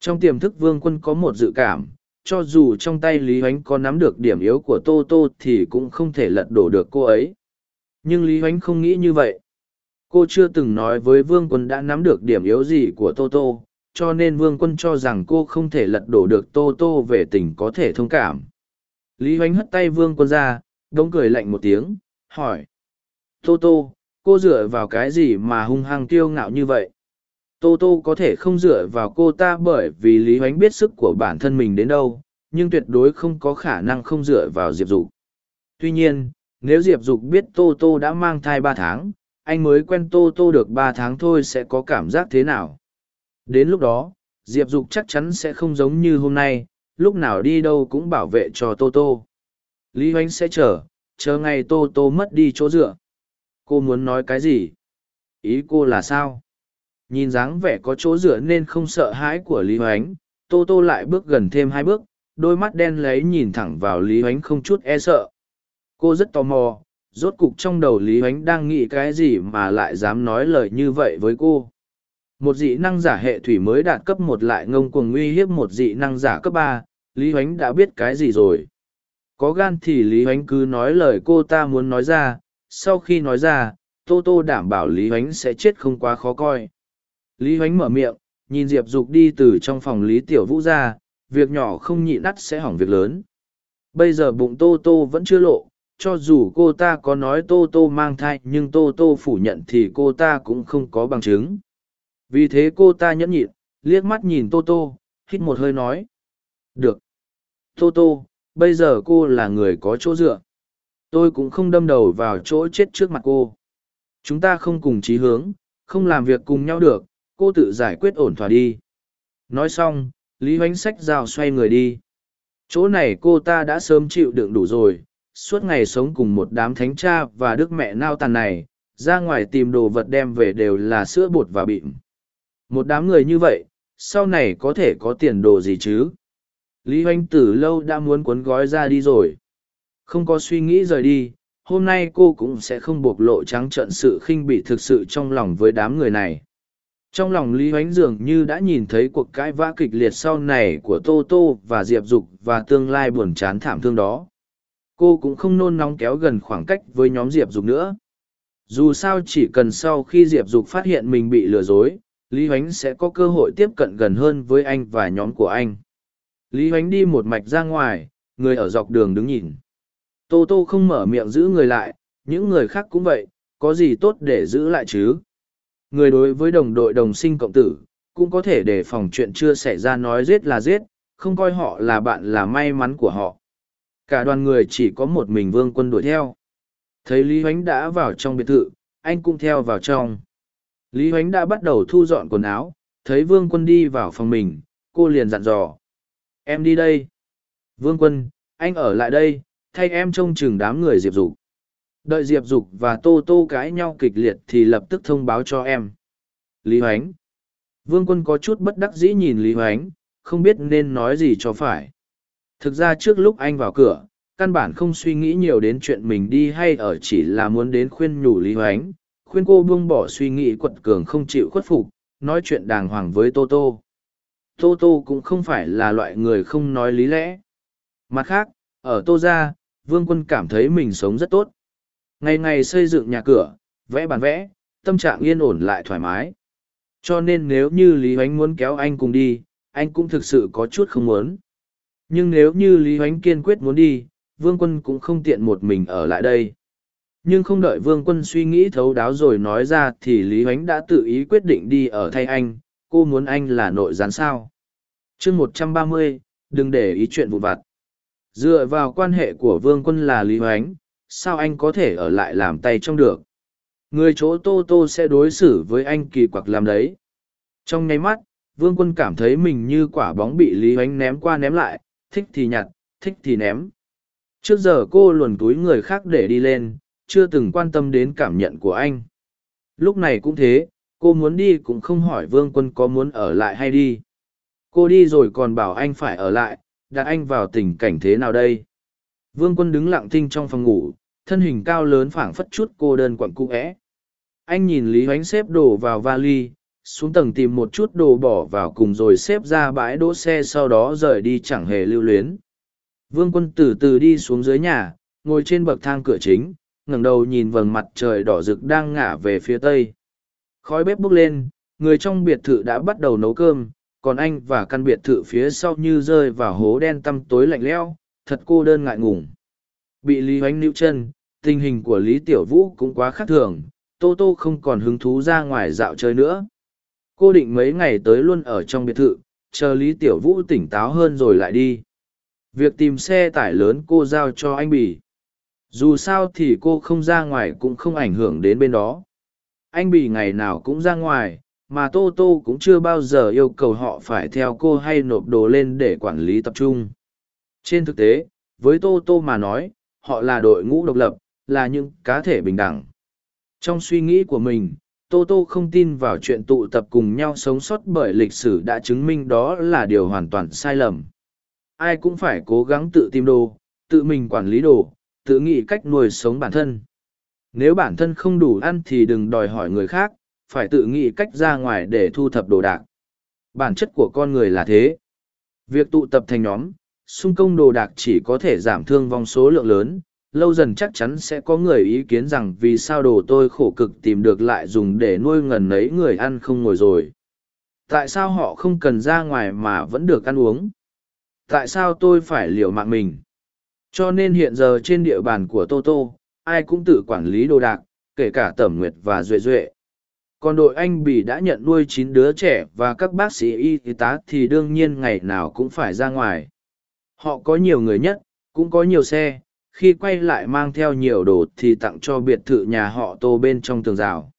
Trong tiềm thức vương quân có một dự cảm, cho dù trong tay Lý Hoánh có nắm được điểm yếu của Tô Tô thì cũng không thể lật đổ được cô ấy. Nhưng Lý Hoánh không nghĩ như vậy. Cô chưa từng nói với vương quân đã nắm được điểm yếu gì của Tô Tô, cho nên vương quân cho rằng cô không thể lật đổ được Tô Tô về tình có thể thông cảm. Lý Hoánh hất tay vương quân ra, đống cười lạnh một tiếng, hỏi. Tô Tô, cô dựa vào cái gì mà hung hăng kiêu ngạo như vậy? Tô Tô có thể không dựa vào cô ta bởi vì Lý oánh biết sức của bản thân mình đến đâu, nhưng tuyệt đối không có khả năng không dựa vào Diệp Dục. Tuy nhiên, nếu Diệp Dục biết Tô Tô đã mang thai ba tháng, anh mới quen Tô Tô được ba tháng thôi sẽ có cảm giác thế nào? Đến lúc đó, Diệp Dục chắc chắn sẽ không giống như hôm nay, lúc nào đi đâu cũng bảo vệ cho tô tô lý oánh sẽ chờ chờ ngày tô tô mất đi chỗ dựa cô muốn nói cái gì ý cô là sao nhìn dáng vẻ có chỗ dựa nên không sợ hãi của lý hoánh, tô tô lại bước gần thêm hai bước, đôi mắt đen lấy nhìn thẳng vào lý hoánh không chút e sợ. Cô rất tò mò, rốt cục trong đầu lý hoánh đang nghĩ cái gì mà lại dám nói lời như vậy với cô. Một dị năng giả hệ thủy mới đạt cấp một lại ngông cuồng uy hiếp một dị năng giả cấp ba, lý hoánh đã biết cái gì rồi. Có gan thì lý hoánh cứ nói lời cô ta muốn nói ra, sau khi nói ra, tô tô đảm bảo lý hoánh sẽ chết không quá khó coi lý Hoánh mở miệng, nhìn diệp dục đi từ trong phòng lý tiểu vũ ra, việc nhỏ không nhịn đắt sẽ hỏng việc lớn. Bây giờ bụng tô tô vẫn chưa lộ, cho dù cô ta có nói tô tô mang thai, nhưng tô tô phủ nhận thì cô ta cũng không có bằng chứng. Vì thế cô ta nhẫn nhịn, liếc mắt nhìn tô tô, hít một hơi nói. Được. Tô tô, bây giờ cô là người có chỗ dựa. Tôi cũng không đâm đầu vào chỗ chết trước mặt cô. Chúng ta không cùng chí hướng, không làm việc cùng nhau được cô tự giải quyết ổn thỏa đi. Nói xong, lý hoánh sách dao xoay người đi. Chỗ này cô ta đã sớm chịu đựng đủ rồi, suốt ngày sống cùng một đám thánh cha và đức mẹ nao tàn này, ra ngoài tìm đồ vật đem về đều là sữa bột và bịm. Một đám người như vậy, sau này có thể có tiền đồ gì chứ? Lý Hoanh từ lâu đã muốn cuốn gói ra đi rồi. Không có suy nghĩ rời đi, hôm nay cô cũng sẽ không bộc lộ trắng trợn sự khinh bị thực sự trong lòng với đám người này trong lòng lý Ánh dường như đã nhìn thấy cuộc cãi vã kịch liệt sau này của tô tô và diệp dục và tương lai buồn chán thảm thương đó. Cô cũng không nôn nóng kéo gần khoảng cách với nhóm diệp dục nữa. Dù sao chỉ cần sau khi diệp dục phát hiện mình bị lừa dối, lý Ánh sẽ có cơ hội tiếp cận gần hơn với anh và nhóm của anh. Lý Ánh đi một mạch ra ngoài, người ở dọc đường đứng nhìn. Tô tô không mở miệng giữ người lại, những người khác cũng vậy, có gì tốt để giữ lại chứ? Người đối với đồng đội đồng sinh cộng tử, cũng có thể để phòng chuyện chưa xảy ra nói giết là giết, không coi họ là bạn là may mắn của họ. Cả đoàn người chỉ có một mình vương quân đuổi theo. Thấy lý Huánh đã vào trong biệt thự, anh cũng theo vào trong. Lý Huánh đã bắt đầu thu dọn quần áo, thấy vương quân đi vào phòng mình, cô liền dặn dò. Em đi đây. Vương quân, anh ở lại đây, thay em trông chừng đám người diệp dục đợi diệp dục và tô tô cãi nhau kịch liệt thì lập tức thông báo cho em. Lý hoánh. Vương quân có chút bất đắc dĩ nhìn lý hoánh không biết nên nói gì cho phải. Thực ra trước lúc anh vào cửa căn bản không suy nghĩ nhiều đến chuyện mình đi hay ở chỉ là muốn đến khuyên nhủ lý hoánh. Khuyên cô buông bỏ suy nghĩ quật cường không chịu khuất phục nói chuyện đàng hoàng với tô tô. Tô tô cũng không phải là loại người không nói lý lẽ. Mặt khác ở tô gia, vương quân cảm thấy mình sống rất tốt ngày ngày xây dựng nhà cửa, vẽ bàn vẽ, tâm trạng yên ổn lại thoải mái. Cho nên nếu như lý h muốn kéo anh cùng đi, anh cũng thực sự có chút không muốn. Nhưng nếu như lý h kiên quyết muốn đi, vương quân cũng không tiện một mình ở lại đây. Nhưng không đợi vương quân suy nghĩ thấu đáo rồi nói ra thì lý h đã tự ý quyết định đi ở thay anh, cô muốn anh là nội gián sao? Chương một trăm ba mươi, đừng để ý chuyện vụ vặt. Dựa vào quan hệ của vương quân là lý hoánh sao anh có thể ở lại làm tay trong được? Người chỗ tô tô sẽ đối xử với anh kỳ quặc làm đấy. Trong nháy mắt, vương quân cảm thấy mình như quả bóng bị lý oánh ném qua ném lại, thích thì nhặt, thích thì ném. Trước giờ cô luồn túi người khác để đi lên, chưa từng quan tâm đến cảm nhận của anh. Lúc này cũng thế, cô muốn đi cũng không hỏi vương quân có muốn ở lại hay đi. Cô đi rồi còn bảo anh phải ở lại, đặt anh vào tình cảnh thế nào đây? Vương quân đứng lặng thinh trong phòng ngủ, thân hình cao lớn phảng phất chút cô đơn quặn cụ vẽ anh nhìn lý hoánh xếp đồ vào vali, xuống tầng tìm một chút đồ bỏ vào cùng rồi xếp ra bãi đỗ xe sau đó rời đi chẳng hề lưu luyến. Vương quân từ từ đi xuống dưới nhà, ngồi trên bậc thang cửa chính, ngẩng đầu nhìn vầng mặt trời đỏ rực đang ngả về phía tây. Khói bếp bốc lên, người trong biệt thự đã bắt đầu nấu cơm, còn anh và căn biệt thự phía sau như rơi vào hố đen tăm tối lạnh lẽo thật cô đơn ngại ngùng. Bị lý hoánh níu chân, tình hình của lý tiểu vũ cũng quá khác thường, tô tô không còn hứng thú ra ngoài dạo chơi nữa. Cô định mấy ngày tới luôn ở trong biệt thự, chờ lý tiểu vũ tỉnh táo hơn rồi lại đi. Việc tìm xe tải lớn cô giao cho anh bỉ dù sao thì cô không ra ngoài cũng không ảnh hưởng đến bên đó. Anh bỉ ngày nào cũng ra ngoài, mà tô tô cũng chưa bao giờ yêu cầu họ phải theo cô hay nộp đồ lên để quản lý tập trung trên thực tế với tô tô mà nói họ là đội ngũ độc lập là những cá thể bình đẳng trong suy nghĩ của mình tô tô không tin vào chuyện tụ tập cùng nhau sống sót bởi lịch sử đã chứng minh đó là điều hoàn toàn sai lầm ai cũng phải cố gắng tự tìm đồ, tự mình quản lý đồ, tự nghĩ cách nuôi sống bản thân. Nếu bản thân không đủ ăn thì đừng đòi hỏi người khác, phải tự nghĩ cách ra ngoài để thu thập đồ đạc. Bản chất của con người là thế. Việc tụ tập thành nhóm, xung công đồ đạc chỉ có thể giảm thương vong số lượng lớn, lâu dần chắc chắn sẽ có người ý kiến rằng vì sao đồ tôi khổ cực tìm được lại dùng để nuôi ngần ấy người ăn không ngồi rồi. Tại sao họ không cần ra ngoài mà vẫn được ăn uống? Tại sao tôi phải liều mạng mình? Cho nên hiện giờ trên địa bàn của Toto, ai cũng tự quản lý đồ đạc, kể cả Tẩm Nguyệt và Duệ Duệ. Còn đội anh Bỉ đã nhận nuôi chín đứa trẻ và các bác sĩ y tá thì đương nhiên ngày nào cũng phải ra ngoài. Họ có nhiều người nhất, cũng có nhiều xe, khi quay lại mang theo nhiều đồ thì tặng cho biệt thự nhà họ tô bên trong tường rào.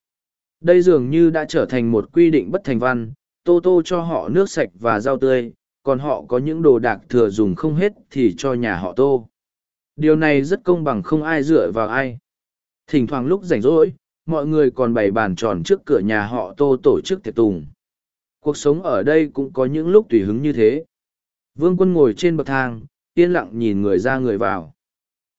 Đây dường như đã trở thành một quy định bất thành văn, tô tô cho họ nước sạch và rau tươi, còn họ có những đồ đạc thừa dùng không hết thì cho nhà họ tô. Điều này rất công bằng không ai dựa vào ai. Thỉnh thoảng lúc rảnh rỗi, mọi người còn bày bàn tròn trước cửa nhà họ tô tổ chức tiệc tùng. Cuộc sống ở đây cũng có những lúc tùy hứng như thế. Vương quân ngồi trên bậc thang, yên lặng nhìn người ra người vào.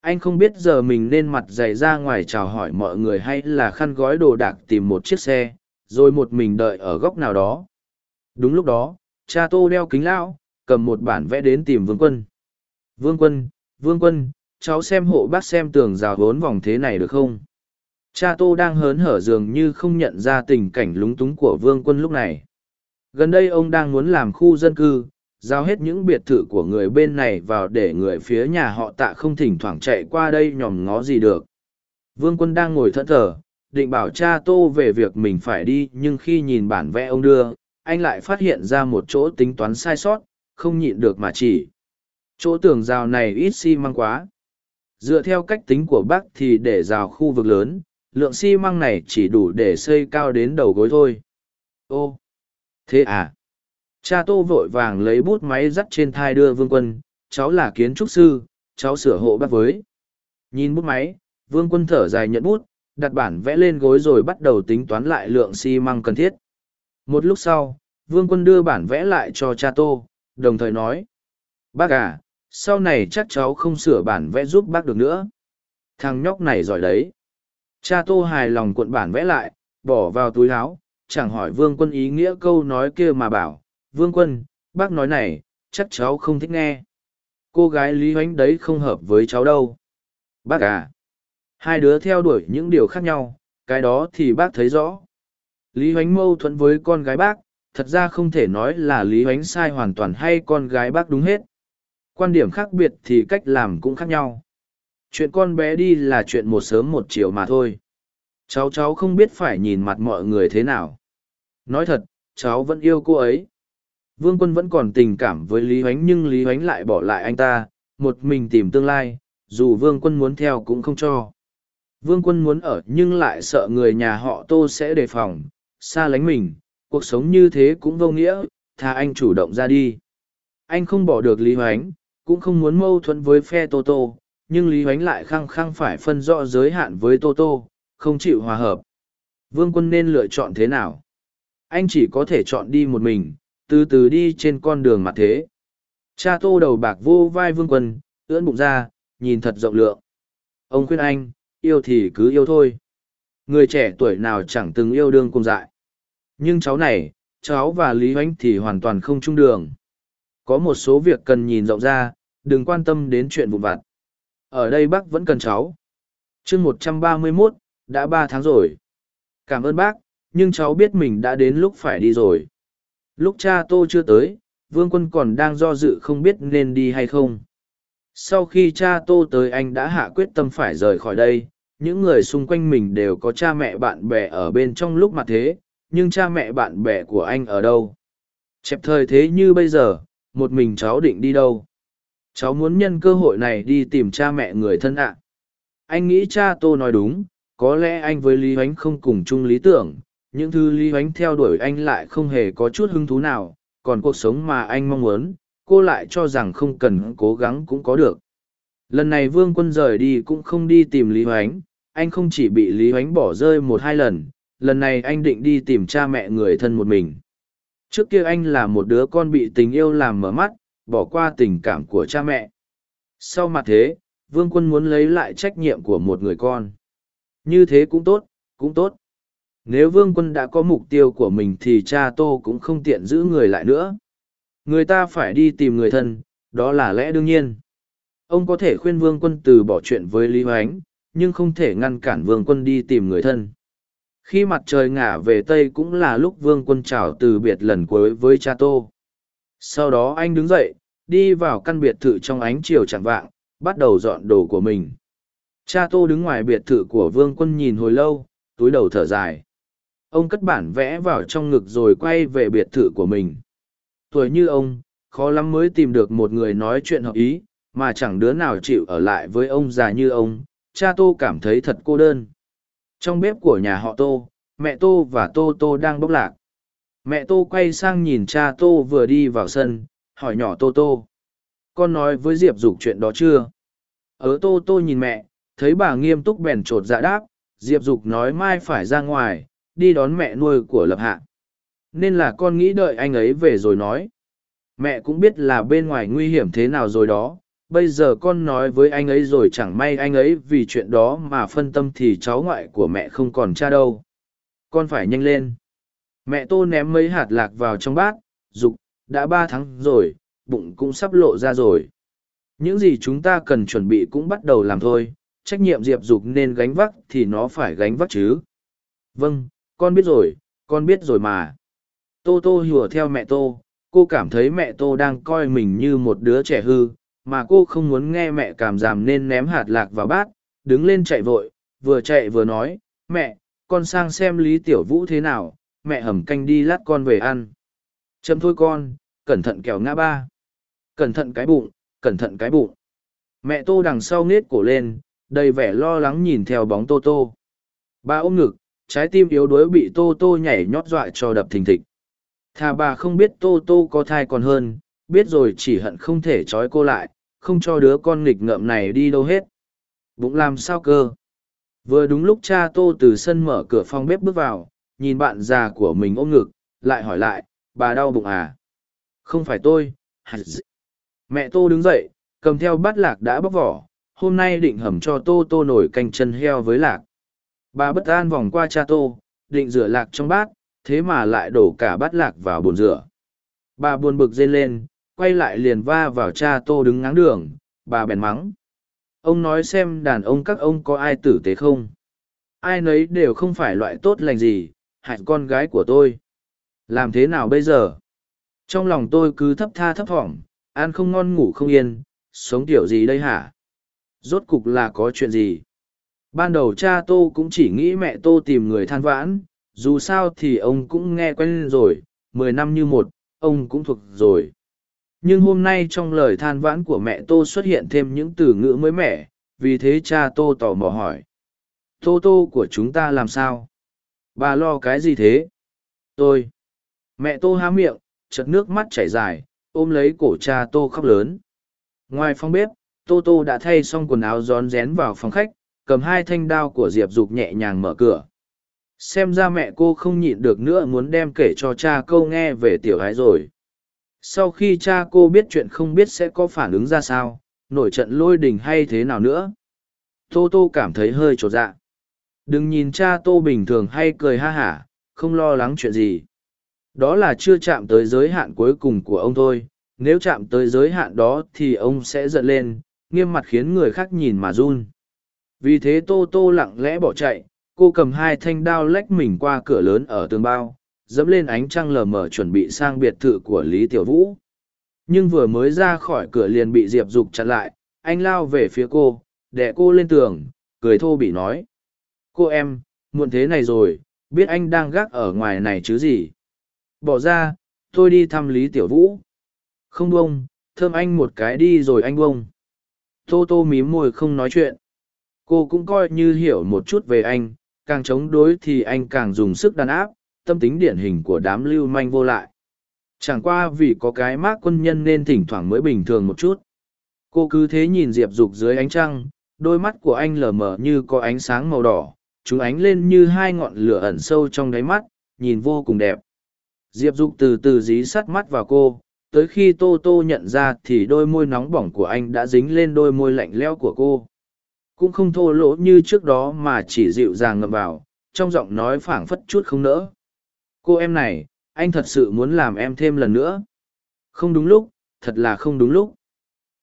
Anh không biết giờ mình nên mặt dày ra ngoài chào hỏi mọi người hay là khăn gói đồ đạc tìm một chiếc xe, rồi một mình đợi ở góc nào đó. Đúng lúc đó, cha tô đeo kính lão, cầm một bản vẽ đến tìm vương quân. Vương quân, vương quân, cháu xem hộ bác xem tường rào vốn vòng thế này được không? Cha tô đang hớn hở dường như không nhận ra tình cảnh lúng túng của vương quân lúc này. Gần đây ông đang muốn làm khu dân cư, giao hết những biệt thự của người bên này vào để người phía nhà họ tạ không thỉnh thoảng chạy qua đây nhòm ngó gì được. Vương quân đang ngồi thẫn thờ, định bảo cha tô về việc mình phải đi nhưng khi nhìn bản vẽ ông đưa, anh lại phát hiện ra một chỗ tính toán sai sót, không nhịn được mà chỉ. Chỗ tường rào này ít xi măng quá. Dựa theo cách tính của bác thì để rào khu vực lớn, lượng xi măng này chỉ đủ để xây cao đến đầu gối thôi. Ô, thế à? Cha tô vội vàng lấy bút máy dắt trên thai đưa vương quân, cháu là kiến trúc sư, cháu sửa hộ bác với. Nhìn bút máy, vương quân thở dài nhận bút, đặt bản vẽ lên gối rồi bắt đầu tính toán lại lượng xi măng cần thiết. Một lúc sau, vương quân đưa bản vẽ lại cho cha tô, đồng thời nói. Bác à, sau này chắc cháu không sửa bản vẽ giúp bác được nữa. Thằng nhóc này giỏi đấy. Cha tô hài lòng cuộn bản vẽ lại, bỏ vào túi áo, chẳng hỏi vương quân ý nghĩa câu nói kia mà bảo, vương quân, bác nói này, chắc cháu không thích nghe. Cô gái Lý oánh đấy không hợp với cháu đâu. Bác à, hai đứa theo đuổi những điều khác nhau, cái đó thì bác thấy rõ. Lý oánh mâu thuẫn với con gái bác, thật ra không thể nói là Lý oánh sai hoàn toàn hay con gái bác đúng hết. Quan điểm khác biệt thì cách làm cũng khác nhau. Chuyện con bé đi là chuyện một sớm một chiều mà thôi. Cháu cháu không biết phải nhìn mặt mọi người thế nào. Nói thật, cháu vẫn yêu cô ấy. Vương quân vẫn còn tình cảm với Lý Huánh nhưng Lý Huánh lại bỏ lại anh ta, một mình tìm tương lai, dù vương quân muốn theo cũng không cho. Vương quân muốn ở nhưng lại sợ người nhà họ tô sẽ đề phòng, xa lánh mình, cuộc sống như thế cũng vô nghĩa, thà anh chủ động ra đi. Anh không bỏ được Lý Huánh, cũng không muốn mâu thuẫn với phe Tô Tô, nhưng Lý Huánh lại khăng khăng phải phân rõ giới hạn với Tô Tô, không chịu hòa hợp. Vương quân nên lựa chọn thế nào? Anh chỉ có thể chọn đi một mình, từ từ đi trên con đường mặt thế. Cha tô đầu bạc vô vai vương quân, ưỡn bụng ra, nhìn thật rộng lượng. Ông khuyên anh, yêu thì cứ yêu thôi. Người trẻ tuổi nào chẳng từng yêu đương cùng dại. Nhưng cháu này, cháu và Lý Hoánh thì hoàn toàn không chung đường. Có một số việc cần nhìn rộng ra, đừng quan tâm đến chuyện vụn vặt. Ở đây bác vẫn cần cháu. chương một trăm ba mươi 131, đã ba tháng rồi. Cảm ơn bác, nhưng cháu biết mình đã đến lúc phải đi rồi. Lúc cha tô chưa tới, vương quân còn đang do dự không biết nên đi hay không. Sau khi cha tô tới anh đã hạ quyết tâm phải rời khỏi đây, những người xung quanh mình đều có cha mẹ bạn bè ở bên trong lúc mặt thế, nhưng cha mẹ bạn bè của anh ở đâu? Chẹp thời thế như bây giờ, một mình cháu định đi đâu? Cháu muốn nhân cơ hội này đi tìm cha mẹ người thân ạ. Anh nghĩ cha tô nói đúng, có lẽ anh với Lý Huánh không cùng chung lý tưởng, những thứ Lý Huánh theo đuổi anh lại không hề có chút hứng thú nào, còn cuộc sống mà anh mong muốn, cô lại cho rằng không cần cố gắng cũng có được. Lần này Vương Quân rời đi cũng không đi tìm Lý Huánh, anh không chỉ bị Lý Huánh bỏ rơi một hai lần, lần này anh định đi tìm cha mẹ người thân một mình. Trước kia anh là một đứa con bị tình yêu làm mở mắt, bỏ qua tình cảm của cha mẹ. Sau mặt thế, vương quân muốn lấy lại trách nhiệm của một người con. Như thế cũng tốt, cũng tốt. Nếu vương quân đã có mục tiêu của mình thì cha tô cũng không tiện giữ người lại nữa. Người ta phải đi tìm người thân, đó là lẽ đương nhiên. Ông có thể khuyên vương quân từ bỏ chuyện với Lý Hoánh, nhưng không thể ngăn cản vương quân đi tìm người thân. Khi mặt trời ngả về Tây cũng là lúc vương quân chào từ biệt lần cuối với cha tô. Sau đó anh đứng dậy, đi vào căn biệt thự trong ánh chiều chẳng vạng, bắt đầu dọn đồ của mình. Cha tô đứng ngoài biệt thự của vương quân nhìn hồi lâu, túi đầu thở dài. Ông cất bản vẽ vào trong ngực rồi quay về biệt thự của mình. Tuổi như ông, khó lắm mới tìm được một người nói chuyện hợp ý, mà chẳng đứa nào chịu ở lại với ông già như ông. Cha tô cảm thấy thật cô đơn. Trong bếp của nhà họ tô, mẹ tô và tô tô đang bốc lạc. Mẹ tô quay sang nhìn cha tô vừa đi vào sân, hỏi nhỏ tô tô. Con nói với Diệp Dục chuyện đó chưa? Ở tô tô nhìn mẹ, thấy bà nghiêm túc bèn chột dạ đáp, Diệp Dục nói mai phải ra ngoài, đi đón mẹ nuôi của Lập Hạ. Nên là con nghĩ đợi anh ấy về rồi nói. Mẹ cũng biết là bên ngoài nguy hiểm thế nào rồi đó, bây giờ con nói với anh ấy rồi chẳng may anh ấy vì chuyện đó mà phân tâm thì cháu ngoại của mẹ không còn cha đâu. Con phải nhanh lên. Mẹ tô ném mấy hạt lạc vào trong bát, dục, đã ba tháng rồi, bụng cũng sắp lộ ra rồi. Những gì chúng ta cần chuẩn bị cũng bắt đầu làm thôi, trách nhiệm diệp dục nên gánh vác thì nó phải gánh vác chứ. Vâng, con biết rồi, con biết rồi mà. Tô tô hùa theo mẹ tô, cô cảm thấy mẹ tô đang coi mình như một đứa trẻ hư, mà cô không muốn nghe mẹ cảm giảm nên ném hạt lạc vào bát, đứng lên chạy vội, vừa chạy vừa nói, mẹ, con sang xem Lý Tiểu Vũ thế nào, mẹ hầm canh đi lát con về ăn. Chấm thôi con, cẩn thận kẹo ngã ba. Cẩn thận cái bụng, cẩn thận cái bụng. Mẹ tô đằng sau nết cổ lên, đầy vẻ lo lắng nhìn theo bóng tô tô. Ba ôm ngực, trái tim yếu đuối bị tô tô nhảy nhót dọa cho đập thình thịch. Thà bà không biết tô tô có thai còn hơn, biết rồi chỉ hận không thể trói cô lại, không cho đứa con nghịch ngợm này đi đâu hết. Bụng làm sao cơ? Vừa đúng lúc cha tô từ sân mở cửa phòng bếp bước vào, nhìn bạn già của mình ôm ngực, lại hỏi lại, bà đau bụng à? Không phải tôi. Mẹ tô đứng dậy, cầm theo bát lạc đã bóc vỏ, hôm nay định hầm cho tô tô nổi canh chân heo với lạc. Bà bất an vòng qua cha tô, định rửa lạc trong bát, thế mà lại đổ cả bát lạc vào bồn rửa. Bà buồn bực rên lên, quay lại liền va vào cha tô đứng ngáng đường, bà bèn mắng. Ông nói xem đàn ông các ông có ai tử tế không? Ai nấy đều không phải loại tốt lành gì, hại con gái của tôi. Làm thế nào bây giờ? Trong lòng tôi cứ thấp tha thấp thỏm, ăn không ngon ngủ không yên, sống kiểu gì đây hả? Rốt cục là có chuyện gì? Ban đầu cha tô cũng chỉ nghĩ mẹ tô tìm người than vãn, dù sao thì ông cũng nghe quen rồi, mười năm như một, ông cũng thuộc rồi. Nhưng hôm nay trong lời than vãn của mẹ tô xuất hiện thêm những từ ngữ mới mẻ, vì thế cha tô tò mò hỏi. Tô tô của chúng ta làm sao? Bà lo cái gì thế? Tôi. Mẹ tô há miệng, chật nước mắt chảy dài, ôm lấy cổ cha tô khóc lớn. Ngoài phòng bếp, tô tô đã thay xong quần áo rón rén vào phòng khách, cầm hai thanh đao của diệp dục nhẹ nhàng mở cửa. Xem ra mẹ cô không nhịn được nữa muốn đem kể cho cha câu nghe về tiểu gái rồi. Sau khi cha cô biết chuyện không biết sẽ có phản ứng ra sao, nổi trận lôi đình hay thế nào nữa? Tô tô cảm thấy hơi trột dạ. Đừng nhìn cha tô bình thường hay cười ha hả, không lo lắng chuyện gì. Đó là chưa chạm tới giới hạn cuối cùng của ông thôi. Nếu chạm tới giới hạn đó thì ông sẽ giận lên, nghiêm mặt khiến người khác nhìn mà run vì thế tô tô lặng lẽ bỏ chạy, cô cầm hai thanh đao lách mình qua cửa lớn ở tường bao, dẫm lên ánh trăng lờ mờ chuẩn bị sang biệt thự của lý tiểu vũ. Nhưng vừa mới ra khỏi cửa liền bị diệp dục chặn lại, anh lao về phía cô đẻ cô lên tường, cười thô bị nói. Cô em, muộn thế này rồi, biết anh đang gác ở ngoài này chứ gì? Bỏ ra, tôi đi thăm lý tiểu vũ. Không bông thơm anh một cái đi rồi anh bông tô tô mím môi không nói chuyện cô cũng coi như hiểu một chút về anh, càng chống đối thì anh càng dùng sức đàn áp, tâm tính điển hình của đám lưu manh vô lại. Chẳng qua vì có cái mác quân nhân nên thỉnh thoảng mới bình thường một chút. Cô cứ thế nhìn diệp dục dưới ánh trăng, đôi mắt của anh lờ mờ như có ánh sáng màu đỏ, chúng ánh lên như hai ngọn lửa ẩn sâu trong đáy mắt, nhìn vô cùng đẹp. Diệp dục từ từ dí sắt mắt vào cô, tới khi tô tô nhận ra thì đôi môi nóng bỏng của anh đã dính lên đôi môi lạnh lẽo của cô cũng không thô lỗ như trước đó mà chỉ dịu dàng ngậm vào, trong giọng nói phảng phất chút không nỡ. Cô em này, anh thật sự muốn làm em thêm lần nữa. Không đúng lúc, thật là không đúng lúc.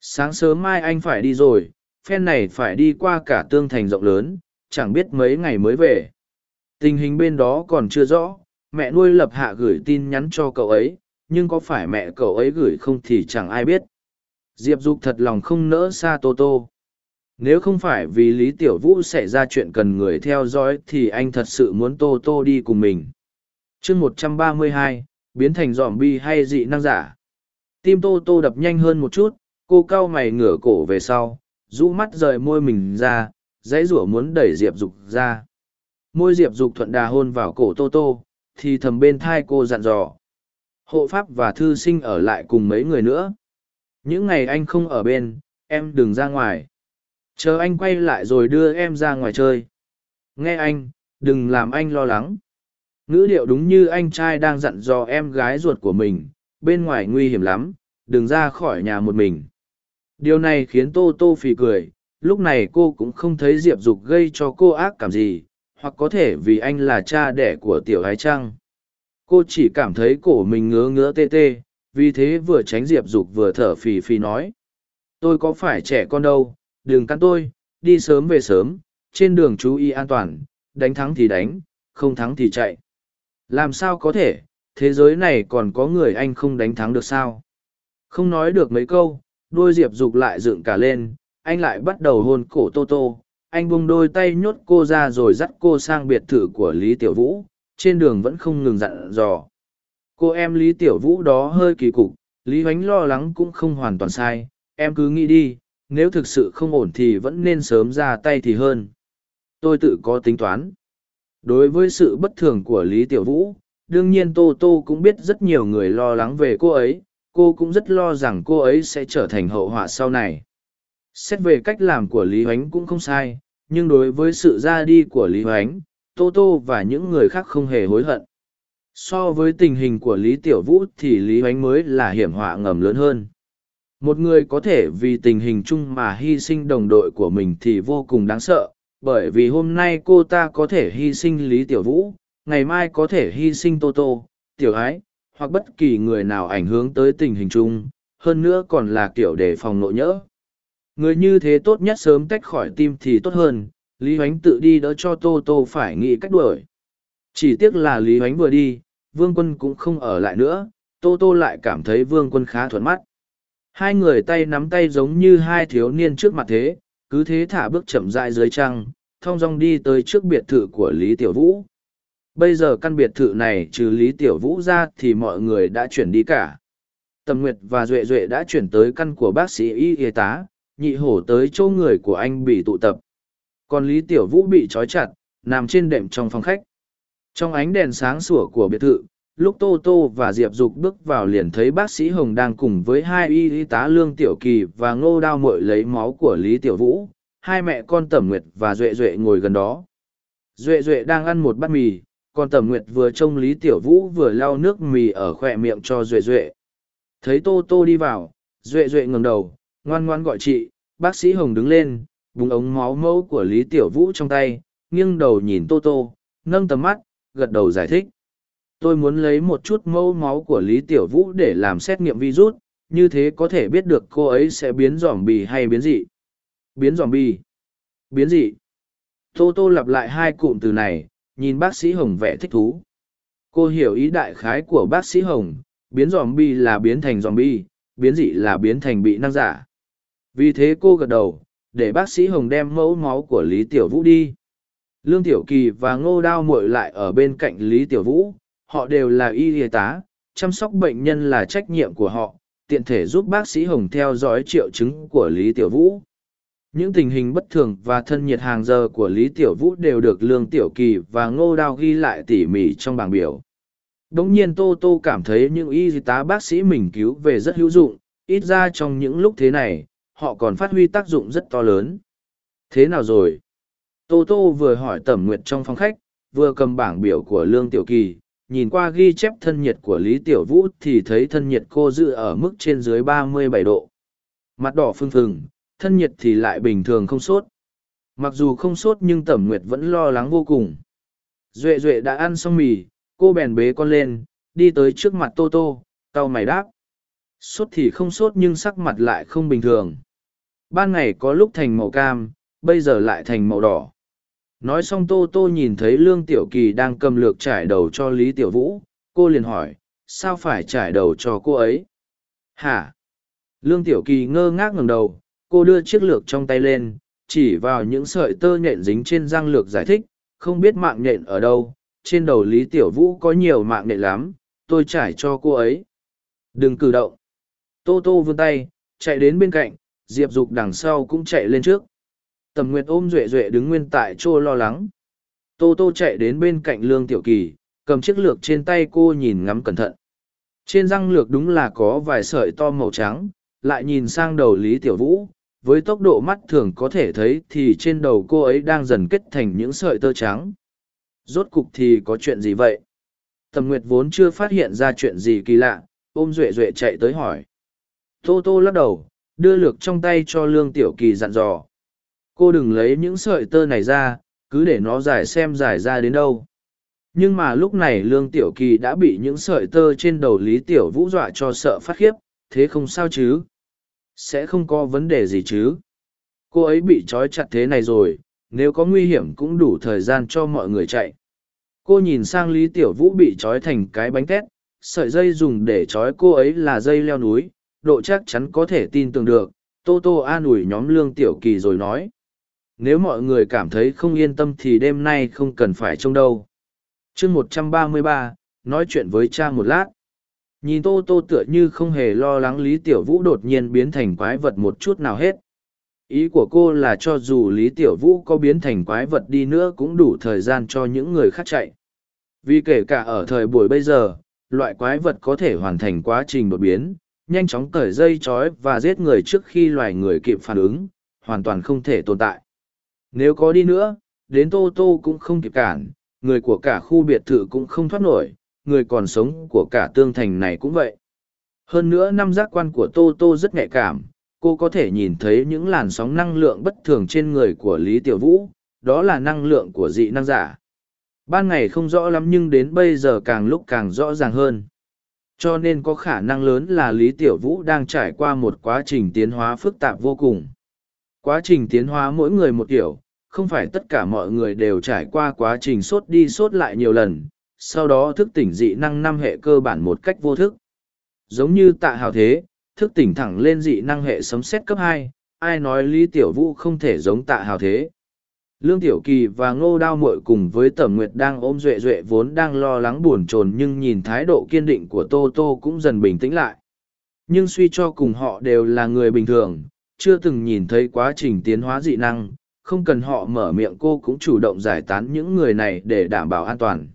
Sáng sớm mai anh phải đi rồi, phen này phải đi qua cả tương thành rộng lớn, chẳng biết mấy ngày mới về. Tình hình bên đó còn chưa rõ, mẹ nuôi lập hạ gửi tin nhắn cho cậu ấy, nhưng có phải mẹ cậu ấy gửi không thì chẳng ai biết. Diệp dục thật lòng không nỡ xa tô tô nếu không phải vì lý tiểu vũ xảy ra chuyện cần người theo dõi thì anh thật sự muốn tô tô đi cùng mình. Chương một trăm ba mươi hai, biến thành dòm bi hay dị năng giả? Tim tô tô đập nhanh hơn một chút, cô cau mày ngửa cổ về sau, rũ mắt rời môi mình ra, dãy rủa muốn đẩy diệp dục ra. Môi diệp dục thuận đà hôn vào cổ tô tô, thì thầm bên thai cô dặn dò. Hộ pháp và thư sinh ở lại cùng mấy người nữa. Những ngày anh không ở bên, em đừng ra ngoài chờ anh quay lại rồi đưa em ra ngoài chơi. Nghe anh, đừng làm anh lo lắng. Ngữ điệu đúng như anh trai đang dặn dò em gái ruột của mình, bên ngoài nguy hiểm lắm, đừng ra khỏi nhà một mình. Điều này khiến tô tô phì cười, lúc này cô cũng không thấy diệp dục gây cho cô ác cảm gì, hoặc có thể vì anh là cha đẻ của tiểu gái trăng cô chỉ cảm thấy cổ mình ngứa ngứa tê tê, vì thế vừa tránh diệp dục vừa thở phì phì nói. Tôi có phải trẻ con đâu đừng cắn tôi, đi sớm về sớm, trên đường chú ý an toàn, đánh thắng thì đánh, không thắng thì chạy. Làm sao có thể, thế giới này còn có người anh không đánh thắng được sao? Không nói được mấy câu, đôi diệp dục lại dựng cả lên, anh lại bắt đầu hôn cổ tô tô. Anh bung đôi tay nhốt cô ra rồi dắt cô sang biệt thự của lý tiểu vũ, trên đường vẫn không ngừng dặn dò. Cô em lý tiểu vũ đó hơi kỳ cục, lý Hoánh lo lắng cũng không hoàn toàn sai, em cứ nghĩ đi nếu thực sự không ổn thì vẫn nên sớm ra tay thì hơn. Tôi tự có tính toán. Đối với sự bất thường của lý tiểu vũ, đương nhiên tô tô cũng biết rất nhiều người lo lắng về cô ấy, cô cũng rất lo rằng cô ấy sẽ trở thành hậu họa sau này. Xét về cách làm của lý hoánh cũng không sai, nhưng đối với sự ra đi của lý hoánh tô tô và những người khác không hề hối hận. So với tình hình của lý tiểu vũ thì lý hoánh mới là hiểm họa ngầm lớn hơn một người có thể vì tình hình chung mà hy sinh đồng đội của mình thì vô cùng đáng sợ, bởi vì hôm nay cô ta có thể hy sinh lý tiểu vũ, ngày mai có thể hy sinh tô tô, tiểu ái, hoặc bất kỳ người nào ảnh hưởng tới tình hình chung, hơn nữa còn là kiểu đề phòng nội nhỡ. Người như thế tốt nhất sớm tách khỏi tim thì tốt hơn, lý h tự đi đỡ cho tô tô phải nghĩ cách đuổi. Chỉ tiếc là lý h vừa đi, vương quân cũng không ở lại nữa, tô tô lại cảm thấy vương quân khá thuận mắt hai người tay nắm tay giống như hai thiếu niên trước mặt thế, cứ thế thả bước chậm rãi dưới trăng, thong dong đi tới trước biệt thự của lý tiểu vũ. Bây giờ căn biệt thự này trừ lý tiểu vũ ra thì mọi người đã chuyển đi cả. Tầm nguyệt và duệ duệ đã chuyển tới căn của bác sĩ y y tá, nhị hổ tới chỗ người của anh bị tụ tập. Còn lý tiểu vũ bị trói chặt, nằm trên đệm trong phòng khách. Trong ánh đèn sáng sủa của biệt thự lúc tô tô và diệp dục bước vào liền thấy bác sĩ hồng đang cùng với hai y y tá lương tiểu kỳ và ngô đao mội lấy máu của lý tiểu vũ. Hai mẹ con tẩm nguyệt và duệ duệ ngồi gần đó. Duệ duệ đang ăn một bát mì, còn tẩm nguyệt vừa trông lý tiểu vũ vừa lau nước mì ở khoe miệng cho duệ duệ. Thấy tô tô đi vào, duệ duệ ngầm đầu, ngoan ngoan gọi chị. Bác sĩ hồng đứng lên, búng ống máu mẫu của lý tiểu vũ trong tay, nghiêng đầu nhìn tô tô, nâng tầm mắt, gật đầu giải thích tôi muốn lấy một chút mẫu máu của lý tiểu vũ để làm xét nghiệm virus, như thế có thể biết được cô ấy sẽ biến dòm bì hay biến dị. Biến dòm bì biến dị. Tô tô lặp lại hai cụm từ này, nhìn bác sĩ hồng vẻ thích thú. Cô hiểu ý đại khái của bác sĩ hồng, biến dòm bi là biến thành dòm bi biến dị là biến thành bị năng giả. Vì thế cô gật đầu, để bác sĩ hồng đem mẫu máu của lý tiểu vũ đi. Lương tiểu kỳ và ngô đao mội lại ở bên cạnh lý tiểu vũ họ đều là y y tá, chăm sóc bệnh nhân là trách nhiệm của họ, tiện thể giúp bác sĩ hồng theo dõi triệu chứng của lý tiểu vũ. Những tình hình bất thường và thân nhiệt hàng giờ của lý tiểu vũ đều được lương tiểu kỳ và ngô đao ghi lại tỉ mỉ trong bảng biểu. Đống nhiên tô tô cảm thấy những y tá bác sĩ mình cứu về rất hữu dụng, ít ra trong những lúc thế này, họ còn phát huy tác dụng rất to lớn. Thế nào rồi? Tô tô vừa hỏi tẩm nguyệt trong phòng khách, vừa cầm bảng biểu của lương tiểu kỳ nhìn qua ghi chép thân nhiệt của Lý Tiểu Vũ thì thấy thân nhiệt cô dự ở mức trên dưới 37 độ. Mặt đỏ phừng phừng, thân nhiệt thì lại bình thường không sốt. Mặc dù không sốt nhưng Tẩm Nguyệt vẫn lo lắng vô cùng. Duệ Duệ đã ăn xong mì, cô bèn bế con lên, đi tới trước mặt Tô Tô, tao mày đáp. Sốt thì không sốt nhưng sắc mặt lại không bình thường. Ban ngày có lúc thành màu cam, bây giờ lại thành màu đỏ. Nói xong Tô Tô nhìn thấy Lương Tiểu Kỳ đang cầm lược trải đầu cho Lý Tiểu Vũ, cô liền hỏi, sao phải trải đầu cho cô ấy? Hả? Lương Tiểu Kỳ ngơ ngác ngẩng đầu, cô đưa chiếc lược trong tay lên, chỉ vào những sợi tơ nhện dính trên răng lược giải thích, không biết mạng nhện ở đâu, trên đầu Lý Tiểu Vũ có nhiều mạng nhện lắm, tôi trải cho cô ấy. Đừng cử động. Tô Tô vươn tay, chạy đến bên cạnh, Diệp Dục đằng sau cũng chạy lên trước. Tầm Nguyệt ôm Duệ Duệ đứng nguyên tại chỗ lo lắng. Tô Tô chạy đến bên cạnh Lương Tiểu Kỳ, cầm chiếc lược trên tay cô nhìn ngắm cẩn thận. Trên răng lược đúng là có vài sợi to màu trắng, lại nhìn sang đầu Lý Tiểu Vũ, với tốc độ mắt thường có thể thấy thì trên đầu cô ấy đang dần kết thành những sợi tơ trắng. Rốt cục thì có chuyện gì vậy? Tầm Nguyệt vốn chưa phát hiện ra chuyện gì kỳ lạ, ôm Duệ Duệ chạy tới hỏi. Tô Tô lắc đầu, đưa lược trong tay cho Lương Tiểu Kỳ dặn dò. Cô đừng lấy những sợi tơ này ra, cứ để nó giải xem giải ra đến đâu. Nhưng mà lúc này Lương Tiểu Kỳ đã bị những sợi tơ trên đầu Lý Tiểu Vũ dọa cho sợ phát khiếp, thế không sao chứ? Sẽ không có vấn đề gì chứ? Cô ấy bị trói chặt thế này rồi, nếu có nguy hiểm cũng đủ thời gian cho mọi người chạy. Cô nhìn sang Lý Tiểu Vũ bị trói thành cái bánh tét, sợi dây dùng để trói cô ấy là dây leo núi, độ chắc chắn có thể tin tưởng được. Tô Tô an ủi nhóm Lương Tiểu Kỳ rồi nói. Nếu mọi người cảm thấy không yên tâm thì đêm nay không cần phải trông đâu. chương một trăm ba mươi ba nói chuyện với cha một lát. Nhìn Tô Tô tựa như không hề lo lắng Lý Tiểu Vũ đột nhiên biến thành quái vật một chút nào hết. Ý của cô là cho dù Lý Tiểu Vũ có biến thành quái vật đi nữa cũng đủ thời gian cho những người khác chạy. Vì kể cả ở thời buổi bây giờ, loại quái vật có thể hoàn thành quá trình đột biến, nhanh chóng cởi dây chói và giết người trước khi loài người kịp phản ứng, hoàn toàn không thể tồn tại. Nếu có đi nữa, đến Tô Tô cũng không kịp cản, người của cả khu biệt thự cũng không thoát nổi, người còn sống của cả tương thành này cũng vậy. Hơn nữa năm giác quan của Tô Tô rất nhạy cảm, cô có thể nhìn thấy những làn sóng năng lượng bất thường trên người của Lý Tiểu Vũ, đó là năng lượng của dị năng giả. Ban ngày không rõ lắm nhưng đến bây giờ càng lúc càng rõ ràng hơn. Cho nên có khả năng lớn là Lý Tiểu Vũ đang trải qua một quá trình tiến hóa phức tạp vô cùng. Quá trình tiến hóa mỗi người một kiểu, không phải tất cả mọi người đều trải qua quá trình sốt đi sốt lại nhiều lần, sau đó thức tỉnh dị năng năm hệ cơ bản một cách vô thức. Giống như tạ hào thế, thức tỉnh thẳng lên dị năng hệ sấm xét cấp hai ai nói Lý Tiểu Vũ không thể giống tạ hào thế. Lương Tiểu Kỳ và Ngô Đao Mội cùng với Tẩm Nguyệt đang ôm Duệ Duệ vốn đang lo lắng buồn chồn nhưng nhìn thái độ kiên định của Tô Tô cũng dần bình tĩnh lại. Nhưng suy cho cùng họ đều là người bình thường, chưa từng nhìn thấy quá trình tiến hóa dị năng, không cần họ mở miệng cô cũng chủ động giải tán những người này để đảm bảo an toàn.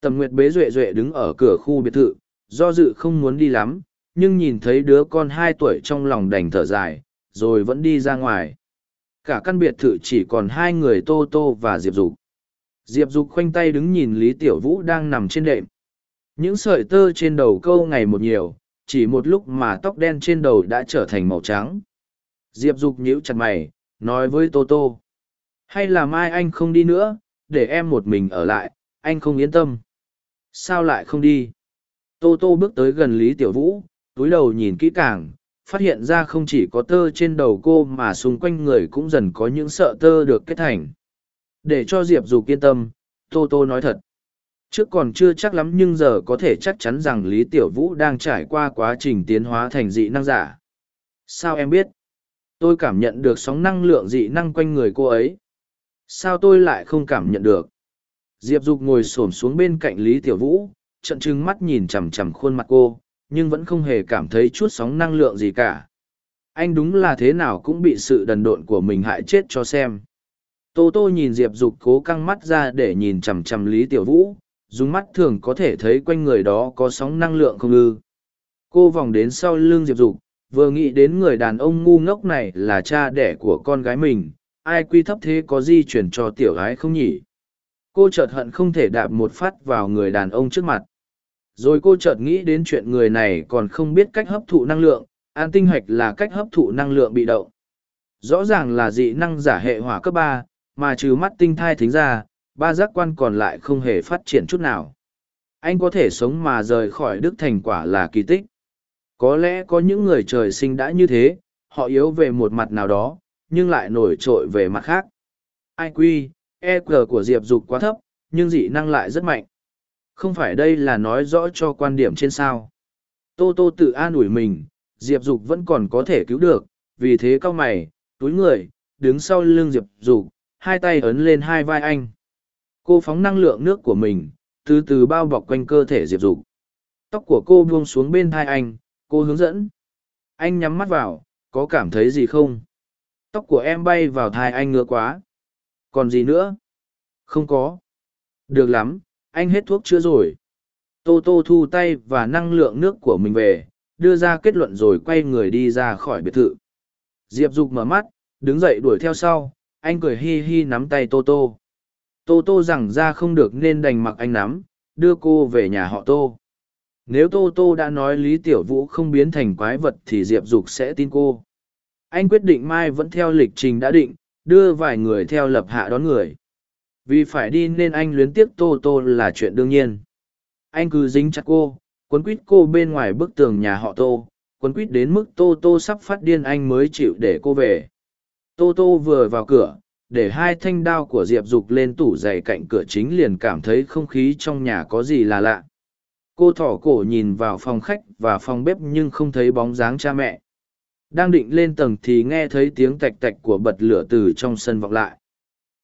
Tầm Nguyệt bế Duệ Duệ đứng ở cửa khu biệt thự, do dự không muốn đi lắm, nhưng nhìn thấy đứa con hai tuổi trong lòng đành thở dài, rồi vẫn đi ra ngoài. Cả căn biệt thự chỉ còn hai người Tô Tô và Diệp Dục. Diệp Dục khoanh tay đứng nhìn Lý Tiểu Vũ đang nằm trên đệm. Những sợi tơ trên đầu câu ngày một nhiều, chỉ một lúc mà tóc đen trên đầu đã trở thành màu trắng. Diệp Dục nhíu chặt mày, nói với Tô Tô. Hay là mai anh không đi nữa, để em một mình ở lại, anh không yên tâm. Sao lại không đi? Tô Tô bước tới gần Lý Tiểu Vũ, túi đầu nhìn kỹ càng, phát hiện ra không chỉ có tơ trên đầu cô mà xung quanh người cũng dần có những sợ tơ được kết thành. Để cho Diệp Dù yên tâm, Tô Tô nói thật. Trước còn chưa chắc lắm nhưng giờ có thể chắc chắn rằng Lý Tiểu Vũ đang trải qua quá trình tiến hóa thành dị năng giả. Sao em biết? Tôi cảm nhận được sóng năng lượng dị năng quanh người cô ấy. Sao tôi lại không cảm nhận được? Diệp Dục ngồi xổm xuống bên cạnh Lý Tiểu Vũ, trận trừng mắt nhìn chằm chằm khuôn mặt cô, nhưng vẫn không hề cảm thấy chút sóng năng lượng gì cả. Anh đúng là thế nào cũng bị sự đần độn của mình hại chết cho xem. Tô Tô nhìn Diệp Dục cố căng mắt ra để nhìn chằm chằm Lý Tiểu Vũ, dùng mắt thường có thể thấy quanh người đó có sóng năng lượng không ư. Cô vòng đến sau lưng Diệp Dục, vừa nghĩ đến người đàn ông ngu ngốc này là cha đẻ của con gái mình, ai quy thấp thế có di chuyển cho tiểu gái không nhỉ? cô chợt hận không thể đạp một phát vào người đàn ông trước mặt. Rồi cô chợt nghĩ đến chuyện người này còn không biết cách hấp thụ năng lượng an tinh hạch là cách hấp thụ năng lượng bị động. Rõ ràng là dị năng giả hệ hỏa cấp ba mà trừ mắt tinh thai thính ra ba giác quan còn lại không hề phát triển chút nào. Anh có thể sống mà rời khỏi đức thành quả là kỳ tích có lẽ có những người trời sinh đã như thế, họ yếu về một mặt nào đó, nhưng lại nổi trội về mặt khác. Iq eq của diệp dục quá thấp, nhưng dị năng lại rất mạnh. Không phải đây là nói rõ cho quan điểm trên sao. Tô tô tự an ủi mình, diệp dục vẫn còn có thể cứu được, vì thế cao mày, túi người, đứng sau lưng diệp dục, hai tay ấn lên hai vai anh. Cô phóng năng lượng nước của mình, từ từ bao bọc quanh cơ thể diệp dục. Tóc của cô buông xuống bên thai anh cô hướng dẫn. Anh nhắm mắt vào, có cảm thấy gì không? Tóc của em bay vào thai anh ngứa quá. Còn gì nữa? Không có. Được lắm, anh hết thuốc chữa rồi. Tô tô thu tay và năng lượng nước của mình về, đưa ra kết luận rồi quay người đi ra khỏi biệt thự. Diệp dục mở mắt, đứng dậy đuổi theo sau, anh cười hi hi nắm tay tô tô. Tô tô rằng ra không được nên đành mặc anh nắm, đưa cô về nhà họ tô nếu tô tô đã nói lý tiểu vũ không biến thành quái vật thì diệp dục sẽ tin cô. Anh quyết định mai vẫn theo lịch trình đã định, đưa vài người theo lập hạ đón người. Vì phải đi nên anh luyến tiếc tô tô là chuyện đương nhiên. Anh cứ dính chặt cô, quấn quýt cô bên ngoài bức tường nhà họ tô, quấn quýt đến mức tô tô sắp phát điên anh mới chịu để cô về. Tô tô vừa vào cửa, để hai thanh đao của diệp dục lên tủ giày cạnh cửa chính liền cảm thấy không khí trong nhà có gì là lạ cô thỏ cổ nhìn vào phòng khách và phòng bếp nhưng không thấy bóng dáng cha mẹ. Đang định lên tầng thì nghe thấy tiếng tạch tạch của bật lửa từ trong sân vọng lại.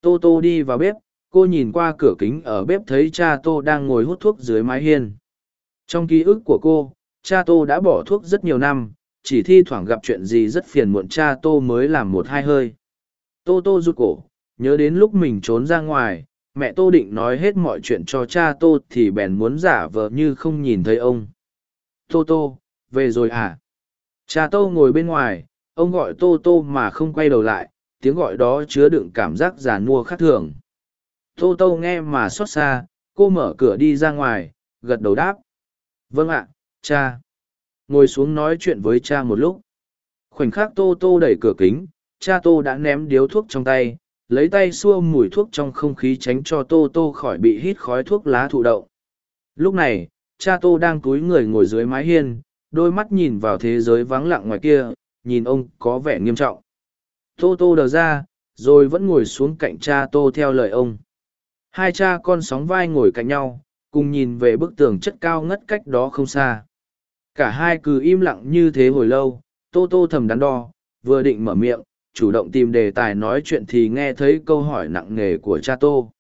Tô tô đi vào bếp, cô nhìn qua cửa kính ở bếp thấy cha tô đang ngồi hút thuốc dưới mái hiên. Trong ký ức của cô, cha tô đã bỏ thuốc rất nhiều năm, chỉ thi thoảng gặp chuyện gì rất phiền muộn cha tô mới làm một hai hơi. Tô tô rụt cổ, nhớ đến lúc mình trốn ra ngoài mẹ tô định nói hết mọi chuyện cho cha tô thì bèn muốn giả vờ như không nhìn thấy ông. Tô tô, về rồi à? Cha tô ngồi bên ngoài, ông gọi tô tô mà không quay đầu lại, tiếng gọi đó chứa đựng cảm giác già nua khác thường. Tô tô nghe mà xót xa, cô mở cửa đi ra ngoài, gật đầu đáp. Vâng ạ, cha. Ngồi xuống nói chuyện với cha một lúc. Khoảnh khắc tô tô đẩy cửa kính, cha tô đã ném điếu thuốc trong tay lấy tay xua mùi thuốc trong không khí tránh cho tô tô khỏi bị hít khói thuốc lá thụ động. lúc này, cha tô đang cúi người ngồi dưới mái hiên, đôi mắt nhìn vào thế giới vắng lặng ngoài kia, nhìn ông có vẻ nghiêm trọng. Tô tô đờ ra, rồi vẫn ngồi xuống cạnh cha tô theo lời ông. Hai cha con sóng vai ngồi cạnh nhau, cùng nhìn về bức tường chất cao ngất cách đó không xa. Cả hai cứ im lặng như thế hồi lâu, tô tô thầm đắn đo, vừa định mở miệng chủ động tìm đề tài nói chuyện thì nghe thấy câu hỏi nặng nề của cha tô.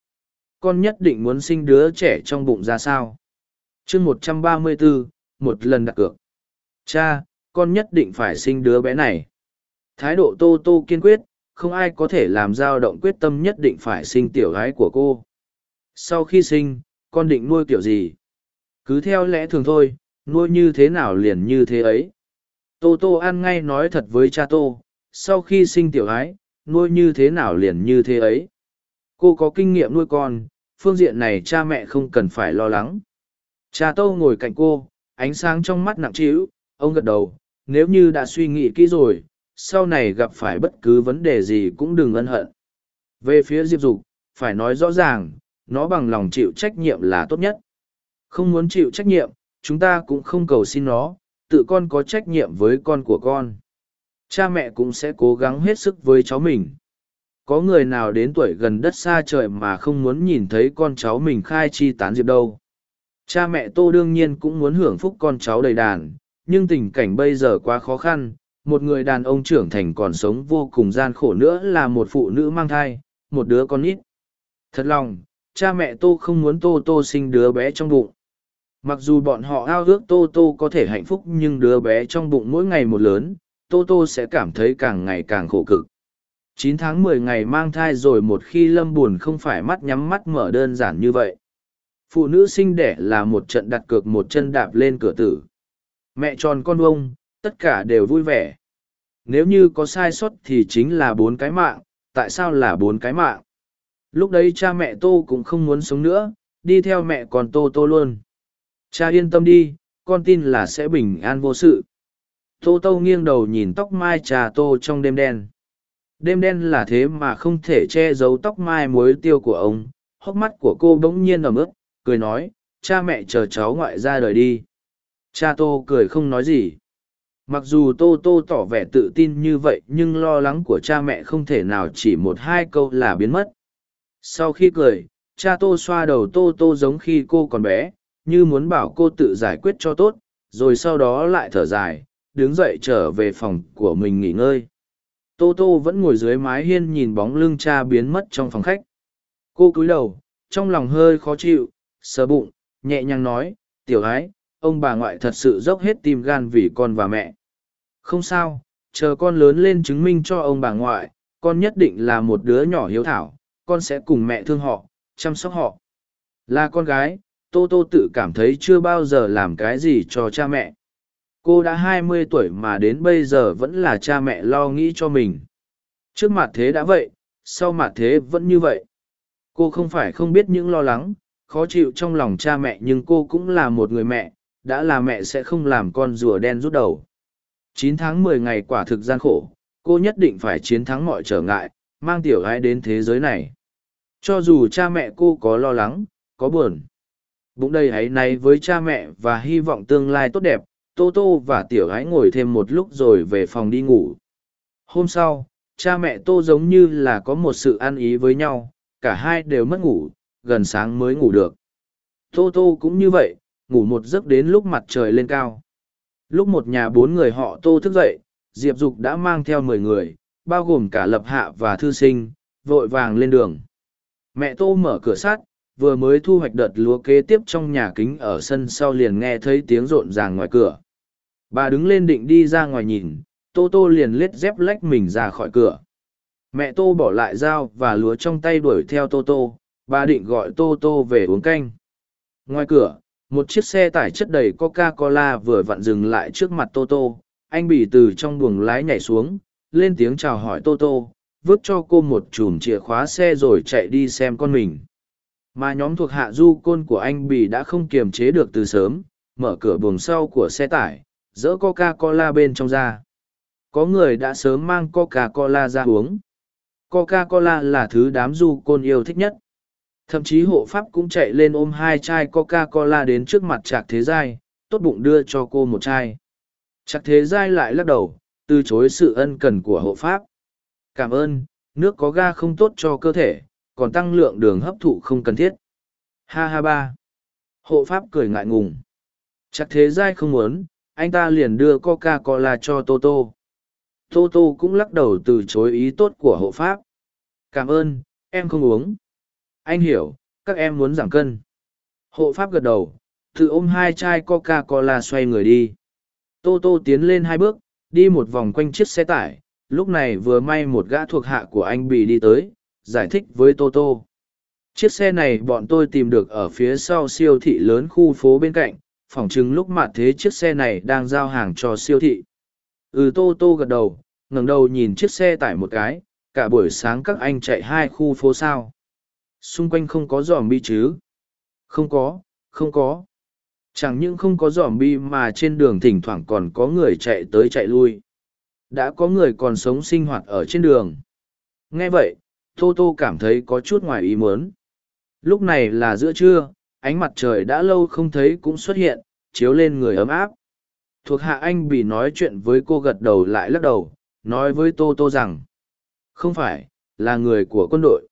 Con nhất định muốn sinh đứa trẻ trong bụng ra sao? Chương một trăm ba mươi bốn một lần đặt cược. Cha, con nhất định phải sinh đứa bé này. Thái độ tô tô kiên quyết, không ai có thể làm dao động quyết tâm nhất định phải sinh tiểu gái của cô. Sau khi sinh, con định nuôi kiểu gì? Cứ theo lẽ thường thôi, nuôi như thế nào liền như thế ấy. Tô tô ăn ngay nói thật với cha tô sau khi sinh tiểu ái, nuôi như thế nào liền như thế ấy. Cô có kinh nghiệm nuôi con, phương diện này cha mẹ không cần phải lo lắng. Cha Tâu ngồi cạnh cô, ánh sáng trong mắt nặng trĩu, ông gật đầu, nếu như đã suy nghĩ kỹ rồi, sau này gặp phải bất cứ vấn đề gì cũng đừng ân hận. Về phía diệp dục, phải nói rõ ràng, nó bằng lòng chịu trách nhiệm là tốt nhất. Không muốn chịu trách nhiệm, chúng ta cũng không cầu xin nó, tự con có trách nhiệm với con của con cha mẹ cũng sẽ cố gắng hết sức với cháu mình. Có người nào đến tuổi gần đất xa trời mà không muốn nhìn thấy con cháu mình khai chi tán diệp đâu? Cha mẹ tô đương nhiên cũng muốn hưởng phúc con cháu đầy đàn, nhưng tình cảnh bây giờ quá khó khăn, một người đàn ông trưởng thành còn sống vô cùng gian khổ nữa là một phụ nữ mang thai, một đứa con ít thật lòng, cha mẹ tô không muốn tô tô sinh đứa bé trong bụng. Mặc dù bọn họ ao ước tô tô có thể hạnh phúc nhưng đứa bé trong bụng mỗi ngày một lớn tô tô sẽ cảm thấy càng ngày càng khổ cực. Chín tháng mười ngày mang thai rồi một khi lâm buồn không phải mắt nhắm mắt mở đơn giản như vậy. Phụ nữ sinh đẻ là một trận đặt cược một chân đạp lên cửa tử. Mẹ tròn con bông tất cả đều vui vẻ. Nếu như có sai sót thì chính là bốn cái mạng, tại sao là bốn cái mạng? Lúc đấy cha mẹ tô cũng không muốn sống nữa, đi theo mẹ còn tô tô luôn. Cha yên tâm đi, con tin là sẽ bình an vô sự tô tô nghiêng đầu nhìn tóc mai trà tô trong đêm đen. Đêm đen là thế mà không thể che giấu tóc mai muối tiêu của ông. Hốc mắt của cô bỗng nhiên ẩm ướt, cười nói, cha mẹ chờ cháu ngoại ra đời đi. Cha tô cười không nói gì. Mặc dù tô tô tỏ vẻ tự tin như vậy, nhưng lo lắng của cha mẹ không thể nào chỉ một hai câu là biến mất. Sau khi cười, cha tô xoa đầu tô tô giống khi cô còn bé, như muốn bảo cô tự giải quyết cho tốt, rồi sau đó lại thở dài đứng dậy trở về phòng của mình nghỉ ngơi. Tô tô vẫn ngồi dưới mái hiên nhìn bóng lưng cha biến mất trong phòng khách. Cô cúi đầu, trong lòng hơi khó chịu, sờ bụng, nhẹ nhàng nói, tiểu ái, ông bà ngoại thật sự dốc hết tim gan vì con và mẹ. Không sao, chờ con lớn lên chứng minh cho ông bà ngoại, con nhất định là một đứa nhỏ hiếu thảo, con sẽ cùng mẹ thương họ, chăm sóc họ. Là con gái, tô tô tự cảm thấy chưa bao giờ làm cái gì cho cha mẹ cô đã hai mươi tuổi mà đến bây giờ vẫn là cha mẹ lo nghĩ cho mình. Trước mặt thế đã vậy, sau mặt thế vẫn như vậy. Cô không phải không biết những lo lắng, khó chịu trong lòng cha mẹ nhưng cô cũng là một người mẹ, đã là mẹ sẽ không làm con rùa đen rút đầu. Chín tháng mười ngày quả thực gian khổ, cô nhất định phải chiến thắng mọi trở ngại, mang tiểu gái đến thế giới này. Cho dù cha mẹ cô có lo lắng, có buồn, bụng đầy áy náy với cha mẹ và hy vọng tương lai tốt đẹp tô tô và tiểu gái ngồi thêm một lúc rồi về phòng đi ngủ. Hôm sau, cha mẹ tô giống như là có một sự ăn ý với nhau, cả hai đều mất ngủ, gần sáng mới ngủ được. Tô tô cũng như vậy, ngủ một giấc đến lúc mặt trời lên cao. Lúc một nhà bốn người họ tô thức dậy, diệp dục đã mang theo mười người, bao gồm cả lập hạ và thư sinh, vội vàng lên đường. Mẹ tô mở cửa sắt vừa mới thu hoạch đợt lúa kế tiếp trong nhà kính ở sân sau liền nghe thấy tiếng rộn ràng ngoài cửa. Bà đứng lên định đi ra ngoài nhìn, tô tô liền lết dép lách mình ra khỏi cửa. Mẹ tô bỏ lại dao và lúa trong tay đuổi theo tô tô, bà định gọi tô tô về uống canh. Ngoài cửa, một chiếc xe tải chất đầy coca cola vừa vặn dừng lại trước mặt tô tô. Anh bị từ trong buồng lái nhảy xuống, lên tiếng chào hỏi tô tô, vứt cho cô một chùm chìa khóa xe rồi chạy đi xem con mình mà nhóm thuộc hạ du côn của anh bì đã không kiềm chế được từ sớm, mở cửa buồng sau của xe tải, dỡ coca cola bên trong ra. Có người đã sớm mang coca cola ra uống. Coca cola là thứ đám du côn yêu thích nhất. Thậm chí hộ pháp cũng chạy lên ôm hai chai coca cola đến trước mặt trạc thế giai, tốt bụng đưa cho cô một chai. Trạc thế giai lại lắc đầu, từ chối sự ân cần của hộ pháp. Cảm ơn, nước có ga không tốt cho cơ thể còn tăng lượng đường hấp thụ không cần thiết. Ha ha ba. Hộ pháp cười ngại ngùng. Chắc thế giai không muốn, anh ta liền đưa coca cola cho toto. Toto cũng lắc đầu từ chối ý tốt của hộ pháp. Cảm ơn, em không uống. Anh hiểu, các em muốn giảm cân. Hộ pháp gật đầu, tự ôm hai chai coca cola xoay người đi. Toto tiến lên hai bước, đi một vòng quanh chiếc xe tải. Lúc này vừa may một gã thuộc hạ của anh bị đi tới giải thích với Toto. chiếc xe này bọn tôi tìm được ở phía sau siêu thị lớn khu phố bên cạnh, phỏng chừng lúc mặt thế chiếc xe này đang giao hàng cho siêu thị. Ừ Toto gật đầu, ngẩng đầu nhìn chiếc xe tải một cái, cả buổi sáng các anh chạy hai khu phố sao. Xung quanh không có dòm bi chứ? Không có không có. Chẳng những không có dòm bi mà trên đường thỉnh thoảng còn có người chạy tới chạy lui. Đã có người còn sống sinh hoạt ở trên đường. Nghe vậy tô tô cảm thấy có chút ngoài ý muốn. Lúc này là giữa trưa, ánh mặt trời đã lâu không thấy cũng xuất hiện, chiếu lên người ấm áp. Thuộc hạ anh bị nói chuyện với cô gật đầu lại lắc đầu, nói với tô tô rằng, không phải, là người của quân đội.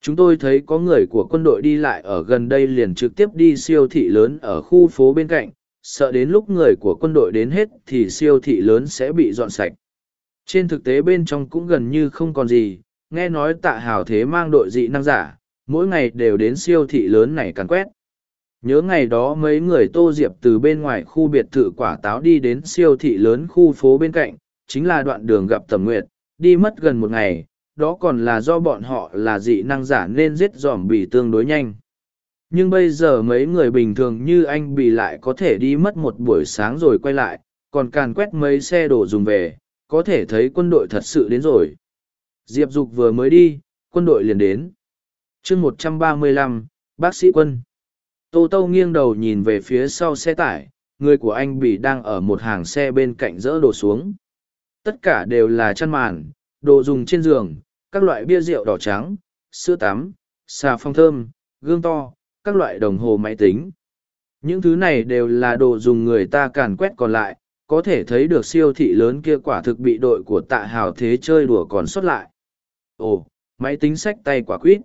Chúng tôi thấy có người của quân đội đi lại ở gần đây liền trực tiếp đi siêu thị lớn ở khu phố bên cạnh, sợ đến lúc người của quân đội đến hết thì siêu thị lớn sẽ bị dọn sạch. Trên thực tế bên trong cũng gần như không còn gì nghe nói tạ hào thế mang đội dị năng giả, mỗi ngày đều đến siêu thị lớn này càn quét. Nhớ ngày đó mấy người tô diệp từ bên ngoài khu biệt thự quả táo đi đến siêu thị lớn khu phố bên cạnh, chính là đoạn đường gặp tầm nguyệt, đi mất gần một ngày, đó còn là do bọn họ là dị năng giả nên giết dòm bì tương đối nhanh. Nhưng bây giờ mấy người bình thường như anh bì lại có thể đi mất một buổi sáng rồi quay lại, còn càn quét mấy xe đồ dùng về, có thể thấy quân đội thật sự đến rồi diệp dục vừa mới đi, quân đội liền đến. Chương một trăm ba mươi lăm, bác sĩ quân. Tô tô nghiêng đầu nhìn về phía sau xe tải, người của anh bị đang ở một hàng xe bên cạnh dỡ đổ xuống. Tất cả đều là chăn màn, đồ dùng trên giường, các loại bia rượu đỏ trắng, sữa tắm, xà phong thơm, gương to, các loại đồng hồ máy tính. Những thứ này đều là đồ dùng người ta càn quét còn lại, có thể thấy được siêu thị lớn kia quả thực bị đội của tạ hào thế chơi đùa còn sót lại ồ, máy tính sách tay quả quýt.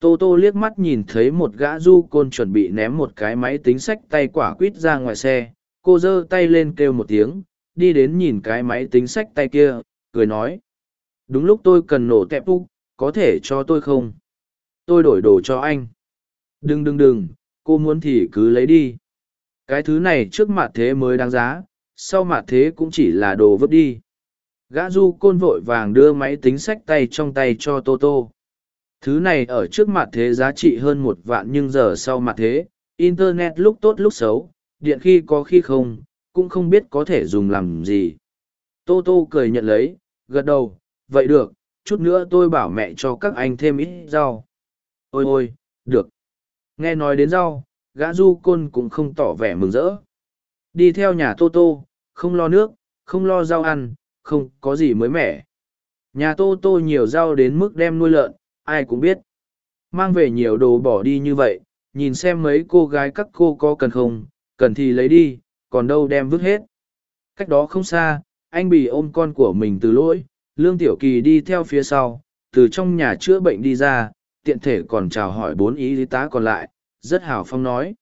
Tô tô liếc mắt nhìn thấy một gã du côn chuẩn bị ném một cái máy tính sách tay quả quýt ra ngoài xe. Cô giơ tay lên kêu một tiếng, đi đến nhìn cái máy tính sách tay kia, cười nói. Đúng lúc tôi cần nổ tẹp úc, có thể cho tôi không? Tôi đổi đồ cho anh. Đừng đừng đừng, cô muốn thì cứ lấy đi. Cái thứ này trước mặt thế mới đáng giá, sau mặt thế cũng chỉ là đồ vứt đi gã du côn vội vàng đưa máy tính sách tay trong tay cho tô tô. Thứ này ở trước mặt thế giá trị hơn một vạn nhưng giờ sau mặt thế, internet lúc tốt lúc xấu, điện khi có khi không, cũng không biết có thể dùng làm gì. Tô tô cười nhận lấy, gật đầu, vậy được, chút nữa tôi bảo mẹ cho các anh thêm ít rau. Ôi ôi, được. Nghe nói đến rau, gã du côn cũng không tỏ vẻ mừng rỡ. Đi theo nhà tô tô, không lo nước, không lo rau ăn không có gì mới mẻ. Nhà tô tô nhiều rau đến mức đem nuôi lợn, ai cũng biết. Mang về nhiều đồ bỏ đi như vậy, nhìn xem mấy cô gái các cô có cần không, cần thì lấy đi, còn đâu đem vứt hết. Cách đó không xa, anh bị ôm con của mình từ lỗi, lương tiểu kỳ đi theo phía sau, từ trong nhà chữa bệnh đi ra, tiện thể còn chào hỏi bốn ý lý tá còn lại, rất hào phong nói.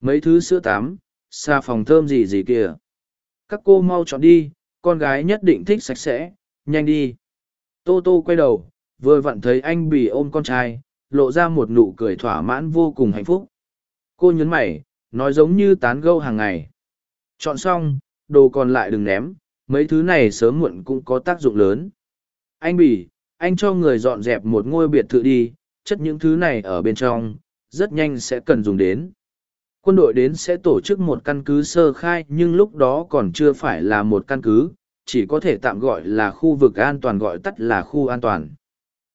Mấy thứ sữa tắm xa phòng thơm gì gì kìa. Các cô mau chọn đi con gái nhất định thích sạch sẽ, nhanh đi. Tô tô quay đầu, vừa vặn thấy anh bì ôm con trai, lộ ra một nụ cười thỏa mãn vô cùng hạnh phúc. Cô nhấn mày, nói giống như tán gâu hàng ngày. Chọn xong, đồ còn lại đừng ném, mấy thứ này sớm muộn cũng có tác dụng lớn. Anh bỉ anh cho người dọn dẹp một ngôi biệt thự đi, chất những thứ này ở bên trong, rất nhanh sẽ cần dùng đến quân đội đến sẽ tổ chức một căn cứ sơ khai nhưng lúc đó còn chưa phải là một căn cứ, chỉ có thể tạm gọi là khu vực an toàn gọi tắt là khu an toàn.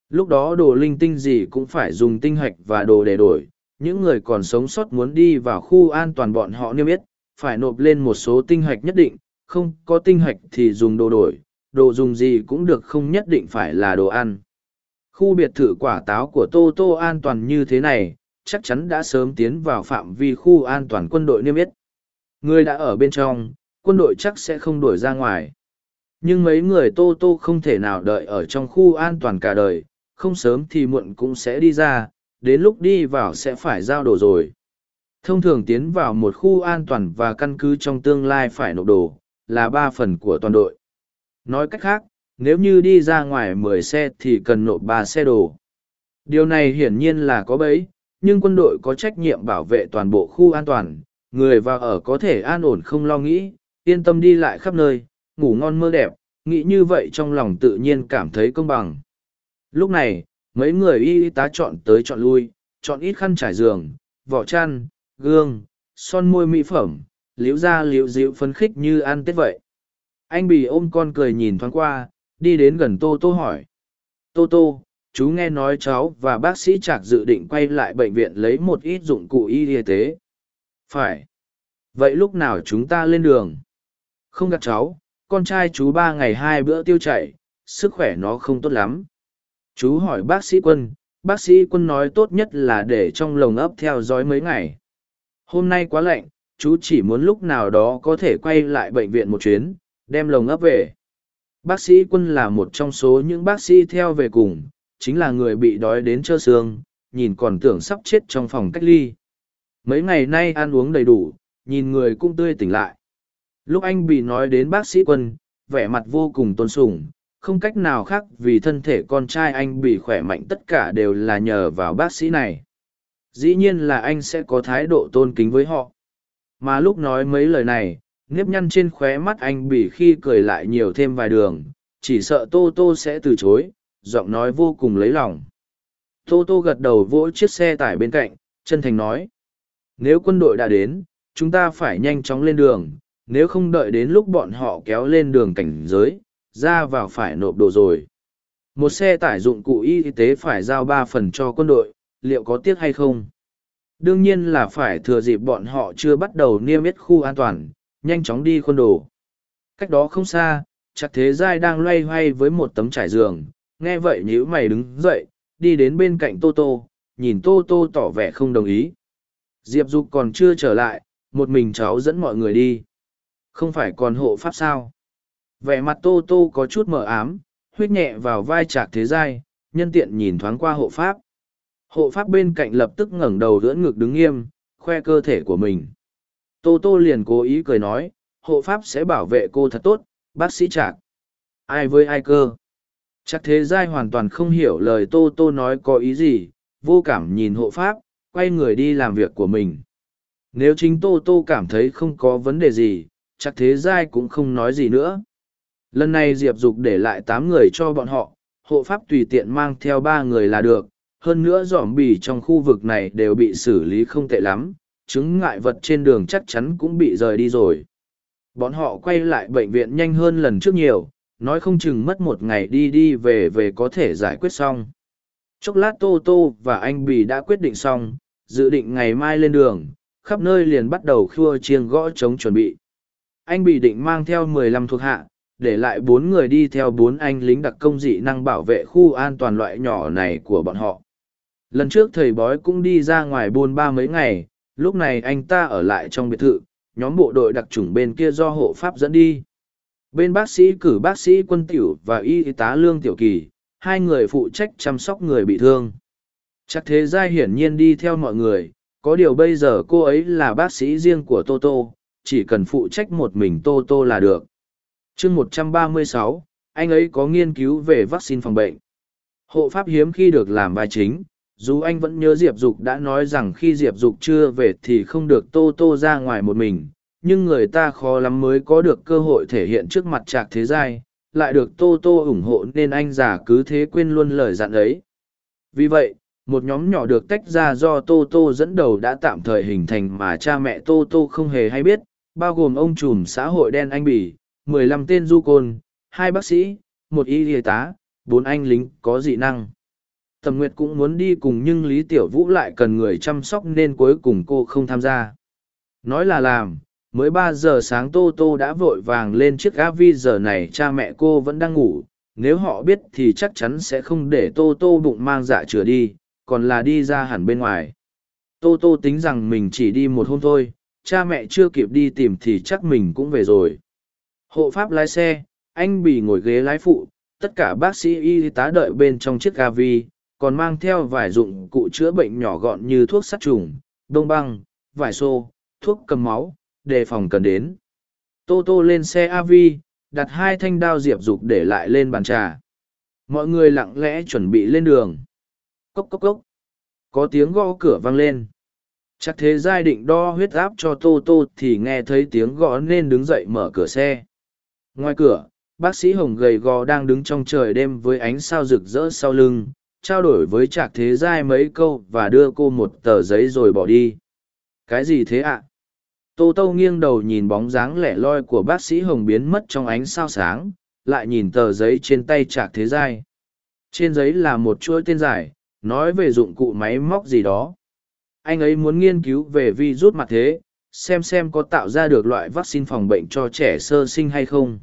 Lúc đó đồ linh tinh gì cũng phải dùng tinh hạch và đồ để đổi, những người còn sống sót muốn đi vào khu an toàn bọn họ niêm yết, phải nộp lên một số tinh hạch nhất định, không có tinh hạch thì dùng đồ đổi, đồ dùng gì cũng được không nhất định phải là đồ ăn. Khu biệt thự quả táo của tô tô an toàn như thế này chắc chắn đã sớm tiến vào phạm vi khu an toàn quân đội niêm yết. Người đã ở bên trong, quân đội chắc sẽ không đuổi ra ngoài. Nhưng mấy người tô tô không thể nào đợi ở trong khu an toàn cả đời, không sớm thì muộn cũng sẽ đi ra, đến lúc đi vào sẽ phải giao đồ rồi. Thông thường tiến vào một khu an toàn và căn cứ trong tương lai phải nộp đồ, là ba phần của toàn đội. Nói cách khác, nếu như đi ra ngoài mười xe thì cần nộp ba xe đồ. Điều này hiển nhiên là có bẫy nhưng quân đội có trách nhiệm bảo vệ toàn bộ khu an toàn, người vào ở có thể an ổn không lo nghĩ, yên tâm đi lại khắp nơi, ngủ ngon mơ đẹp, nghĩ như vậy trong lòng tự nhiên cảm thấy công bằng. Lúc này, mấy người y tá chọn tới chọn lui, chọn ít khăn trải giường, vỏ chăn, gương, son môi mỹ phẩm, liễu ra liễu dịu phấn khích như ăn tết vậy. Anh bì ôm con cười nhìn thoáng qua, đi đến gần tô tô hỏi. Tô tô chú nghe nói cháu và bác sĩ trạc dự định quay lại bệnh viện lấy một ít dụng cụ y tế. Phải. Vậy lúc nào chúng ta lên đường? Không gặp cháu, con trai chú ba ngày hai bữa tiêu chảy, sức khỏe nó không tốt lắm. Chú hỏi bác sĩ quân, bác sĩ quân nói tốt nhất là để trong lồng ấp theo dõi mấy ngày. Hôm nay quá lạnh, chú chỉ muốn lúc nào đó có thể quay lại bệnh viện một chuyến, đem lồng ấp về. Bác sĩ quân là một trong số những bác sĩ theo về cùng chính là người bị đói đến trơ xương, nhìn còn tưởng sắp chết trong phòng cách ly. Mấy ngày nay ăn uống đầy đủ, nhìn người cũng tươi tỉnh lại. Lúc anh bị nói đến bác sĩ quân, vẻ mặt vô cùng tôn sùng, không cách nào khác vì thân thể con trai anh bị khỏe mạnh tất cả đều là nhờ vào bác sĩ này. Dĩ nhiên là anh sẽ có thái độ tôn kính với họ. Mà lúc nói mấy lời này, nếp nhăn trên khóe mắt anh bị khi cười lại nhiều thêm vài đường, chỉ sợ tô tô sẽ từ chối giọng nói vô cùng lấy lòng tô tô gật đầu vỗ chiếc xe tải bên cạnh chân thành nói nếu quân đội đã đến chúng ta phải nhanh chóng lên đường nếu không đợi đến lúc bọn họ kéo lên đường cảnh giới ra vào phải nộp đồ rồi một xe tải dụng cụ y tế phải giao ba phần cho quân đội liệu có tiếc hay không? Đương nhiên là phải thừa dịp bọn họ chưa bắt đầu niêm yết khu an toàn, nhanh chóng đi khuôn đồ. Cách đó không xa, chắc thế giai đang loay hoay với một tấm trải giường, nghe vậy nhữ mày đứng dậy, đi đến bên cạnh Tô Tô, nhìn Tô Tô tỏ vẻ không đồng ý. Diệp Dục còn chưa trở lại, một mình cháu dẫn mọi người đi. Không phải còn hộ pháp sao? Vẻ mặt Tô Tô có chút mờ ám, huyết nhẹ vào vai trạc thế giai, nhân tiện nhìn thoáng qua hộ pháp. Hộ pháp bên cạnh lập tức ngẩng đầu giữa ngực đứng nghiêm, khoe cơ thể của mình. Tô Tô liền cố ý cười nói, hộ pháp sẽ bảo vệ cô thật tốt, bác sĩ Trạc. Ai với ai cơ? Chắc thế giai hoàn toàn không hiểu lời Tô Tô nói có ý gì, vô cảm nhìn hộ pháp, quay người đi làm việc của mình. Nếu chính Tô Tô cảm thấy không có vấn đề gì, chắc thế giai cũng không nói gì nữa. Lần này Diệp Dục để lại tám người cho bọn họ, hộ pháp tùy tiện mang theo ba người là được, hơn nữa dòm bì trong khu vực này đều bị xử lý không tệ lắm, chứng ngại vật trên đường chắc chắn cũng bị rời đi rồi. Bọn họ quay lại bệnh viện nhanh hơn lần trước nhiều, nói không chừng mất một ngày đi đi về về có thể giải quyết xong. Chốc lát Tô Tô và anh Bì đã quyết định xong, dự định ngày mai lên đường, khắp nơi liền bắt đầu khua chiêng gõ chống chuẩn bị. Anh Bì định mang theo mười lăm thuộc hạ, để lại bốn người đi theo bốn anh lính đặc công dị năng bảo vệ khu an toàn loại nhỏ này của bọn họ. Lần trước thầy bói cũng đi ra ngoài buôn ba mấy ngày, lúc này anh ta ở lại trong biệt thự, nhóm bộ đội đặc chủng bên kia do hộ pháp dẫn đi. Bên bác sĩ cử bác sĩ quân tiểu và y tá lương tiểu kỳ, hai người phụ trách chăm sóc người bị thương. Chắc thế giai hiển nhiên đi theo mọi người, có điều bây giờ cô ấy là bác sĩ riêng của Toto, chỉ cần phụ trách một mình Toto là được. chương 136, anh ấy có nghiên cứu về vaccine phòng bệnh. Hộ pháp hiếm khi được làm vai chính, dù anh vẫn nhớ diệp dục đã nói rằng khi diệp dục chưa về thì không được tô tô ra ngoài một mình nhưng người ta khó lắm mới có được cơ hội thể hiện trước mặt trạc thế giai lại được tô tô ủng hộ nên anh già cứ thế quên luôn lời dặn ấy vì vậy một nhóm nhỏ được tách ra do tô tô dẫn đầu đã tạm thời hình thành mà cha mẹ tô tô không hề hay biết bao gồm ông trùm xã hội đen anh bỉ mười lăm tên du côn hai bác sĩ một y y tá bốn anh lính có dị năng Tầm Nguyệt cũng muốn đi cùng nhưng Lý Tiểu Vũ lại cần người chăm sóc nên cuối cùng cô không tham gia. Nói là làm, mới ba giờ sáng Tô Tô đã vội vàng lên chiếc Gavi giờ này cha mẹ cô vẫn đang ngủ. Nếu họ biết thì chắc chắn sẽ không để Tô Tô bụng mang dạ chữa đi, còn là đi ra hẳn bên ngoài. Tô Tô tính rằng mình chỉ đi một hôm thôi, cha mẹ chưa kịp đi tìm thì chắc mình cũng về rồi. Hộ pháp lái xe, anh bị ngồi ghế lái phụ, tất cả bác sĩ y tá đợi bên trong chiếc Gavi, còn mang theo vài dụng cụ chữa bệnh nhỏ gọn như thuốc sát trùng, đông băng, vải xô, thuốc cầm máu, đề phòng cần đến. Tô Tô lên xe AV, đặt hai thanh đao diệp dục để lại lên bàn trà. Mọi người lặng lẽ chuẩn bị lên đường. Cốc cốc cốc. Có tiếng gõ cửa vang lên. Chắc thế giai định đo huyết áp cho Tô Tô thì nghe thấy tiếng gõ nên đứng dậy mở cửa xe. Ngoài cửa, bác sĩ Hồng gầy gò đang đứng trong trời đêm với ánh sao rực rỡ sau lưng, trao đổi với trạc thế giai mấy câu và đưa cô một tờ giấy rồi bỏ đi cái gì thế ạ tô tô nghiêng đầu nhìn bóng dáng lẻ loi của bác sĩ hồng biến mất trong ánh sao sáng lại nhìn tờ giấy trên tay trạc thế giai. Trên giấy là một chuỗi tên dài nói về dụng cụ máy móc gì đó. Anh ấy muốn nghiên cứu về vi rút mặt thế xem xem có tạo ra được loại vaccine phòng bệnh cho trẻ sơ sinh hay không.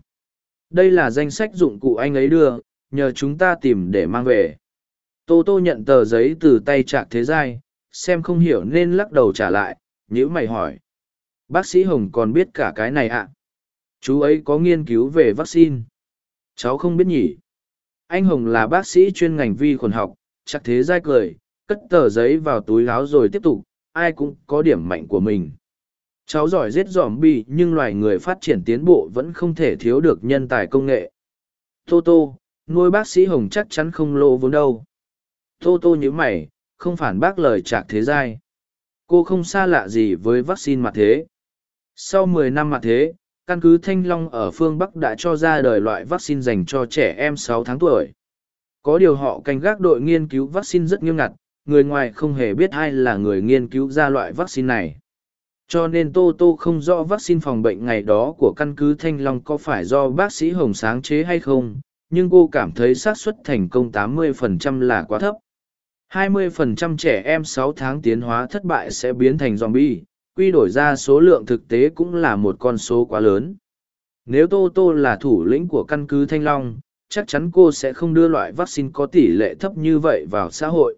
Đây là danh sách dụng cụ anh ấy đưa nhờ chúng ta tìm để mang về. Tô Tô nhận tờ giấy từ tay Trạc Thế Giai, xem không hiểu nên lắc đầu trả lại, nhữ mày hỏi. Bác sĩ Hồng còn biết cả cái này ạ? À? Chú ấy có nghiên cứu về vaccine. Cháu không biết nhỉ. Anh Hồng là bác sĩ chuyên ngành vi khuẩn học, Trạc Thế dai cười, cất tờ giấy vào túi áo rồi tiếp tục, ai cũng có điểm mạnh của mình. Cháu giỏi giết giỏm bi nhưng loài người phát triển tiến bộ vẫn không thể thiếu được nhân tài công nghệ. Tô Tô, nuôi bác sĩ Hồng chắc chắn không lỗ vốn đâu. Tô tô như mày, không phản bác lời trạc thế giai. Cô không xa lạ gì với vaccine mặt thế. Sau 10 năm mặt thế, căn cứ Thanh Long ở phương Bắc đã cho ra đời loại vaccine dành cho trẻ em 6 tháng tuổi. Có điều họ canh gác đội nghiên cứu vaccine rất nghiêm ngặt, người ngoài không hề biết ai là người nghiên cứu ra loại vaccine này. Cho nên Tô Tô không rõ vaccine phòng bệnh ngày đó của căn cứ Thanh Long có phải do bác sĩ Hồng sáng chế hay không, nhưng cô cảm thấy xác suất thành công 80% là quá thấp 20% trẻ em 6 tháng tiến hóa thất bại sẽ biến thành zombie, quy đổi ra số lượng thực tế cũng là một con số quá lớn. Nếu Tô Tô là thủ lĩnh của căn cứ Thanh Long, chắc chắn cô sẽ không đưa loại vaccine có tỷ lệ thấp như vậy vào xã hội.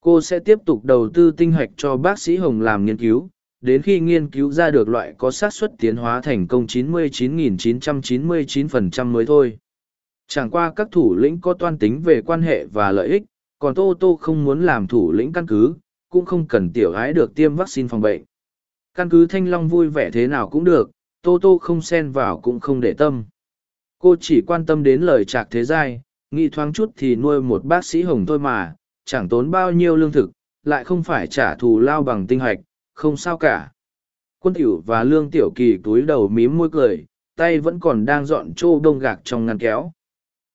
Cô sẽ tiếp tục đầu tư tinh hoạch cho bác sĩ Hồng làm nghiên cứu, đến khi nghiên cứu ra được loại có xác suất tiến hóa thành công 99.999% mới thôi. Chẳng qua các thủ lĩnh có toan tính về quan hệ và lợi ích, còn Tô Tô không muốn làm thủ lĩnh căn cứ, cũng không cần tiểu ái được tiêm vaccine phòng bệnh. Căn cứ Thanh Long vui vẻ thế nào cũng được, Tô Tô không xen vào cũng không để tâm. Cô chỉ quan tâm đến lời trạc thế giai, nghĩ thoáng chút thì nuôi một bác sĩ hồng thôi mà, chẳng tốn bao nhiêu lương thực, lại không phải trả thù lao bằng tinh hoạch, không sao cả. Quân tiểu và lương tiểu kỳ túi đầu mím môi cười, tay vẫn còn đang dọn trô đông gạc trong ngăn kéo.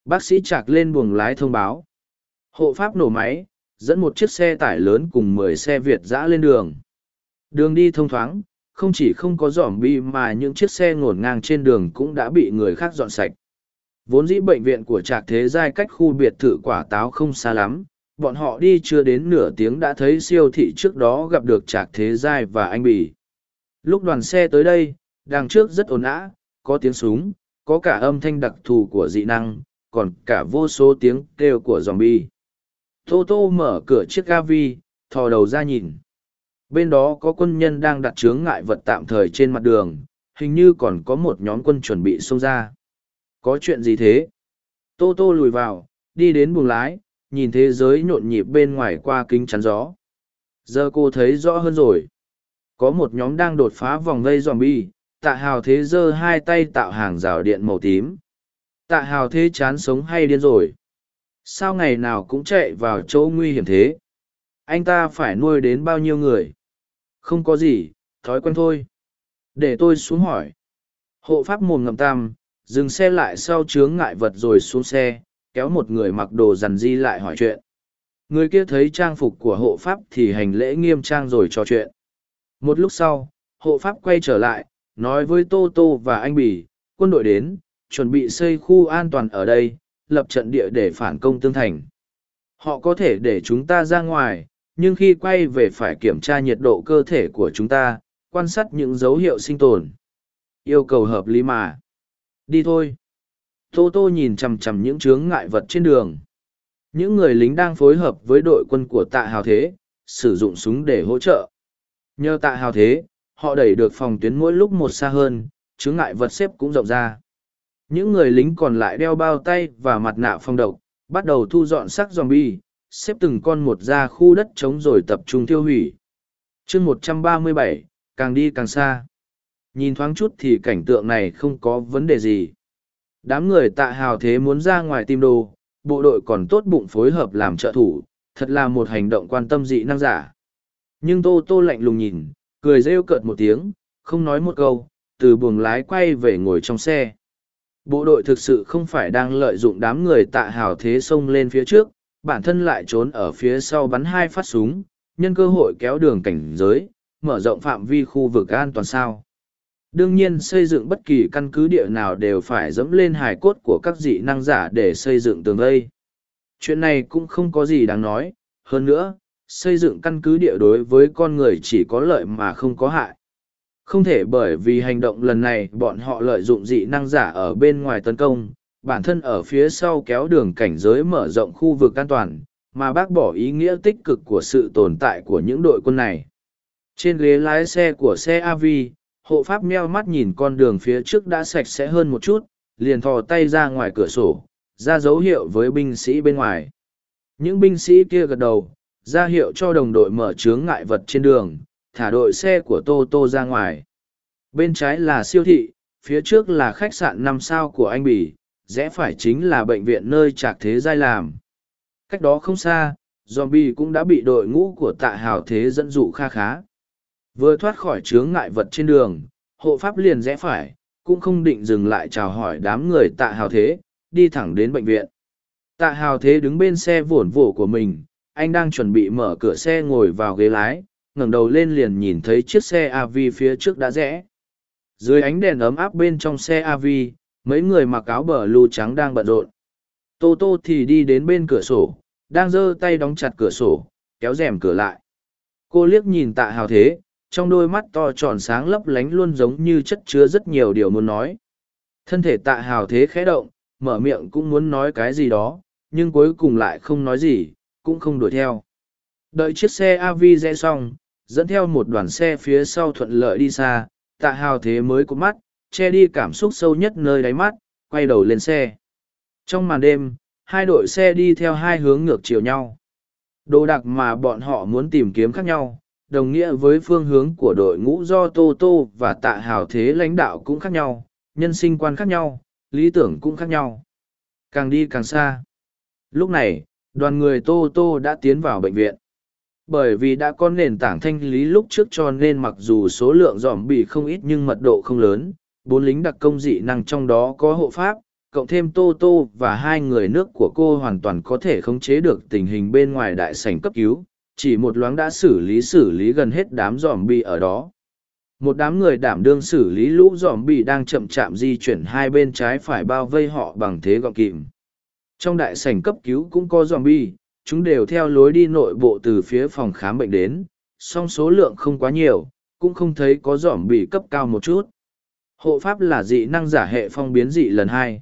Bác sĩ chạc lên buồng lái thông báo. Hộ pháp nổ máy, dẫn một chiếc xe tải lớn cùng mười xe Việt dã lên đường. Đường đi thông thoáng, không chỉ không có giỏm bi mà những chiếc xe ngổn ngang trên đường cũng đã bị người khác dọn sạch. Vốn dĩ bệnh viện của Trạc Thế Giai cách khu biệt thự quả táo không xa lắm, bọn họ đi chưa đến nửa tiếng đã thấy siêu thị trước đó gặp được Trạc Thế Giai và anh Bỉ. Lúc đoàn xe tới đây, đằng trước rất ồn ào, có tiếng súng, có cả âm thanh đặc thù của dị năng, còn cả vô số tiếng kêu của zombie. Tô Tô mở cửa chiếc Gavi, thò đầu ra nhìn. Bên đó có quân nhân đang đặt chướng ngại vật tạm thời trên mặt đường, hình như còn có một nhóm quân chuẩn bị xông ra. Có chuyện gì thế? Tô Tô lùi vào, đi đến buồng lái, nhìn thế giới nhộn nhịp bên ngoài qua kính chắn gió. Giờ cô thấy rõ hơn rồi. Có một nhóm đang đột phá vòng vây zombie, tạ hào thế giơ hai tay tạo hàng rào điện màu tím. Tạ hào thế chán sống hay điên rồi. Sao ngày nào cũng chạy vào chỗ nguy hiểm thế? Anh ta phải nuôi đến bao nhiêu người? Không có gì, thói quen thôi. Để tôi xuống hỏi. Hộ pháp mồm ngậm tam, dừng xe lại sau chướng ngại vật rồi xuống xe, kéo một người mặc đồ rằn di lại hỏi chuyện. Người kia thấy trang phục của hộ pháp thì hành lễ nghiêm trang rồi trò chuyện. Một lúc sau, hộ pháp quay trở lại, nói với Tô Tô và anh Bỉ, quân đội đến, chuẩn bị xây khu an toàn ở đây, lập trận địa để phản công tương thành. Họ có thể để chúng ta ra ngoài, nhưng khi quay về phải kiểm tra nhiệt độ cơ thể của chúng ta, quan sát những dấu hiệu sinh tồn. Yêu cầu hợp lý mà. Đi thôi. Tô Tô nhìn chằm chằm những chướng ngại vật trên đường. Những người lính đang phối hợp với đội quân của tạ hào thế, sử dụng súng để hỗ trợ. Nhờ tạ hào thế, họ đẩy được phòng tuyến mỗi lúc một xa hơn, chướng ngại vật xếp cũng rộng ra. Những người lính còn lại đeo bao tay và mặt nạ phong độc, bắt đầu thu dọn xác zombie, xếp từng con một ra khu đất trống rồi tập trung tiêu hủy. chương một trăm ba mươi bảy càng đi càng xa. Nhìn thoáng chút thì cảnh tượng này không có vấn đề gì. Đám người tạ hào thế muốn ra ngoài tìm đồ, bộ đội còn tốt bụng phối hợp làm trợ thủ, thật là một hành động quan tâm dị năng giả. Nhưng tô tô lạnh lùng nhìn, cười rêu cợt một tiếng, không nói một câu, từ buồng lái quay về ngồi trong xe. Bộ đội thực sự không phải đang lợi dụng đám người tạ hào thế xông lên phía trước, bản thân lại trốn ở phía sau bắn hai phát súng, nhân cơ hội kéo đường cảnh giới, mở rộng phạm vi khu vực an toàn sao. Đương nhiên xây dựng bất kỳ căn cứ địa nào đều phải dẫm lên hài cốt của các dị năng giả để xây dựng tường vây. Chuyện này cũng không có gì đáng nói, hơn nữa, xây dựng căn cứ địa đối với con người chỉ có lợi mà không có hại. Không thể bởi vì hành động lần này bọn họ lợi dụng dị năng giả ở bên ngoài tấn công, bản thân ở phía sau kéo đường cảnh giới mở rộng khu vực an toàn, mà bác bỏ ý nghĩa tích cực của sự tồn tại của những đội quân này. Trên ghế lái xe của xe AV, hộ pháp meo mắt nhìn con đường phía trước đã sạch sẽ hơn một chút, liền thò tay ra ngoài cửa sổ, ra dấu hiệu với binh sĩ bên ngoài. Những binh sĩ kia gật đầu, ra hiệu cho đồng đội mở chướng ngại vật trên đường, thả đội xe của Tô Tô ra ngoài. Bên trái là siêu thị, phía trước là khách sạn năm sao của anh Bỉ, rẽ phải chính là bệnh viện nơi trạc thế giai làm. Cách đó không xa, zombie cũng đã bị đội ngũ của tạ hào thế dẫn dụ kha khá. Vừa thoát khỏi chướng ngại vật trên đường, hộ pháp liền rẽ phải, cũng không định dừng lại chào hỏi đám người tạ hào thế, đi thẳng đến bệnh viện. Tạ hào thế đứng bên xe vổn vổ của mình, anh đang chuẩn bị mở cửa xe ngồi vào ghế lái, ngẩng đầu lên liền nhìn thấy chiếc xe AV phía trước đã rẽ. Dưới ánh đèn ấm áp bên trong xe AV, mấy người mặc áo bờ lù trắng đang bận rộn. Tô Tô thì đi đến bên cửa sổ, đang giơ tay đóng chặt cửa sổ, kéo rèm cửa lại. Cô liếc nhìn tạ hào thế, trong đôi mắt to tròn sáng lấp lánh luôn giống như chất chứa rất nhiều điều muốn nói. Thân thể tạ hào thế khẽ động, mở miệng cũng muốn nói cái gì đó, nhưng cuối cùng lại không nói gì, cũng không đuổi theo. Đợi chiếc xe AV rẽ xong, dẫn theo một đoàn xe phía sau thuận lợi đi xa, tạ hào thế mới có mắt, che đi cảm xúc sâu nhất nơi đáy mắt, quay đầu lên xe. Trong màn đêm, hai đội xe đi theo hai hướng ngược chiều nhau. Đồ đặc mà bọn họ muốn tìm kiếm khác nhau, đồng nghĩa với phương hướng của đội ngũ do Tô Tô và Tạ Hào Thế lãnh đạo cũng khác nhau, nhân sinh quan khác nhau, lý tưởng cũng khác nhau. Càng đi càng xa. Lúc này, đoàn người Tô Tô đã tiến vào bệnh viện. Bởi vì đã có nền tảng thanh lý lúc trước cho nên mặc dù số lượng dòm bị không ít nhưng mật độ không lớn, bốn lính đặc công dị năng trong đó có hộ pháp, cộng thêm Tô Tô và hai người nước của cô hoàn toàn có thể khống chế được tình hình bên ngoài đại sảnh cấp cứu, chỉ một loáng đã xử lý xử lý gần hết đám giòm bị ở đó. Một đám người đảm đương xử lý lũ giòm bị đang chậm chạm di chuyển hai bên trái phải bao vây họ bằng thế gọn kìm. Trong đại sảnh cấp cứu cũng có giòm bi, chúng đều theo lối đi nội bộ từ phía phòng khám bệnh đến, song số lượng không quá nhiều, cũng không thấy có giòm bị cấp cao một chút. Hộ pháp là dị năng giả hệ phong biến dị lần hai.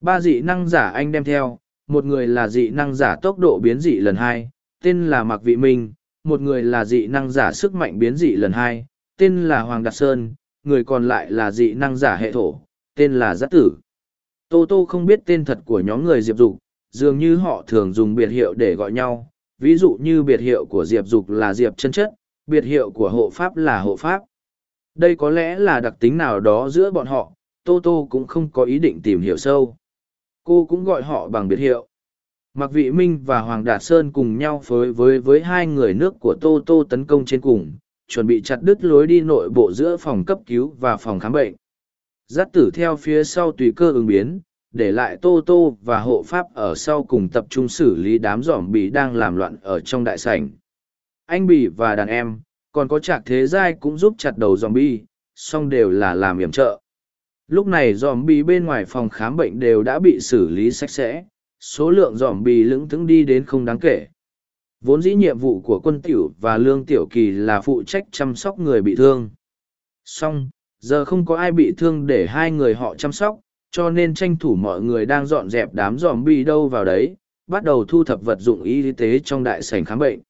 Ba dị năng giả anh đem theo, một người là dị năng giả tốc độ biến dị lần hai, tên là Mạc Vị Minh, một người là dị năng giả sức mạnh biến dị lần hai, tên là Hoàng Đạt Sơn, người còn lại là dị năng giả hệ thổ, tên là Giác Tử. Tô Tô không biết tên thật của nhóm người Diệp Dục, dường như họ thường dùng biệt hiệu để gọi nhau, ví dụ như biệt hiệu của Diệp Dục là Diệp chân chất, biệt hiệu của hộ pháp là hộ pháp. Đây có lẽ là đặc tính nào đó giữa bọn họ, Tô Tô cũng không có ý định tìm hiểu sâu. Cô cũng gọi họ bằng biệt hiệu. Mạc Vị Minh và Hoàng Đạt Sơn cùng nhau phối với với hai người nước của Tô Tô tấn công trên cùng, chuẩn bị chặt đứt lối đi nội bộ giữa phòng cấp cứu và phòng khám bệnh. Giác tử theo phía sau tùy cơ ứng biến, để lại Tô Tô và hộ pháp ở sau cùng tập trung xử lý đám giỏm bì đang làm loạn ở trong đại sảnh. Anh bì và đàn em, còn có trạc thế giai cũng giúp chặt đầu zombie, song đều là làm yểm trợ. Lúc này zombie bên ngoài phòng khám bệnh đều đã bị xử lý sạch sẽ, số lượng zombie lững thững đi đến không đáng kể. Vốn dĩ nhiệm vụ của quân tiểu và lương tiểu kỳ là phụ trách chăm sóc người bị thương. Song, giờ không có ai bị thương để hai người họ chăm sóc, cho nên tranh thủ mọi người đang dọn dẹp đám zombie đâu vào đấy, bắt đầu thu thập vật dụng y tế trong đại sảnh khám bệnh.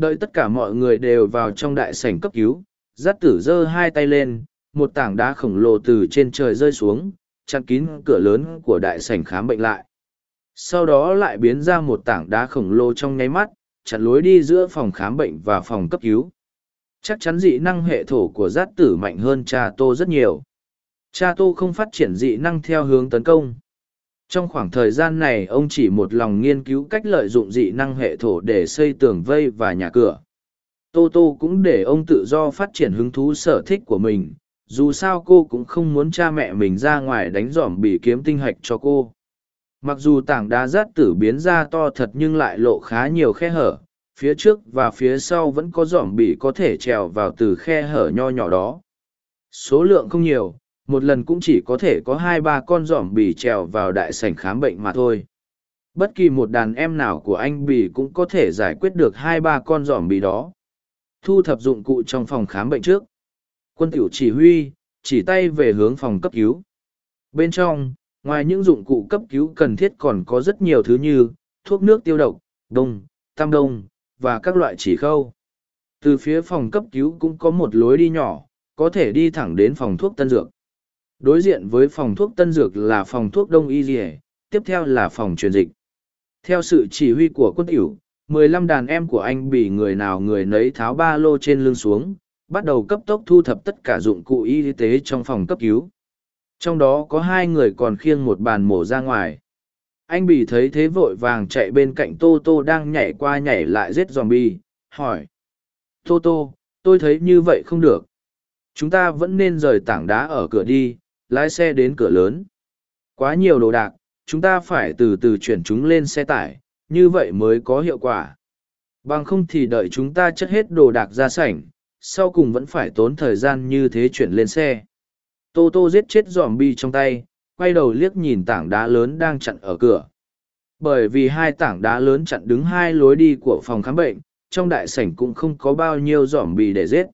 Đợi tất cả mọi người đều vào trong đại sảnh cấp cứu, dắt tử giơ hai tay lên, một tảng đá khổng lồ từ trên trời rơi xuống, chặn kín cửa lớn của đại sảnh khám bệnh lại. Sau đó lại biến ra một tảng đá khổng lồ trong nháy mắt, chặn lối đi giữa phòng khám bệnh và phòng cấp cứu. Chắc chắn dị năng hệ thổ của giát tử mạnh hơn cha tô rất nhiều. Cha tô không phát triển dị năng theo hướng tấn công. Trong khoảng thời gian này ông chỉ một lòng nghiên cứu cách lợi dụng dị năng hệ thổ để xây tường vây và nhà cửa. Tô Tô cũng để ông tự do phát triển hứng thú sở thích của mình, dù sao cô cũng không muốn cha mẹ mình ra ngoài đánh giỏm bị kiếm tinh hạch cho cô. Mặc dù tảng đá rát tử biến ra to thật nhưng lại lộ khá nhiều khe hở, phía trước và phía sau vẫn có giỏm bị có thể trèo vào từ khe hở nho nhỏ đó. Số lượng không nhiều, một lần cũng chỉ có thể có hai ba con giỏm bì trèo vào đại sảnh khám bệnh mà thôi. Bất kỳ một đàn em nào của anh bì cũng có thể giải quyết được hai ba con giỏm bì đó. Thu thập dụng cụ trong phòng khám bệnh trước. Quân tiểu chỉ huy, chỉ tay về hướng phòng cấp cứu. Bên trong, ngoài những dụng cụ cấp cứu cần thiết còn có rất nhiều thứ như thuốc nước tiêu độc, đông, tam đông, và các loại chỉ khâu. Từ phía phòng cấp cứu cũng có một lối đi nhỏ, có thể đi thẳng đến phòng thuốc tân dược. Đối diện với phòng thuốc tân dược là phòng thuốc đông y dỉa tiếp theo là phòng truyền dịch. Theo sự chỉ huy của quân tiểu, mười lăm đàn em của anh bị người nào người nấy tháo ba lô trên lưng xuống, bắt đầu cấp tốc thu thập tất cả dụng cụ y tế trong phòng cấp cứu. Trong đó có hai người còn khiêng một bàn mổ ra ngoài. Anh bị thấy thế vội vàng chạy bên cạnh Tô Tô đang nhảy qua nhảy lại giết bi, hỏi. Tô Tô, tôi thấy như vậy không được. Chúng ta vẫn nên rời tảng đá ở cửa đi, lái xe đến cửa lớn. Quá nhiều đồ đạc, chúng ta phải từ từ chuyển chúng lên xe tải, như vậy mới có hiệu quả. Bằng không thì đợi chúng ta chất hết đồ đạc ra sảnh, sau cùng vẫn phải tốn thời gian như thế chuyển lên xe. Tô Tô giết chết giòm bi trong tay, quay đầu liếc nhìn tảng đá lớn đang chặn ở cửa. Bởi vì hai tảng đá lớn chặn đứng hai lối đi của phòng khám bệnh, trong đại sảnh cũng không có bao nhiêu giỏm bi để giết.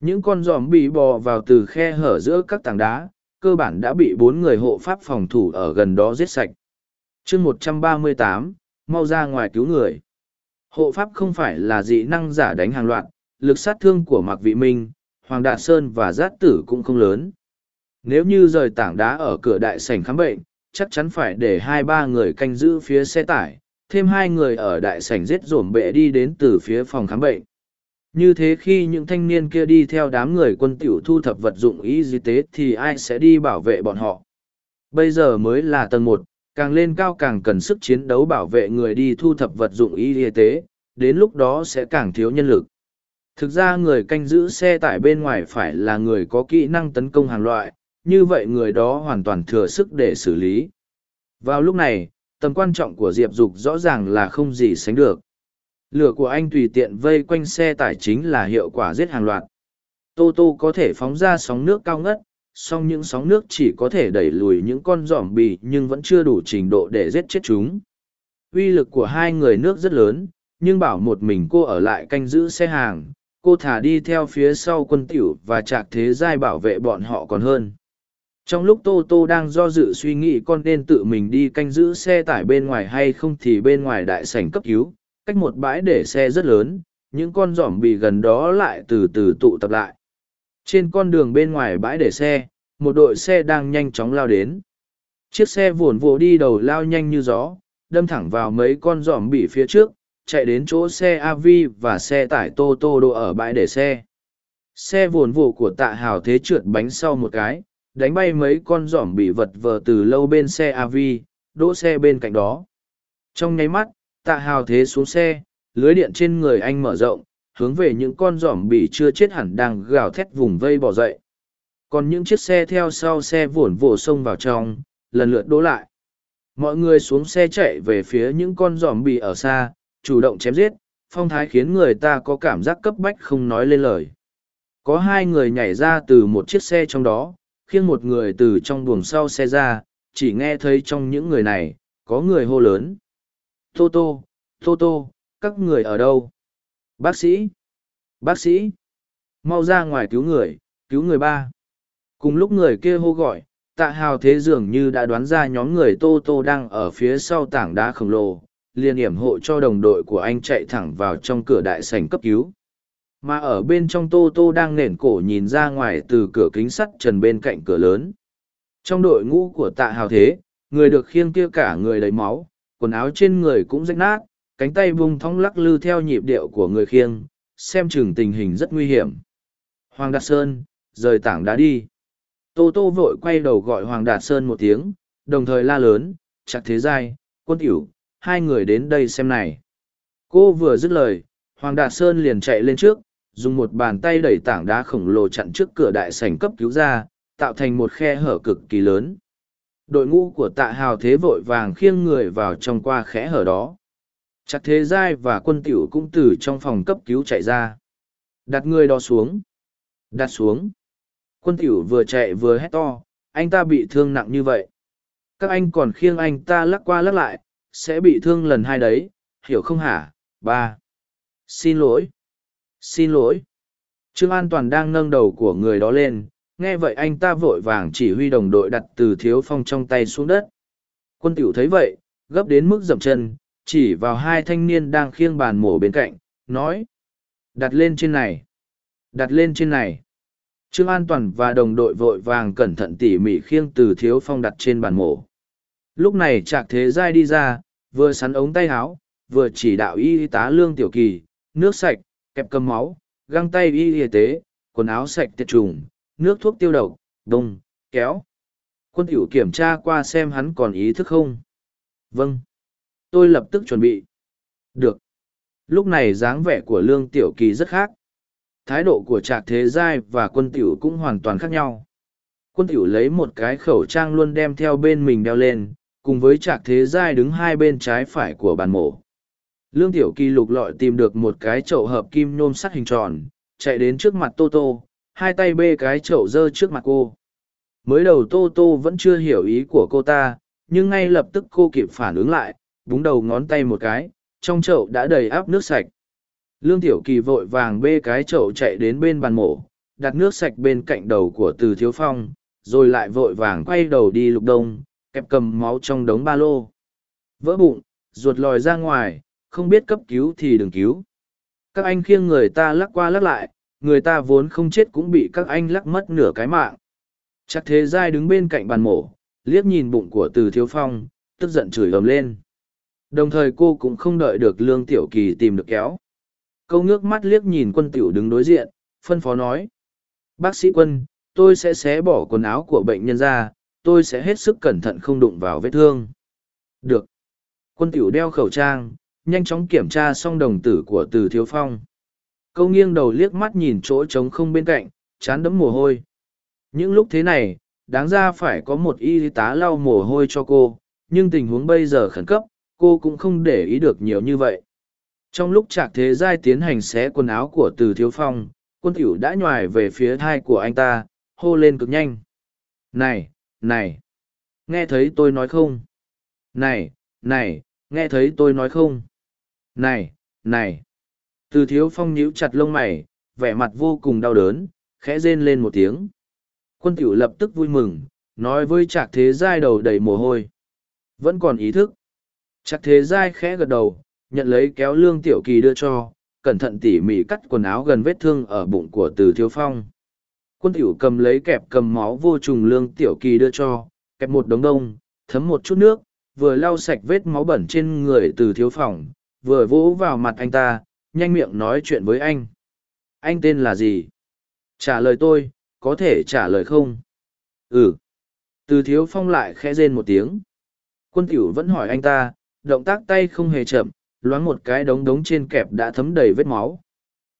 Những con giỏm bi bò vào từ khe hở giữa các tảng đá, cơ bản đã bị bốn người hộ pháp phòng thủ ở gần đó giết sạch. chương một trăm ba mươi tám mau ra ngoài cứu người. Hộ pháp không phải là dị năng giả đánh hàng loạt, lực sát thương của Mạc Vị Minh, Hoàng Đạt Sơn và Giác Tử cũng không lớn. Nếu như rời tảng đá ở cửa đại sảnh khám bệnh, chắc chắn phải để hai ba người canh giữ phía xe tải, thêm hai người ở đại sảnh giết rổm bệ đi đến từ phía phòng khám bệnh. Như thế khi những thanh niên kia đi theo đám người quân tiểu thu thập vật dụng y tế thì ai sẽ đi bảo vệ bọn họ? Bây giờ mới là tầng một, càng lên cao càng cần sức chiến đấu bảo vệ người đi thu thập vật dụng y tế, đến lúc đó sẽ càng thiếu nhân lực. Thực ra người canh giữ xe tải bên ngoài phải là người có kỹ năng tấn công hàng loại, như vậy người đó hoàn toàn thừa sức để xử lý. Vào lúc này, tầm quan trọng của Diệp Dục rõ ràng là không gì sánh được. Lửa của anh tùy tiện vây quanh xe tải chính là hiệu quả giết hàng loạt. Tô Tô có thể phóng ra sóng nước cao ngất, song những sóng nước chỉ có thể đẩy lùi những con giỏm bì nhưng vẫn chưa đủ trình độ để giết chết chúng. Uy lực của hai người nước rất lớn, nhưng bảo một mình cô ở lại canh giữ xe hàng, cô thả đi theo phía sau quân tiểu và trạc thế giai bảo vệ bọn họ còn hơn. Trong lúc Tô Tô đang do dự suy nghĩ con nên tự mình đi canh giữ xe tải bên ngoài hay không thì bên ngoài đại sảnh cấp cứu, cách một bãi để xe rất lớn, những con giỏm bị gần đó lại từ từ tụ tập lại. Trên con đường bên ngoài bãi để xe, một đội xe đang nhanh chóng lao đến. Chiếc xe vồn vồ đi đầu lao nhanh như gió, đâm thẳng vào mấy con giỏm bị phía trước, chạy đến chỗ xe AV và xe tải Tô Tô đỗ ở bãi để xe. Xe vồn vồ của tạ hào thế trượt bánh sau một cái, đánh bay mấy con giỏm bị vật vờ từ lâu bên xe AV, đỗ xe bên cạnh đó. Trong nháy mắt, tạ hào thế xuống xe, lưới điện trên người anh mở rộng, hướng về những con giỏm bỉ chưa chết hẳn đang gào thét vùng vây bỏ dậy. Còn những chiếc xe theo sau xe vồn vồ xông vào trong, lần lượt đỗ lại. Mọi người xuống xe chạy về phía những con giỏm bỉ ở xa, chủ động chém giết, phong thái khiến người ta có cảm giác cấp bách không nói lên lời. Có hai người nhảy ra từ một chiếc xe trong đó, khiêng một người từ trong buồng sau xe ra, chỉ nghe thấy trong những người này, có người hô lớn. Tô tô, tô tô, các người ở đâu? Bác sĩ! Bác sĩ! Mau ra ngoài cứu người, cứu người ba. Cùng lúc người kia hô gọi, tạ hào thế dường như đã đoán ra nhóm người tô tô đang ở phía sau tảng đá khổng lồ, liền hiểm hộ cho đồng đội của anh chạy thẳng vào trong cửa đại sảnh cấp cứu mà ở bên trong tô tô đang nền cổ nhìn ra ngoài từ cửa kính sắt trần bên cạnh cửa lớn trong đội ngũ của tạ hào thế người được khiêng kia cả người lấy máu quần áo trên người cũng rách nát cánh tay bung thong lắc lư theo nhịp điệu của người khiêng xem chừng tình hình rất nguy hiểm. Hoàng đạt sơn rời tảng đá đi. Tô tô vội quay đầu gọi hoàng đạt sơn một tiếng đồng thời la lớn chặt thế giai quân tiểu hai người đến đây xem này. Cô vừa dứt lời hoàng đạt sơn liền chạy lên trước dùng một bàn tay đẩy tảng đá khổng lồ chặn trước cửa đại sảnh cấp cứu ra, tạo thành một khe hở cực kỳ lớn. Đội ngũ của tạ hào thế vội vàng khiêng người vào trong qua khẽ hở đó. Chặt thế giai và quân tiểu cũng từ trong phòng cấp cứu chạy ra. Đặt người đó xuống. Đặt xuống. Quân tiểu vừa chạy vừa hét to, anh ta bị thương nặng như vậy. Các anh còn khiêng anh ta lắc qua lắc lại, sẽ bị thương lần hai đấy, hiểu không hả? Ba. Xin lỗi xin lỗi trương an toàn đang nâng đầu của người đó lên nghe vậy anh ta vội vàng chỉ huy đồng đội đặt từ thiếu phong trong tay xuống đất. Quân tiểu thấy vậy gấp đến mức dậm chân chỉ vào hai thanh niên đang khiêng bàn mổ bên cạnh nói đặt lên trên này đặt lên trên này. Trương an toàn và đồng đội vội vàng cẩn thận tỉ mỉ khiêng từ thiếu phong đặt trên bàn mổ. Lúc này trạc thế giai đi ra vừa sắn ống tay áo vừa chỉ đạo y tá lương tiểu kỳ nước sạch kẹp cầm máu, găng tay y y tế, quần áo sạch tiệt trùng, nước thuốc tiêu độc, đông, kéo. Quân tiểu kiểm tra qua xem hắn còn ý thức không. Vâng. Tôi lập tức chuẩn bị. Được. Lúc này dáng vẻ của Lương Tiểu Kỳ rất khác. Thái độ của Trạc Thế Giai và quân tiểu cũng hoàn toàn khác nhau. Quân tiểu lấy một cái khẩu trang luôn đem theo bên mình đeo lên, cùng với Trạc Thế Giai đứng hai bên trái phải của bàn mổ. Lương Tiểu Kỳ lục lọi tìm được một cái chậu hợp kim nhôm sắt hình tròn, chạy đến trước mặt Tô Tô, hai tay bê cái chậu dơ trước mặt cô. Mới đầu Tô Tô vẫn chưa hiểu ý của cô ta, nhưng ngay lập tức cô kịp phản ứng lại, búng đầu ngón tay một cái, trong chậu đã đầy áp nước sạch. Lương Tiểu Kỳ vội vàng bê cái chậu chạy đến bên bàn mổ, đặt nước sạch bên cạnh đầu của Từ Thiếu Phong, rồi lại vội vàng quay đầu đi lục đông, kẹp cầm máu trong đống ba lô. Vỡ bụng, ruột lòi ra ngoài, không biết cấp cứu thì đừng cứu. Các anh khiêng người ta lắc qua lắc lại, người ta vốn không chết cũng bị các anh lắc mất nửa cái mạng. Chắc thế giai đứng bên cạnh bàn mổ, liếc nhìn bụng của từ thiếu phong, tức giận chửi ầm lên. Đồng thời cô cũng không đợi được lương tiểu kỳ tìm được kéo. Câu ngước mắt liếc nhìn quân tiểu đứng đối diện, phân phó nói. Bác sĩ quân, tôi sẽ xé bỏ quần áo của bệnh nhân ra, tôi sẽ hết sức cẩn thận không đụng vào vết thương. Được. Quân tiểu đeo khẩu trang, nhanh chóng kiểm tra xong đồng tử của từ thiếu phong. Câu nghiêng đầu liếc mắt nhìn chỗ trống không bên cạnh, chán đấm mồ hôi. Những lúc thế này, đáng ra phải có một y tá lau mồ hôi cho cô, nhưng tình huống bây giờ khẩn cấp, cô cũng không để ý được nhiều như vậy. Trong lúc Trạc Thế Giai tiến hành xé quần áo của Từ Thiếu Phong, quân tiểu đã nhòi về phía thai của anh ta, hô lên cực nhanh. Này, này, nghe thấy tôi nói không? Này, này, nghe thấy tôi nói không? Này, này. Từ Thiếu Phong nhíu chặt lông mày, vẻ mặt vô cùng đau đớn, khẽ rên lên một tiếng. Quân tiểu lập tức vui mừng, nói với Trạc Thế Giai đầu đầy mồ hôi. Vẫn còn ý thức. Trạc Thế Giai khẽ gật đầu, nhận lấy kéo lương tiểu kỳ đưa cho, cẩn thận tỉ mỉ cắt quần áo gần vết thương ở bụng của Từ Thiếu Phong. Quân tiểu cầm lấy kẹp cầm máu vô trùng lương tiểu kỳ đưa cho, kẹp một đống đông, thấm một chút nước, vừa lau sạch vết máu bẩn trên người Từ Thiếu Phong, vừa vỗ vào mặt anh ta, nhanh miệng nói chuyện với anh. Anh tên là gì? Trả lời tôi, có thể trả lời không? Ừ. Từ thiếu phong lại khẽ rên một tiếng. Quân tiểu vẫn hỏi anh ta, động tác tay không hề chậm, loáng một cái đống đống trên kẹp đã thấm đầy vết máu.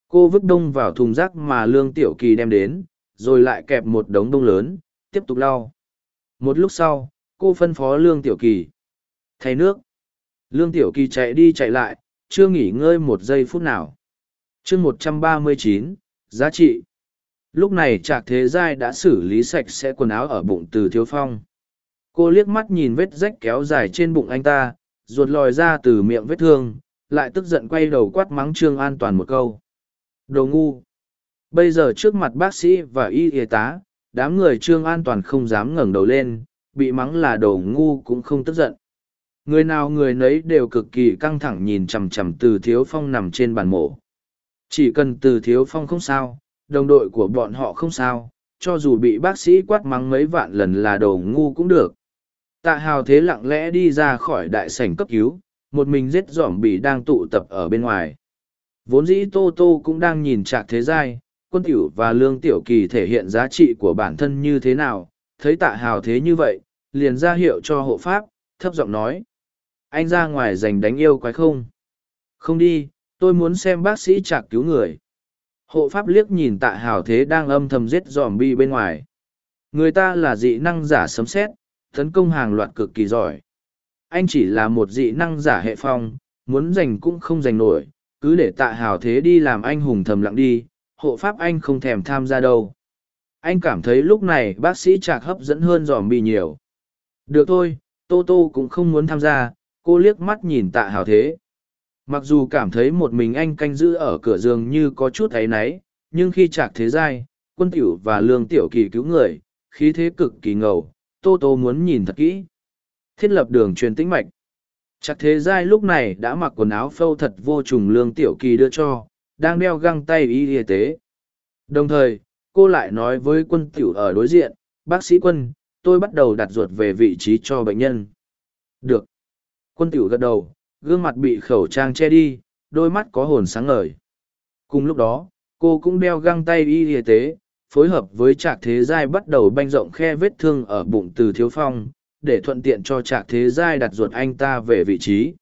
Cô vứt đông vào thùng rác mà Lương Tiểu Kỳ đem đến, rồi lại kẹp một đống đông lớn, tiếp tục lau. Một lúc sau, cô phân phó Lương Tiểu Kỳ. Thay nước. Lương Tiểu Kỳ chạy đi chạy lại, chưa nghỉ ngơi một giây phút nào. chương một trăm ba mươi chín giá trị. Lúc này Trạc Thế Giai đã xử lý sạch sẽ quần áo ở bụng từ Thiếu Phong. Cô liếc mắt nhìn vết rách kéo dài trên bụng anh ta, ruột lòi ra từ miệng vết thương, lại tức giận quay đầu quát mắng Trương An Toàn một câu. Đồ ngu! Bây giờ trước mặt bác sĩ và y y tá, đám người Trương An Toàn không dám ngẩng đầu lên, bị mắng là đồ ngu cũng không tức giận. Người nào người nấy đều cực kỳ căng thẳng nhìn chằm chằm từ thiếu phong nằm trên bàn mổ. Chỉ cần từ thiếu phong không sao, đồng đội của bọn họ không sao, cho dù bị bác sĩ quát mắng mấy vạn lần là đồ ngu cũng được. Tạ hào thế lặng lẽ đi ra khỏi đại sảnh cấp cứu, một mình giết dỏm bị đang tụ tập ở bên ngoài. Vốn dĩ Tô Tô cũng đang nhìn trạc thế giai, quân tiểu và lương tiểu kỳ thể hiện giá trị của bản thân như thế nào, thấy tạ hào thế như vậy, liền ra hiệu cho hộ pháp, thấp giọng nói. Anh ra ngoài giành đánh yêu quái không? Không đi, tôi muốn xem bác sĩ chạc cứu người. Hộ pháp liếc nhìn tạ hào thế đang âm thầm giết dòm bi bên ngoài. Người ta là dị năng giả sấm xét, tấn công hàng loạt cực kỳ giỏi. Anh chỉ là một dị năng giả hệ phong, muốn giành cũng không giành nổi, cứ để tạ hào thế đi làm anh hùng thầm lặng đi, hộ pháp anh không thèm tham gia đâu. Anh cảm thấy lúc này bác sĩ chạc hấp dẫn hơn dòm bi nhiều. Được thôi, Tô Tô cũng không muốn tham gia, cô liếc mắt nhìn tạ hào thế. Mặc dù cảm thấy một mình anh canh giữ ở cửa giường như có chút áy náy, nhưng khi chạc thế giai, quân tiểu và lương tiểu kỳ cứu người, khí thế cực kỳ ngầu, tô tô muốn nhìn thật kỹ. Thiết lập đường truyền tĩnh mạch. Chạc thế giai lúc này đã mặc quần áo phâu thật vô trùng lương tiểu kỳ đưa cho, đang đeo găng tay y y tế. Đồng thời, cô lại nói với quân tiểu ở đối diện, bác sĩ quân, tôi bắt đầu đặt ruột về vị trí cho bệnh nhân. Được. Quân tiểu gật đầu, gương mặt bị khẩu trang che đi, đôi mắt có hồn sáng ngời. Cùng lúc đó, cô cũng đeo găng tay y y tế, phối hợp với trạc thế giai bắt đầu banh rộng khe vết thương ở bụng từ thiếu phong, để thuận tiện cho trạc thế giai đặt ruột anh ta về vị trí.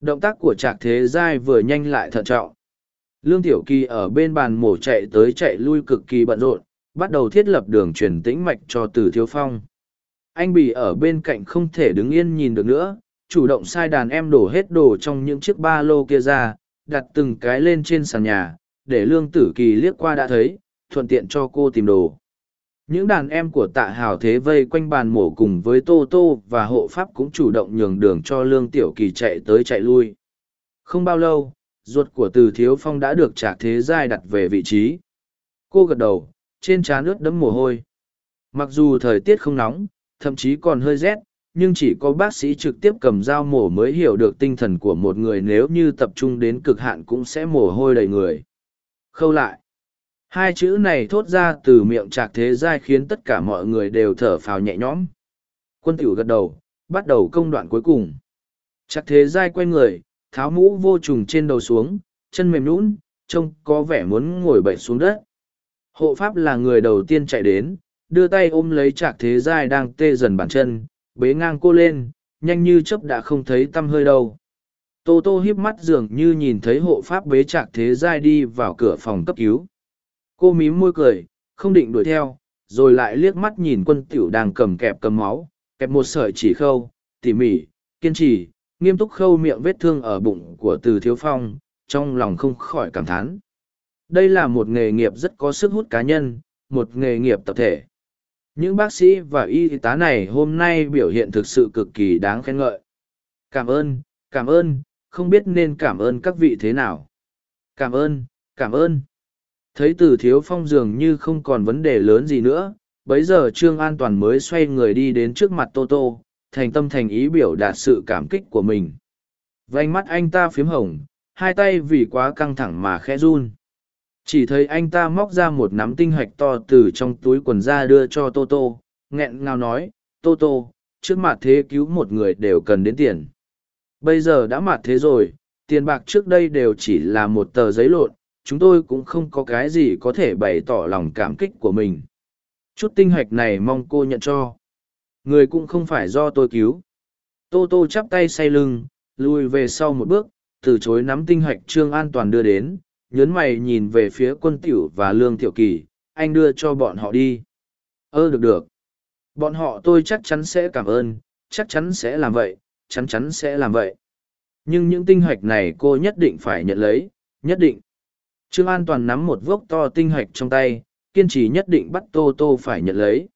Động tác của trạc thế giai vừa nhanh lại thận trọng. Lương Tiểu Kỳ ở bên bàn mổ chạy tới chạy lui cực kỳ bận rộn, bắt đầu thiết lập đường truyền tĩnh mạch cho từ thiếu phong. Anh bị ở bên cạnh không thể đứng yên nhìn được nữa, chủ động sai đàn em đổ hết đồ trong những chiếc ba lô kia ra, đặt từng cái lên trên sàn nhà, để lương tử kỳ liếc qua đã thấy, thuận tiện cho cô tìm đồ. những đàn em của tạ hào thế vây quanh bàn mổ cùng với tô tô và hộ pháp cũng chủ động nhường đường cho lương tiểu kỳ chạy tới chạy lui. Không bao lâu ruột của từ thiếu phong đã được trạc thế giai đặt về vị trí. Cô gật đầu trên trán ướt đẫm mồ hôi. Mặc dù thời tiết không nóng thậm chí còn hơi rét nhưng chỉ có bác sĩ trực tiếp cầm dao mổ mới hiểu được tinh thần của một người nếu như tập trung đến cực hạn cũng sẽ mồ hôi đầy người. Khâu lại. Hai chữ này thốt ra từ miệng trạc thế giai khiến tất cả mọi người đều thở phào nhẹ nhõm. Quân tiểu gật đầu, bắt đầu công đoạn cuối cùng. Trạc thế giai quay người, tháo mũ vô trùng trên đầu xuống, chân mềm lún trông có vẻ muốn ngồi bậy xuống đất. Hộ pháp là người đầu tiên chạy đến, đưa tay ôm lấy trạc thế giai đang tê dần bàn chân bế ngang cô lên, nhanh như chớp đã không thấy t hơi đâu. Tô tô híp mắt dường như nhìn thấy hộ pháp bế trạc thế giai đi vào cửa phòng cấp cứu. Cô mím môi cười, không định đuổi theo, rồi lại liếc mắt nhìn quân tiểu đang cầm kẹp cầm máu, kẹp một sợi chỉ khâu, tỉ mỉ, kiên trì, nghiêm túc khâu miệng vết thương ở bụng của từ thiếu phong, trong lòng không khỏi cảm thán. Đây là một nghề nghiệp rất có sức hút cá nhân, một nghề nghiệp tập thể những bác sĩ và y tá này hôm nay biểu hiện thực sự cực kỳ đáng khen ngợi. Cảm ơn cảm ơn, không biết nên cảm ơn các vị thế nào. Cảm ơn cảm ơn. Thấy từ thiếu phong dường như không còn vấn đề lớn gì nữa, bấy giờ trương an toàn mới xoay người đi đến trước mặt tô tô, thành tâm thành ý biểu đạt sự cảm kích của mình. Vánh mắt anh ta phiếm hồng, hai tay vì quá căng thẳng mà khẽ run chỉ thấy anh ta móc ra một nắm tinh hạch to từ trong túi quần ra đưa cho tô tô, nghẹn ngào nói, tô tô, trước mặt thế cứu một người đều cần đến tiền. Bây giờ đã mặt thế rồi, tiền bạc trước đây đều chỉ là một tờ giấy lộn, chúng tôi cũng không có cái gì có thể bày tỏ lòng cảm kích của mình. Chút tinh hạch này mong cô nhận cho. Người cũng không phải do tôi cứu. Tô tô chắp tay say lưng, lùi về sau một bước, từ chối nắm tinh hạch trương an toàn đưa đến nhớn mày nhìn về phía quân tiểu và lương tiểu kỳ, anh đưa cho bọn họ đi. Ơ, được được. Bọn họ tôi chắc chắn sẽ cảm ơn, chắc chắn sẽ làm vậy, chắn chắn sẽ làm vậy. Nhưng những tinh hạch này cô nhất định phải nhận lấy, nhất định. Trương an toàn nắm một vốc to tinh hạch trong tay, kiên trì nhất định bắt tô tô phải nhận lấy.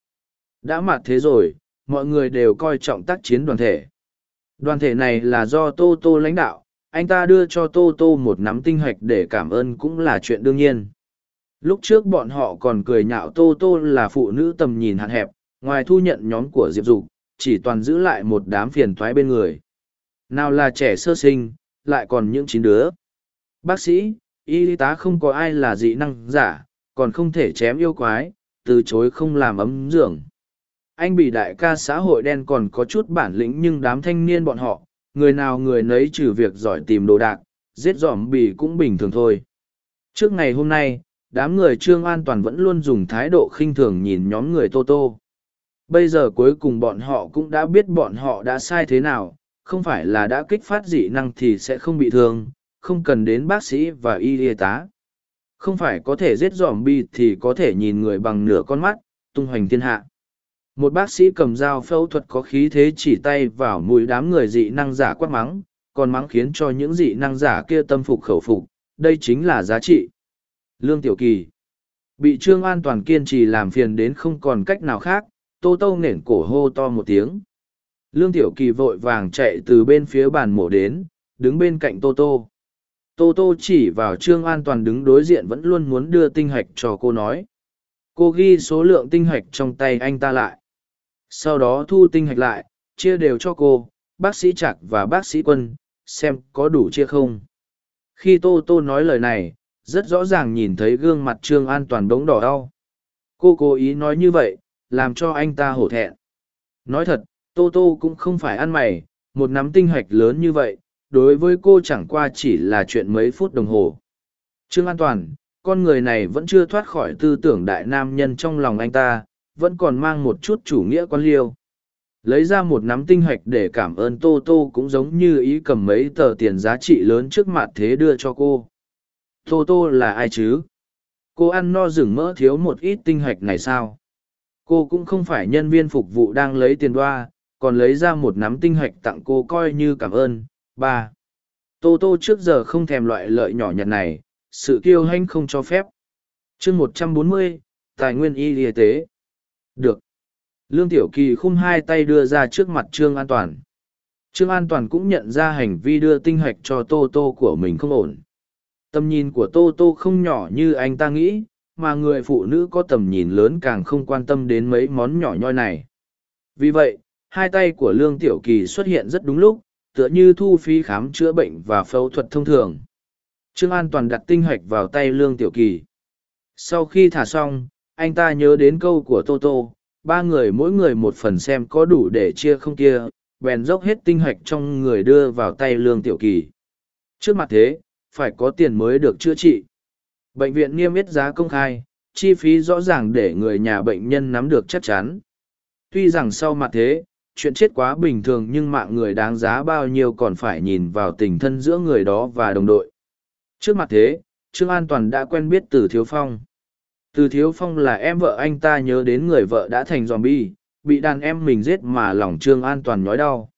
Đã mặt thế rồi, mọi người đều coi trọng tác chiến đoàn thể. Đoàn thể này là do tô tô lãnh đạo anh ta đưa cho tô tô một nắm tinh hạch để cảm ơn cũng là chuyện đương nhiên. Lúc trước bọn họ còn cười nhạo tô tô là phụ nữ tầm nhìn hạn hẹp, ngoài thu nhận nhóm của diệp dục, chỉ toàn giữ lại một đám phiền thoái bên người. Nào là trẻ sơ sinh, lại còn những chín đứa. Bác sĩ, y tá không có ai là dị năng giả, còn không thể chém yêu quái, từ chối không làm ấm dưỡng anh bị đại ca xã hội đen còn có chút bản lĩnh nhưng đám thanh niên bọn họ người nào người nấy trừ việc giỏi tìm đồ đạc, giết dòm bì cũng bình thường thôi. Trước ngày hôm nay, đám người trương an toàn vẫn luôn dùng thái độ khinh thường nhìn nhóm người tô tô. Bây giờ cuối cùng bọn họ cũng đã biết bọn họ đã sai thế nào, không phải là đã kích phát dị năng thì sẽ không bị thương, không cần đến bác sĩ và y y tá. Không phải có thể giết dòm bi thì có thể nhìn người bằng nửa con mắt, tung hoành thiên hạ một bác sĩ cầm dao phẫu thuật có khí thế chỉ tay vào mũi đám người dị năng giả quát mắng, còn mắng khiến cho những dị năng giả kia tâm phục khẩu phục, đây chính là giá trị. Lương tiểu kỳ. Bị trương an toàn kiên trì làm phiền đến không còn cách nào khác, tô tô nể cổ hô to một tiếng. Lương tiểu kỳ vội vàng chạy từ bên phía bàn mổ đến, đứng bên cạnh tô tô. Tô tô chỉ vào trương an toàn đứng đối diện vẫn luôn muốn đưa tinh hạch cho cô nói. Cô ghi số lượng tinh hạch trong tay anh ta lại sau đó thu tinh hạch lại, chia đều cho cô, bác sĩ trạc và bác sĩ quân, xem có đủ chia không. Khi tô tô nói lời này, rất rõ ràng nhìn thấy gương mặt trương an toàn bóng đỏ đau. Cô cố ý nói như vậy, làm cho anh ta hổ thẹn. Nói thật, tô tô cũng không phải ăn mày, một nắm tinh hạch lớn như vậy, đối với cô chẳng qua chỉ là chuyện mấy phút đồng hồ. Trương an toàn, con người này vẫn chưa thoát khỏi tư tưởng đại nam nhân trong lòng anh ta vẫn còn mang một chút chủ nghĩa quan liêu. Lấy ra một nắm tinh hạch để cảm ơn tô tô cũng giống như ý cầm mấy tờ tiền giá trị lớn trước mặt thế đưa cho cô. Tô tô là ai chứ? Cô ăn no rừng mỡ thiếu một ít tinh hạch này sao? Cô cũng không phải nhân viên phục vụ đang lấy tiền đoa, còn lấy ra một nắm tinh hạch tặng cô coi như cảm ơn. Ba. Tô tô trước giờ không thèm loại lợi nhỏ nhặt này, sự kiêu hãnh không cho phép. Chương một trăm bốn mươi, tài nguyên y y tế. Được. Lương Tiểu Kỳ khung hai tay đưa ra trước mặt Trương An Toàn. Trương An Toàn cũng nhận ra hành vi đưa tinh hạch cho Tô Tô của mình không ổn. Tầm nhìn của Tô Tô không nhỏ như anh ta nghĩ, mà người phụ nữ có tầm nhìn lớn càng không quan tâm đến mấy món nhỏ nhoi này. Vì vậy, hai tay của Lương Tiểu Kỳ xuất hiện rất đúng lúc, tựa như thu phí khám chữa bệnh và phẫu thuật thông thường. Trương An Toàn đặt tinh hạch vào tay Lương Tiểu Kỳ. Sau khi thả xong, anh ta nhớ đến câu của Toto ba người mỗi người một phần xem có đủ để chia không kia, bèn dốc hết tinh hoạch trong người đưa vào tay Lương Tiểu Kỳ. Trước mặt thế, phải có tiền mới được chữa trị. Bệnh viện niêm yết giá công khai, chi phí rõ ràng để người nhà bệnh nhân nắm được chắc chắn. Tuy rằng sau mặt thế, chuyện chết quá bình thường nhưng mạng người đáng giá bao nhiêu còn phải nhìn vào tình thân giữa người đó và đồng đội. Trước mặt thế, Trương An Toàn đã quen biết từ Thiếu Phong. Từ Thiếu Phong là em vợ anh ta nhớ đến người vợ đã thành zombie, bị đàn em mình giết mà lòng Trương An Toàn nói đau.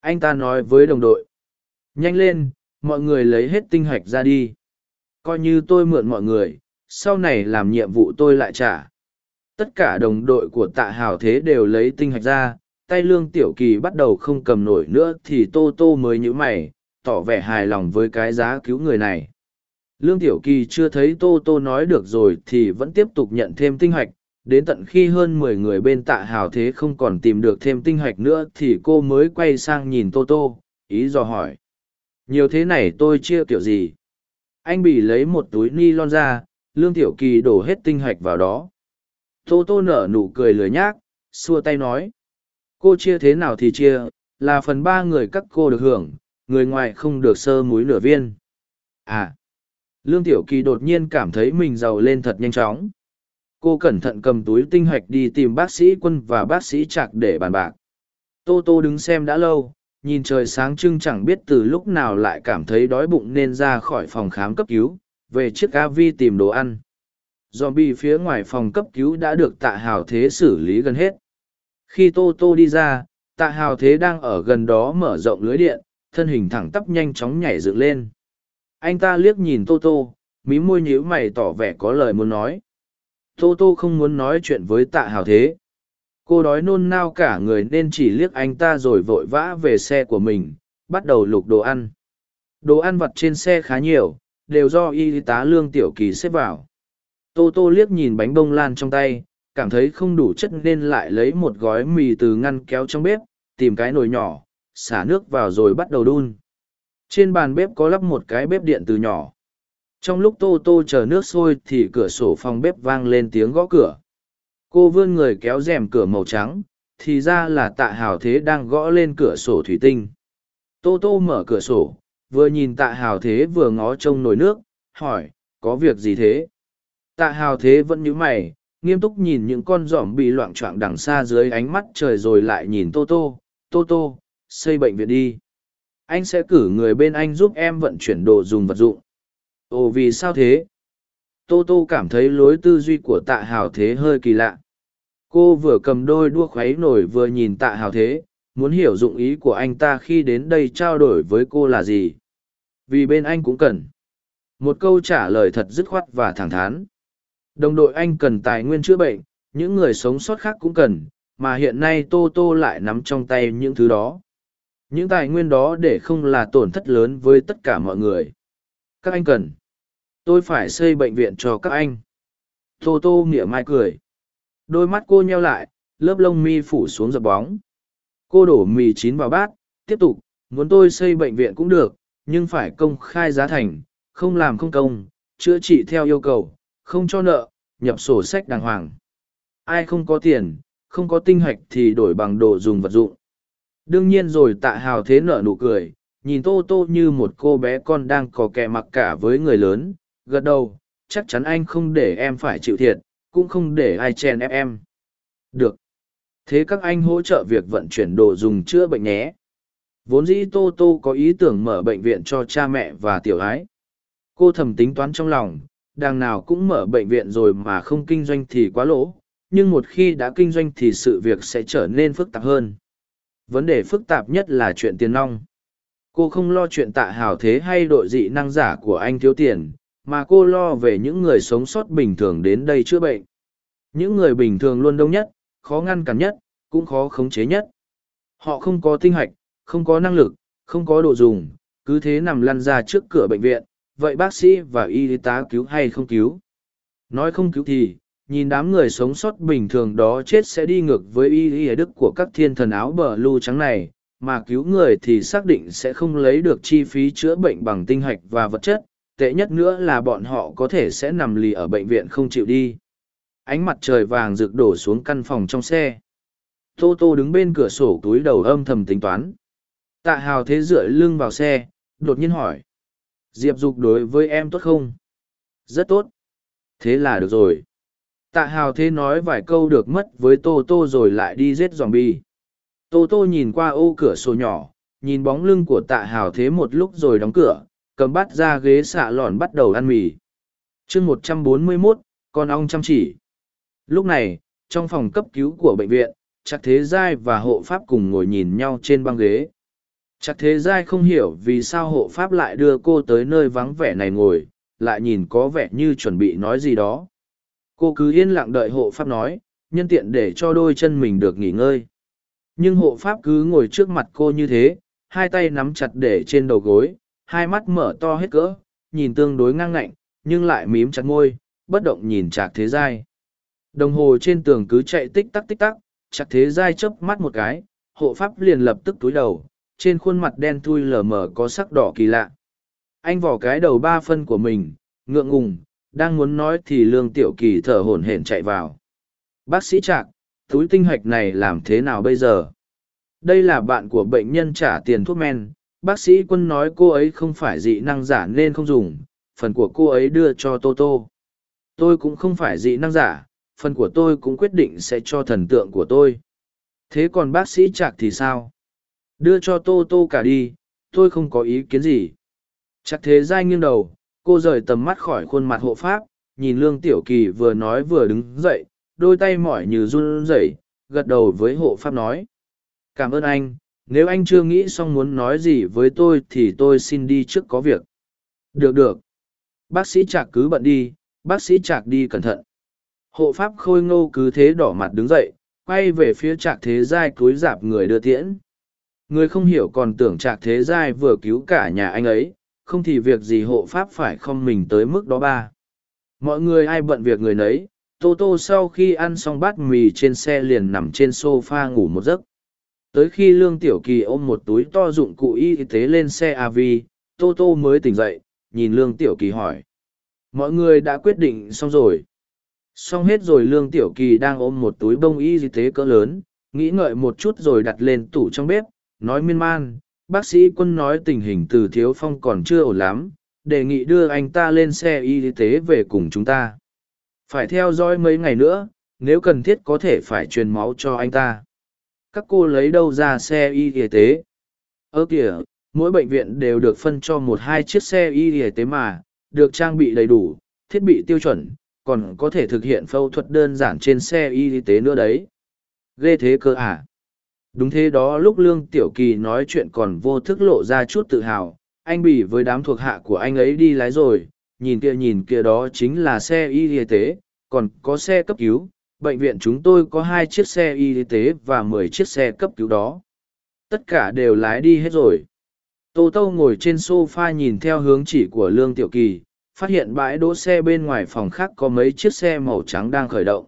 Anh ta nói với đồng đội. Nhanh lên, mọi người lấy hết tinh hạch ra đi. Coi như tôi mượn mọi người, sau này làm nhiệm vụ tôi lại trả. Tất cả đồng đội của tạ hào thế đều lấy tinh hạch ra, tay lương tiểu kỳ bắt đầu không cầm nổi nữa thì tô tô mới nhữ mày, tỏ vẻ hài lòng với cái giá cứu người này. Lương Tiểu Kỳ chưa thấy Tô Tô nói được rồi thì vẫn tiếp tục nhận thêm tinh hạch, đến tận khi hơn mười người bên tạ hào thế không còn tìm được thêm tinh hạch nữa thì cô mới quay sang nhìn Tô Tô, ý dò hỏi. Nhiều thế này tôi chia kiểu gì? Anh bị lấy một túi ni lon ra, Lương Tiểu Kỳ đổ hết tinh hạch vào đó. Tô Tô nở nụ cười lười nhác, xua tay nói. Cô chia thế nào thì chia, là phần ba người các cô được hưởng, người ngoài không được sơ múi nửa viên. À! Lương Tiểu Kỳ đột nhiên cảm thấy mình giàu lên thật nhanh chóng. Cô cẩn thận cầm túi tinh hoạch đi tìm bác sĩ quân và bác sĩ Trạc để bàn bạc. Tô Tô đứng xem đã lâu, nhìn trời sáng trưng chẳng biết từ lúc nào lại cảm thấy đói bụng nên ra khỏi phòng khám cấp cứu, về chiếc AV tìm đồ ăn. Zombie phía ngoài phòng cấp cứu đã được tạ hào thế xử lý gần hết. Khi Tô Tô đi ra, tạ hào thế đang ở gần đó mở rộng lưới điện, thân hình thẳng tắp nhanh chóng nhảy dựng lên anh ta liếc nhìn tô tô mí môi nhíu mày tỏ vẻ có lời muốn nói. Tô tô không muốn nói chuyện với tạ hào thế. Cô đói nôn nao cả người nên chỉ liếc anh ta rồi vội vã về xe của mình, bắt đầu lục đồ ăn. Đồ ăn vặt trên xe khá nhiều, đều do y tá lương tiểu kỳ xếp vào. Tô tô liếc nhìn bánh bông lan trong tay, cảm thấy không đủ chất nên lại lấy một gói mì từ ngăn kéo trong bếp, tìm cái nồi nhỏ, xả nước vào rồi bắt đầu đun trên bàn bếp có lắp một cái bếp điện từ nhỏ. Trong lúc tô tô chờ nước sôi thì cửa sổ phòng bếp vang lên tiếng gõ cửa. Cô vươn người kéo rèm cửa màu trắng, thì ra là tạ hào thế đang gõ lên cửa sổ thủy tinh. Tô tô mở cửa sổ, vừa nhìn tạ hào thế vừa ngó trông nồi nước, hỏi, có việc gì thế? Tạ hào thế vẫn nhíu mày, nghiêm túc nhìn những con giỏm bị loạn choạng đằng xa dưới ánh mắt trời rồi lại nhìn tô tô. Tô tô, xây bệnh viện đi anh sẽ cử người bên anh giúp em vận chuyển đồ dùng vật dụng. Ồ, vì sao thế? Tô tô cảm thấy lối tư duy của tạ hào thế hơi kỳ lạ. Cô vừa cầm đôi đua khuấy nổi vừa nhìn tạ hào thế, muốn hiểu dụng ý của anh ta khi đến đây trao đổi với cô là gì. Vì bên anh cũng cần. Một câu trả lời thật dứt khoát và thẳng thắn. Đồng đội anh cần tài nguyên chữa bệnh, những người sống sót khác cũng cần, mà hiện nay tô tô lại nắm trong tay những thứ đó những tài nguyên đó để không là tổn thất lớn với tất cả mọi người. Các anh cần. Tôi phải xây bệnh viện cho các anh. Tô tô mỉa mai cười. Đôi mắt cô nheo lại, lớp lông mi phủ xuống dập bóng. Cô đổ mì chín vào bát, tiếp tục, muốn tôi xây bệnh viện cũng được, nhưng phải công khai giá thành, không làm không công, chữa trị theo yêu cầu, không cho nợ, nhập sổ sách đàng hoàng. Ai không có tiền, không có tinh hạch thì đổi bằng đồ dùng vật dụng đương nhiên rồi tạ hào thế nở nụ cười, nhìn tô tô như một cô bé con đang có kẻ mặc cả với người lớn, gật đầu, chắc chắn anh không để em phải chịu thiệt, cũng không để ai chen ép em. Được. Thế các anh hỗ trợ việc vận chuyển đồ dùng chữa bệnh nhé. Vốn dĩ tô tô có ý tưởng mở bệnh viện cho cha mẹ và tiểu ái. Cô thầm tính toán trong lòng, đằng nào cũng mở bệnh viện rồi mà không kinh doanh thì quá lỗ, nhưng một khi đã kinh doanh thì sự việc sẽ trở nên phức tạp hơn. Vấn đề phức tạp nhất là chuyện tiền nong. Cô không lo chuyện tạ hào thế hay đội dị năng giả của anh thiếu tiền, mà cô lo về những người sống sót bình thường đến đây chữa bệnh. Những người bình thường luôn đông nhất, khó ngăn cản nhất, cũng khó khống chế nhất. Họ không có tinh hạch, không có năng lực, không có đồ dùng, cứ thế nằm lăn ra trước cửa bệnh viện, vậy bác sĩ và y tá cứu hay không cứu? Nói không cứu thì, nhìn đám người sống sót bình thường đó chết sẽ đi ngược với y y đức của các thiên thần áo bờ lưu trắng này, mà cứu người thì xác định sẽ không lấy được chi phí chữa bệnh bằng tinh hạch và vật chất, tệ nhất nữa là bọn họ có thể sẽ nằm lì ở bệnh viện không chịu đi. Ánh mặt trời vàng rực đổ xuống căn phòng trong xe. Tô Tô đứng bên cửa sổ túi đầu âm thầm tính toán. Tạ Hào thế dựa lưng vào xe, đột nhiên hỏi. Diệp Dục đối với em tốt không? Rất tốt. Thế là được rồi. Tạ Hào thế nói vài câu được mất với Tô Tô rồi lại đi giết zombie. Tô Tô nhìn qua ô cửa sổ nhỏ, nhìn bóng lưng của tạ Hào thế một lúc rồi đóng cửa, cầm bát ra ghế xạ lòn bắt đầu ăn mì. chương một trăm bốn mươi 141, con ong chăm chỉ. Lúc này, trong phòng cấp cứu của bệnh viện, chắc thế giai và hộ pháp cùng ngồi nhìn nhau trên băng ghế. Chắc thế giai không hiểu vì sao hộ pháp lại đưa cô tới nơi vắng vẻ này ngồi, lại nhìn có vẻ như chuẩn bị nói gì đó. Cô cứ yên lặng đợi hộ pháp nói, nhân tiện để cho đôi chân mình được nghỉ ngơi. Nhưng hộ pháp cứ ngồi trước mặt cô như thế, hai tay nắm chặt để trên đầu gối, hai mắt mở to hết cỡ, nhìn tương đối ngang ngạnh, nhưng lại mím chặt môi, bất động nhìn chạc thế giai. Đồng hồ trên tường cứ chạy tích tắc tích tắc, chạc thế giai chớp mắt một cái, hộ pháp liền lập tức túi đầu, trên khuôn mặt đen thui lờ mờ có sắc đỏ kỳ lạ. Anh vỏ cái đầu ba phân của mình, ngượng ngùng, đang muốn nói thì lương tiểu kỳ thở hổn hển chạy vào. Bác sĩ Trạc, túi tinh hạch này làm thế nào bây giờ? Đây là bạn của bệnh nhân trả tiền thuốc men, bác sĩ quân nói cô ấy không phải dị năng giả nên không dùng, phần của cô ấy đưa cho Tô Tô. Tôi cũng không phải dị năng giả, phần của tôi cũng quyết định sẽ cho thần tượng của tôi. Thế còn bác sĩ Trạc thì sao? Đưa cho Tô Tô cả đi, tôi không có ý kiến gì. Chắc thế dai nghiêng đầu, cô rời tầm mắt khỏi khuôn mặt hộ pháp, nhìn Lương Tiểu Kỳ vừa nói vừa đứng dậy, đôi tay mỏi như run rẩy, gật đầu với hộ pháp nói. Cảm ơn anh, nếu anh chưa nghĩ xong muốn nói gì với tôi thì tôi xin đi trước có việc. Được được. Bác sĩ Trạc cứ bận đi, bác sĩ Trạc đi cẩn thận. Hộ pháp khôi ngô cứ thế đỏ mặt đứng dậy, quay về phía Trạc Thế Giai cúi dạp người đưa tiễn. Người không hiểu còn tưởng Trạc Thế Giai vừa cứu cả nhà anh ấy, không thì việc gì hộ pháp phải không mình tới mức đó ba. Mọi người ai bận việc người nấy, Tô Tô sau khi ăn xong bát mì trên xe liền nằm trên sofa ngủ một giấc. Tới khi Lương Tiểu Kỳ ôm một túi to dụng cụ y tế lên xe AV, Tô Tô mới tỉnh dậy, nhìn Lương Tiểu Kỳ hỏi. Mọi người đã quyết định xong rồi. Xong hết rồi Lương Tiểu Kỳ đang ôm một túi bông y tế cỡ lớn, nghĩ ngợi một chút rồi đặt lên tủ trong bếp, nói miên man, bác sĩ quân nói tình hình từ thiếu phong còn chưa ổn lắm, đề nghị đưa anh ta lên xe y tế về cùng chúng ta. Phải theo dõi mấy ngày nữa, nếu cần thiết có thể phải truyền máu cho anh ta. Các cô lấy đâu ra xe y tế? Ơ kìa, mỗi bệnh viện đều được phân cho một hai chiếc xe y tế mà, được trang bị đầy đủ, thiết bị tiêu chuẩn, còn có thể thực hiện phẫu thuật đơn giản trên xe y tế nữa đấy. Ghê thế cơ à? Đúng thế đó lúc Lương Tiểu Kỳ nói chuyện còn vô thức lộ ra chút tự hào, anh bị với đám thuộc hạ của anh ấy đi lái rồi, nhìn kia nhìn kia đó chính là xe y tế, còn có xe cấp cứu, bệnh viện chúng tôi có hai chiếc xe y tế và mười chiếc xe cấp cứu đó. Tất cả đều lái đi hết rồi. Tô Tô ngồi trên sofa nhìn theo hướng chỉ của Lương Tiểu Kỳ, phát hiện bãi đỗ xe bên ngoài phòng khác có mấy chiếc xe màu trắng đang khởi động.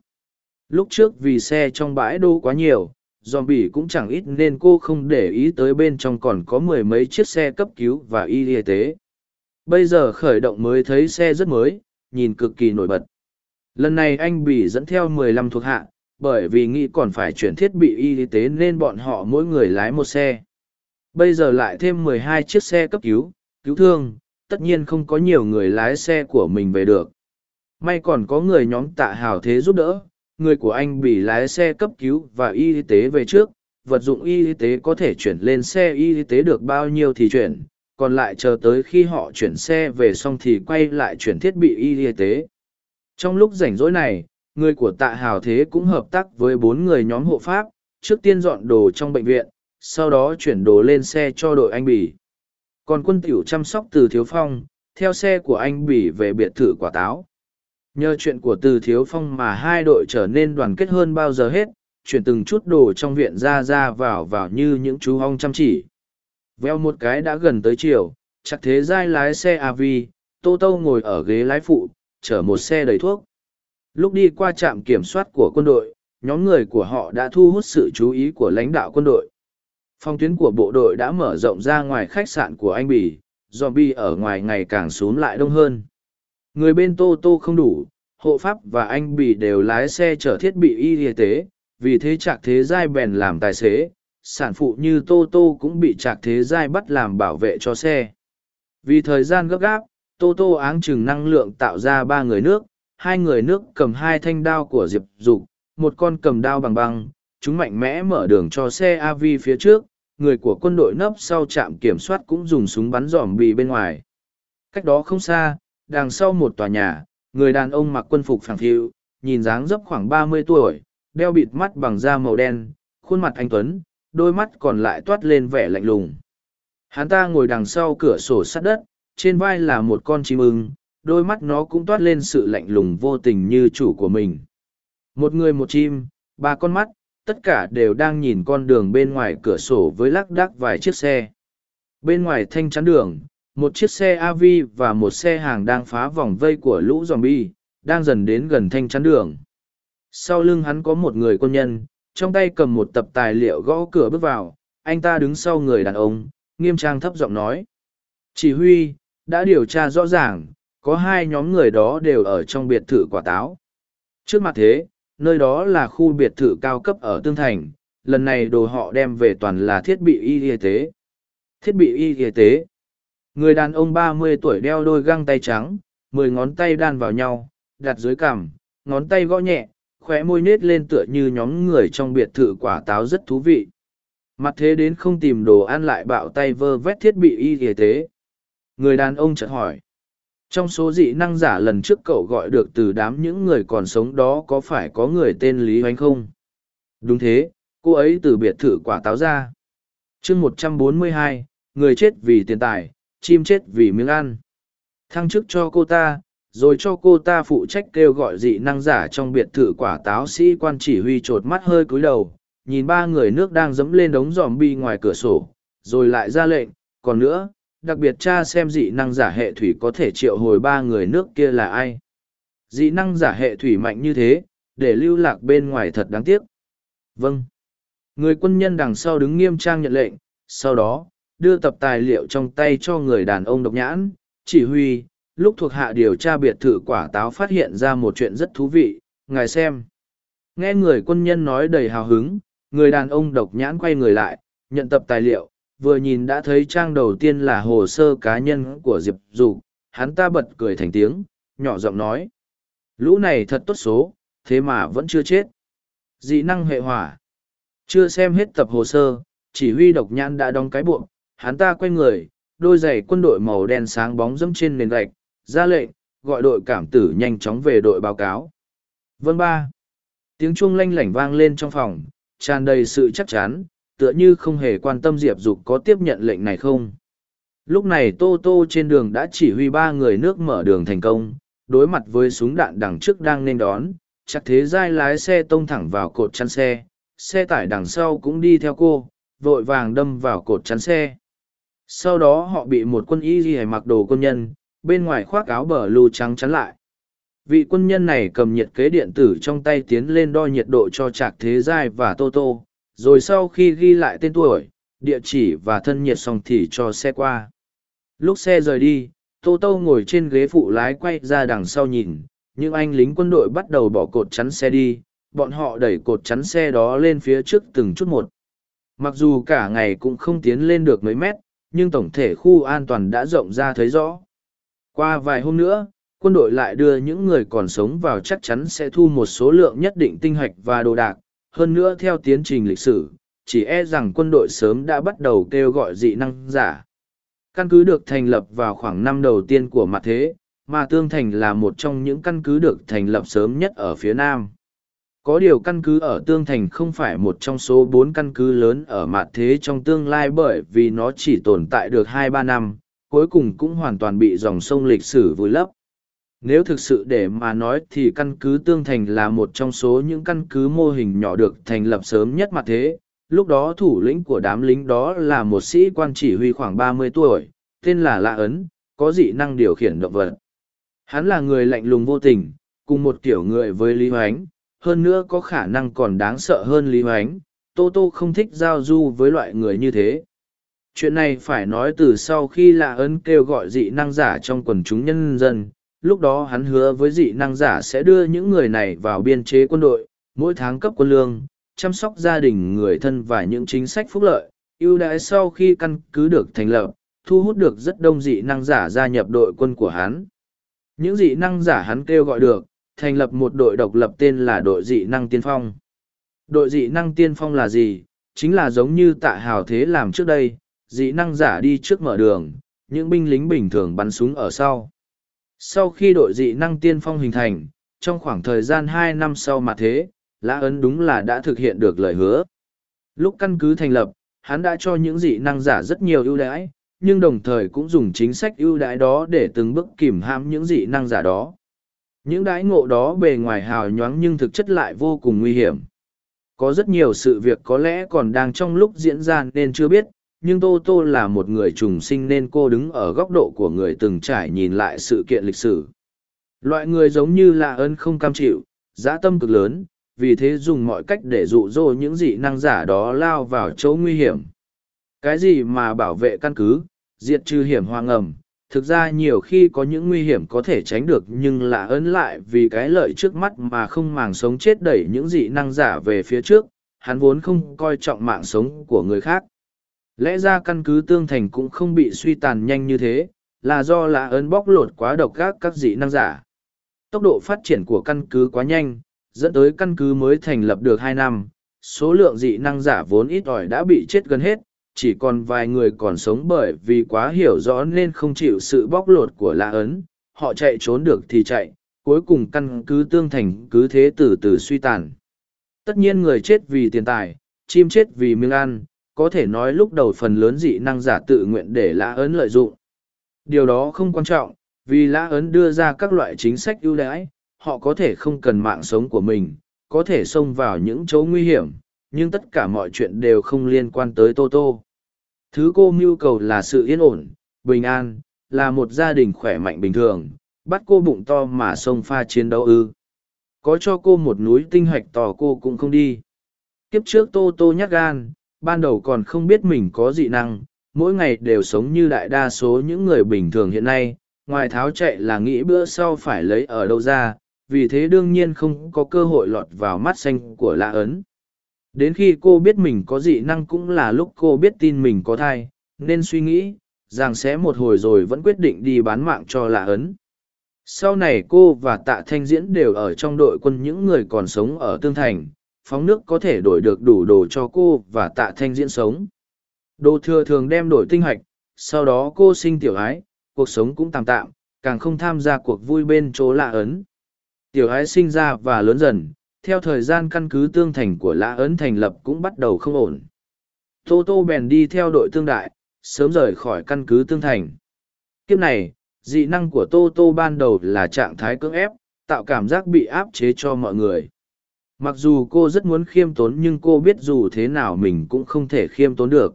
Lúc trước vì xe trong bãi đỗ quá nhiều, dòm bỉ cũng chẳng ít nên cô không để ý tới bên trong còn có mười mấy chiếc xe cấp cứu và y y tế. Bây giờ khởi động mới thấy xe rất mới, nhìn cực kỳ nổi bật. Lần này anh bỉ dẫn theo mười lăm thuộc hạ, bởi vì nghĩ còn phải chuyển thiết bị y tế nên bọn họ mỗi người lái một xe. Bây giờ lại thêm mười hai chiếc xe cấp cứu cứu thương, tất nhiên không có nhiều người lái xe của mình về được. May còn có người nhóm tạ hào thế giúp đỡ người của anh bị lái xe cấp cứu và y tế về trước, vật dụng y tế có thể chuyển lên xe y tế được bao nhiêu thì chuyển, còn lại chờ tới khi họ chuyển xe về xong thì quay lại chuyển thiết bị y tế. Trong lúc rảnh rỗi này, người của tạ hào thế cũng hợp tác với bốn người nhóm hộ pháp, trước tiên dọn đồ trong bệnh viện, sau đó chuyển đồ lên xe cho đội anh bỉ còn quân tiểu chăm sóc từ thiếu phong, theo xe của anh bỉ về biệt thự quả táo. Nhờ chuyện của từ thiếu phong mà hai đội trở nên đoàn kết hơn bao giờ hết, chuyển từng chút đồ trong viện ra ra vào vào như những chú hong chăm chỉ. Veo một cái đã gần tới chiều, chắc thế giai lái xe AV, Tô Tô ngồi ở ghế lái phụ, chở một xe đầy thuốc. Lúc đi qua trạm kiểm soát của quân đội, nhóm người của họ đã thu hút sự chú ý của lãnh đạo quân đội. Phong tuyến của bộ đội đã mở rộng ra ngoài khách sạn của anh Bỉ, zombie ở ngoài ngày càng xuống lại đông hơn. Người bên Tô Tô không đủ, hộ pháp và anh Bỉ đều lái xe chở thiết bị y tế, vì thế trạc thế giai bèn làm tài xế, sản phụ như Tô Tô cũng bị trạc thế giai bắt làm bảo vệ cho xe. Vì thời gian gấp gáp, Tô Tô áng chừng năng lượng tạo ra ba người nước, hai người nước cầm hai thanh đao của Diệp Dục, một con cầm đao bằng băng, chúng mạnh mẽ mở đường cho xe AV phía trước, người của quân đội nấp sau trạm kiểm soát cũng dùng súng bắn dòm bì bên ngoài. Cách đó không xa, đằng sau một tòa nhà, người đàn ông mặc quân phục phẳng phiu, nhìn dáng dấp khoảng ba mươi tuổi, đeo bịt mắt bằng da màu đen, khuôn mặt anh Tuấn, đôi mắt còn lại toát lên vẻ lạnh lùng. Hắn ta ngồi đằng sau cửa sổ sắt đất, trên vai là một con chim ưng, đôi mắt nó cũng toát lên sự lạnh lùng vô tình như chủ của mình. Một người một chim, ba con mắt, tất cả đều đang nhìn con đường bên ngoài cửa sổ với lác đác vài chiếc xe. Bên ngoài thanh chắn đường, một chiếc xe AV và một xe hàng đang phá vòng vây của lũ zombie, đang dần đến gần thanh chắn đường. Sau lưng hắn có một người quân nhân, trong tay cầm một tập tài liệu gõ cửa bước vào, anh ta đứng sau người đàn ông, nghiêm trang thấp giọng nói. Chỉ huy, đã điều tra rõ ràng, có hai nhóm người đó đều ở trong biệt thự quả táo. Trước mặt thế, nơi đó là khu biệt thự cao cấp ở Tương Thành, lần này đồ họ đem về toàn là thiết bị y y tế. Thiết bị y y tế. Người đàn ông ba mươi tuổi đeo đôi găng tay trắng, mười ngón tay đan vào nhau, đặt dưới cằm, ngón tay gõ nhẹ, khóe môi nết lên tựa như nhóm người trong biệt thự quả táo rất thú vị. Mặt thế đến không tìm đồ ăn lại bạo tay vơ vét thiết bị y y tế. Người đàn ông chợt hỏi. Trong số dị năng giả lần trước cậu gọi được từ đám những người còn sống đó có phải có người tên Lý Hoánh không? Đúng thế, cô ấy từ biệt thự quả táo ra. chương một trăm bốn mươi hai, người chết vì tiền tài, chim chết vì miếng ăn. Thăng chức cho cô ta, rồi cho cô ta phụ trách kêu gọi dị năng giả trong biệt thự quả táo sĩ quan chỉ huy chột mắt hơi cúi đầu nhìn ba người nước đang dẫm lên đống giòm bi ngoài cửa sổ rồi lại ra lệnh còn nữa đặc biệt cha xem dị năng giả hệ thủy có thể triệu hồi ba người nước kia là ai. Dị năng giả hệ thủy mạnh như thế để lưu lạc bên ngoài thật đáng tiếc. Vâng. Người quân nhân đằng sau đứng nghiêm trang nhận lệnh sau đó đưa tập tài liệu trong tay cho người đàn ông độc nhãn, chỉ huy, lúc thuộc hạ điều tra biệt thự quả táo phát hiện ra một chuyện rất thú vị, ngài xem. Nghe người quân nhân nói đầy hào hứng, người đàn ông độc nhãn quay người lại, nhận tập tài liệu, vừa nhìn đã thấy trang đầu tiên là hồ sơ cá nhân của diệp dục, hắn ta bật cười thành tiếng, nhỏ giọng nói, lũ này thật tốt số, thế mà vẫn chưa chết. Dị năng hệ hỏa. Chưa xem hết tập hồ sơ, chỉ huy độc nhãn đã đóng cái buộng hắn ta quay người, đôi giày quân đội màu đen sáng bóng dẫm trên nền gạch, ra lệnh, gọi đội cảm tử nhanh chóng về đội báo cáo. Vân ba. Tiếng chuông lanh lảnh vang lên trong phòng, tràn đầy sự chắc chắn, tựa như không hề quan tâm diệp dục có tiếp nhận lệnh này không. Lúc này tô tô trên đường đã chỉ huy ba người nước mở đường thành công, đối mặt với súng đạn đằng trước đang nên đón, chắc thế giai lái xe tông thẳng vào cột chắn xe xe tải đằng sau cũng đi theo cô, vội vàng đâm vào cột chắn xe sau đó họ bị một quân y ghi mặc đồ quân nhân, bên ngoài khoác áo bờ lưu trắng chắn lại. Vị quân nhân này cầm nhiệt kế điện tử trong tay tiến lên đo nhiệt độ cho trạc thế giai và tô tô, rồi sau khi ghi lại tên tuổi, địa chỉ và thân nhiệt xong thì cho xe qua. Lúc xe rời đi, tô tô ngồi trên ghế phụ lái quay ra đằng sau nhìn, những anh lính quân đội bắt đầu bỏ cột chắn xe đi, bọn họ đẩy cột chắn xe đó lên phía trước từng chút một. Mặc dù cả ngày cũng không tiến lên được mấy mét nhưng tổng thể khu an toàn đã rộng ra thấy rõ. Qua vài hôm nữa, quân đội lại đưa những người còn sống vào chắc chắn sẽ thu một số lượng nhất định tinh hạch và đồ đạc. Hơn nữa theo tiến trình lịch sử, chỉ e rằng quân đội sớm đã bắt đầu kêu gọi dị năng giả. Căn cứ được thành lập vào khoảng năm đầu tiên của mặt thế, mà tương thành là một trong những căn cứ được thành lập sớm nhất ở phía nam có điều căn cứ ở tương thành không phải một trong số bốn căn cứ lớn ở mặt thế trong tương lai bởi vì nó chỉ tồn tại được hai ba năm, cuối cùng cũng hoàn toàn bị dòng sông lịch sử vùi lấp. Nếu thực sự để mà nói thì căn cứ tương thành là một trong số những căn cứ mô hình nhỏ được thành lập sớm nhất mặt thế. Lúc đó thủ lĩnh của đám lính đó là một sĩ quan chỉ huy khoảng ba mươi tuổi, tên là lạ ấn, có dị năng điều khiển động vật. Hắn là người lạnh lùng vô tình, cùng một kiểu người với lý hoánh hơn nữa có khả năng còn đáng sợ hơn lý hoánh, tô tô không thích giao du với loại người như thế. Chuyện này phải nói từ sau khi lạ ấn kêu gọi dị năng giả trong quần chúng nhân dân, lúc đó hắn hứa với dị năng giả sẽ đưa những người này vào biên chế quân đội, mỗi tháng cấp quân lương, chăm sóc gia đình người thân và những chính sách phúc lợi. Ưu đãi sau khi căn cứ được thành lập, thu hút được rất đông dị năng giả gia nhập đội quân của hắn. Những dị năng giả hắn kêu gọi được thành lập một đội độc lập tên là đội dị năng tiên phong đội dị năng tiên phong là gì chính là giống như tạ hào thế làm trước đây dị năng giả đi trước mở đường những binh lính bình thường bắn súng ở sau sau khi đội dị năng tiên phong hình thành, trong khoảng thời gian hai năm sau mà thế, Lã Ấn đúng là đã thực hiện được lời hứa. Lúc căn cứ thành lập, hắn đã cho những dị năng giả rất nhiều ưu đãi, nhưng đồng thời cũng dùng chính sách ưu đãi đó để từng bước kìm hãm những dị năng giả đó. Những đãi ngộ đó bề ngoài hào nhoáng nhưng thực chất lại vô cùng nguy hiểm. Có rất nhiều sự việc có lẽ còn đang trong lúc diễn ra nên chưa biết, nhưng tô tô là một người trùng sinh nên cô đứng ở góc độ của người từng trải nhìn lại sự kiện lịch sử loại người giống như lạ ơn không cam chịu dã tâm cực lớn vì thế dùng mọi cách để dụ dỗ những dị năng giả đó lao vào chỗ nguy hiểm cái gì mà bảo vệ căn cứ diệt trừ hiểm hoang ngầm thực ra nhiều khi có những nguy hiểm có thể tránh được nhưng lạ ấn lại vì cái lợi trước mắt mà không màng sống chết đẩy những dị năng giả về phía trước hắn vốn không coi trọng mạng sống của người khác Lẽ ra căn cứ tương thành cũng không bị suy tàn nhanh như thế, là do lạ ấn bóc lột quá độc gác các dị năng giả. Tốc độ phát triển của căn cứ quá nhanh, dẫn tới căn cứ mới thành lập được hai năm, số lượng dị năng giả vốn ít ỏi đã bị chết gần hết, chỉ còn vài người còn sống bởi vì quá hiểu rõ nên không chịu sự bóc lột của lạ ấn, họ chạy trốn được thì chạy, cuối cùng căn cứ tương thành cứ thế từ từ suy tàn. Tất nhiên người chết vì tiền tài, chim chết vì miếng ăn, có thể nói lúc đầu phần lớn dị năng giả tự nguyện để lã ấn lợi dụng. Điều đó không quan trọng, vì lã ấn đưa ra các loại chính sách ưu đãi, họ có thể không cần mạng sống của mình, có thể xông vào những chỗ nguy hiểm, nhưng tất cả mọi chuyện đều không liên quan tới Tô Tô. Thứ cô mưu cầu là sự yên ổn, bình an, là một gia đình khỏe mạnh bình thường, bắt cô bụng to mà xông pha chiến đấu ư. Có cho cô một núi tinh hoạch tò cô cũng không đi. Kiếp trước Tô Tô nhắc gan, ban đầu còn không biết mình có dị năng, mỗi ngày đều sống như đại đa số những người bình thường hiện nay, ngoài tháo chạy là nghĩ bữa sau phải lấy ở đâu ra, vì thế đương nhiên không có cơ hội lọt vào mắt xanh của lạ ấn. Đến khi cô biết mình có dị năng cũng là lúc cô biết tin mình có thai, nên suy nghĩ, rằng sẽ một hồi rồi vẫn quyết định đi bán mạng cho lạ ấn. Sau này cô và tạ thanh diễn đều ở trong đội quân những người còn sống ở Tương Thành, phóng nước có thể đổi được đủ đồ cho cô và tạ thanh diễn sống. Đồ thừa thường đem đổi tinh hoạch, sau đó cô sinh tiểu ái, cuộc sống cũng tạm tạm, càng không tham gia cuộc vui bên chỗ lạ ấn. Tiểu ái sinh ra và lớn dần, theo thời gian căn cứ tương thành của lã ấn thành lập cũng bắt đầu không ổn. Tô Tô bèn đi theo đội tương đại, sớm rời khỏi căn cứ tương thành. Kiếp này, dị năng của Tô Tô ban đầu là trạng thái cưỡng ép, tạo cảm giác bị áp chế cho mọi người mặc dù cô rất muốn khiêm tốn nhưng cô biết dù thế nào mình cũng không thể khiêm tốn được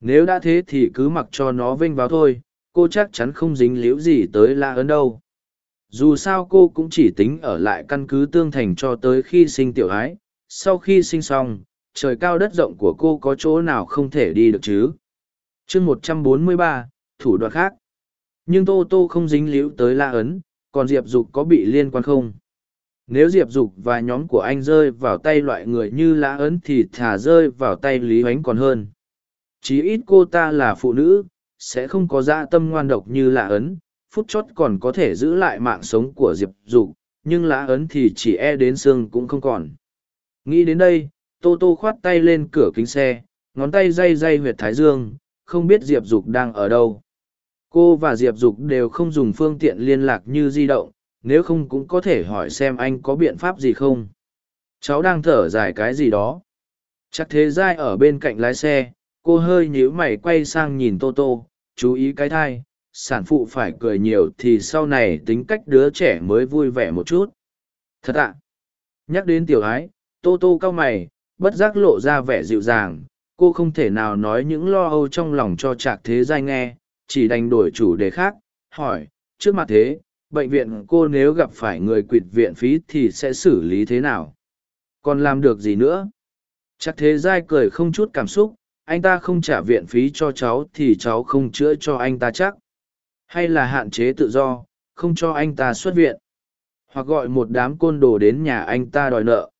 nếu đã thế thì cứ mặc cho nó vênh vào thôi cô chắc chắn không dính líu gì tới la ấn đâu dù sao cô cũng chỉ tính ở lại căn cứ tương thành cho tới khi sinh tiểu ái, sau khi sinh xong, trời cao đất rộng của cô có chỗ nào không thể đi được chứ? Chương một trăm bốn mươi ba, thủ đoạn khác. Nhưng tô tô không dính líu tới la ấn, còn diệp dục có bị liên quan không? Nếu diệp dục và nhóm của anh rơi vào tay loại người như La ấn thì thả rơi vào tay lý hoánh còn hơn. Chí ít cô ta là phụ nữ, sẽ không có dã tâm ngoan độc như La ấn phút chót còn có thể giữ lại mạng sống của diệp dục, nhưng lã ấn thì chỉ e đến xương cũng không còn. Nghĩ đến đây, tô tô khoát tay lên cửa kính xe, ngón tay day day huyệt thái dương, không biết diệp dục đang ở đâu. Cô và diệp dục đều không dùng phương tiện liên lạc như di động, nếu không cũng có thể hỏi xem anh có biện pháp gì không. Cháu đang thở dài cái gì đó. Chắc thế giai ở bên cạnh lái xe, cô hơi nhíu mày quay sang nhìn tô tô, chú ý cái thai sản phụ phải cười nhiều thì sau này tính cách đứa trẻ mới vui vẻ một chút. Thật ạ. Nhắc đến tiểu ái, tô tô cau mày, bất giác lộ ra vẻ dịu dàng. Cô không thể nào nói những lo âu trong lòng cho trạc thế giai nghe, chỉ đành đổi chủ đề khác, hỏi, trước mặt thế, bệnh viện cô nếu gặp phải người quỵt viện phí thì sẽ xử lý thế nào? Còn làm được gì nữa? Chắc thế giai cười không chút cảm xúc, anh ta không trả viện phí cho cháu thì cháu không chữa cho anh ta chắc hay là hạn chế tự do, không cho anh ta xuất viện. Hoặc gọi một đám côn đồ đến nhà anh ta đòi nợ.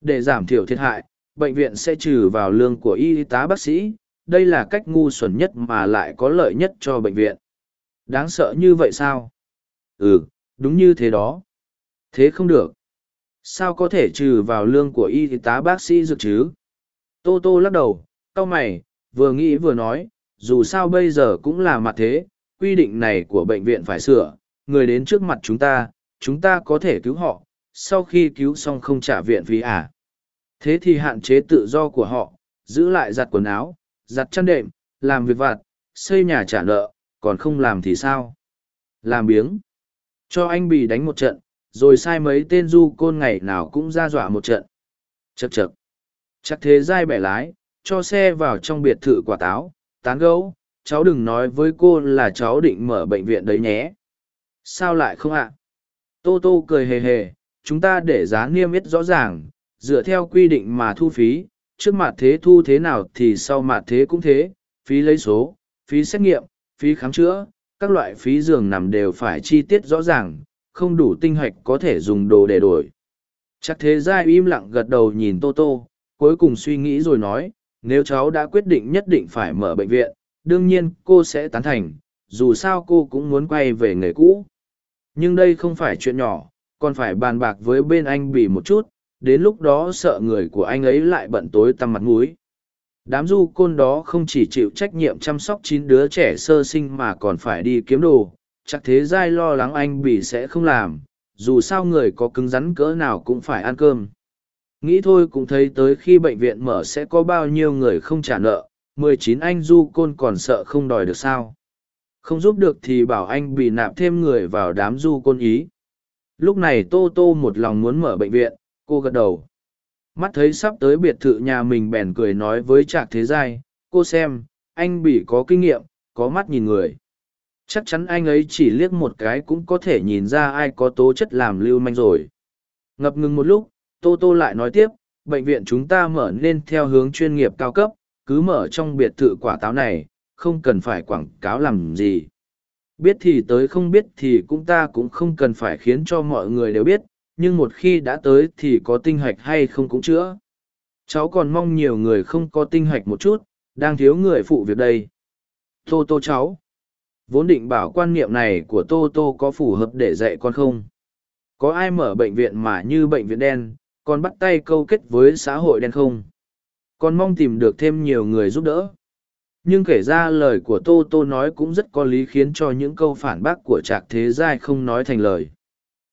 Để giảm thiểu thiệt hại, bệnh viện sẽ trừ vào lương của y tá bác sĩ. Đây là cách ngu xuẩn nhất mà lại có lợi nhất cho bệnh viện. Đáng sợ như vậy sao? Ừ đúng như thế đó. Thế không được. Sao có thể trừ vào lương của y tá bác sĩ dược chứ? Tô tô lắc đầu, cau mày, vừa nghĩ vừa nói, dù sao bây giờ cũng là mặt thế quy định này của bệnh viện phải sửa, người đến trước mặt chúng ta chúng ta có thể cứu họ, sau khi cứu xong không trả viện phí à. Thế thì hạn chế tự do của họ, giữ lại giặt quần áo, giặt chăn đệm, làm việc vặt, xây nhà trả nợ, còn không làm thì sao? Làm biếng. Cho anh bị đánh một trận, rồi sai mấy tên du côn ngày nào cũng ra dọa một trận. Chập chập. chắc thế dai bẻ lái, cho xe vào trong biệt thự quả táo, tán gấu cháu đừng nói với cô là cháu định mở bệnh viện đấy nhé. Sao lại không ạ? Tô tô cười hề hề, chúng ta để giá niêm yết rõ ràng, dựa theo quy định mà thu phí, trước mặt thế thu thế nào thì sau mặt thế cũng thế, phí lấy số, phí xét nghiệm, phí khám chữa, các loại phí giường nằm đều phải chi tiết rõ ràng, không đủ tinh hoạch có thể dùng đồ để đổi. Chắc thế giai im lặng gật đầu nhìn tô tô, cuối cùng suy nghĩ rồi nói, nếu cháu đã quyết định nhất định phải mở bệnh viện đương nhiên cô sẽ tán thành, dù sao cô cũng muốn quay về nghề cũ. Nhưng đây không phải chuyện nhỏ, còn phải bàn bạc với bên anh bỉ một chút, đến lúc đó sợ người của anh ấy lại bận tối tăm mặt mũi. Đám du côn đó không chỉ chịu trách nhiệm chăm sóc chín đứa trẻ sơ sinh mà còn phải đi kiếm đồ, chắc thế giai lo lắng anh bỉ sẽ không làm, dù sao người có cứng rắn cỡ nào cũng phải ăn cơm. Nghĩ thôi cũng thấy tới khi bệnh viện mở sẽ có bao nhiêu người không trả nợ mười chín anh du côn còn sợ không đòi được sao? Không giúp được thì bảo anh bị nạp thêm người vào đám du côn ý. Lúc này tô tô một lòng muốn mở bệnh viện, cô gật đầu. Mắt thấy sắp tới biệt thự nhà mình bèn cười nói với trạc thế giai, cô xem, anh bị có kinh nghiệm, có mắt nhìn người. Chắc chắn anh ấy chỉ liếc một cái cũng có thể nhìn ra ai có tố chất làm lưu manh rồi. Ngập ngừng một lúc, tô tô lại nói tiếp, bệnh viện chúng ta mở nên theo hướng chuyên nghiệp cao cấp cứ mở trong biệt thự quả táo này, không cần phải quảng cáo làm gì. Biết thì tới, không biết thì cũng ta cũng không cần phải khiến cho mọi người đều biết, nhưng một khi đã tới thì có tinh hoạch hay không cũng chữa. Cháu còn mong nhiều người không có tinh hoạch một chút, đang thiếu người phụ việc đây. Tô tô cháu, vốn định bảo quan niệm này của tô tô có phù hợp để dạy con không? Có ai mở bệnh viện mà như bệnh viện đen, còn bắt tay câu kết với xã hội đen không? Còn mong tìm được thêm nhiều người giúp đỡ. Nhưng kể ra lời của tô tô nói cũng rất có lý khiến cho những câu phản bác của trạc thế giai không nói thành lời.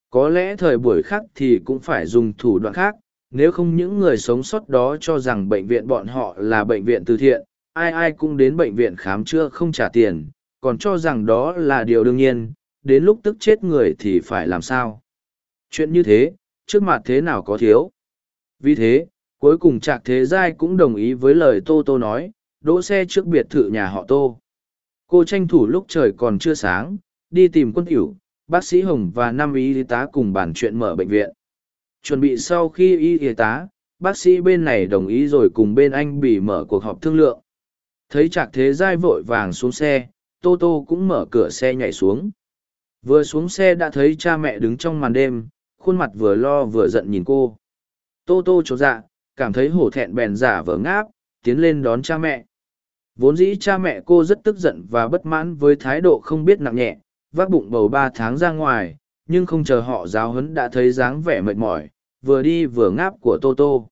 Có lẽ thời buổi khác thì cũng phải dùng thủ đoạn khác, nếu không những người sống sót đó cho rằng bệnh viện bọn họ là bệnh viện từ thiện, ai ai cũng đến bệnh viện khám chữa không trả tiền, còn cho rằng đó là điều đương nhiên, đến lúc tức chết người thì phải làm sao? Chuyện như thế, trước mặt thế nào có thiếu? Vì thế cuối cùng trạc thế giai cũng đồng ý với lời tô tô nói, đỗ xe trước biệt thự nhà họ tô. Cô tranh thủ lúc trời còn chưa sáng, đi tìm quân cửu bác sĩ hồng và năm y tá cùng bàn chuyện mở bệnh viện. Chuẩn bị sau khi y y tá, bác sĩ bên này đồng ý rồi cùng bên anh bị mở cuộc họp thương lượng. Thấy trạc thế giai vội vàng xuống xe, tô tô cũng mở cửa xe nhảy xuống. Vừa xuống xe đã thấy cha mẹ đứng trong màn đêm, khuôn mặt vừa lo vừa giận nhìn cô. Tô tô chột dạ cảm thấy hổ thẹn bèn giả vờ ngáp, tiến lên đón cha mẹ. Vốn dĩ cha mẹ cô rất tức giận và bất mãn với thái độ không biết nặng nhẹ, vác bụng bầu ba tháng ra ngoài, nhưng không chờ họ giáo huấn đã thấy dáng vẻ mệt mỏi, vừa đi vừa ngáp của tô tô.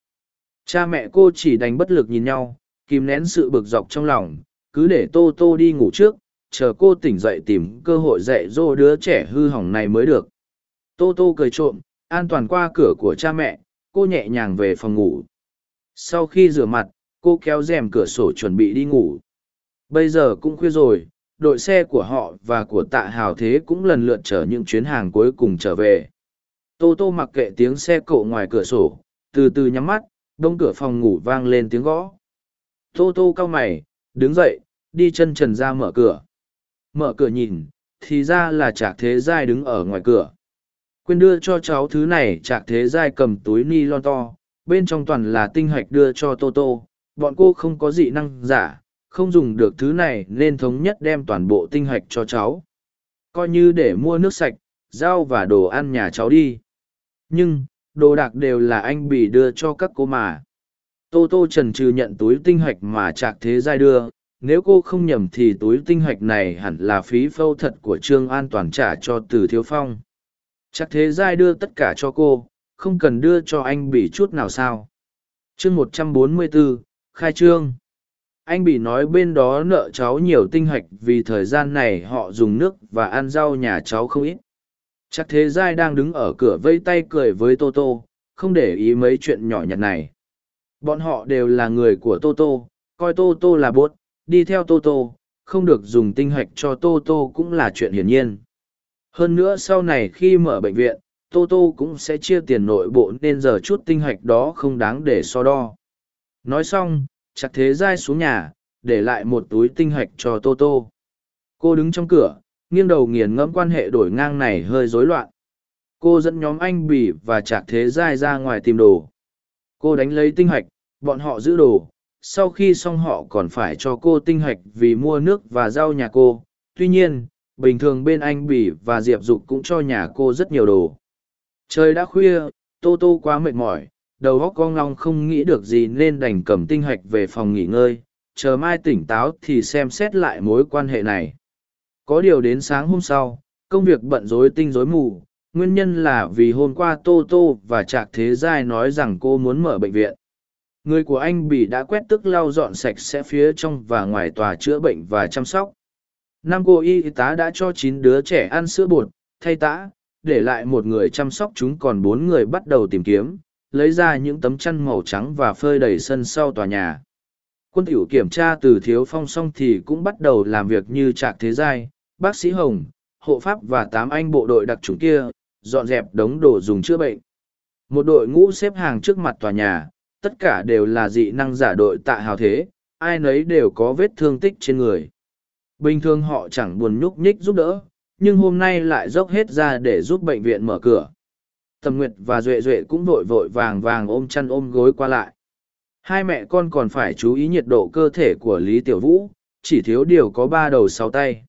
Cha mẹ cô chỉ đành bất lực nhìn nhau, kìm nén sự bực dọc trong lòng, cứ để tô tô đi ngủ trước, chờ cô tỉnh dậy tìm cơ hội dạy dỗ đứa trẻ hư hỏng này mới được. Tô tô cười trộm, an toàn qua cửa của cha mẹ, cô nhẹ nhàng về phòng ngủ sau khi rửa mặt, cô kéo rèm cửa sổ chuẩn bị đi ngủ. Bây giờ cũng khuya rồi, đội xe của họ và của tạ hào thế cũng lần lượt chở những chuyến hàng cuối cùng trở về. Tô tô mặc kệ tiếng xe cộ ngoài cửa sổ, từ từ nhắm mắt đông cửa phòng ngủ vang lên tiếng gõ. Tô tô cau mày, đứng dậy, đi chân trần ra mở cửa. Mở cửa nhìn, thì ra là trạc thế giai đứng ở ngoài cửa. Quên đưa cho cháu thứ này, trạc thế giai cầm túi ni lon to bên trong toàn là tinh hạch đưa cho tô tô bọn cô không có dị năng giả, không dùng được thứ này nên thống nhất đem toàn bộ tinh hạch cho cháu. Coi như để mua nước sạch, rau và đồ ăn nhà cháu đi. Nhưng, đồ đạc đều là anh bị đưa cho các cô mà. Tô tô trần trừ nhận túi tinh hạch mà trạc thế giai đưa, nếu cô không nhầm thì túi tinh hạch này hẳn là phí phẫu thật của trương an toàn trả cho từ thiếu phong. Chắc thế giai đưa tất cả cho cô không cần đưa cho anh bị chút nào sao? Chương một trăm bốn mươi bốn khai trương. Anh bị nói bên đó nợ cháu nhiều tinh hạch vì thời gian này họ dùng nước và ăn rau nhà cháu không ít. Chắc thế giai đang đứng ở cửa vây tay cười với toto không để ý mấy chuyện nhỏ nhặt này. Bọn họ đều là người của toto coi toto là bốt, đi theo toto không được dùng tinh hạch cho toto cũng là chuyện hiển nhiên. Hơn nữa sau này khi mở bệnh viện toto cũng sẽ chia tiền nội bộ nên giờ chút tinh hạch đó không đáng để so đo. Nói xong, chặt thế dai xuống nhà, để lại một túi tinh hạch cho tô tô. Cô đứng trong cửa, nghiêng đầu nghiền ngẫm quan hệ đổi ngang này hơi rối loạn. Cô dẫn nhóm anh bỉ và chặt thế giai ra ngoài tìm đồ. Cô đánh lấy tinh hạch bọn họ giữ đồ. Sau khi xong họ còn phải cho cô tinh hạch vì mua nước và rau nhà cô. Tuy nhiên, bình thường bên anh bỉ và diệp dục cũng cho nhà cô rất nhiều đồ trời đã khuya, tô tô quá mệt mỏi, đầu óc con ngong không nghĩ được gì nên đành cầm tinh hạch về phòng nghỉ ngơi, chờ mai tỉnh táo thì xem xét lại mối quan hệ này. Có điều đến sáng hôm sau, công việc bận rối tinh rối mù, nguyên nhân là vì hôm qua tô tô và trạc thế giai nói rằng cô muốn mở bệnh viện. Người của anh bị đã quét tức lau dọn sạch sẽ phía trong và ngoài tòa chữa bệnh và chăm sóc. Nam cô y tá đã cho chín đứa trẻ ăn sữa bột, thay tã để lại một người chăm sóc chúng còn bốn người bắt đầu tìm kiếm lấy ra những tấm chăn màu trắng và phơi đầy sân sau tòa nhà. Quân tiểu kiểm tra từ thiếu phong xong thì cũng bắt đầu làm việc như trạc thế giai, bác sĩ Hồng, hộ pháp và tám anh bộ đội đặc trùng kia, dọn dẹp đống đồ dùng chữa bệnh. Một đội ngũ xếp hàng trước mặt tòa nhà, tất cả đều là dị năng giả đội tạ hào thế, ai nấy đều có vết thương tích trên người. Bình thường họ chẳng buồn nhúc nhích giúp đỡ, nhưng hôm nay lại dốc hết ra để giúp bệnh viện mở cửa. Tầm Nguyệt và Duệ Duệ cũng vội vội vàng vàng ôm chăn ôm gối qua lại. Hai mẹ con còn phải chú ý nhiệt độ cơ thể của Lý Tiểu Vũ, chỉ thiếu điều có ba đầu sáu tay.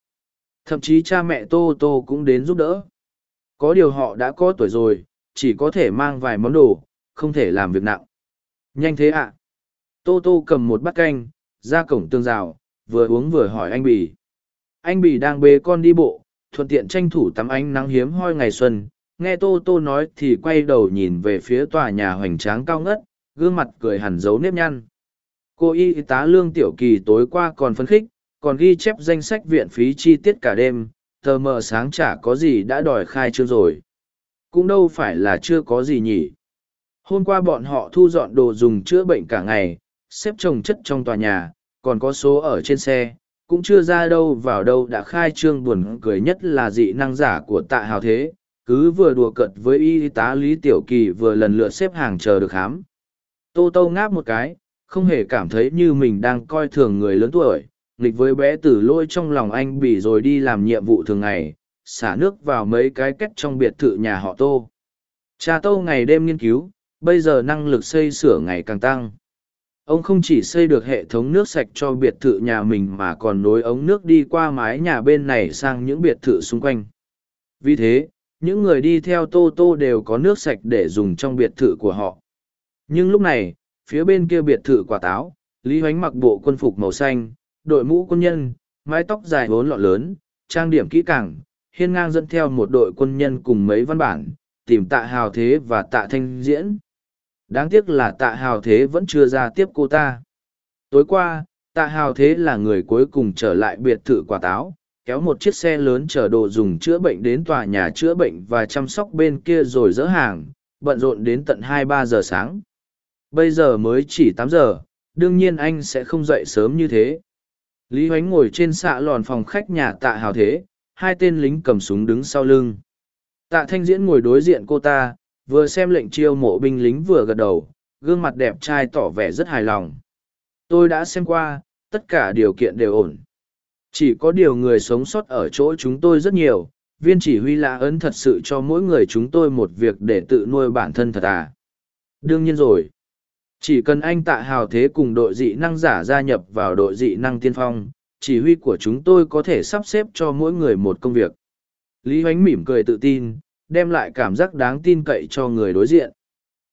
Thậm chí cha mẹ Tô Tô cũng đến giúp đỡ. Có điều họ đã có tuổi rồi, chỉ có thể mang vài món đồ, không thể làm việc nặng. Nhanh thế ạ. À? Tô Tô cầm một bát canh, ra cổng tương rào, vừa uống vừa hỏi anh Bì. Anh Bì đang bế con đi bộ, thuận tiện tranh thủ tắm ánh nắng hiếm hoi ngày xuân, nghe tô tô nói thì quay đầu nhìn về phía tòa nhà hoành tráng cao ngất gương mặt cười hẳn dấu nếp nhăn. Cô y tá lương tiểu kỳ tối qua còn phấn khích còn ghi chép danh sách viện phí chi tiết cả đêm tờ mờ sáng chả có gì đã đòi khai chưa rồi. Cũng đâu phải là chưa có gì nhỉ. Hôm qua bọn họ thu dọn đồ dùng chữa bệnh cả ngày xếp trồng chất trong tòa nhà còn có số ở trên xe cũng chưa ra đâu vào đâu đã khai trương buồn cười nhất là dị năng giả của tạ hào thế, cứ vừa đùa cợt với y tá lý tiểu kỳ vừa lần lượt xếp hàng chờ được khám. Tô tô ngáp một cái, không hề cảm thấy như mình đang coi thường người lớn tuổi, nghịch với bé tử lôi trong lòng anh bỉ rồi đi làm nhiệm vụ thường ngày, xả nước vào mấy cái kết trong biệt thự nhà họ tô. Cha tô ngày đêm nghiên cứu, bây giờ năng lực xây sửa ngày càng tăng ông không chỉ xây được hệ thống nước sạch cho biệt thự nhà mình mà còn nối ống nước đi qua mái nhà bên này sang những biệt thự xung quanh. Vì thế, những người đi theo tô tô đều có nước sạch để dùng trong biệt thự của họ. Nhưng lúc này, phía bên kia biệt thự quả táo, lý hoánh mặc bộ quân phục màu xanh, đội mũ quân nhân, mái tóc dài vốn lọ lớn, trang điểm kỹ càng, hiên ngang dẫn theo một đội quân nhân cùng mấy văn bản, tìm tạ hào thế và tạ thanh diễn đáng tiếc là tạ hào thế vẫn chưa ra tiếp cô ta tối qua tạ hào thế là người cuối cùng trở lại biệt thự quả táo kéo một chiếc xe lớn chở đồ dùng chữa bệnh đến tòa nhà chữa bệnh và chăm sóc bên kia rồi dỡ hàng, bận rộn đến tận hai ba giờ sáng. Bây giờ mới chỉ tám giờ, đương nhiên anh sẽ không dậy sớm như thế. Lý Hoánh ngồi trên xạ lòn phòng khách nhà tạ hào thế, hai tên lính cầm súng đứng sau lưng. Tạ thanh diễn ngồi đối diện cô ta, vừa xem lệnh chiêu mộ binh lính vừa gật đầu, gương mặt đẹp trai tỏ vẻ rất hài lòng. Tôi đã xem qua, tất cả điều kiện đều ổn. Chỉ có điều người sống sót ở chỗ chúng tôi rất nhiều, viên chỉ huy lạ ấn thật sự cho mỗi người chúng tôi một việc để tự nuôi bản thân thật à. Đương nhiên rồi. Chỉ cần anh tạ hào thế cùng đội dị năng giả gia nhập vào đội dị năng tiên phong, chỉ huy của chúng tôi có thể sắp xếp cho mỗi người một công việc. Lý Hoánh mỉm cười tự tin, đem lại cảm giác đáng tin cậy cho người đối diện.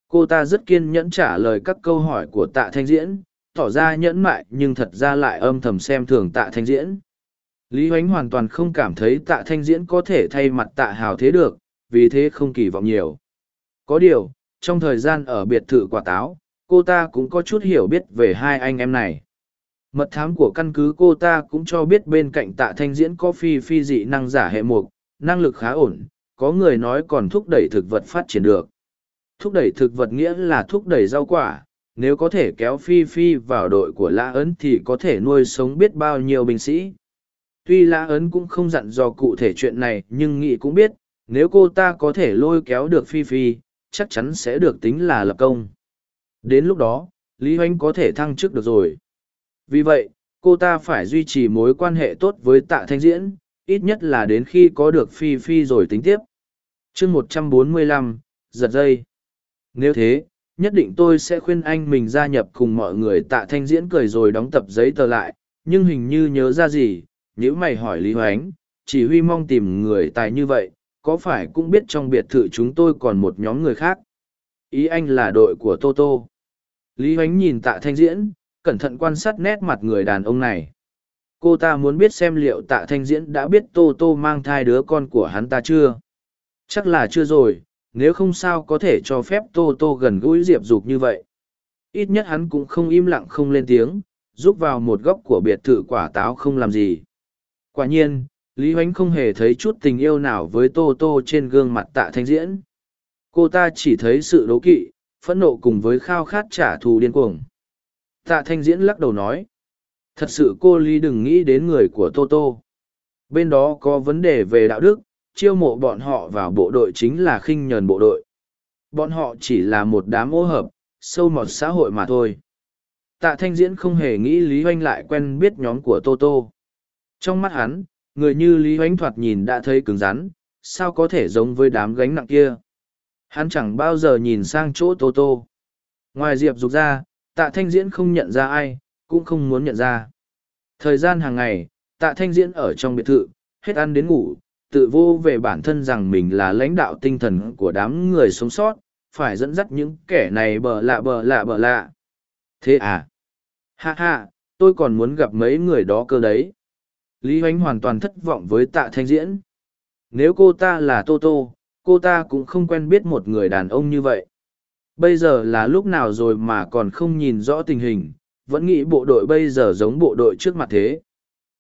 Cô ta rất kiên nhẫn trả lời các câu hỏi của tạ thanh diễn, tỏ ra nhẫn mại nhưng thật ra lại âm thầm xem thường tạ thanh diễn. Lý Huánh hoàn toàn không cảm thấy tạ thanh diễn có thể thay mặt tạ hào thế được, vì thế không kỳ vọng nhiều. Có điều, trong thời gian ở biệt thự quả táo, cô ta cũng có chút hiểu biết về hai anh em này. Mật thám của căn cứ cô ta cũng cho biết bên cạnh tạ thanh diễn có phi phi dị năng giả hệ mục, năng lực khá ổn, có người nói còn thúc đẩy thực vật phát triển được. Thúc đẩy thực vật nghĩa là thúc đẩy rau quả, nếu có thể kéo phi phi vào đội của lã ấn thì có thể nuôi sống biết bao nhiêu binh sĩ. Tuy lã ấn cũng không dặn dò cụ thể chuyện này nhưng nghị cũng biết nếu cô ta có thể lôi kéo được phi phi chắc chắn sẽ được tính là lập công. Đến lúc đó lý hoánh có thể thăng chức được rồi. Vì vậy cô ta phải duy trì mối quan hệ tốt với tạ thanh diễn ít nhất là đến khi có được phi phi rồi tính tiếp. Chương một trăm bốn mươi lăm, giật dây. Nếu thế, nhất định tôi sẽ khuyên anh mình gia nhập cùng mọi người tạ thanh diễn cười rồi đóng tập giấy tờ lại, nhưng hình như nhớ ra gì nếu mày hỏi lý hoánh, chỉ huy mong tìm người tài như vậy, có phải cũng biết trong biệt thự chúng tôi còn một nhóm người khác? Ý anh là đội của tô tô. Lý hoánh nhìn tạ thanh diễn, cẩn thận quan sát nét mặt người đàn ông này cô ta muốn biết xem liệu tạ thanh diễn đã biết tô tô mang thai đứa con của hắn ta chưa? Chắc là chưa rồi, nếu không sao có thể cho phép tô tô gần gũi diệp dục như vậy. Ít nhất hắn cũng không im lặng không lên tiếng giúp vào một góc của biệt thự quả táo không làm gì. Quả nhiên, lý h oánh không hề thấy chút tình yêu nào với tô tô trên gương mặt tạ thanh diễn. Cô ta chỉ thấy sự đố kỵ, phẫn nộ cùng với khao khát trả thù điên cuồng. Tạ thanh diễn lắc đầu nói thật sự cô lý đừng nghĩ đến người của tô tô bên đó có vấn đề về đạo đức chiêu mộ bọn họ vào bộ đội chính là khinh nhờn bộ đội. Bọn họ chỉ là một đám ô hợp, sâu mọt xã hội mà thôi. Tạ Thanh Diễn không hề nghĩ Lý oanh lại quen biết nhóm của Tô Tô. Trong mắt hắn, người như Lý oanh thoạt nhìn đã thấy cứng rắn, sao có thể giống với đám gánh nặng kia. Hắn chẳng bao giờ nhìn sang chỗ Tô Tô. Ngoài Diệp Dục ra, Tạ Thanh Diễn không nhận ra ai, cũng không muốn nhận ra. Thời gian hàng ngày, Tạ Thanh Diễn ở trong biệt thự, hết ăn đến ngủ, tự vô về bản thân rằng mình là lãnh đạo tinh thần của đám người sống sót, phải dẫn dắt những kẻ này bờ lạ bờ lạ bờ lạ. Thế à? Ha ha, tôi còn muốn gặp mấy người đó cơ đấy. Lý Hoánh hoàn toàn thất vọng với tạ thanh diễn. Nếu cô ta là Tô Tô, cô ta cũng không quen biết một người đàn ông như vậy. Bây giờ là lúc nào rồi mà còn không nhìn rõ tình hình, vẫn nghĩ bộ đội bây giờ giống bộ đội trước mặt thế.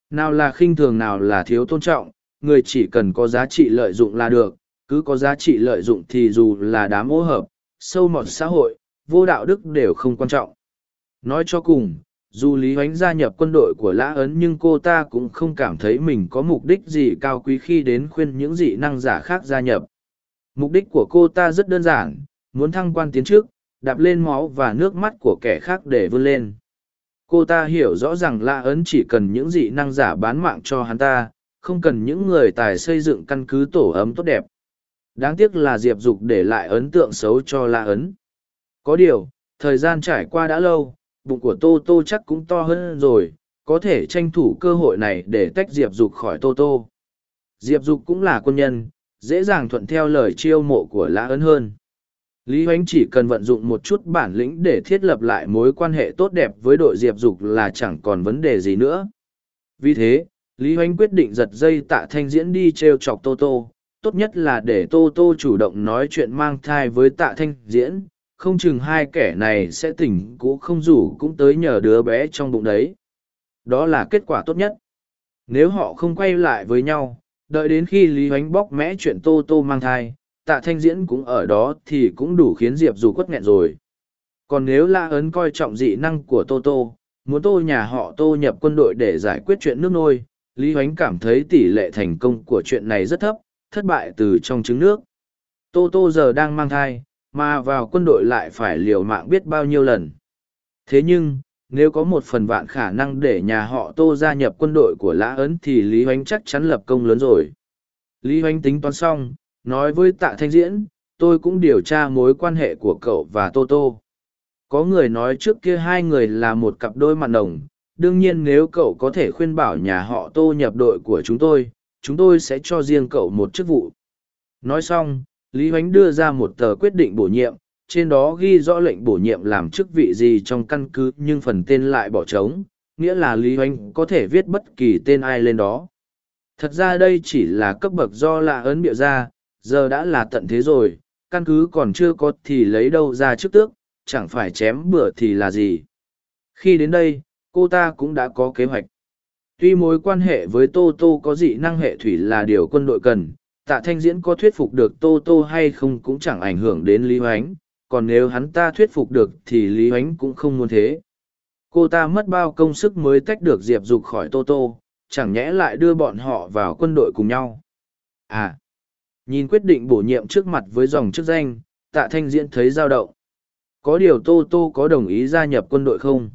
Nào là khinh thường nào là thiếu tôn trọng, người chỉ cần có giá trị lợi dụng là được, cứ có giá trị lợi dụng thì dù là đám ô hợp, sâu mọt xã hội, vô đạo đức đều không quan trọng. Nói cho cùng, dù Lý Hoánh gia nhập quân đội của Lã Ấn nhưng cô ta cũng không cảm thấy mình có mục đích gì cao quý khi đến khuyên những dị năng giả khác gia nhập. Mục đích của cô ta rất đơn giản, muốn thăng quan tiến trước, đạp lên máu và nước mắt của kẻ khác để vươn lên. Cô ta hiểu rõ rằng La Ấn chỉ cần những dị năng giả bán mạng cho hắn ta, không cần những người tài xây dựng căn cứ tổ ấm tốt đẹp. Đáng tiếc là Diệp Dục để lại ấn tượng xấu cho La Ấn. Có điều, thời gian trải qua đã lâu, bụng của Tô Tô chắc cũng to hơn rồi, có thể tranh thủ cơ hội này để tách Diệp Dục khỏi Tô Tô. Diệp Dục cũng là quân nhân, dễ dàng thuận theo lời chiêu mộ của La Ấn hơn. Lý Hoánh chỉ cần vận dụng một chút bản lĩnh để thiết lập lại mối quan hệ tốt đẹp với đội Diệp Dục là chẳng còn vấn đề gì nữa. Vì thế, Lý Hoánh quyết định giật dây tạ thanh diễn đi treo chọc tô tô. Tốt nhất là để tô tô chủ động nói chuyện mang thai với tạ thanh diễn. Không chừng hai kẻ này sẽ tỉnh cũ không rủ cũng tới nhờ đứa bé trong bụng đấy. Đó là kết quả tốt nhất. Nếu họ không quay lại với nhau đợi đến khi lý hoánh bóc mẽ chuyện tô tô mang thai tạ thanh diễn cũng ở đó thì cũng đủ khiến diệp dù quất nghẹn rồi còn nếu la ấn coi trọng dị năng của tô tô muốn tô nhà họ tô nhập quân đội để giải quyết chuyện nước nôi, Lý Hoánh cảm thấy tỷ lệ thành công của chuyện này rất thấp, thất bại từ trong trứng nước. Tô Tô giờ đang mang thai, mà vào quân đội lại phải liều mạng biết bao nhiêu lần. Thế nhưng, nếu có một phần vạn khả năng để nhà họ Tô gia nhập quân đội của Lã Ấn thì Lý Hoánh chắc chắn lập công lớn rồi. Lý Hoánh tính toán xong, nói với tạ thanh diễn, tôi cũng điều tra mối quan hệ của cậu và Tô Tô. Có người nói trước kia hai người là một cặp đôi mặt đồng, đương nhiên nếu cậu có thể khuyên bảo nhà họ Tô nhập đội của chúng tôi, chúng tôi sẽ cho riêng cậu một chức vụ. Nói xong, Lý Hoánh đưa ra một tờ quyết định bổ nhiệm, trên đó ghi rõ lệnh bổ nhiệm làm chức vị gì trong căn cứ nhưng phần tên lại bỏ trống, nghĩa là Lý Hoánh có thể viết bất kỳ tên ai lên đó. Thật ra đây chỉ là cấp bậc do lạ ấn biểu ra, giờ đã là tận thế rồi, căn cứ còn chưa có thì lấy đâu ra trước tước, chẳng phải chém bữa thì là gì. Khi đến đây, cô ta cũng đã có kế hoạch. Tuy mối quan hệ với Tô Tô có dị năng hệ thủy là điều quân đội cần, tạ thanh diễn có thuyết phục được Tô Tô hay không cũng chẳng ảnh hưởng đến Lý Hoánh, còn nếu hắn ta thuyết phục được thì Lý Hoánh cũng không muốn thế. Cô ta mất bao công sức mới tách được Diệp Dục khỏi Tô Tô, chẳng nhẽ lại đưa bọn họ vào quân đội cùng nhau. À, nhìn quyết định bổ nhiệm trước mặt với dòng chức danh, tạ thanh diễn thấy dao động. Có điều Tô Tô có đồng ý gia nhập quân đội không?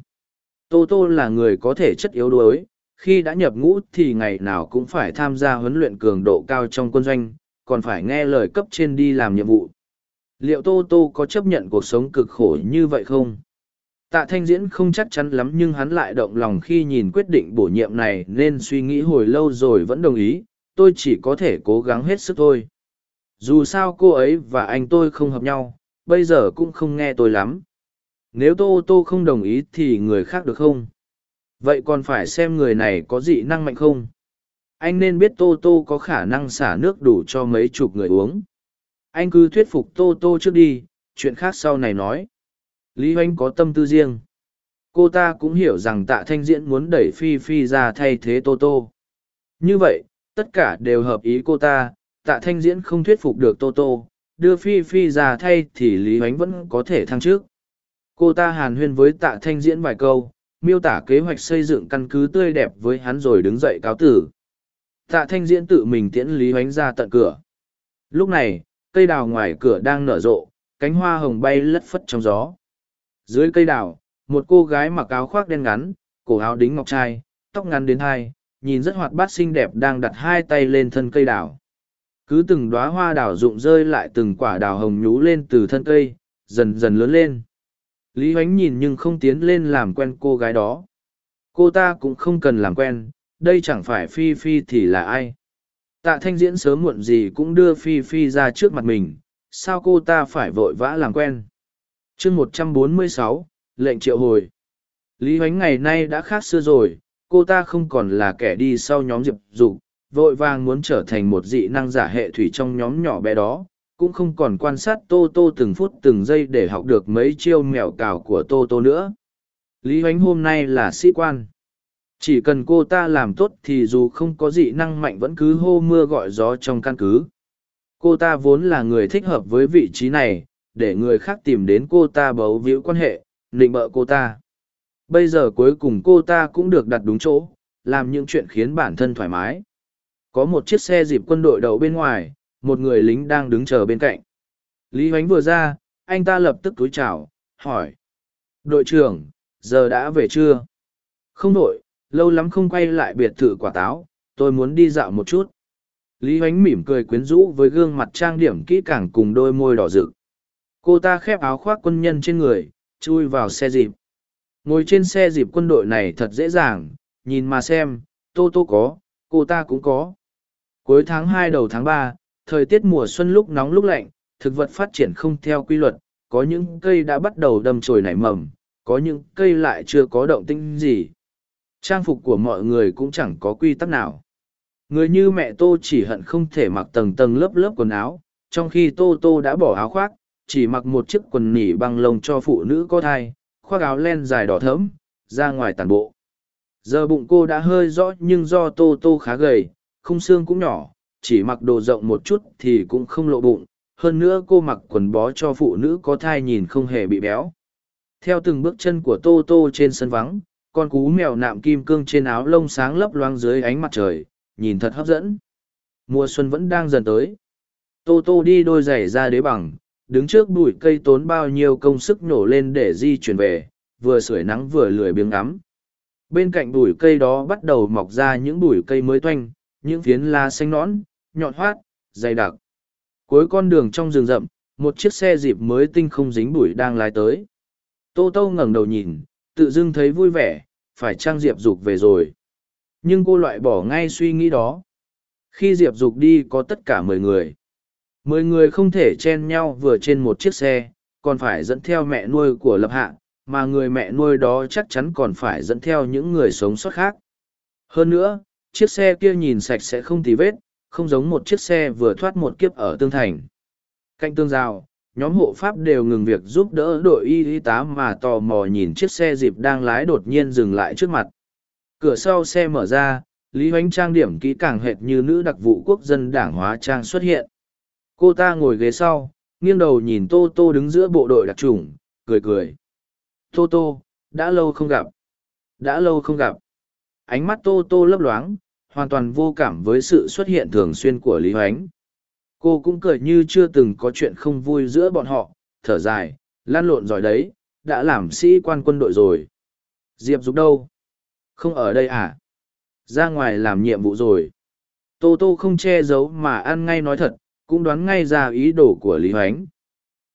Tô Tô là người có thể chất yếu đuối, khi đã nhập ngũ thì ngày nào cũng phải tham gia huấn luyện cường độ cao trong quân doanh, còn phải nghe lời cấp trên đi làm nhiệm vụ. Liệu Tô Tô có chấp nhận cuộc sống cực khổ như vậy không? Tạ Thanh Diễn không chắc chắn lắm nhưng hắn lại động lòng khi nhìn quyết định bổ nhiệm này nên suy nghĩ hồi lâu rồi vẫn đồng ý, tôi chỉ có thể cố gắng hết sức thôi. Dù sao cô ấy và anh tôi không hợp nhau, bây giờ cũng không nghe tôi lắm. Nếu Tô Tô không đồng ý thì người khác được không? Vậy còn phải xem người này có dị năng mạnh không? Anh nên biết Tô Tô có khả năng xả nước đủ cho mấy chục người uống. Anh cứ thuyết phục Tô Tô trước đi, chuyện khác sau này nói. Lý Hoánh có tâm tư riêng. Cô ta cũng hiểu rằng tạ thanh diễn muốn đẩy Phi Phi ra thay thế Tô Tô. Như vậy, tất cả đều hợp ý cô ta, tạ thanh diễn không thuyết phục được Tô Tô, đưa Phi Phi ra thay thì Lý ánh vẫn có thể thăng trước. Cô ta hàn huyên với tạ thanh diễn vài câu, miêu tả kế hoạch xây dựng căn cứ tươi đẹp với hắn rồi đứng dậy cáo tử. Tạ thanh diễn tự mình tiễn Lý ánh ra tận cửa. Lúc này, cây đào ngoài cửa đang nở rộ, cánh hoa hồng bay lất phất trong gió. Dưới cây đào, một cô gái mặc áo khoác đen ngắn, cổ áo đính ngọc trai, tóc ngắn đến hai, nhìn rất hoạt bát xinh đẹp đang đặt hai tay lên thân cây đào. Cứ từng đóa hoa đào rụng rơi lại từng quả đào hồng nhú lên từ thân cây, dần dần lớn lên. Lý Hoánh nhìn nhưng không tiến lên làm quen cô gái đó. Cô ta cũng không cần làm quen, đây chẳng phải Phi Phi thì là ai. Tạ thanh diễn sớm muộn gì cũng đưa Phi Phi ra trước mặt mình, sao cô ta phải vội vã làm quen. chương một trăm bốn mươi sáu, lệnh triệu hồi. Lý Hoánh ngày nay đã khác xưa rồi, cô ta không còn là kẻ đi sau nhóm Diệp Dục, vội vàng muốn trở thành một dị năng giả hệ thủy trong nhóm nhỏ bé đó, cũng không còn quan sát tô tô từng phút từng giây để học được mấy chiêu mèo cào của tô tô nữa. Lý h oánh hôm nay là sĩ quan. Chỉ cần cô ta làm tốt thì dù không có dị năng mạnh vẫn cứ hô mưa gọi gió trong căn cứ. Cô ta vốn là người thích hợp với vị trí này để người khác tìm đến cô ta bấu víu quan hệ nịnh bợ cô ta. Bây giờ cuối cùng cô ta cũng được đặt đúng chỗ làm những chuyện khiến bản thân thoải mái có một chiếc xe dịp quân đội đậu bên ngoài một người lính đang đứng chờ bên cạnh. Lý Hoánh vừa ra, anh ta lập tức túi chào, hỏi. Đội trưởng, giờ đã về chưa? Không đội, lâu lắm không quay lại biệt thự quả táo, tôi muốn đi dạo một chút. Lý Hoánh mỉm cười quyến rũ với gương mặt trang điểm kỹ càng cùng đôi môi đỏ rực. Cô ta khép áo khoác quân nhân trên người, chui vào xe dịp. Ngồi trên xe dịp quân đội này thật dễ dàng, nhìn mà xem, tô tô có, cô ta cũng có. Cuối tháng hai đầu tháng ba, thời tiết mùa xuân lúc nóng lúc lạnh, thực vật phát triển không theo quy luật, có những cây đã bắt đầu đâm chồi nảy mầm, có những cây lại chưa có động tĩnh gì. Trang phục của mọi người cũng chẳng có quy tắc nào. Người như mẹ Tô chỉ hận không thể mặc tầng tầng lớp lớp quần áo, trong khi Tô Tô đã bỏ áo khoác, chỉ mặc một chiếc quần nỉ bằng lông cho phụ nữ có thai, khoác áo len dài đỏ thẫm, ra ngoài tàn bộ. Giờ bụng cô đã hơi rõ nhưng do Tô Tô khá gầy, khung xương cũng nhỏ, chỉ mặc đồ rộng một chút thì cũng không lộ bụng, hơn nữa cô mặc quần bó cho phụ nữ có thai nhìn không hề bị béo. Theo từng bước chân của Tô Tô trên sân vắng, con cú mèo nạm kim cương trên áo lông sáng lấp loang dưới ánh mặt trời, nhìn thật hấp dẫn. Mùa xuân vẫn đang dần tới. Tô Tô đi đôi giày ra đế bằng, đứng trước bụi cây tốn bao nhiêu công sức nổ lên để di chuyển về, vừa sưởi nắng vừa lười biếng ngắm. Bên cạnh bụi cây đó bắt đầu mọc ra những bụi cây mới toanh, những phiến lá xanh nõn, nhọn hoát, dày đặc. Cuối con đường trong rừng rậm, một chiếc xe dịp mới tinh không dính bụi đang lái tới. Tô Tô ngẩng đầu nhìn, tự dưng thấy vui vẻ, phải trang Diệp Dục về rồi. Nhưng cô loại bỏ ngay suy nghĩ đó. Khi Diệp Dục đi có tất cả mười người. Mười người không thể chen nhau vừa trên một chiếc xe, còn phải dẫn theo mẹ nuôi của Lập Hạ, mà người mẹ nuôi đó chắc chắn còn phải dẫn theo những người sống sót khác. Hơn nữa, chiếc xe kia nhìn sạch sẽ không tì vết, không giống một chiếc xe vừa thoát một kiếp ở tương thành. Cạnh tương giao, nhóm hộ pháp đều ngừng việc giúp đỡ đội y y tá mà tò mò nhìn chiếc xe dịp đang lái đột nhiên dừng lại trước mặt. Cửa sau xe mở ra, Lý Hoánh trang điểm kỹ càng hệt như nữ đặc vụ quốc dân đảng hóa trang xuất hiện. Cô ta ngồi ghế sau, nghiêng đầu nhìn Tô Tô đứng giữa bộ đội đặc trùng, cười cười. Tô Tô, đã lâu không gặp. Đã lâu không gặp. Ánh mắt Tô Tô lấp loáng, hoàn toàn vô cảm với sự xuất hiện thường xuyên của Lý Hoánh. Cô cũng cười như chưa từng có chuyện không vui giữa bọn họ, thở dài, lan lộn giỏi đấy, đã làm sĩ quan quân đội rồi. Diệp Dục đâu? Không ở đây à? Ra ngoài làm nhiệm vụ rồi. Tô Tô không che giấu mà ăn ngay nói thật, cũng đoán ngay ra ý đồ của Lý Hoánh.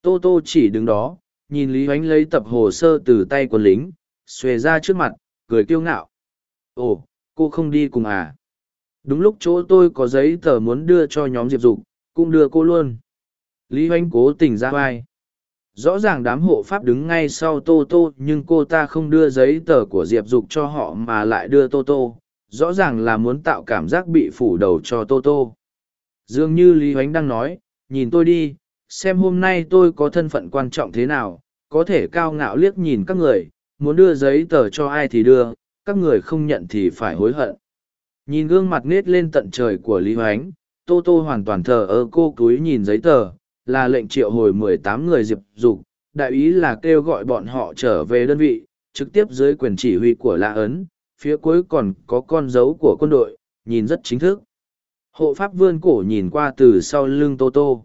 Tô Tô chỉ đứng đó, nhìn Lý Hoánh lấy tập hồ sơ từ tay quân lính, xuề ra trước mặt, cười kiêu ngạo. Ồ, cô không đi cùng à? Đúng lúc chỗ tôi có giấy tờ muốn đưa cho nhóm Diệp Dục, cũng đưa cô luôn. Lý oanh cố tình ra vai. Rõ ràng đám hộ pháp đứng ngay sau Tô Tô nhưng cô ta không đưa giấy tờ của Diệp Dục cho họ mà lại đưa Tô Tô. Rõ ràng là muốn tạo cảm giác bị phủ đầu cho Tô Tô. Dường như Lý Hoánh đang nói, nhìn tôi đi, xem hôm nay tôi có thân phận quan trọng thế nào, có thể cao ngạo liếc nhìn các người, muốn đưa giấy tờ cho ai thì đưa, các người không nhận thì phải hối hận. Nhìn gương mặt nết lên tận trời của Lý Hoánh, Tô Tô hoàn toàn thờ ơ cô cúi nhìn giấy tờ, là lệnh triệu hồi mười tám người diệp dục, đại ý là kêu gọi bọn họ trở về đơn vị, trực tiếp dưới quyền chỉ huy của Lạ Ấn, phía cuối còn có con dấu của quân đội, nhìn rất chính thức. Hộ pháp vươn cổ nhìn qua từ sau lưng Tô Tô.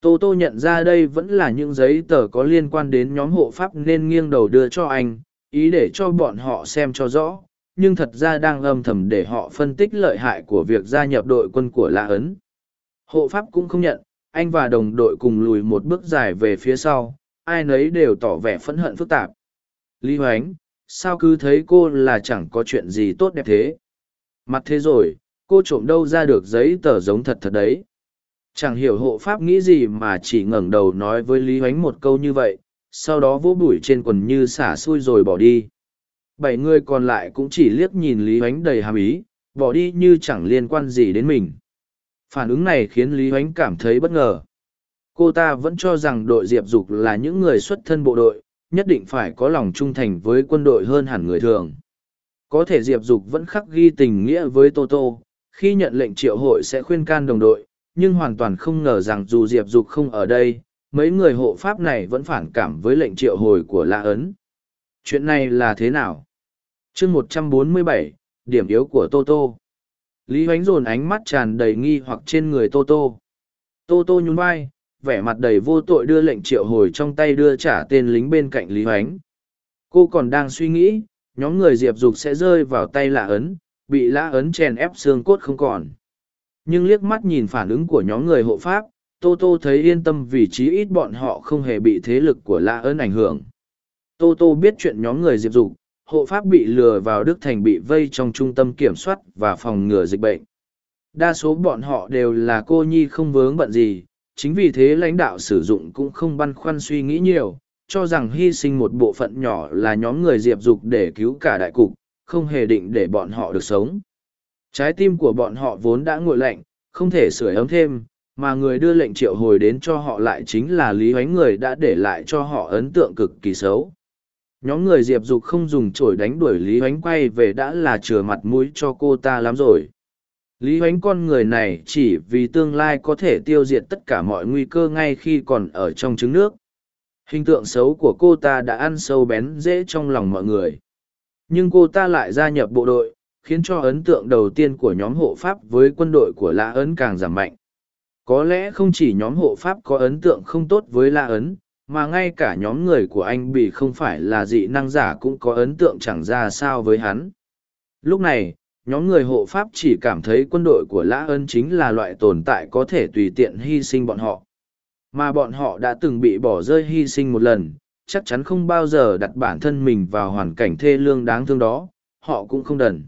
Tô Tô nhận ra đây vẫn là những giấy tờ có liên quan đến nhóm hộ pháp nên nghiêng đầu đưa cho anh, ý để cho bọn họ xem cho rõ, nhưng thật ra đang âm thầm để họ phân tích lợi hại của việc gia nhập đội quân của La Ấn. Hộ pháp cũng không nhận, anh và đồng đội cùng lùi một bước dài về phía sau, ai nấy đều tỏ vẻ phẫn hận phức tạp. Lý Hoánh, sao cứ thấy cô là chẳng có chuyện gì tốt đẹp thế? Mặt thế rồi, cô trộm đâu ra được giấy tờ giống thật thật đấy. Chẳng hiểu hộ pháp nghĩ gì mà chỉ ngẩng đầu nói với Lý Hoánh một câu như vậy, sau đó vỗ bụi trên quần như xả xui rồi bỏ đi bảy người còn lại cũng chỉ liếc nhìn lý huánh đầy hàm ý, bỏ đi như chẳng liên quan gì đến mình. Phản ứng này khiến lý huánh cảm thấy bất ngờ. Cô ta vẫn cho rằng đội diệp dục là những người xuất thân bộ đội, nhất định phải có lòng trung thành với quân đội hơn hẳn người thường. Có thể diệp dục vẫn khắc ghi tình nghĩa với tô tô, khi nhận lệnh triệu hội sẽ khuyên can đồng đội, nhưng hoàn toàn không ngờ rằng dù diệp dục không ở đây, mấy người hộ pháp này vẫn phản cảm với lệnh triệu hồi của la ấn. Chuyện này là thế nào? Chương một trăm bốn mươi bảy, điểm yếu của tô tô. Lý oánh dồn ánh mắt tràn đầy nghi hoặc trên người tô tô. Tô tô nhún vai, vẻ mặt đầy vô tội đưa lệnh triệu hồi trong tay đưa trả tên lính bên cạnh lý hoánh. Cô còn đang suy nghĩ, nhóm người diệp dục sẽ rơi vào tay lạ ấn, bị lã ấn chèn ép xương cốt không còn. Nhưng liếc mắt nhìn phản ứng của nhóm người hộ pháp, tô tô thấy yên tâm vì chí ít bọn họ không hề bị thế lực của lã ấn ảnh hưởng. Tô tô biết chuyện nhóm người diệp dục hộ pháp bị lừa vào Đức Thành bị vây trong trung tâm kiểm soát và phòng ngừa dịch bệnh. Đa số bọn họ đều là cô nhi không vướng bận gì, chính vì thế lãnh đạo sử dụng cũng không băn khoăn suy nghĩ nhiều, cho rằng hy sinh một bộ phận nhỏ là nhóm người diệp dục để cứu cả đại cục, không hề định để bọn họ được sống. Trái tim của bọn họ vốn đã nguội lạnh, không thể sửa ấm thêm, mà người đưa lệnh triệu hồi đến cho họ lại chính là Lý Hoánh người đã để lại cho họ ấn tượng cực kỳ xấu nhóm người diệp dục không dùng chổi đánh đuổi lý oánh quay về đã là chừa mặt mũi cho cô ta lắm rồi. Lý oánh con người này chỉ vì tương lai có thể tiêu diệt tất cả mọi nguy cơ ngay khi còn ở trong trứng nước. Hình tượng xấu của cô ta đã ăn sâu bén dễ trong lòng mọi người. Nhưng cô ta lại gia nhập bộ đội, khiến cho ấn tượng đầu tiên của nhóm hộ pháp với quân đội của La Ấn càng giảm mạnh. Có lẽ không chỉ nhóm hộ pháp có ấn tượng không tốt với La Ấn, mà ngay cả nhóm người của anh bị không phải là dị năng giả cũng có ấn tượng chẳng ra sao với hắn. Lúc này, nhóm người hộ pháp chỉ cảm thấy quân đội của Lã Ân chính là loại tồn tại có thể tùy tiện hy sinh bọn họ. Mà bọn họ đã từng bị bỏ rơi hy sinh một lần, chắc chắn không bao giờ đặt bản thân mình vào hoàn cảnh thê lương đáng thương đó, họ cũng không đần.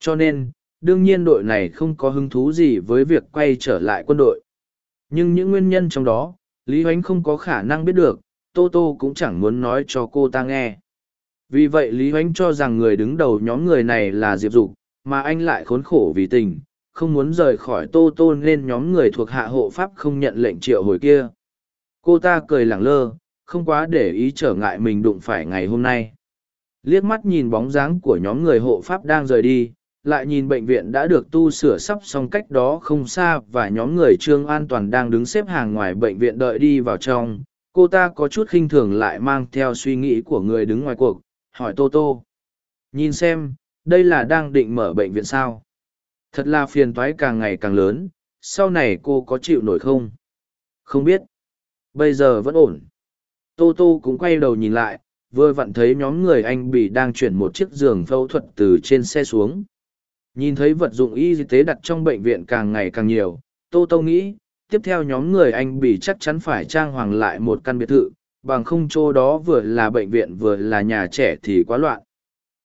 Cho nên, đương nhiên đội này không có hứng thú gì với việc quay trở lại quân đội. Nhưng những nguyên nhân trong đó, Lý Hoánh không có khả năng biết được, Tô Tô cũng chẳng muốn nói cho cô ta nghe. Vì vậy Lý Hoánh cho rằng người đứng đầu nhóm người này là Diệp Dục, mà anh lại khốn khổ vì tình, không muốn rời khỏi Tô Tô nên nhóm người thuộc hạ hộ pháp không nhận lệnh triệu hồi kia. Cô ta cười lẳng lơ, không quá để ý trở ngại mình đụng phải ngày hôm nay. Liếc mắt nhìn bóng dáng của nhóm người hộ pháp đang rời đi, lại nhìn bệnh viện đã được tu sửa sắp xong cách đó không xa và nhóm người trương an toàn đang đứng xếp hàng ngoài bệnh viện đợi đi vào trong. Cô ta có chút khinh thường lại mang theo suy nghĩ của người đứng ngoài cuộc, hỏi tô tô. Nhìn xem, đây là đang định mở bệnh viện sao? Thật là phiền toái càng ngày càng lớn, sau này cô có chịu nổi không? Không biết. Bây giờ vẫn ổn. Tô tô cũng quay đầu nhìn lại, vừa vặn thấy nhóm người anh bị đang chuyển một chiếc giường phẫu thuật từ trên xe xuống. Nhìn thấy vật dụng y tế đặt trong bệnh viện càng ngày càng nhiều, Tô Tô nghĩ, tiếp theo nhóm người anh bị chắc chắn phải trang hoàng lại một căn biệt thự, bằng không chỗ đó vừa là bệnh viện vừa là nhà trẻ thì quá loạn.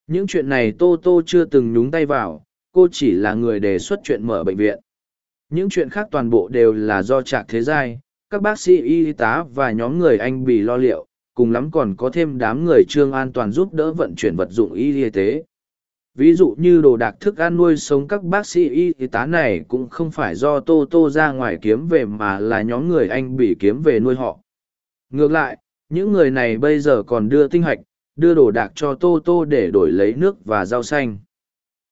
Những chuyện này Tô Tô chưa từng nhúng tay vào, cô chỉ là người đề xuất chuyện mở bệnh viện. Những chuyện khác toàn bộ đều là do trạc thế giai, các bác sĩ y tá và nhóm người anh bị lo liệu, cùng lắm còn có thêm đám người trương an toàn giúp đỡ vận chuyển vật dụng y tế. Ví dụ như đồ đạc thức ăn nuôi sống các bác sĩ y tá này cũng không phải do Tô Tô ra ngoài kiếm về mà là nhóm người anh bị kiếm về nuôi họ. Ngược lại, những người này bây giờ còn đưa tinh hạch, đưa đồ đạc cho Tô Tô để đổi lấy nước và rau xanh.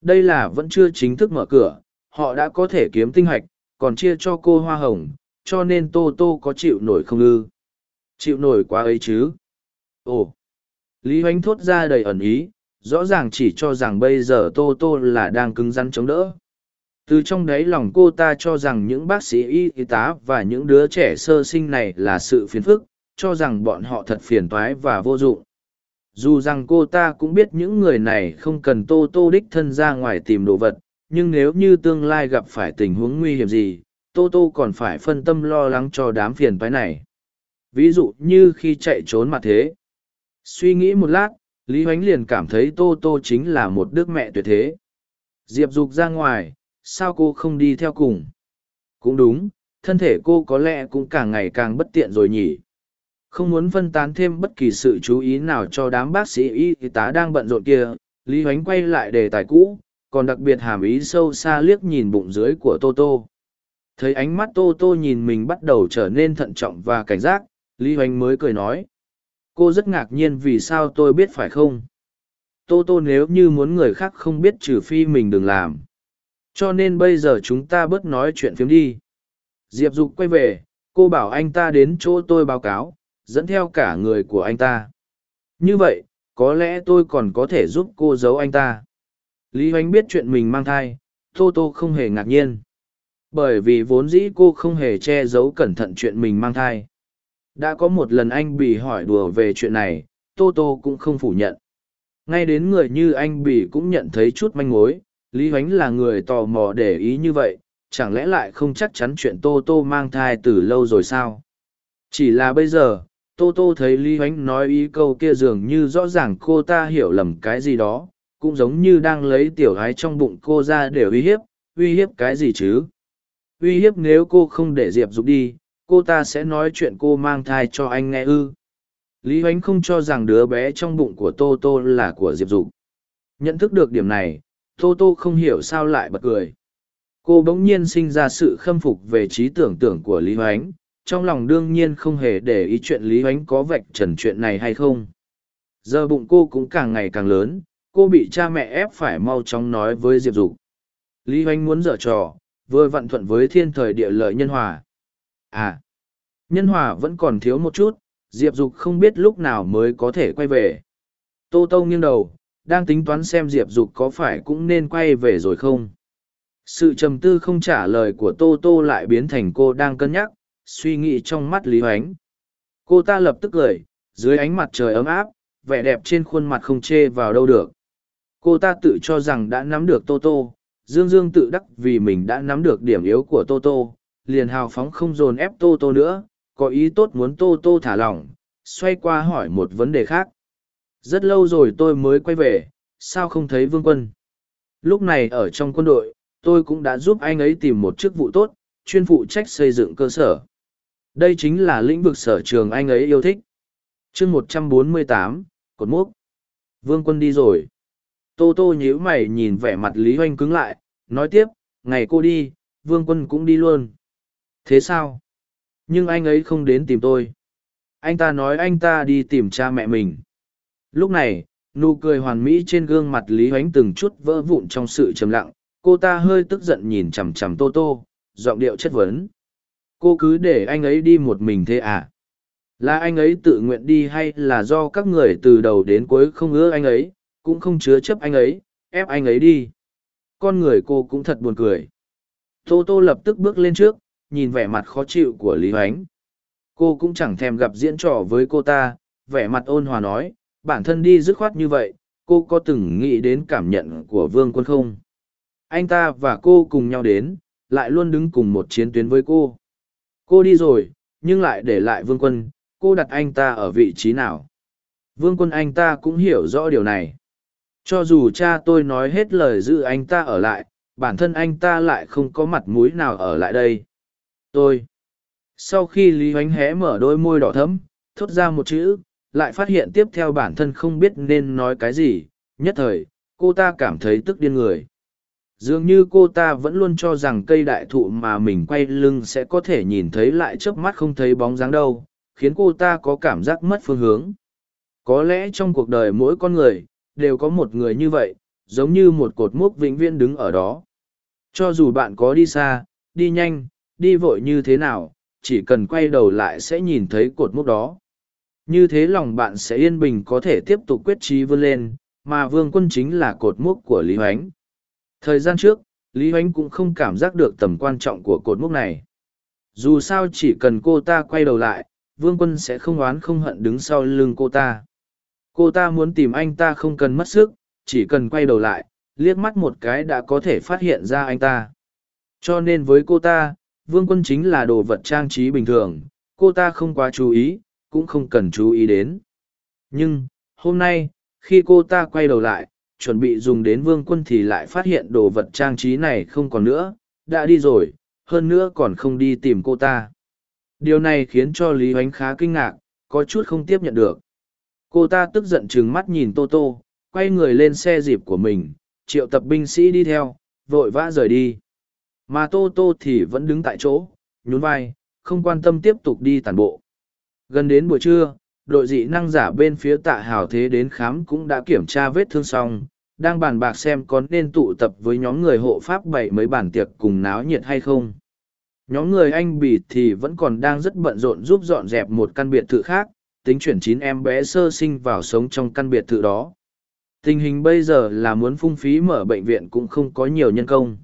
Đây là vẫn chưa chính thức mở cửa, họ đã có thể kiếm tinh hạch, còn chia cho cô hoa hồng, cho nên Tô Tô có chịu nổi không ư? Chịu nổi quá ấy chứ? Ồ! Lý Hoánh thốt ra đầy ẩn ý, rõ ràng chỉ cho rằng bây giờ tô tô là đang cứng rắn chống đỡ. Từ trong đáy lòng cô ta cho rằng những bác sĩ y tá và những đứa trẻ sơ sinh này là sự phiền phức, cho rằng bọn họ thật phiền toái và vô dụng. Dù rằng cô ta cũng biết những người này không cần tô tô đích thân ra ngoài tìm đồ vật, nhưng nếu như tương lai gặp phải tình huống nguy hiểm gì, tô tô còn phải phân tâm lo lắng cho đám phiền toái này. Ví dụ như khi chạy trốn mà thế. Suy nghĩ một lát Lý Hoánh liền cảm thấy Tô Tô chính là một đức mẹ tuyệt thế. Diệp Dục ra ngoài, sao cô không đi theo cùng? Cũng đúng, thân thể cô có lẽ cũng càng ngày càng bất tiện rồi nhỉ. Không muốn phân tán thêm bất kỳ sự chú ý nào cho đám bác sĩ y tá đang bận rộn kia, Lý Hoánh quay lại đề tài cũ, còn đặc biệt hàm ý sâu xa liếc nhìn bụng dưới của Tô Tô. Thấy ánh mắt Tô Tô nhìn mình bắt đầu trở nên thận trọng và cảnh giác, Lý Hoánh mới cười nói, cô rất ngạc nhiên vì sao tôi biết phải không? Tô tô nếu như muốn người khác không biết trừ phi mình đừng làm. Cho nên bây giờ chúng ta bớt nói chuyện phiếm đi. Diệp dục quay về, cô bảo anh ta đến chỗ tôi báo cáo, dẫn theo cả người của anh ta. Như vậy, có lẽ tôi còn có thể giúp cô giấu anh ta. Lý hoánh biết chuyện mình mang thai, tô tô không hề ngạc nhiên. Bởi vì vốn dĩ cô không hề che giấu cẩn thận chuyện mình mang thai đã có một lần anh bỉ hỏi đùa về chuyện này, tô tô cũng không phủ nhận. Ngay đến người như anh bỉ cũng nhận thấy chút manh mối, lý huánh là người tò mò để ý như vậy, chẳng lẽ lại không chắc chắn chuyện tô tô mang thai từ lâu rồi sao? Chỉ là bây giờ, tô tô thấy lý huánh nói ý câu kia dường như rõ ràng cô ta hiểu lầm cái gì đó, cũng giống như đang lấy tiểu gái trong bụng cô ra để uy hiếp uy hiếp cái gì chứ? Uy hiếp nếu cô không để diệp dục đi cô ta sẽ nói chuyện cô mang thai cho anh nghe ư? Lý h không cho rằng đứa bé trong bụng của tô tô là của diệp dục. Nhận thức được điểm này, tô tô không hiểu sao lại bật cười. Cô bỗng nhiên sinh ra sự khâm phục về trí tưởng tượng của lý h trong lòng đương nhiên không hề để ý chuyện lý h có vạch trần chuyện này hay không. Giờ bụng cô cũng càng ngày càng lớn, cô bị cha mẹ ép phải mau chóng nói với diệp dục. Lý h muốn dở trò, vừa vặn thuận với thiên thời địa lợi nhân hòa À, nhân hòa vẫn còn thiếu một chút, Diệp Dục không biết lúc nào mới có thể quay về. Tô Tô nghiêng đầu, đang tính toán xem diệp dục có phải cũng nên quay về rồi không. Sự trầm tư không trả lời của tô tô lại biến thành cô đang cân nhắc suy nghĩ trong mắt lý hoánh. Cô ta lập tức cười dưới ánh mặt trời ấm áp vẻ đẹp trên khuôn mặt không chê vào đâu được. Cô ta tự cho rằng đã nắm được tô tô dương dương tự đắc vì mình đã nắm được điểm yếu của tô tô liền hào phóng không dồn ép tô tô nữa, có ý tốt muốn tô tô thả lỏng, xoay qua hỏi một vấn đề khác. Rất lâu rồi tôi mới quay về, sao không thấy vương quân? Lúc này ở trong quân đội, tôi cũng đã giúp anh ấy tìm một chức vụ tốt, chuyên phụ trách xây dựng cơ sở. Đây chính là lĩnh vực sở trường anh ấy yêu thích. Chương một trăm bốn mươi tám, cột mốc. Vương quân đi rồi. Tô tô nhíu mày nhìn vẻ mặt lý oanh cứng lại, nói tiếp, ngày cô đi, vương quân cũng đi luôn thế sao? Nhưng anh ấy không đến tìm tôi. Anh ta nói anh ta đi tìm cha mẹ mình. Lúc này, nụ cười hoàn mỹ trên gương mặt lý oánh từng chút vỡ vụn trong sự trầm lặng. Cô ta hơi tức giận nhìn chằm chằm tô tô, giọng điệu chất vấn. Cô cứ để anh ấy đi một mình thế à? Là anh ấy tự nguyện đi hay là do các người từ đầu đến cuối không ưa anh ấy, cũng không chứa chấp anh ấy, ép anh ấy đi? Con người cô cũng thật buồn cười. Tô tô lập tức bước lên trước nhìn vẻ mặt khó chịu của lý hoánh. Cô cũng chẳng thèm gặp diễn trò với cô ta, vẻ mặt ôn hòa nói, bản thân đi dứt khoát như vậy, cô có từng nghĩ đến cảm nhận của vương quân không? Anh ta và cô cùng nhau đến, lại luôn đứng cùng một chiến tuyến với cô. Cô đi rồi, nhưng lại để lại vương quân, cô đặt anh ta ở vị trí nào? Vương quân, anh ta cũng hiểu rõ điều này. Cho dù cha tôi nói hết lời giữ anh ta ở lại, bản thân anh ta lại không có mặt mũi nào ở lại đây tôi. Sau khi lý oánh hé mở đôi môi đỏ thấm thốt ra một chữ, lại phát hiện tiếp theo bản thân không biết nên nói cái gì. Nhất thời, cô ta cảm thấy tức điên người. Dường như cô ta vẫn luôn cho rằng cây đại thụ mà mình quay lưng sẽ có thể nhìn thấy lại trước mắt không thấy bóng dáng đâu, khiến cô ta có cảm giác mất phương hướng. Có lẽ trong cuộc đời mỗi con người, đều có một người như vậy, giống như một cột mốc vĩnh viễn đứng ở đó. Cho dù bạn có đi xa, đi nhanh đi vội như thế nào, chỉ cần quay đầu lại sẽ nhìn thấy cột mốc đó. Như thế lòng bạn sẽ yên bình có thể tiếp tục quyết trí vươn lên, mà vương quân chính là cột mốc của lý hoánh. Thời gian trước, lý hoánh cũng không cảm giác được tầm quan trọng của cột mốc này. Dù sao chỉ cần cô ta quay đầu lại, vương quân sẽ không oán không hận đứng sau lưng cô ta. Cô ta muốn tìm anh ta không cần mất sức, chỉ cần quay đầu lại, liếc mắt một cái đã có thể phát hiện ra anh ta. Cho nên với cô ta vương quân chính là đồ vật trang trí bình thường, cô ta không quá chú ý, cũng không cần chú ý đến. Nhưng, hôm nay, khi cô ta quay đầu lại, chuẩn bị dùng đến vương quân thì lại phát hiện đồ vật trang trí này không còn nữa, đã đi rồi, hơn nữa còn không đi tìm cô ta. Điều này khiến cho lý hoánh khá kinh ngạc, có chút không tiếp nhận được. Cô ta tức giận trừng mắt nhìn tô tô, quay người lên xe dịp của mình, triệu tập binh sĩ đi theo, vội vã rời đi mà tô tô thì vẫn đứng tại chỗ, nhún vai, không quan tâm tiếp tục đi tàn bộ. Gần đến buổi trưa, đội dị năng giả bên phía tạ hào thế đến khám cũng đã kiểm tra vết thương xong, đang bàn bạc xem có nên tụ tập với nhóm người hộ pháp bảy mấy bản tiệc cùng náo nhiệt hay không. Nhóm người anh bỉ thì vẫn còn đang rất bận rộn giúp dọn dẹp một căn biệt thự khác, tính chuyển chín em bé sơ sinh vào sống trong căn biệt thự đó. Tình hình bây giờ là muốn phung phí mở bệnh viện cũng không có nhiều nhân công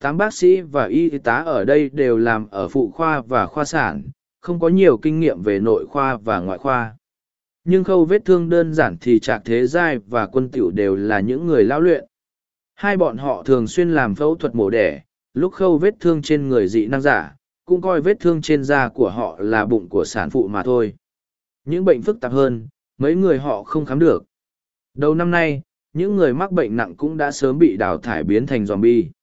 tám bác sĩ và y tá ở đây đều làm ở phụ khoa và khoa sản, không có nhiều kinh nghiệm về nội khoa và ngoại khoa. Nhưng khâu vết thương đơn giản thì trạc thế giai và quân tiểu đều là những người lao luyện. Hai bọn họ thường xuyên làm phẫu thuật mổ đẻ, lúc khâu vết thương trên người dị năng giả, cũng coi vết thương trên da của họ là bụng của sản phụ mà thôi. Những bệnh phức tạp hơn, mấy người họ không khám được. Đầu năm nay, những người mắc bệnh nặng cũng đã sớm bị đào thải biến thành z o m bi e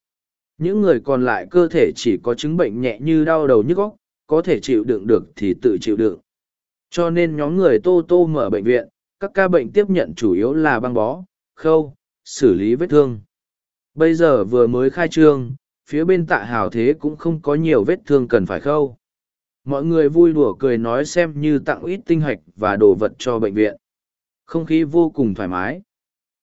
những người còn lại cơ thể chỉ có chứng bệnh nhẹ như đau đầu nhức óc, có thể chịu đựng được thì tự chịu đựng. Cho nên nhóm người tô tô mở bệnh viện, các ca bệnh tiếp nhận chủ yếu là băng bó, khâu, xử lý vết thương. Bây giờ vừa mới khai trương, phía bên tạ hào thế cũng không có nhiều vết thương cần phải khâu. Mọi người vui đùa cười nói xem như tặng ít tinh hạch và đồ vật cho bệnh viện. Không khí vô cùng thoải mái.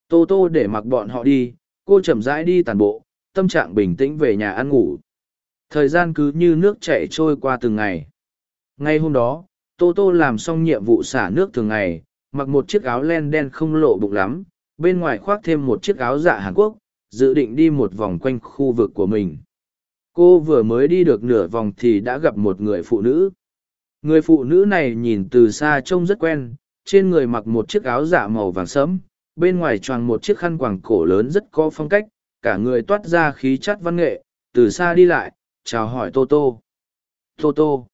Tô tô để mặc bọn họ đi, cô chậm rãi đi tàn bộ tâm trạng bình tĩnh về nhà ăn ngủ thời gian cứ như nước chảy trôi qua từng ngày ngay hôm đó tô tô làm xong nhiệm vụ xả nước thường ngày mặc một chiếc áo len đen không lộ bụng lắm bên ngoài khoác thêm một chiếc áo dạ Hàn Quốc, dự định đi một vòng quanh khu vực của mình. Cô vừa mới đi được nửa vòng thì đã gặp một người phụ nữ. Người phụ nữ này nhìn từ xa trông rất quen, trên người mặc một chiếc áo dạ màu vàng sẫm, bên ngoài choàng một chiếc khăn quàng cổ lớn rất có phong cách, cả người toát ra khí chất văn nghệ, từ xa đi lại, chào hỏi Tô Tô. Tô Tô.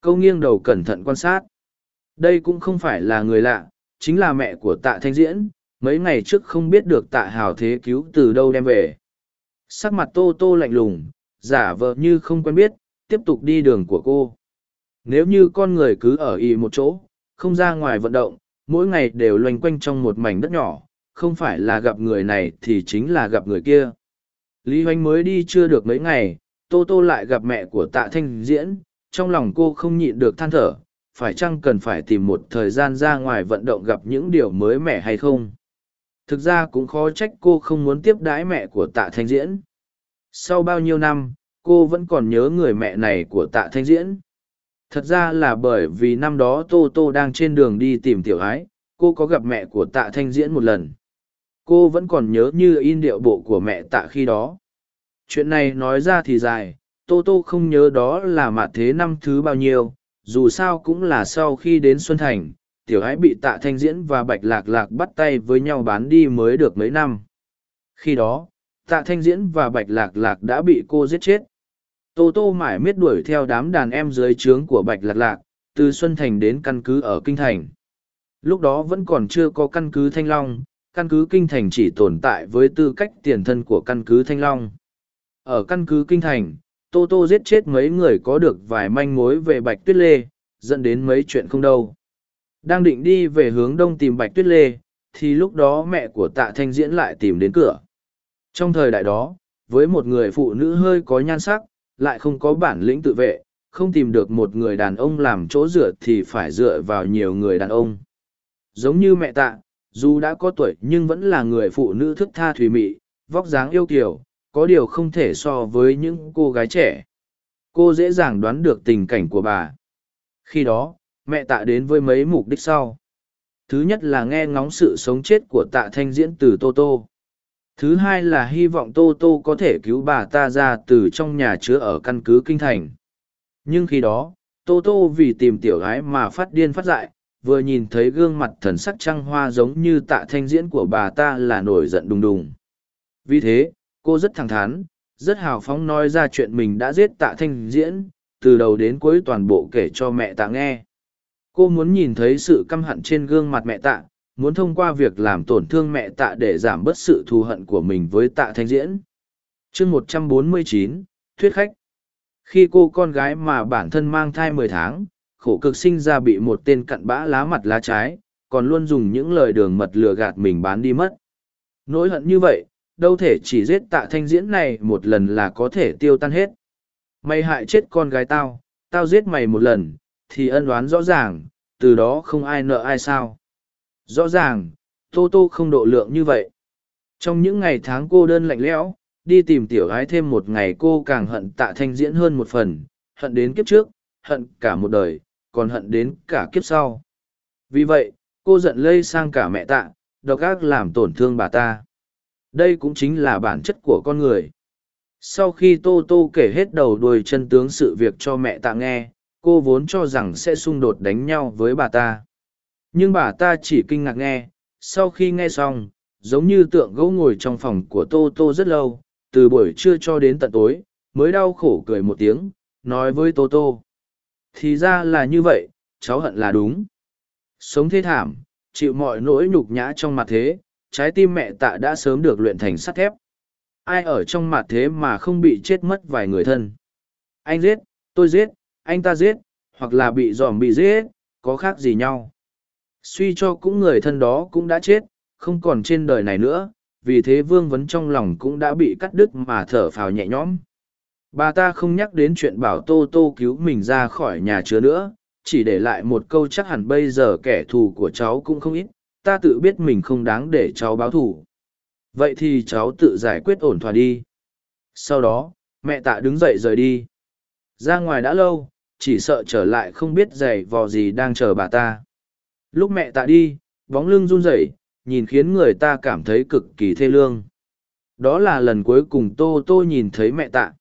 Câu nghiêng đầu cẩn thận quan sát. Đây cũng không phải là người lạ, chính là mẹ của tạ thanh diễn, mấy ngày trước không biết được tạ hào thế cứu từ đâu đem về. Sắc mặt Tô Tô lạnh lùng, giả vờ như không quen biết, tiếp tục đi đường của cô. Nếu như con người cứ ở y một chỗ, không ra ngoài vận động, mỗi ngày đều loanh quanh trong một mảnh đất nhỏ, không phải là gặp người này thì chính là gặp người kia. Lý Hoành mới đi chưa được mấy ngày, Tô Tô lại gặp mẹ của tạ thanh diễn, trong lòng cô không nhịn được than thở, phải chăng cần phải tìm một thời gian ra ngoài vận động gặp những điều mới mẻ hay không? Thực ra cũng khó trách cô không muốn tiếp đái mẹ của tạ thanh diễn. Sau bao nhiêu năm, cô vẫn còn nhớ người mẹ này của tạ thanh diễn. Thật ra là bởi vì năm đó Tô Tô đang trên đường đi tìm tiểu ái, cô có gặp mẹ của tạ thanh diễn một lần. Cô vẫn còn nhớ như in điệu bộ của mẹ tạ khi đó. Chuyện này nói ra thì dài, Tô Tô không nhớ đó là mạ thế năm thứ bao nhiêu, dù sao cũng là sau khi đến Xuân Thành, tiểu ái bị tạ thanh diễn và bạch lạc lạc bắt tay với nhau bán đi mới được mấy năm. Khi đó, tạ thanh diễn và bạch lạc lạc đã bị cô giết chết. Tô Tô mãi miết đuổi theo đám đàn em dưới trướng của bạch lạc lạc, từ Xuân Thành đến căn cứ ở Kinh Thành. Lúc đó vẫn còn chưa có căn cứ Thanh Long, căn cứ Kinh Thành chỉ tồn tại với tư cách tiền thân của căn cứ Thanh Long. Ở căn cứ Kinh Thành, Tô Tô giết chết mấy người có được vài manh mối về Bạch Tuyết Lê, dẫn đến mấy chuyện không đâu. Đang định đi về hướng đông tìm Bạch Tuyết Lê, thì lúc đó mẹ của tạ thanh diễn lại tìm đến cửa. Trong thời đại đó, với một người phụ nữ hơi có nhan sắc, lại không có bản lĩnh tự vệ, không tìm được một người đàn ông làm chỗ dựa thì phải dựa vào nhiều người đàn ông. Giống như mẹ tạ, dù đã có tuổi nhưng vẫn là người phụ nữ thức tha thùy mị, vóc dáng yêu kiều, có điều không thể so với những cô gái trẻ. Cô dễ dàng đoán được tình cảnh của bà. Khi đó, mẹ tạ đến với mấy mục đích sau. Thứ nhất là nghe ngóng sự sống chết của tạ thanh diễn từ Tô Tô. Thứ hai là hy vọng Tô Tô có thể cứu bà ta ra từ trong nhà chứa ở căn cứ Kinh Thành. Nhưng khi đó, Tô Tô vì tìm tiểu gái mà phát điên phát dại, vừa nhìn thấy gương mặt thần sắc trăng hoa giống như tạ thanh diễn của bà ta là nổi giận đùng đùng. Vì thế, cô rất thẳng thắn, rất hào phóng nói ra chuyện mình đã giết tạ thanh diễn, từ đầu đến cuối toàn bộ kể cho mẹ tạ nghe. Cô muốn nhìn thấy sự căm hận trên gương mặt mẹ tạ, muốn thông qua việc làm tổn thương mẹ tạ để giảm bớt sự thù hận của mình với tạ thanh diễn. chương một trăm bốn mươi chín Thuyết khách Khi cô con gái mà bản thân mang thai mười tháng, khổ cực sinh ra bị một tên cặn bã lá mặt lá trái, còn luôn dùng những lời đường mật lừa gạt mình bán đi mất. Nỗi hận như vậy, đâu thể chỉ giết tạ thanh diễn này một lần là có thể tiêu tan hết. Mày hại chết con gái tao, tao giết mày một lần, thì ân oán rõ ràng, từ đó không ai nợ ai sao. Rõ ràng, Tô Tô không độ lượng như vậy. Trong những ngày tháng cô đơn lạnh lẽo, đi tìm tiểu gái thêm một ngày cô càng hận tạ thanh diễn hơn một phần, hận đến kiếp trước, hận cả một đời, còn hận đến cả kiếp sau. Vì vậy, cô giận lây sang cả mẹ tạ, độc ác làm tổn thương bà ta. Đây cũng chính là bản chất của con người. Sau khi Tô Tô kể hết đầu đuôi chân tướng sự việc cho mẹ tạ nghe, cô vốn cho rằng sẽ xung đột đánh nhau với bà ta. Nhưng bà ta chỉ kinh ngạc nghe, sau khi nghe xong, giống như tượng gỗ ngồi trong phòng của Tô Tô rất lâu, từ buổi trưa cho đến tận tối, mới đau khổ cười một tiếng, nói với Tô Tô. Thì ra là như vậy, cháu hận là đúng. Sống thế thảm, chịu mọi nỗi nhục nhã trong mặt thế, trái tim mẹ tạ đã sớm được luyện thành sắt thép. Ai ở trong mặt thế mà không bị chết mất vài người thân. Anh giết, tôi giết, anh ta giết, hoặc là bị dòm bị giết, có khác gì nhau. Suy cho cũng người thân đó cũng đã chết, không còn trên đời này nữa, vì thế vương vấn trong lòng cũng đã bị cắt đứt mà thở phào nhẹ nhõm. Bà ta không nhắc đến chuyện bảo Tô Tô cứu mình ra khỏi nhà chứa nữa, chỉ để lại một câu chắc hẳn bây giờ kẻ thù của cháu cũng không ít, ta tự biết mình không đáng để cháu báo thù. Vậy thì cháu tự giải quyết ổn thỏa đi. Sau đó, mẹ tạ đứng dậy rời đi. Ra ngoài đã lâu, chỉ sợ trở lại không biết giày vò gì đang chờ bà ta. Lúc mẹ tạ đi, bóng lưng run rẩy, nhìn khiến người ta cảm thấy cực kỳ thê lương. Đó là lần cuối cùng Tô Tô nhìn thấy mẹ tạ.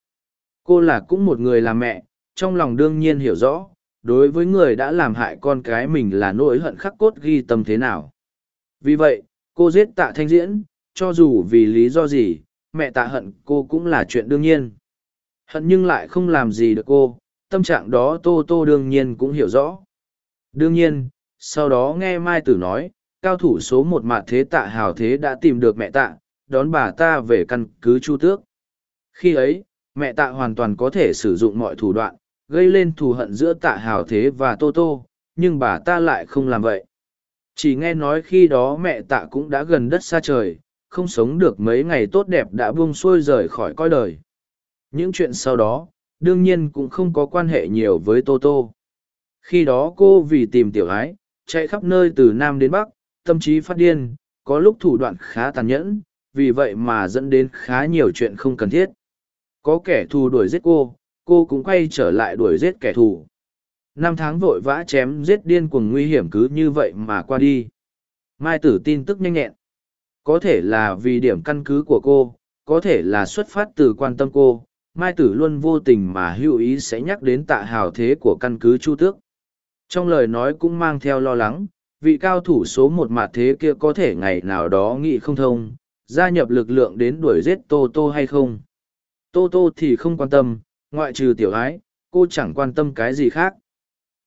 Cô là cũng một người làm mẹ, trong lòng đương nhiên hiểu rõ, đối với người đã làm hại con cái mình là nỗi hận khắc cốt ghi tâm thế nào. Vì vậy, cô giết tạ thanh diễn, cho dù vì lý do gì, mẹ tạ hận cô cũng là chuyện đương nhiên. Hận nhưng lại không làm gì được cô, tâm trạng đó Tô Tô đương nhiên cũng hiểu rõ. Đương nhiên, sau đó nghe Mai Tử nói, cao thủ số một mạt thế tạ hào thế đã tìm được mẹ tạ, đón bà ta về căn cứ chu tước. Khi ấy, mẹ tạ hoàn toàn có thể sử dụng mọi thủ đoạn, gây lên thù hận giữa tạ hào thế và Tô Tô, nhưng bà ta lại không làm vậy. Chỉ nghe nói khi đó mẹ tạ cũng đã gần đất xa trời, không sống được mấy ngày tốt đẹp đã buông xuôi rời khỏi coi đời. Những chuyện sau đó, đương nhiên cũng không có quan hệ nhiều với Tô Tô. Khi đó cô vì tìm tiểu ái, chạy khắp nơi từ Nam đến Bắc, tâm trí phát điên, có lúc thủ đoạn khá tàn nhẫn, vì vậy mà dẫn đến khá nhiều chuyện không cần thiết. Có kẻ thù đuổi giết cô, cô cũng quay trở lại đuổi giết kẻ thù. Năm tháng vội vã chém giết điên cuồng nguy hiểm cứ như vậy mà qua đi. Mai tử tin tức nhanh nhẹn. Có thể là vì điểm căn cứ của cô, có thể là xuất phát từ quan tâm cô. Mai tử luôn vô tình mà hữu ý sẽ nhắc đến tạ hào thế của căn cứ Chu Tước. Trong lời nói cũng mang theo lo lắng, vị cao thủ số một mặt thế kia có thể ngày nào đó nghĩ không thông, gia nhập lực lượng đến đuổi giết Tô Tô hay không. Tô Tô thì không quan tâm, ngoại trừ tiểu ái, cô chẳng quan tâm cái gì khác.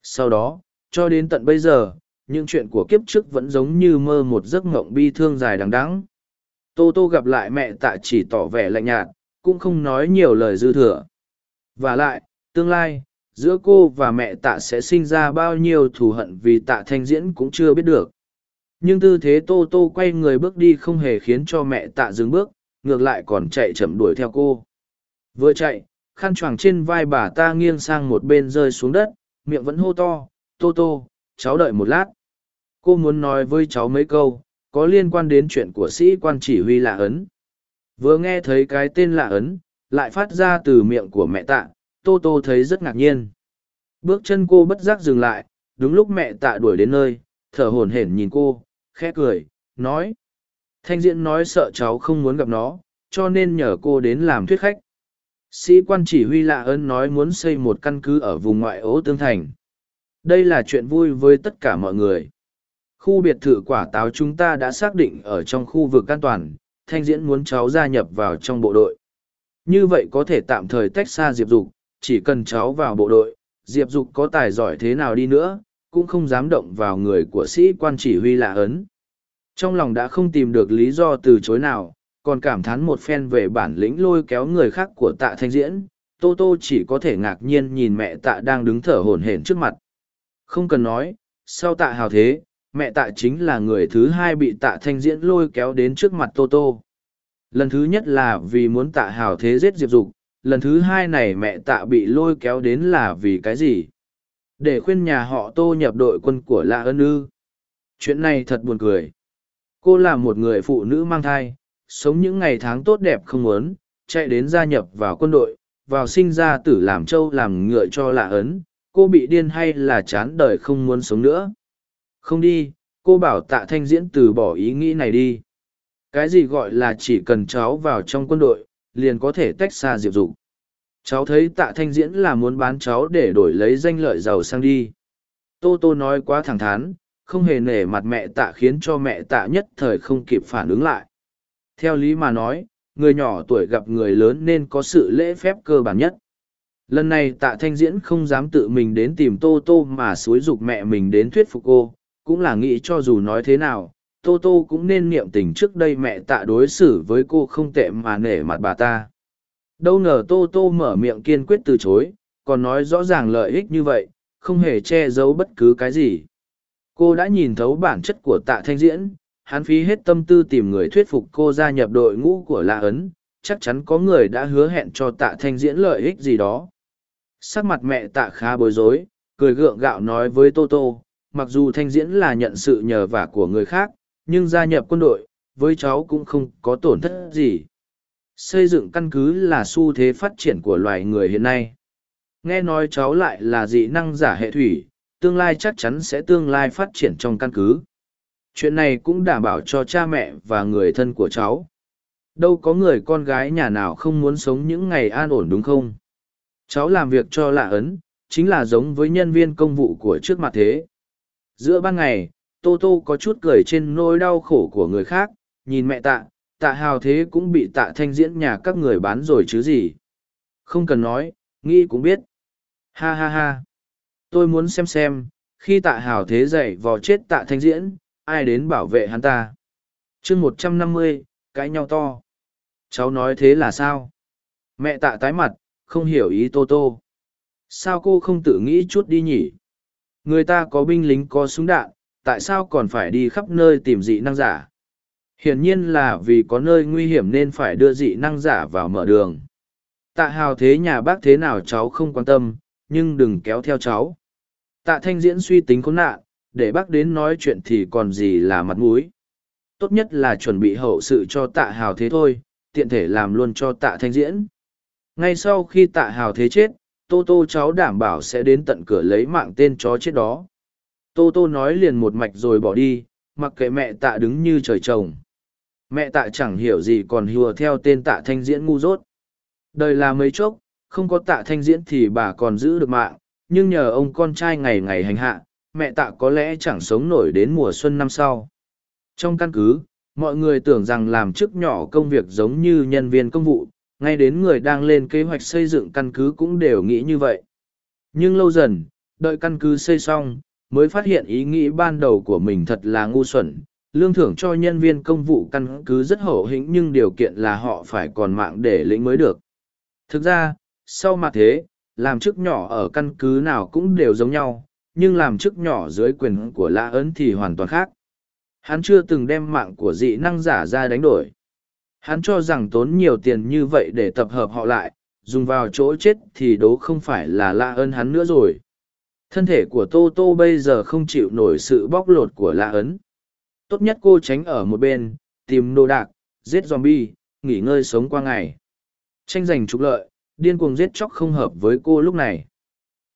Sau đó, cho đến tận bây giờ, những chuyện của kiếp trước vẫn giống như mơ một giấc mộng bi thương dài đằng đẵng. Tô Tô gặp lại mẹ tạ chỉ tỏ vẻ lạnh nhạt, cũng không nói nhiều lời dư thừa. Và lại, tương lai, giữa cô và mẹ tạ sẽ sinh ra bao nhiêu thù hận vì tạ thanh diễn cũng chưa biết được. Nhưng tư thế Tô Tô quay người bước đi không hề khiến cho mẹ tạ dừng bước, ngược lại còn chạy chậm đuổi theo cô. Vừa chạy, khăn choàng trên vai bà ta nghiêng sang một bên rơi xuống đất, miệng vẫn hô to, Tô Tô, cháu đợi một lát. Cô muốn nói với cháu mấy câu, có liên quan đến chuyện của sĩ quan chỉ huy lạ ấn. Vừa nghe thấy cái tên lạ ấn, lại phát ra từ miệng của mẹ tạ, Tô Tô thấy rất ngạc nhiên. Bước chân cô bất giác dừng lại, đúng lúc mẹ tạ đuổi đến nơi, thở hổn hển nhìn cô, khẽ cười, nói. Thanh diễn nói sợ cháu không muốn gặp nó, cho nên nhờ cô đến làm thuyết khách. Sĩ quan chỉ huy lạ ơn nói muốn xây một căn cứ ở vùng ngoại ố tương thành. Đây là chuyện vui với tất cả mọi người. Khu biệt thự quả táo chúng ta đã xác định ở trong khu vực an toàn, thanh diễn muốn cháu gia nhập vào trong bộ đội. Như vậy có thể tạm thời tách xa Diệp Dục, chỉ cần cháu vào bộ đội, Diệp Dục có tài giỏi thế nào đi nữa, cũng không dám động vào người của sĩ quan chỉ huy lạ ấn. Trong lòng đã không tìm được lý do từ chối nào, còn cảm thán một phen về bản lĩnh lôi kéo người khác của tạ thanh diễn, Tô Tô chỉ có thể ngạc nhiên nhìn mẹ tạ đang đứng thở hổn hển trước mặt. Không cần nói, sau tạ hào thế, mẹ tạ chính là người thứ hai bị tạ thanh diễn lôi kéo đến trước mặt Tô Tô. Lần thứ nhất là vì muốn tạ hào thế giết Diệp Dục, lần thứ hai này mẹ tạ bị lôi kéo đến là vì cái gì? Để khuyên nhà họ Tô nhập đội quân của Lạ Ân Ư. Chuyện này thật buồn cười. Cô là một người phụ nữ mang thai, sống những ngày tháng tốt đẹp không muốn, chạy đến gia nhập vào quân đội, vào sinh ra tử làm trâu làm ngựa cho lạ ấn, cô bị điên hay là chán đời không muốn sống nữa. Không đi, cô bảo tạ thanh diễn từ bỏ ý nghĩ này đi. Cái gì gọi là chỉ cần cháu vào trong quân đội, liền có thể tách xa diệp dục. Cháu thấy tạ thanh diễn là muốn bán cháu để đổi lấy danh lợi giàu sang đi. Tô Tô nói quá thẳng thắn, không hề nể mặt mẹ tạ khiến cho mẹ tạ nhất thời không kịp phản ứng lại. Theo lý mà nói, người nhỏ tuổi gặp người lớn nên có sự lễ phép cơ bản nhất. Lần này tạ thanh diễn không dám tự mình đến tìm Tô Tô mà xúi dục mẹ mình đến thuyết phục cô, cũng là nghĩ cho dù nói thế nào, Tô Tô cũng nên niệm tình trước đây mẹ tạ đối xử với cô không tệ mà nể mặt bà ta. Đâu ngờ Tô Tô mở miệng kiên quyết từ chối, còn nói rõ ràng lợi ích như vậy, không hề che giấu bất cứ cái gì. Cô đã nhìn thấu bản chất của tạ thanh diễn, hắn phí hết tâm tư tìm người thuyết phục cô gia nhập đội ngũ của La Ấn, chắc chắn có người đã hứa hẹn cho tạ thanh diễn lợi ích gì đó. Sắc mặt mẹ tạ khá bối rối, cười gượng gạo nói với Tô Tô, mặc dù thanh diễn là nhận sự nhờ vả của người khác, nhưng gia nhập quân đội, với cháu cũng không có tổn thất gì. Xây dựng căn cứ là xu thế phát triển của loài người hiện nay. Nghe nói cháu lại là dị năng giả hệ thủy, tương lai chắc chắn sẽ tương lai phát triển trong căn cứ chuyện này cũng đảm bảo cho cha mẹ và người thân của cháu. Đâu có người con gái nhà nào không muốn sống những ngày an ổn đúng không? Cháu làm việc cho lạ ấn, chính là giống với nhân viên công vụ của trước mặt thế. Giữa ban ngày, tô tô có chút cười trên nỗi đau khổ của người khác, nhìn mẹ tạ tạ hào thế cũng bị tạ thanh diễn nhà các người bán rồi chứ gì. Không cần nói, nghĩ cũng biết. Ha ha ha. Tôi muốn xem xem, khi tạ hào thế dậy vò chết tạ thanh diễn ai đến bảo vệ hắn ta? Chương một trăm năm mươi, cãi nhau to. Cháu nói thế là sao? Mẹ tạ tái mặt, không hiểu ý tô tô. Sao cô không tự nghĩ chút đi nhỉ? Người ta có binh lính, có súng đạn, tại sao còn phải đi khắp nơi tìm dị năng giả? Hiển nhiên là vì có nơi nguy hiểm nên phải đưa dị năng giả vào mở đường. Tạ hào thế nhà bác thế nào cháu không quan tâm, nhưng đừng kéo theo cháu. Tạ thanh diễn suy tính khốn nạn để bác đến nói chuyện thì còn gì là mặt mũi. Tốt nhất là chuẩn bị hậu sự cho tạ hào thế thôi, tiện thể làm luôn cho tạ thanh diễn. Ngay sau khi tạ hào thế chết, tô tô cháu đảm bảo sẽ đến tận cửa lấy mạng tên chó chết đó. Tô tô nói liền một mạch rồi bỏ đi, mặc kệ mẹ tạ đứng như trời trồng. Mẹ tạ chẳng hiểu gì còn hùa theo tên tạ thanh diễn ngu dốt. Đời là mấy chốc, không có tạ thanh diễn thì bà còn giữ được mạng, nhưng nhờ ông con trai ngày ngày hành hạ mẹ tạ có lẽ chẳng sống nổi đến mùa xuân năm sau. Trong căn cứ, mọi người tưởng rằng làm chức nhỏ công việc giống như nhân viên công vụ, ngay đến người đang lên kế hoạch xây dựng căn cứ cũng đều nghĩ như vậy. Nhưng lâu dần, đợi căn cứ xây xong, mới phát hiện ý nghĩ ban đầu của mình thật là ngu xuẩn. Lương thưởng cho nhân viên công vụ căn cứ rất hậu hĩnh nhưng điều kiện là họ phải còn mạng để lĩnh mới được. Thực ra, sau mà thế, làm chức nhỏ ở căn cứ nào cũng đều giống nhau nhưng làm chức nhỏ dưới quyền của lã ấn thì hoàn toàn khác. Hắn chưa từng đem mạng của dị năng giả ra đánh đổi. Hắn cho rằng tốn nhiều tiền như vậy để tập hợp họ lại, dùng vào chỗ chết thì đố không phải là lạ ơn hắn nữa rồi. Thân thể của tô tô bây giờ không chịu nổi sự bóc lột của lạ ấn. Tốt nhất cô tránh ở một bên, tìm đồ đạc, giết zombie, nghỉ ngơi sống qua ngày. Tranh giành trục lợi, điên cuồng giết chóc không hợp với cô lúc này.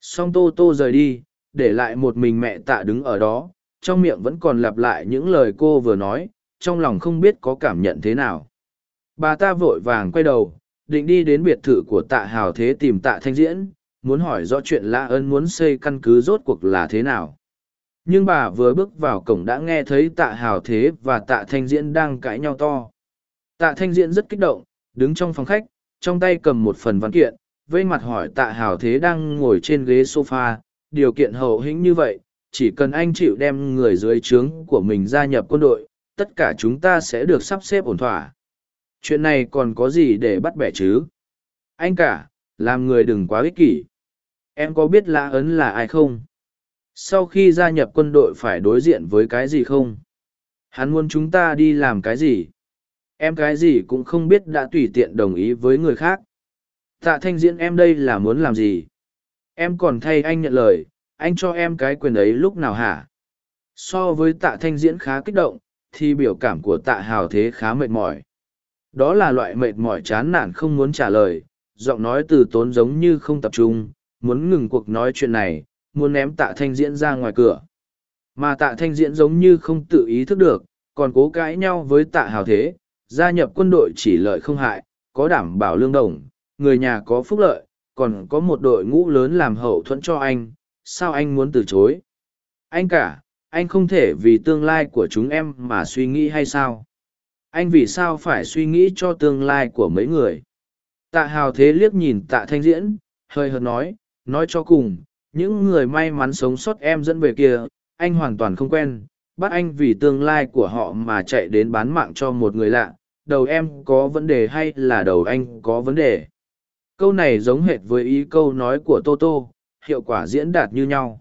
Song tô tô rời đi để lại một mình mẹ tạ đứng ở đó, trong miệng vẫn còn lặp lại những lời cô vừa nói, trong lòng không biết có cảm nhận thế nào. Bà ta vội vàng quay đầu, định đi đến biệt thự của tạ hào thế tìm tạ thanh diễn, muốn hỏi rõ chuyện lạ ơn muốn xây căn cứ rốt cuộc là thế nào. Nhưng bà vừa bước vào cổng đã nghe thấy tạ hào thế và tạ thanh diễn đang cãi nhau to. Tạ thanh diễn rất kích động, đứng trong phòng khách, trong tay cầm một phần văn kiện, vây mặt hỏi tạ hào thế đang ngồi trên ghế sofa điều kiện hậu hĩnh như vậy, chỉ cần anh chịu đem người dưới trướng của mình gia nhập quân đội, tất cả chúng ta sẽ được sắp xếp ổn thỏa. Chuyện này còn có gì để bắt bẻ chứ? Anh cả, làm người đừng quá ích kỷ. Em có biết lã ấn là ai không? Sau khi gia nhập quân đội phải đối diện với cái gì không? Hắn muốn chúng ta đi làm cái gì? Em cái gì cũng không biết đã tùy tiện đồng ý với người khác. Tạ thanh diễn em đây là muốn làm gì? Em còn thay anh nhận lời, anh cho em cái quyền ấy lúc nào hả? So với tạ thanh diễn khá kích động, thì biểu cảm của tạ hào thế khá mệt mỏi. Đó là loại mệt mỏi chán nản không muốn trả lời, giọng nói từ tốn giống như không tập trung, muốn ngừng cuộc nói chuyện này, muốn ném tạ thanh diễn ra ngoài cửa. Mà tạ thanh diễn giống như không tự ý thức được, còn cố cãi nhau với tạ hào thế, gia nhập quân đội chỉ lợi không hại, có đảm bảo lương đồng, người nhà có phúc lợi còn có một đội ngũ lớn làm hậu thuẫn cho anh, sao anh muốn từ chối? Anh cả, anh không thể vì tương lai của chúng em mà suy nghĩ hay sao? Anh vì sao phải suy nghĩ cho tương lai của mấy người? Tạ hào thế liếc nhìn tạ thanh diễn, hơi hợt nói nói cho cùng, những người may mắn sống sót em dẫn về kia, anh hoàn toàn không quen, bắt anh vì tương lai của họ mà chạy đến bán mạng cho một người lạ, đầu em có vấn đề hay là đầu anh có vấn đề? Câu này giống hệt với ý câu nói của toto hiệu quả diễn đạt như nhau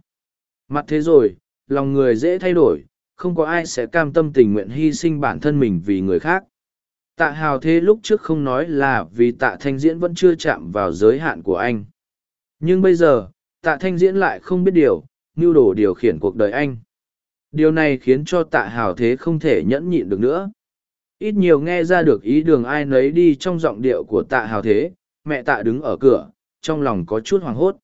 mặt thế rồi lòng người dễ thay đổi không có ai sẽ cam tâm tình nguyện hy sinh bản thân mình vì người khác. Tạ hào thế lúc trước không nói là vì tạ thanh diễn vẫn chưa chạm vào giới hạn của anh. Nhưng bây giờ, tạ thanh diễn lại không biết điều, mưu đồ điều khiển cuộc đời anh. Điều này khiến cho tạ hào thế không thể nhẫn nhịn được nữa. Ít nhiều nghe ra được ý đường ai nấy đi trong giọng điệu của tạ hào thế, mẹ tạ đứng ở cửa, trong lòng có chút hoảng hốt.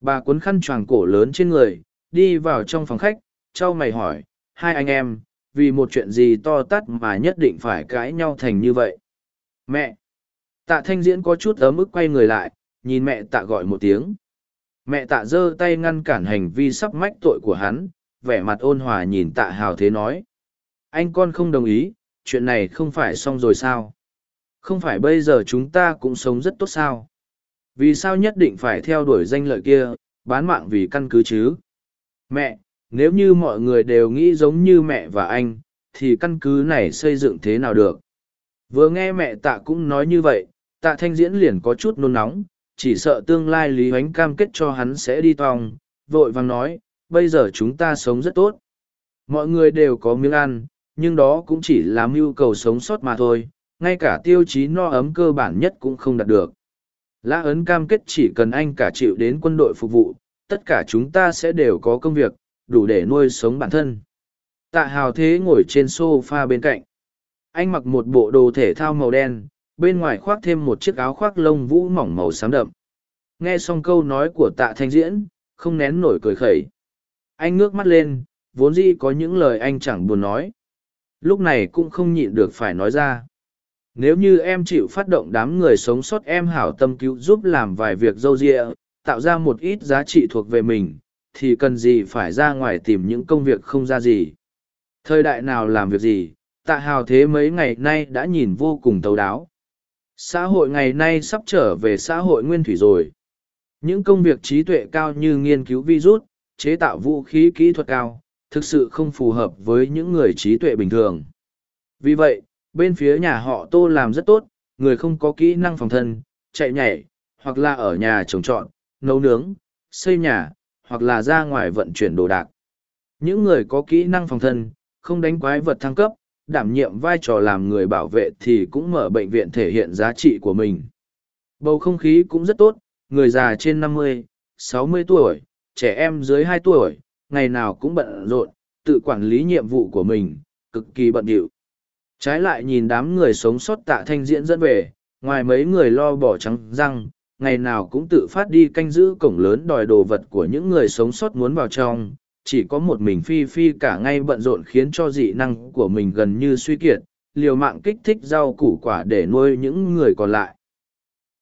Bà cuốn khăn choàng cổ lớn trên người, đi vào trong phòng khách, trao mày hỏi, hai anh em, vì một chuyện gì to tát mà nhất định phải cãi nhau thành như vậy. Mẹ! Tạ thanh diễn có chút ấm ức quay người lại, nhìn mẹ tạ gọi một tiếng. Mẹ tạ giơ tay ngăn cản hành vi sắp mách tội của hắn, vẻ mặt ôn hòa nhìn tạ hào thế nói. Anh con không đồng ý, chuyện này không phải xong rồi sao? Không phải bây giờ chúng ta cũng sống rất tốt sao? Vì sao nhất định phải theo đuổi danh lợi kia, bán mạng vì căn cứ chứ? Mẹ, nếu như mọi người đều nghĩ giống như mẹ và anh, thì căn cứ này xây dựng thế nào được? Vừa nghe mẹ tạ cũng nói như vậy, tạ thanh diễn liền có chút nôn nóng, chỉ sợ tương lai Lý ánh cam kết cho hắn sẽ đi tòng, vội vàng nói, bây giờ chúng ta sống rất tốt. Mọi người đều có miếng ăn, nhưng đó cũng chỉ là mưu cầu sống sót mà thôi, ngay cả tiêu chí no ấm cơ bản nhất cũng không đạt được. Lã ấn cam kết chỉ cần anh cả chịu đến quân đội phục vụ, tất cả chúng ta sẽ đều có công việc, đủ để nuôi sống bản thân. Tạ hào thế ngồi trên sofa bên cạnh. Anh mặc một bộ đồ thể thao màu đen, bên ngoài khoác thêm một chiếc áo khoác lông vũ mỏng màu xám đậm. Nghe xong câu nói của tạ thanh diễn, không nén nổi cười khẩy. Anh ngước mắt lên, vốn dĩ có những lời anh chẳng buồn nói. Lúc này cũng không nhịn được phải nói ra. Nếu như em chịu phát động đám người sống sót em hảo tâm cứu giúp làm vài việc dâu dịa, tạo ra một ít giá trị thuộc về mình, thì cần gì phải ra ngoài tìm những công việc không ra gì. Thời đại nào làm việc gì, tạ hào thế mấy ngày nay đã nhìn vô cùng tấu đáo. Xã hội ngày nay sắp trở về xã hội nguyên thủy rồi. Những công việc trí tuệ cao như nghiên cứu virus, chế tạo vũ khí kỹ thuật cao, thực sự không phù hợp với những người trí tuệ bình thường. Vì vậy, bên phía nhà họ tô làm rất tốt, người không có kỹ năng phòng thân, chạy nhảy, hoặc là ở nhà trồng trọt, nấu nướng, xây nhà, hoặc là ra ngoài vận chuyển đồ đạc. Những người có kỹ năng phòng thân, không đánh quái vật thăng cấp, đảm nhiệm vai trò làm người bảo vệ thì cũng mở bệnh viện thể hiện giá trị của mình. Bầu không khí cũng rất tốt, người già trên năm mươi, sáu mươi tuổi, trẻ em dưới hai tuổi, ngày nào cũng bận rộn, tự quản lý nhiệm vụ của mình, cực kỳ bận điệu. Trái lại nhìn đám người sống sót tạ thanh diễn dẫn về, ngoài mấy người lo bỏ trắng răng, ngày nào cũng tự phát đi canh giữ cổng lớn đòi đồ vật của những người sống sót muốn vào trong, chỉ có một mình phi phi cả ngay bận rộn khiến cho dị năng của mình gần như suy kiệt, liều mạng kích thích rau củ quả để nuôi những người còn lại.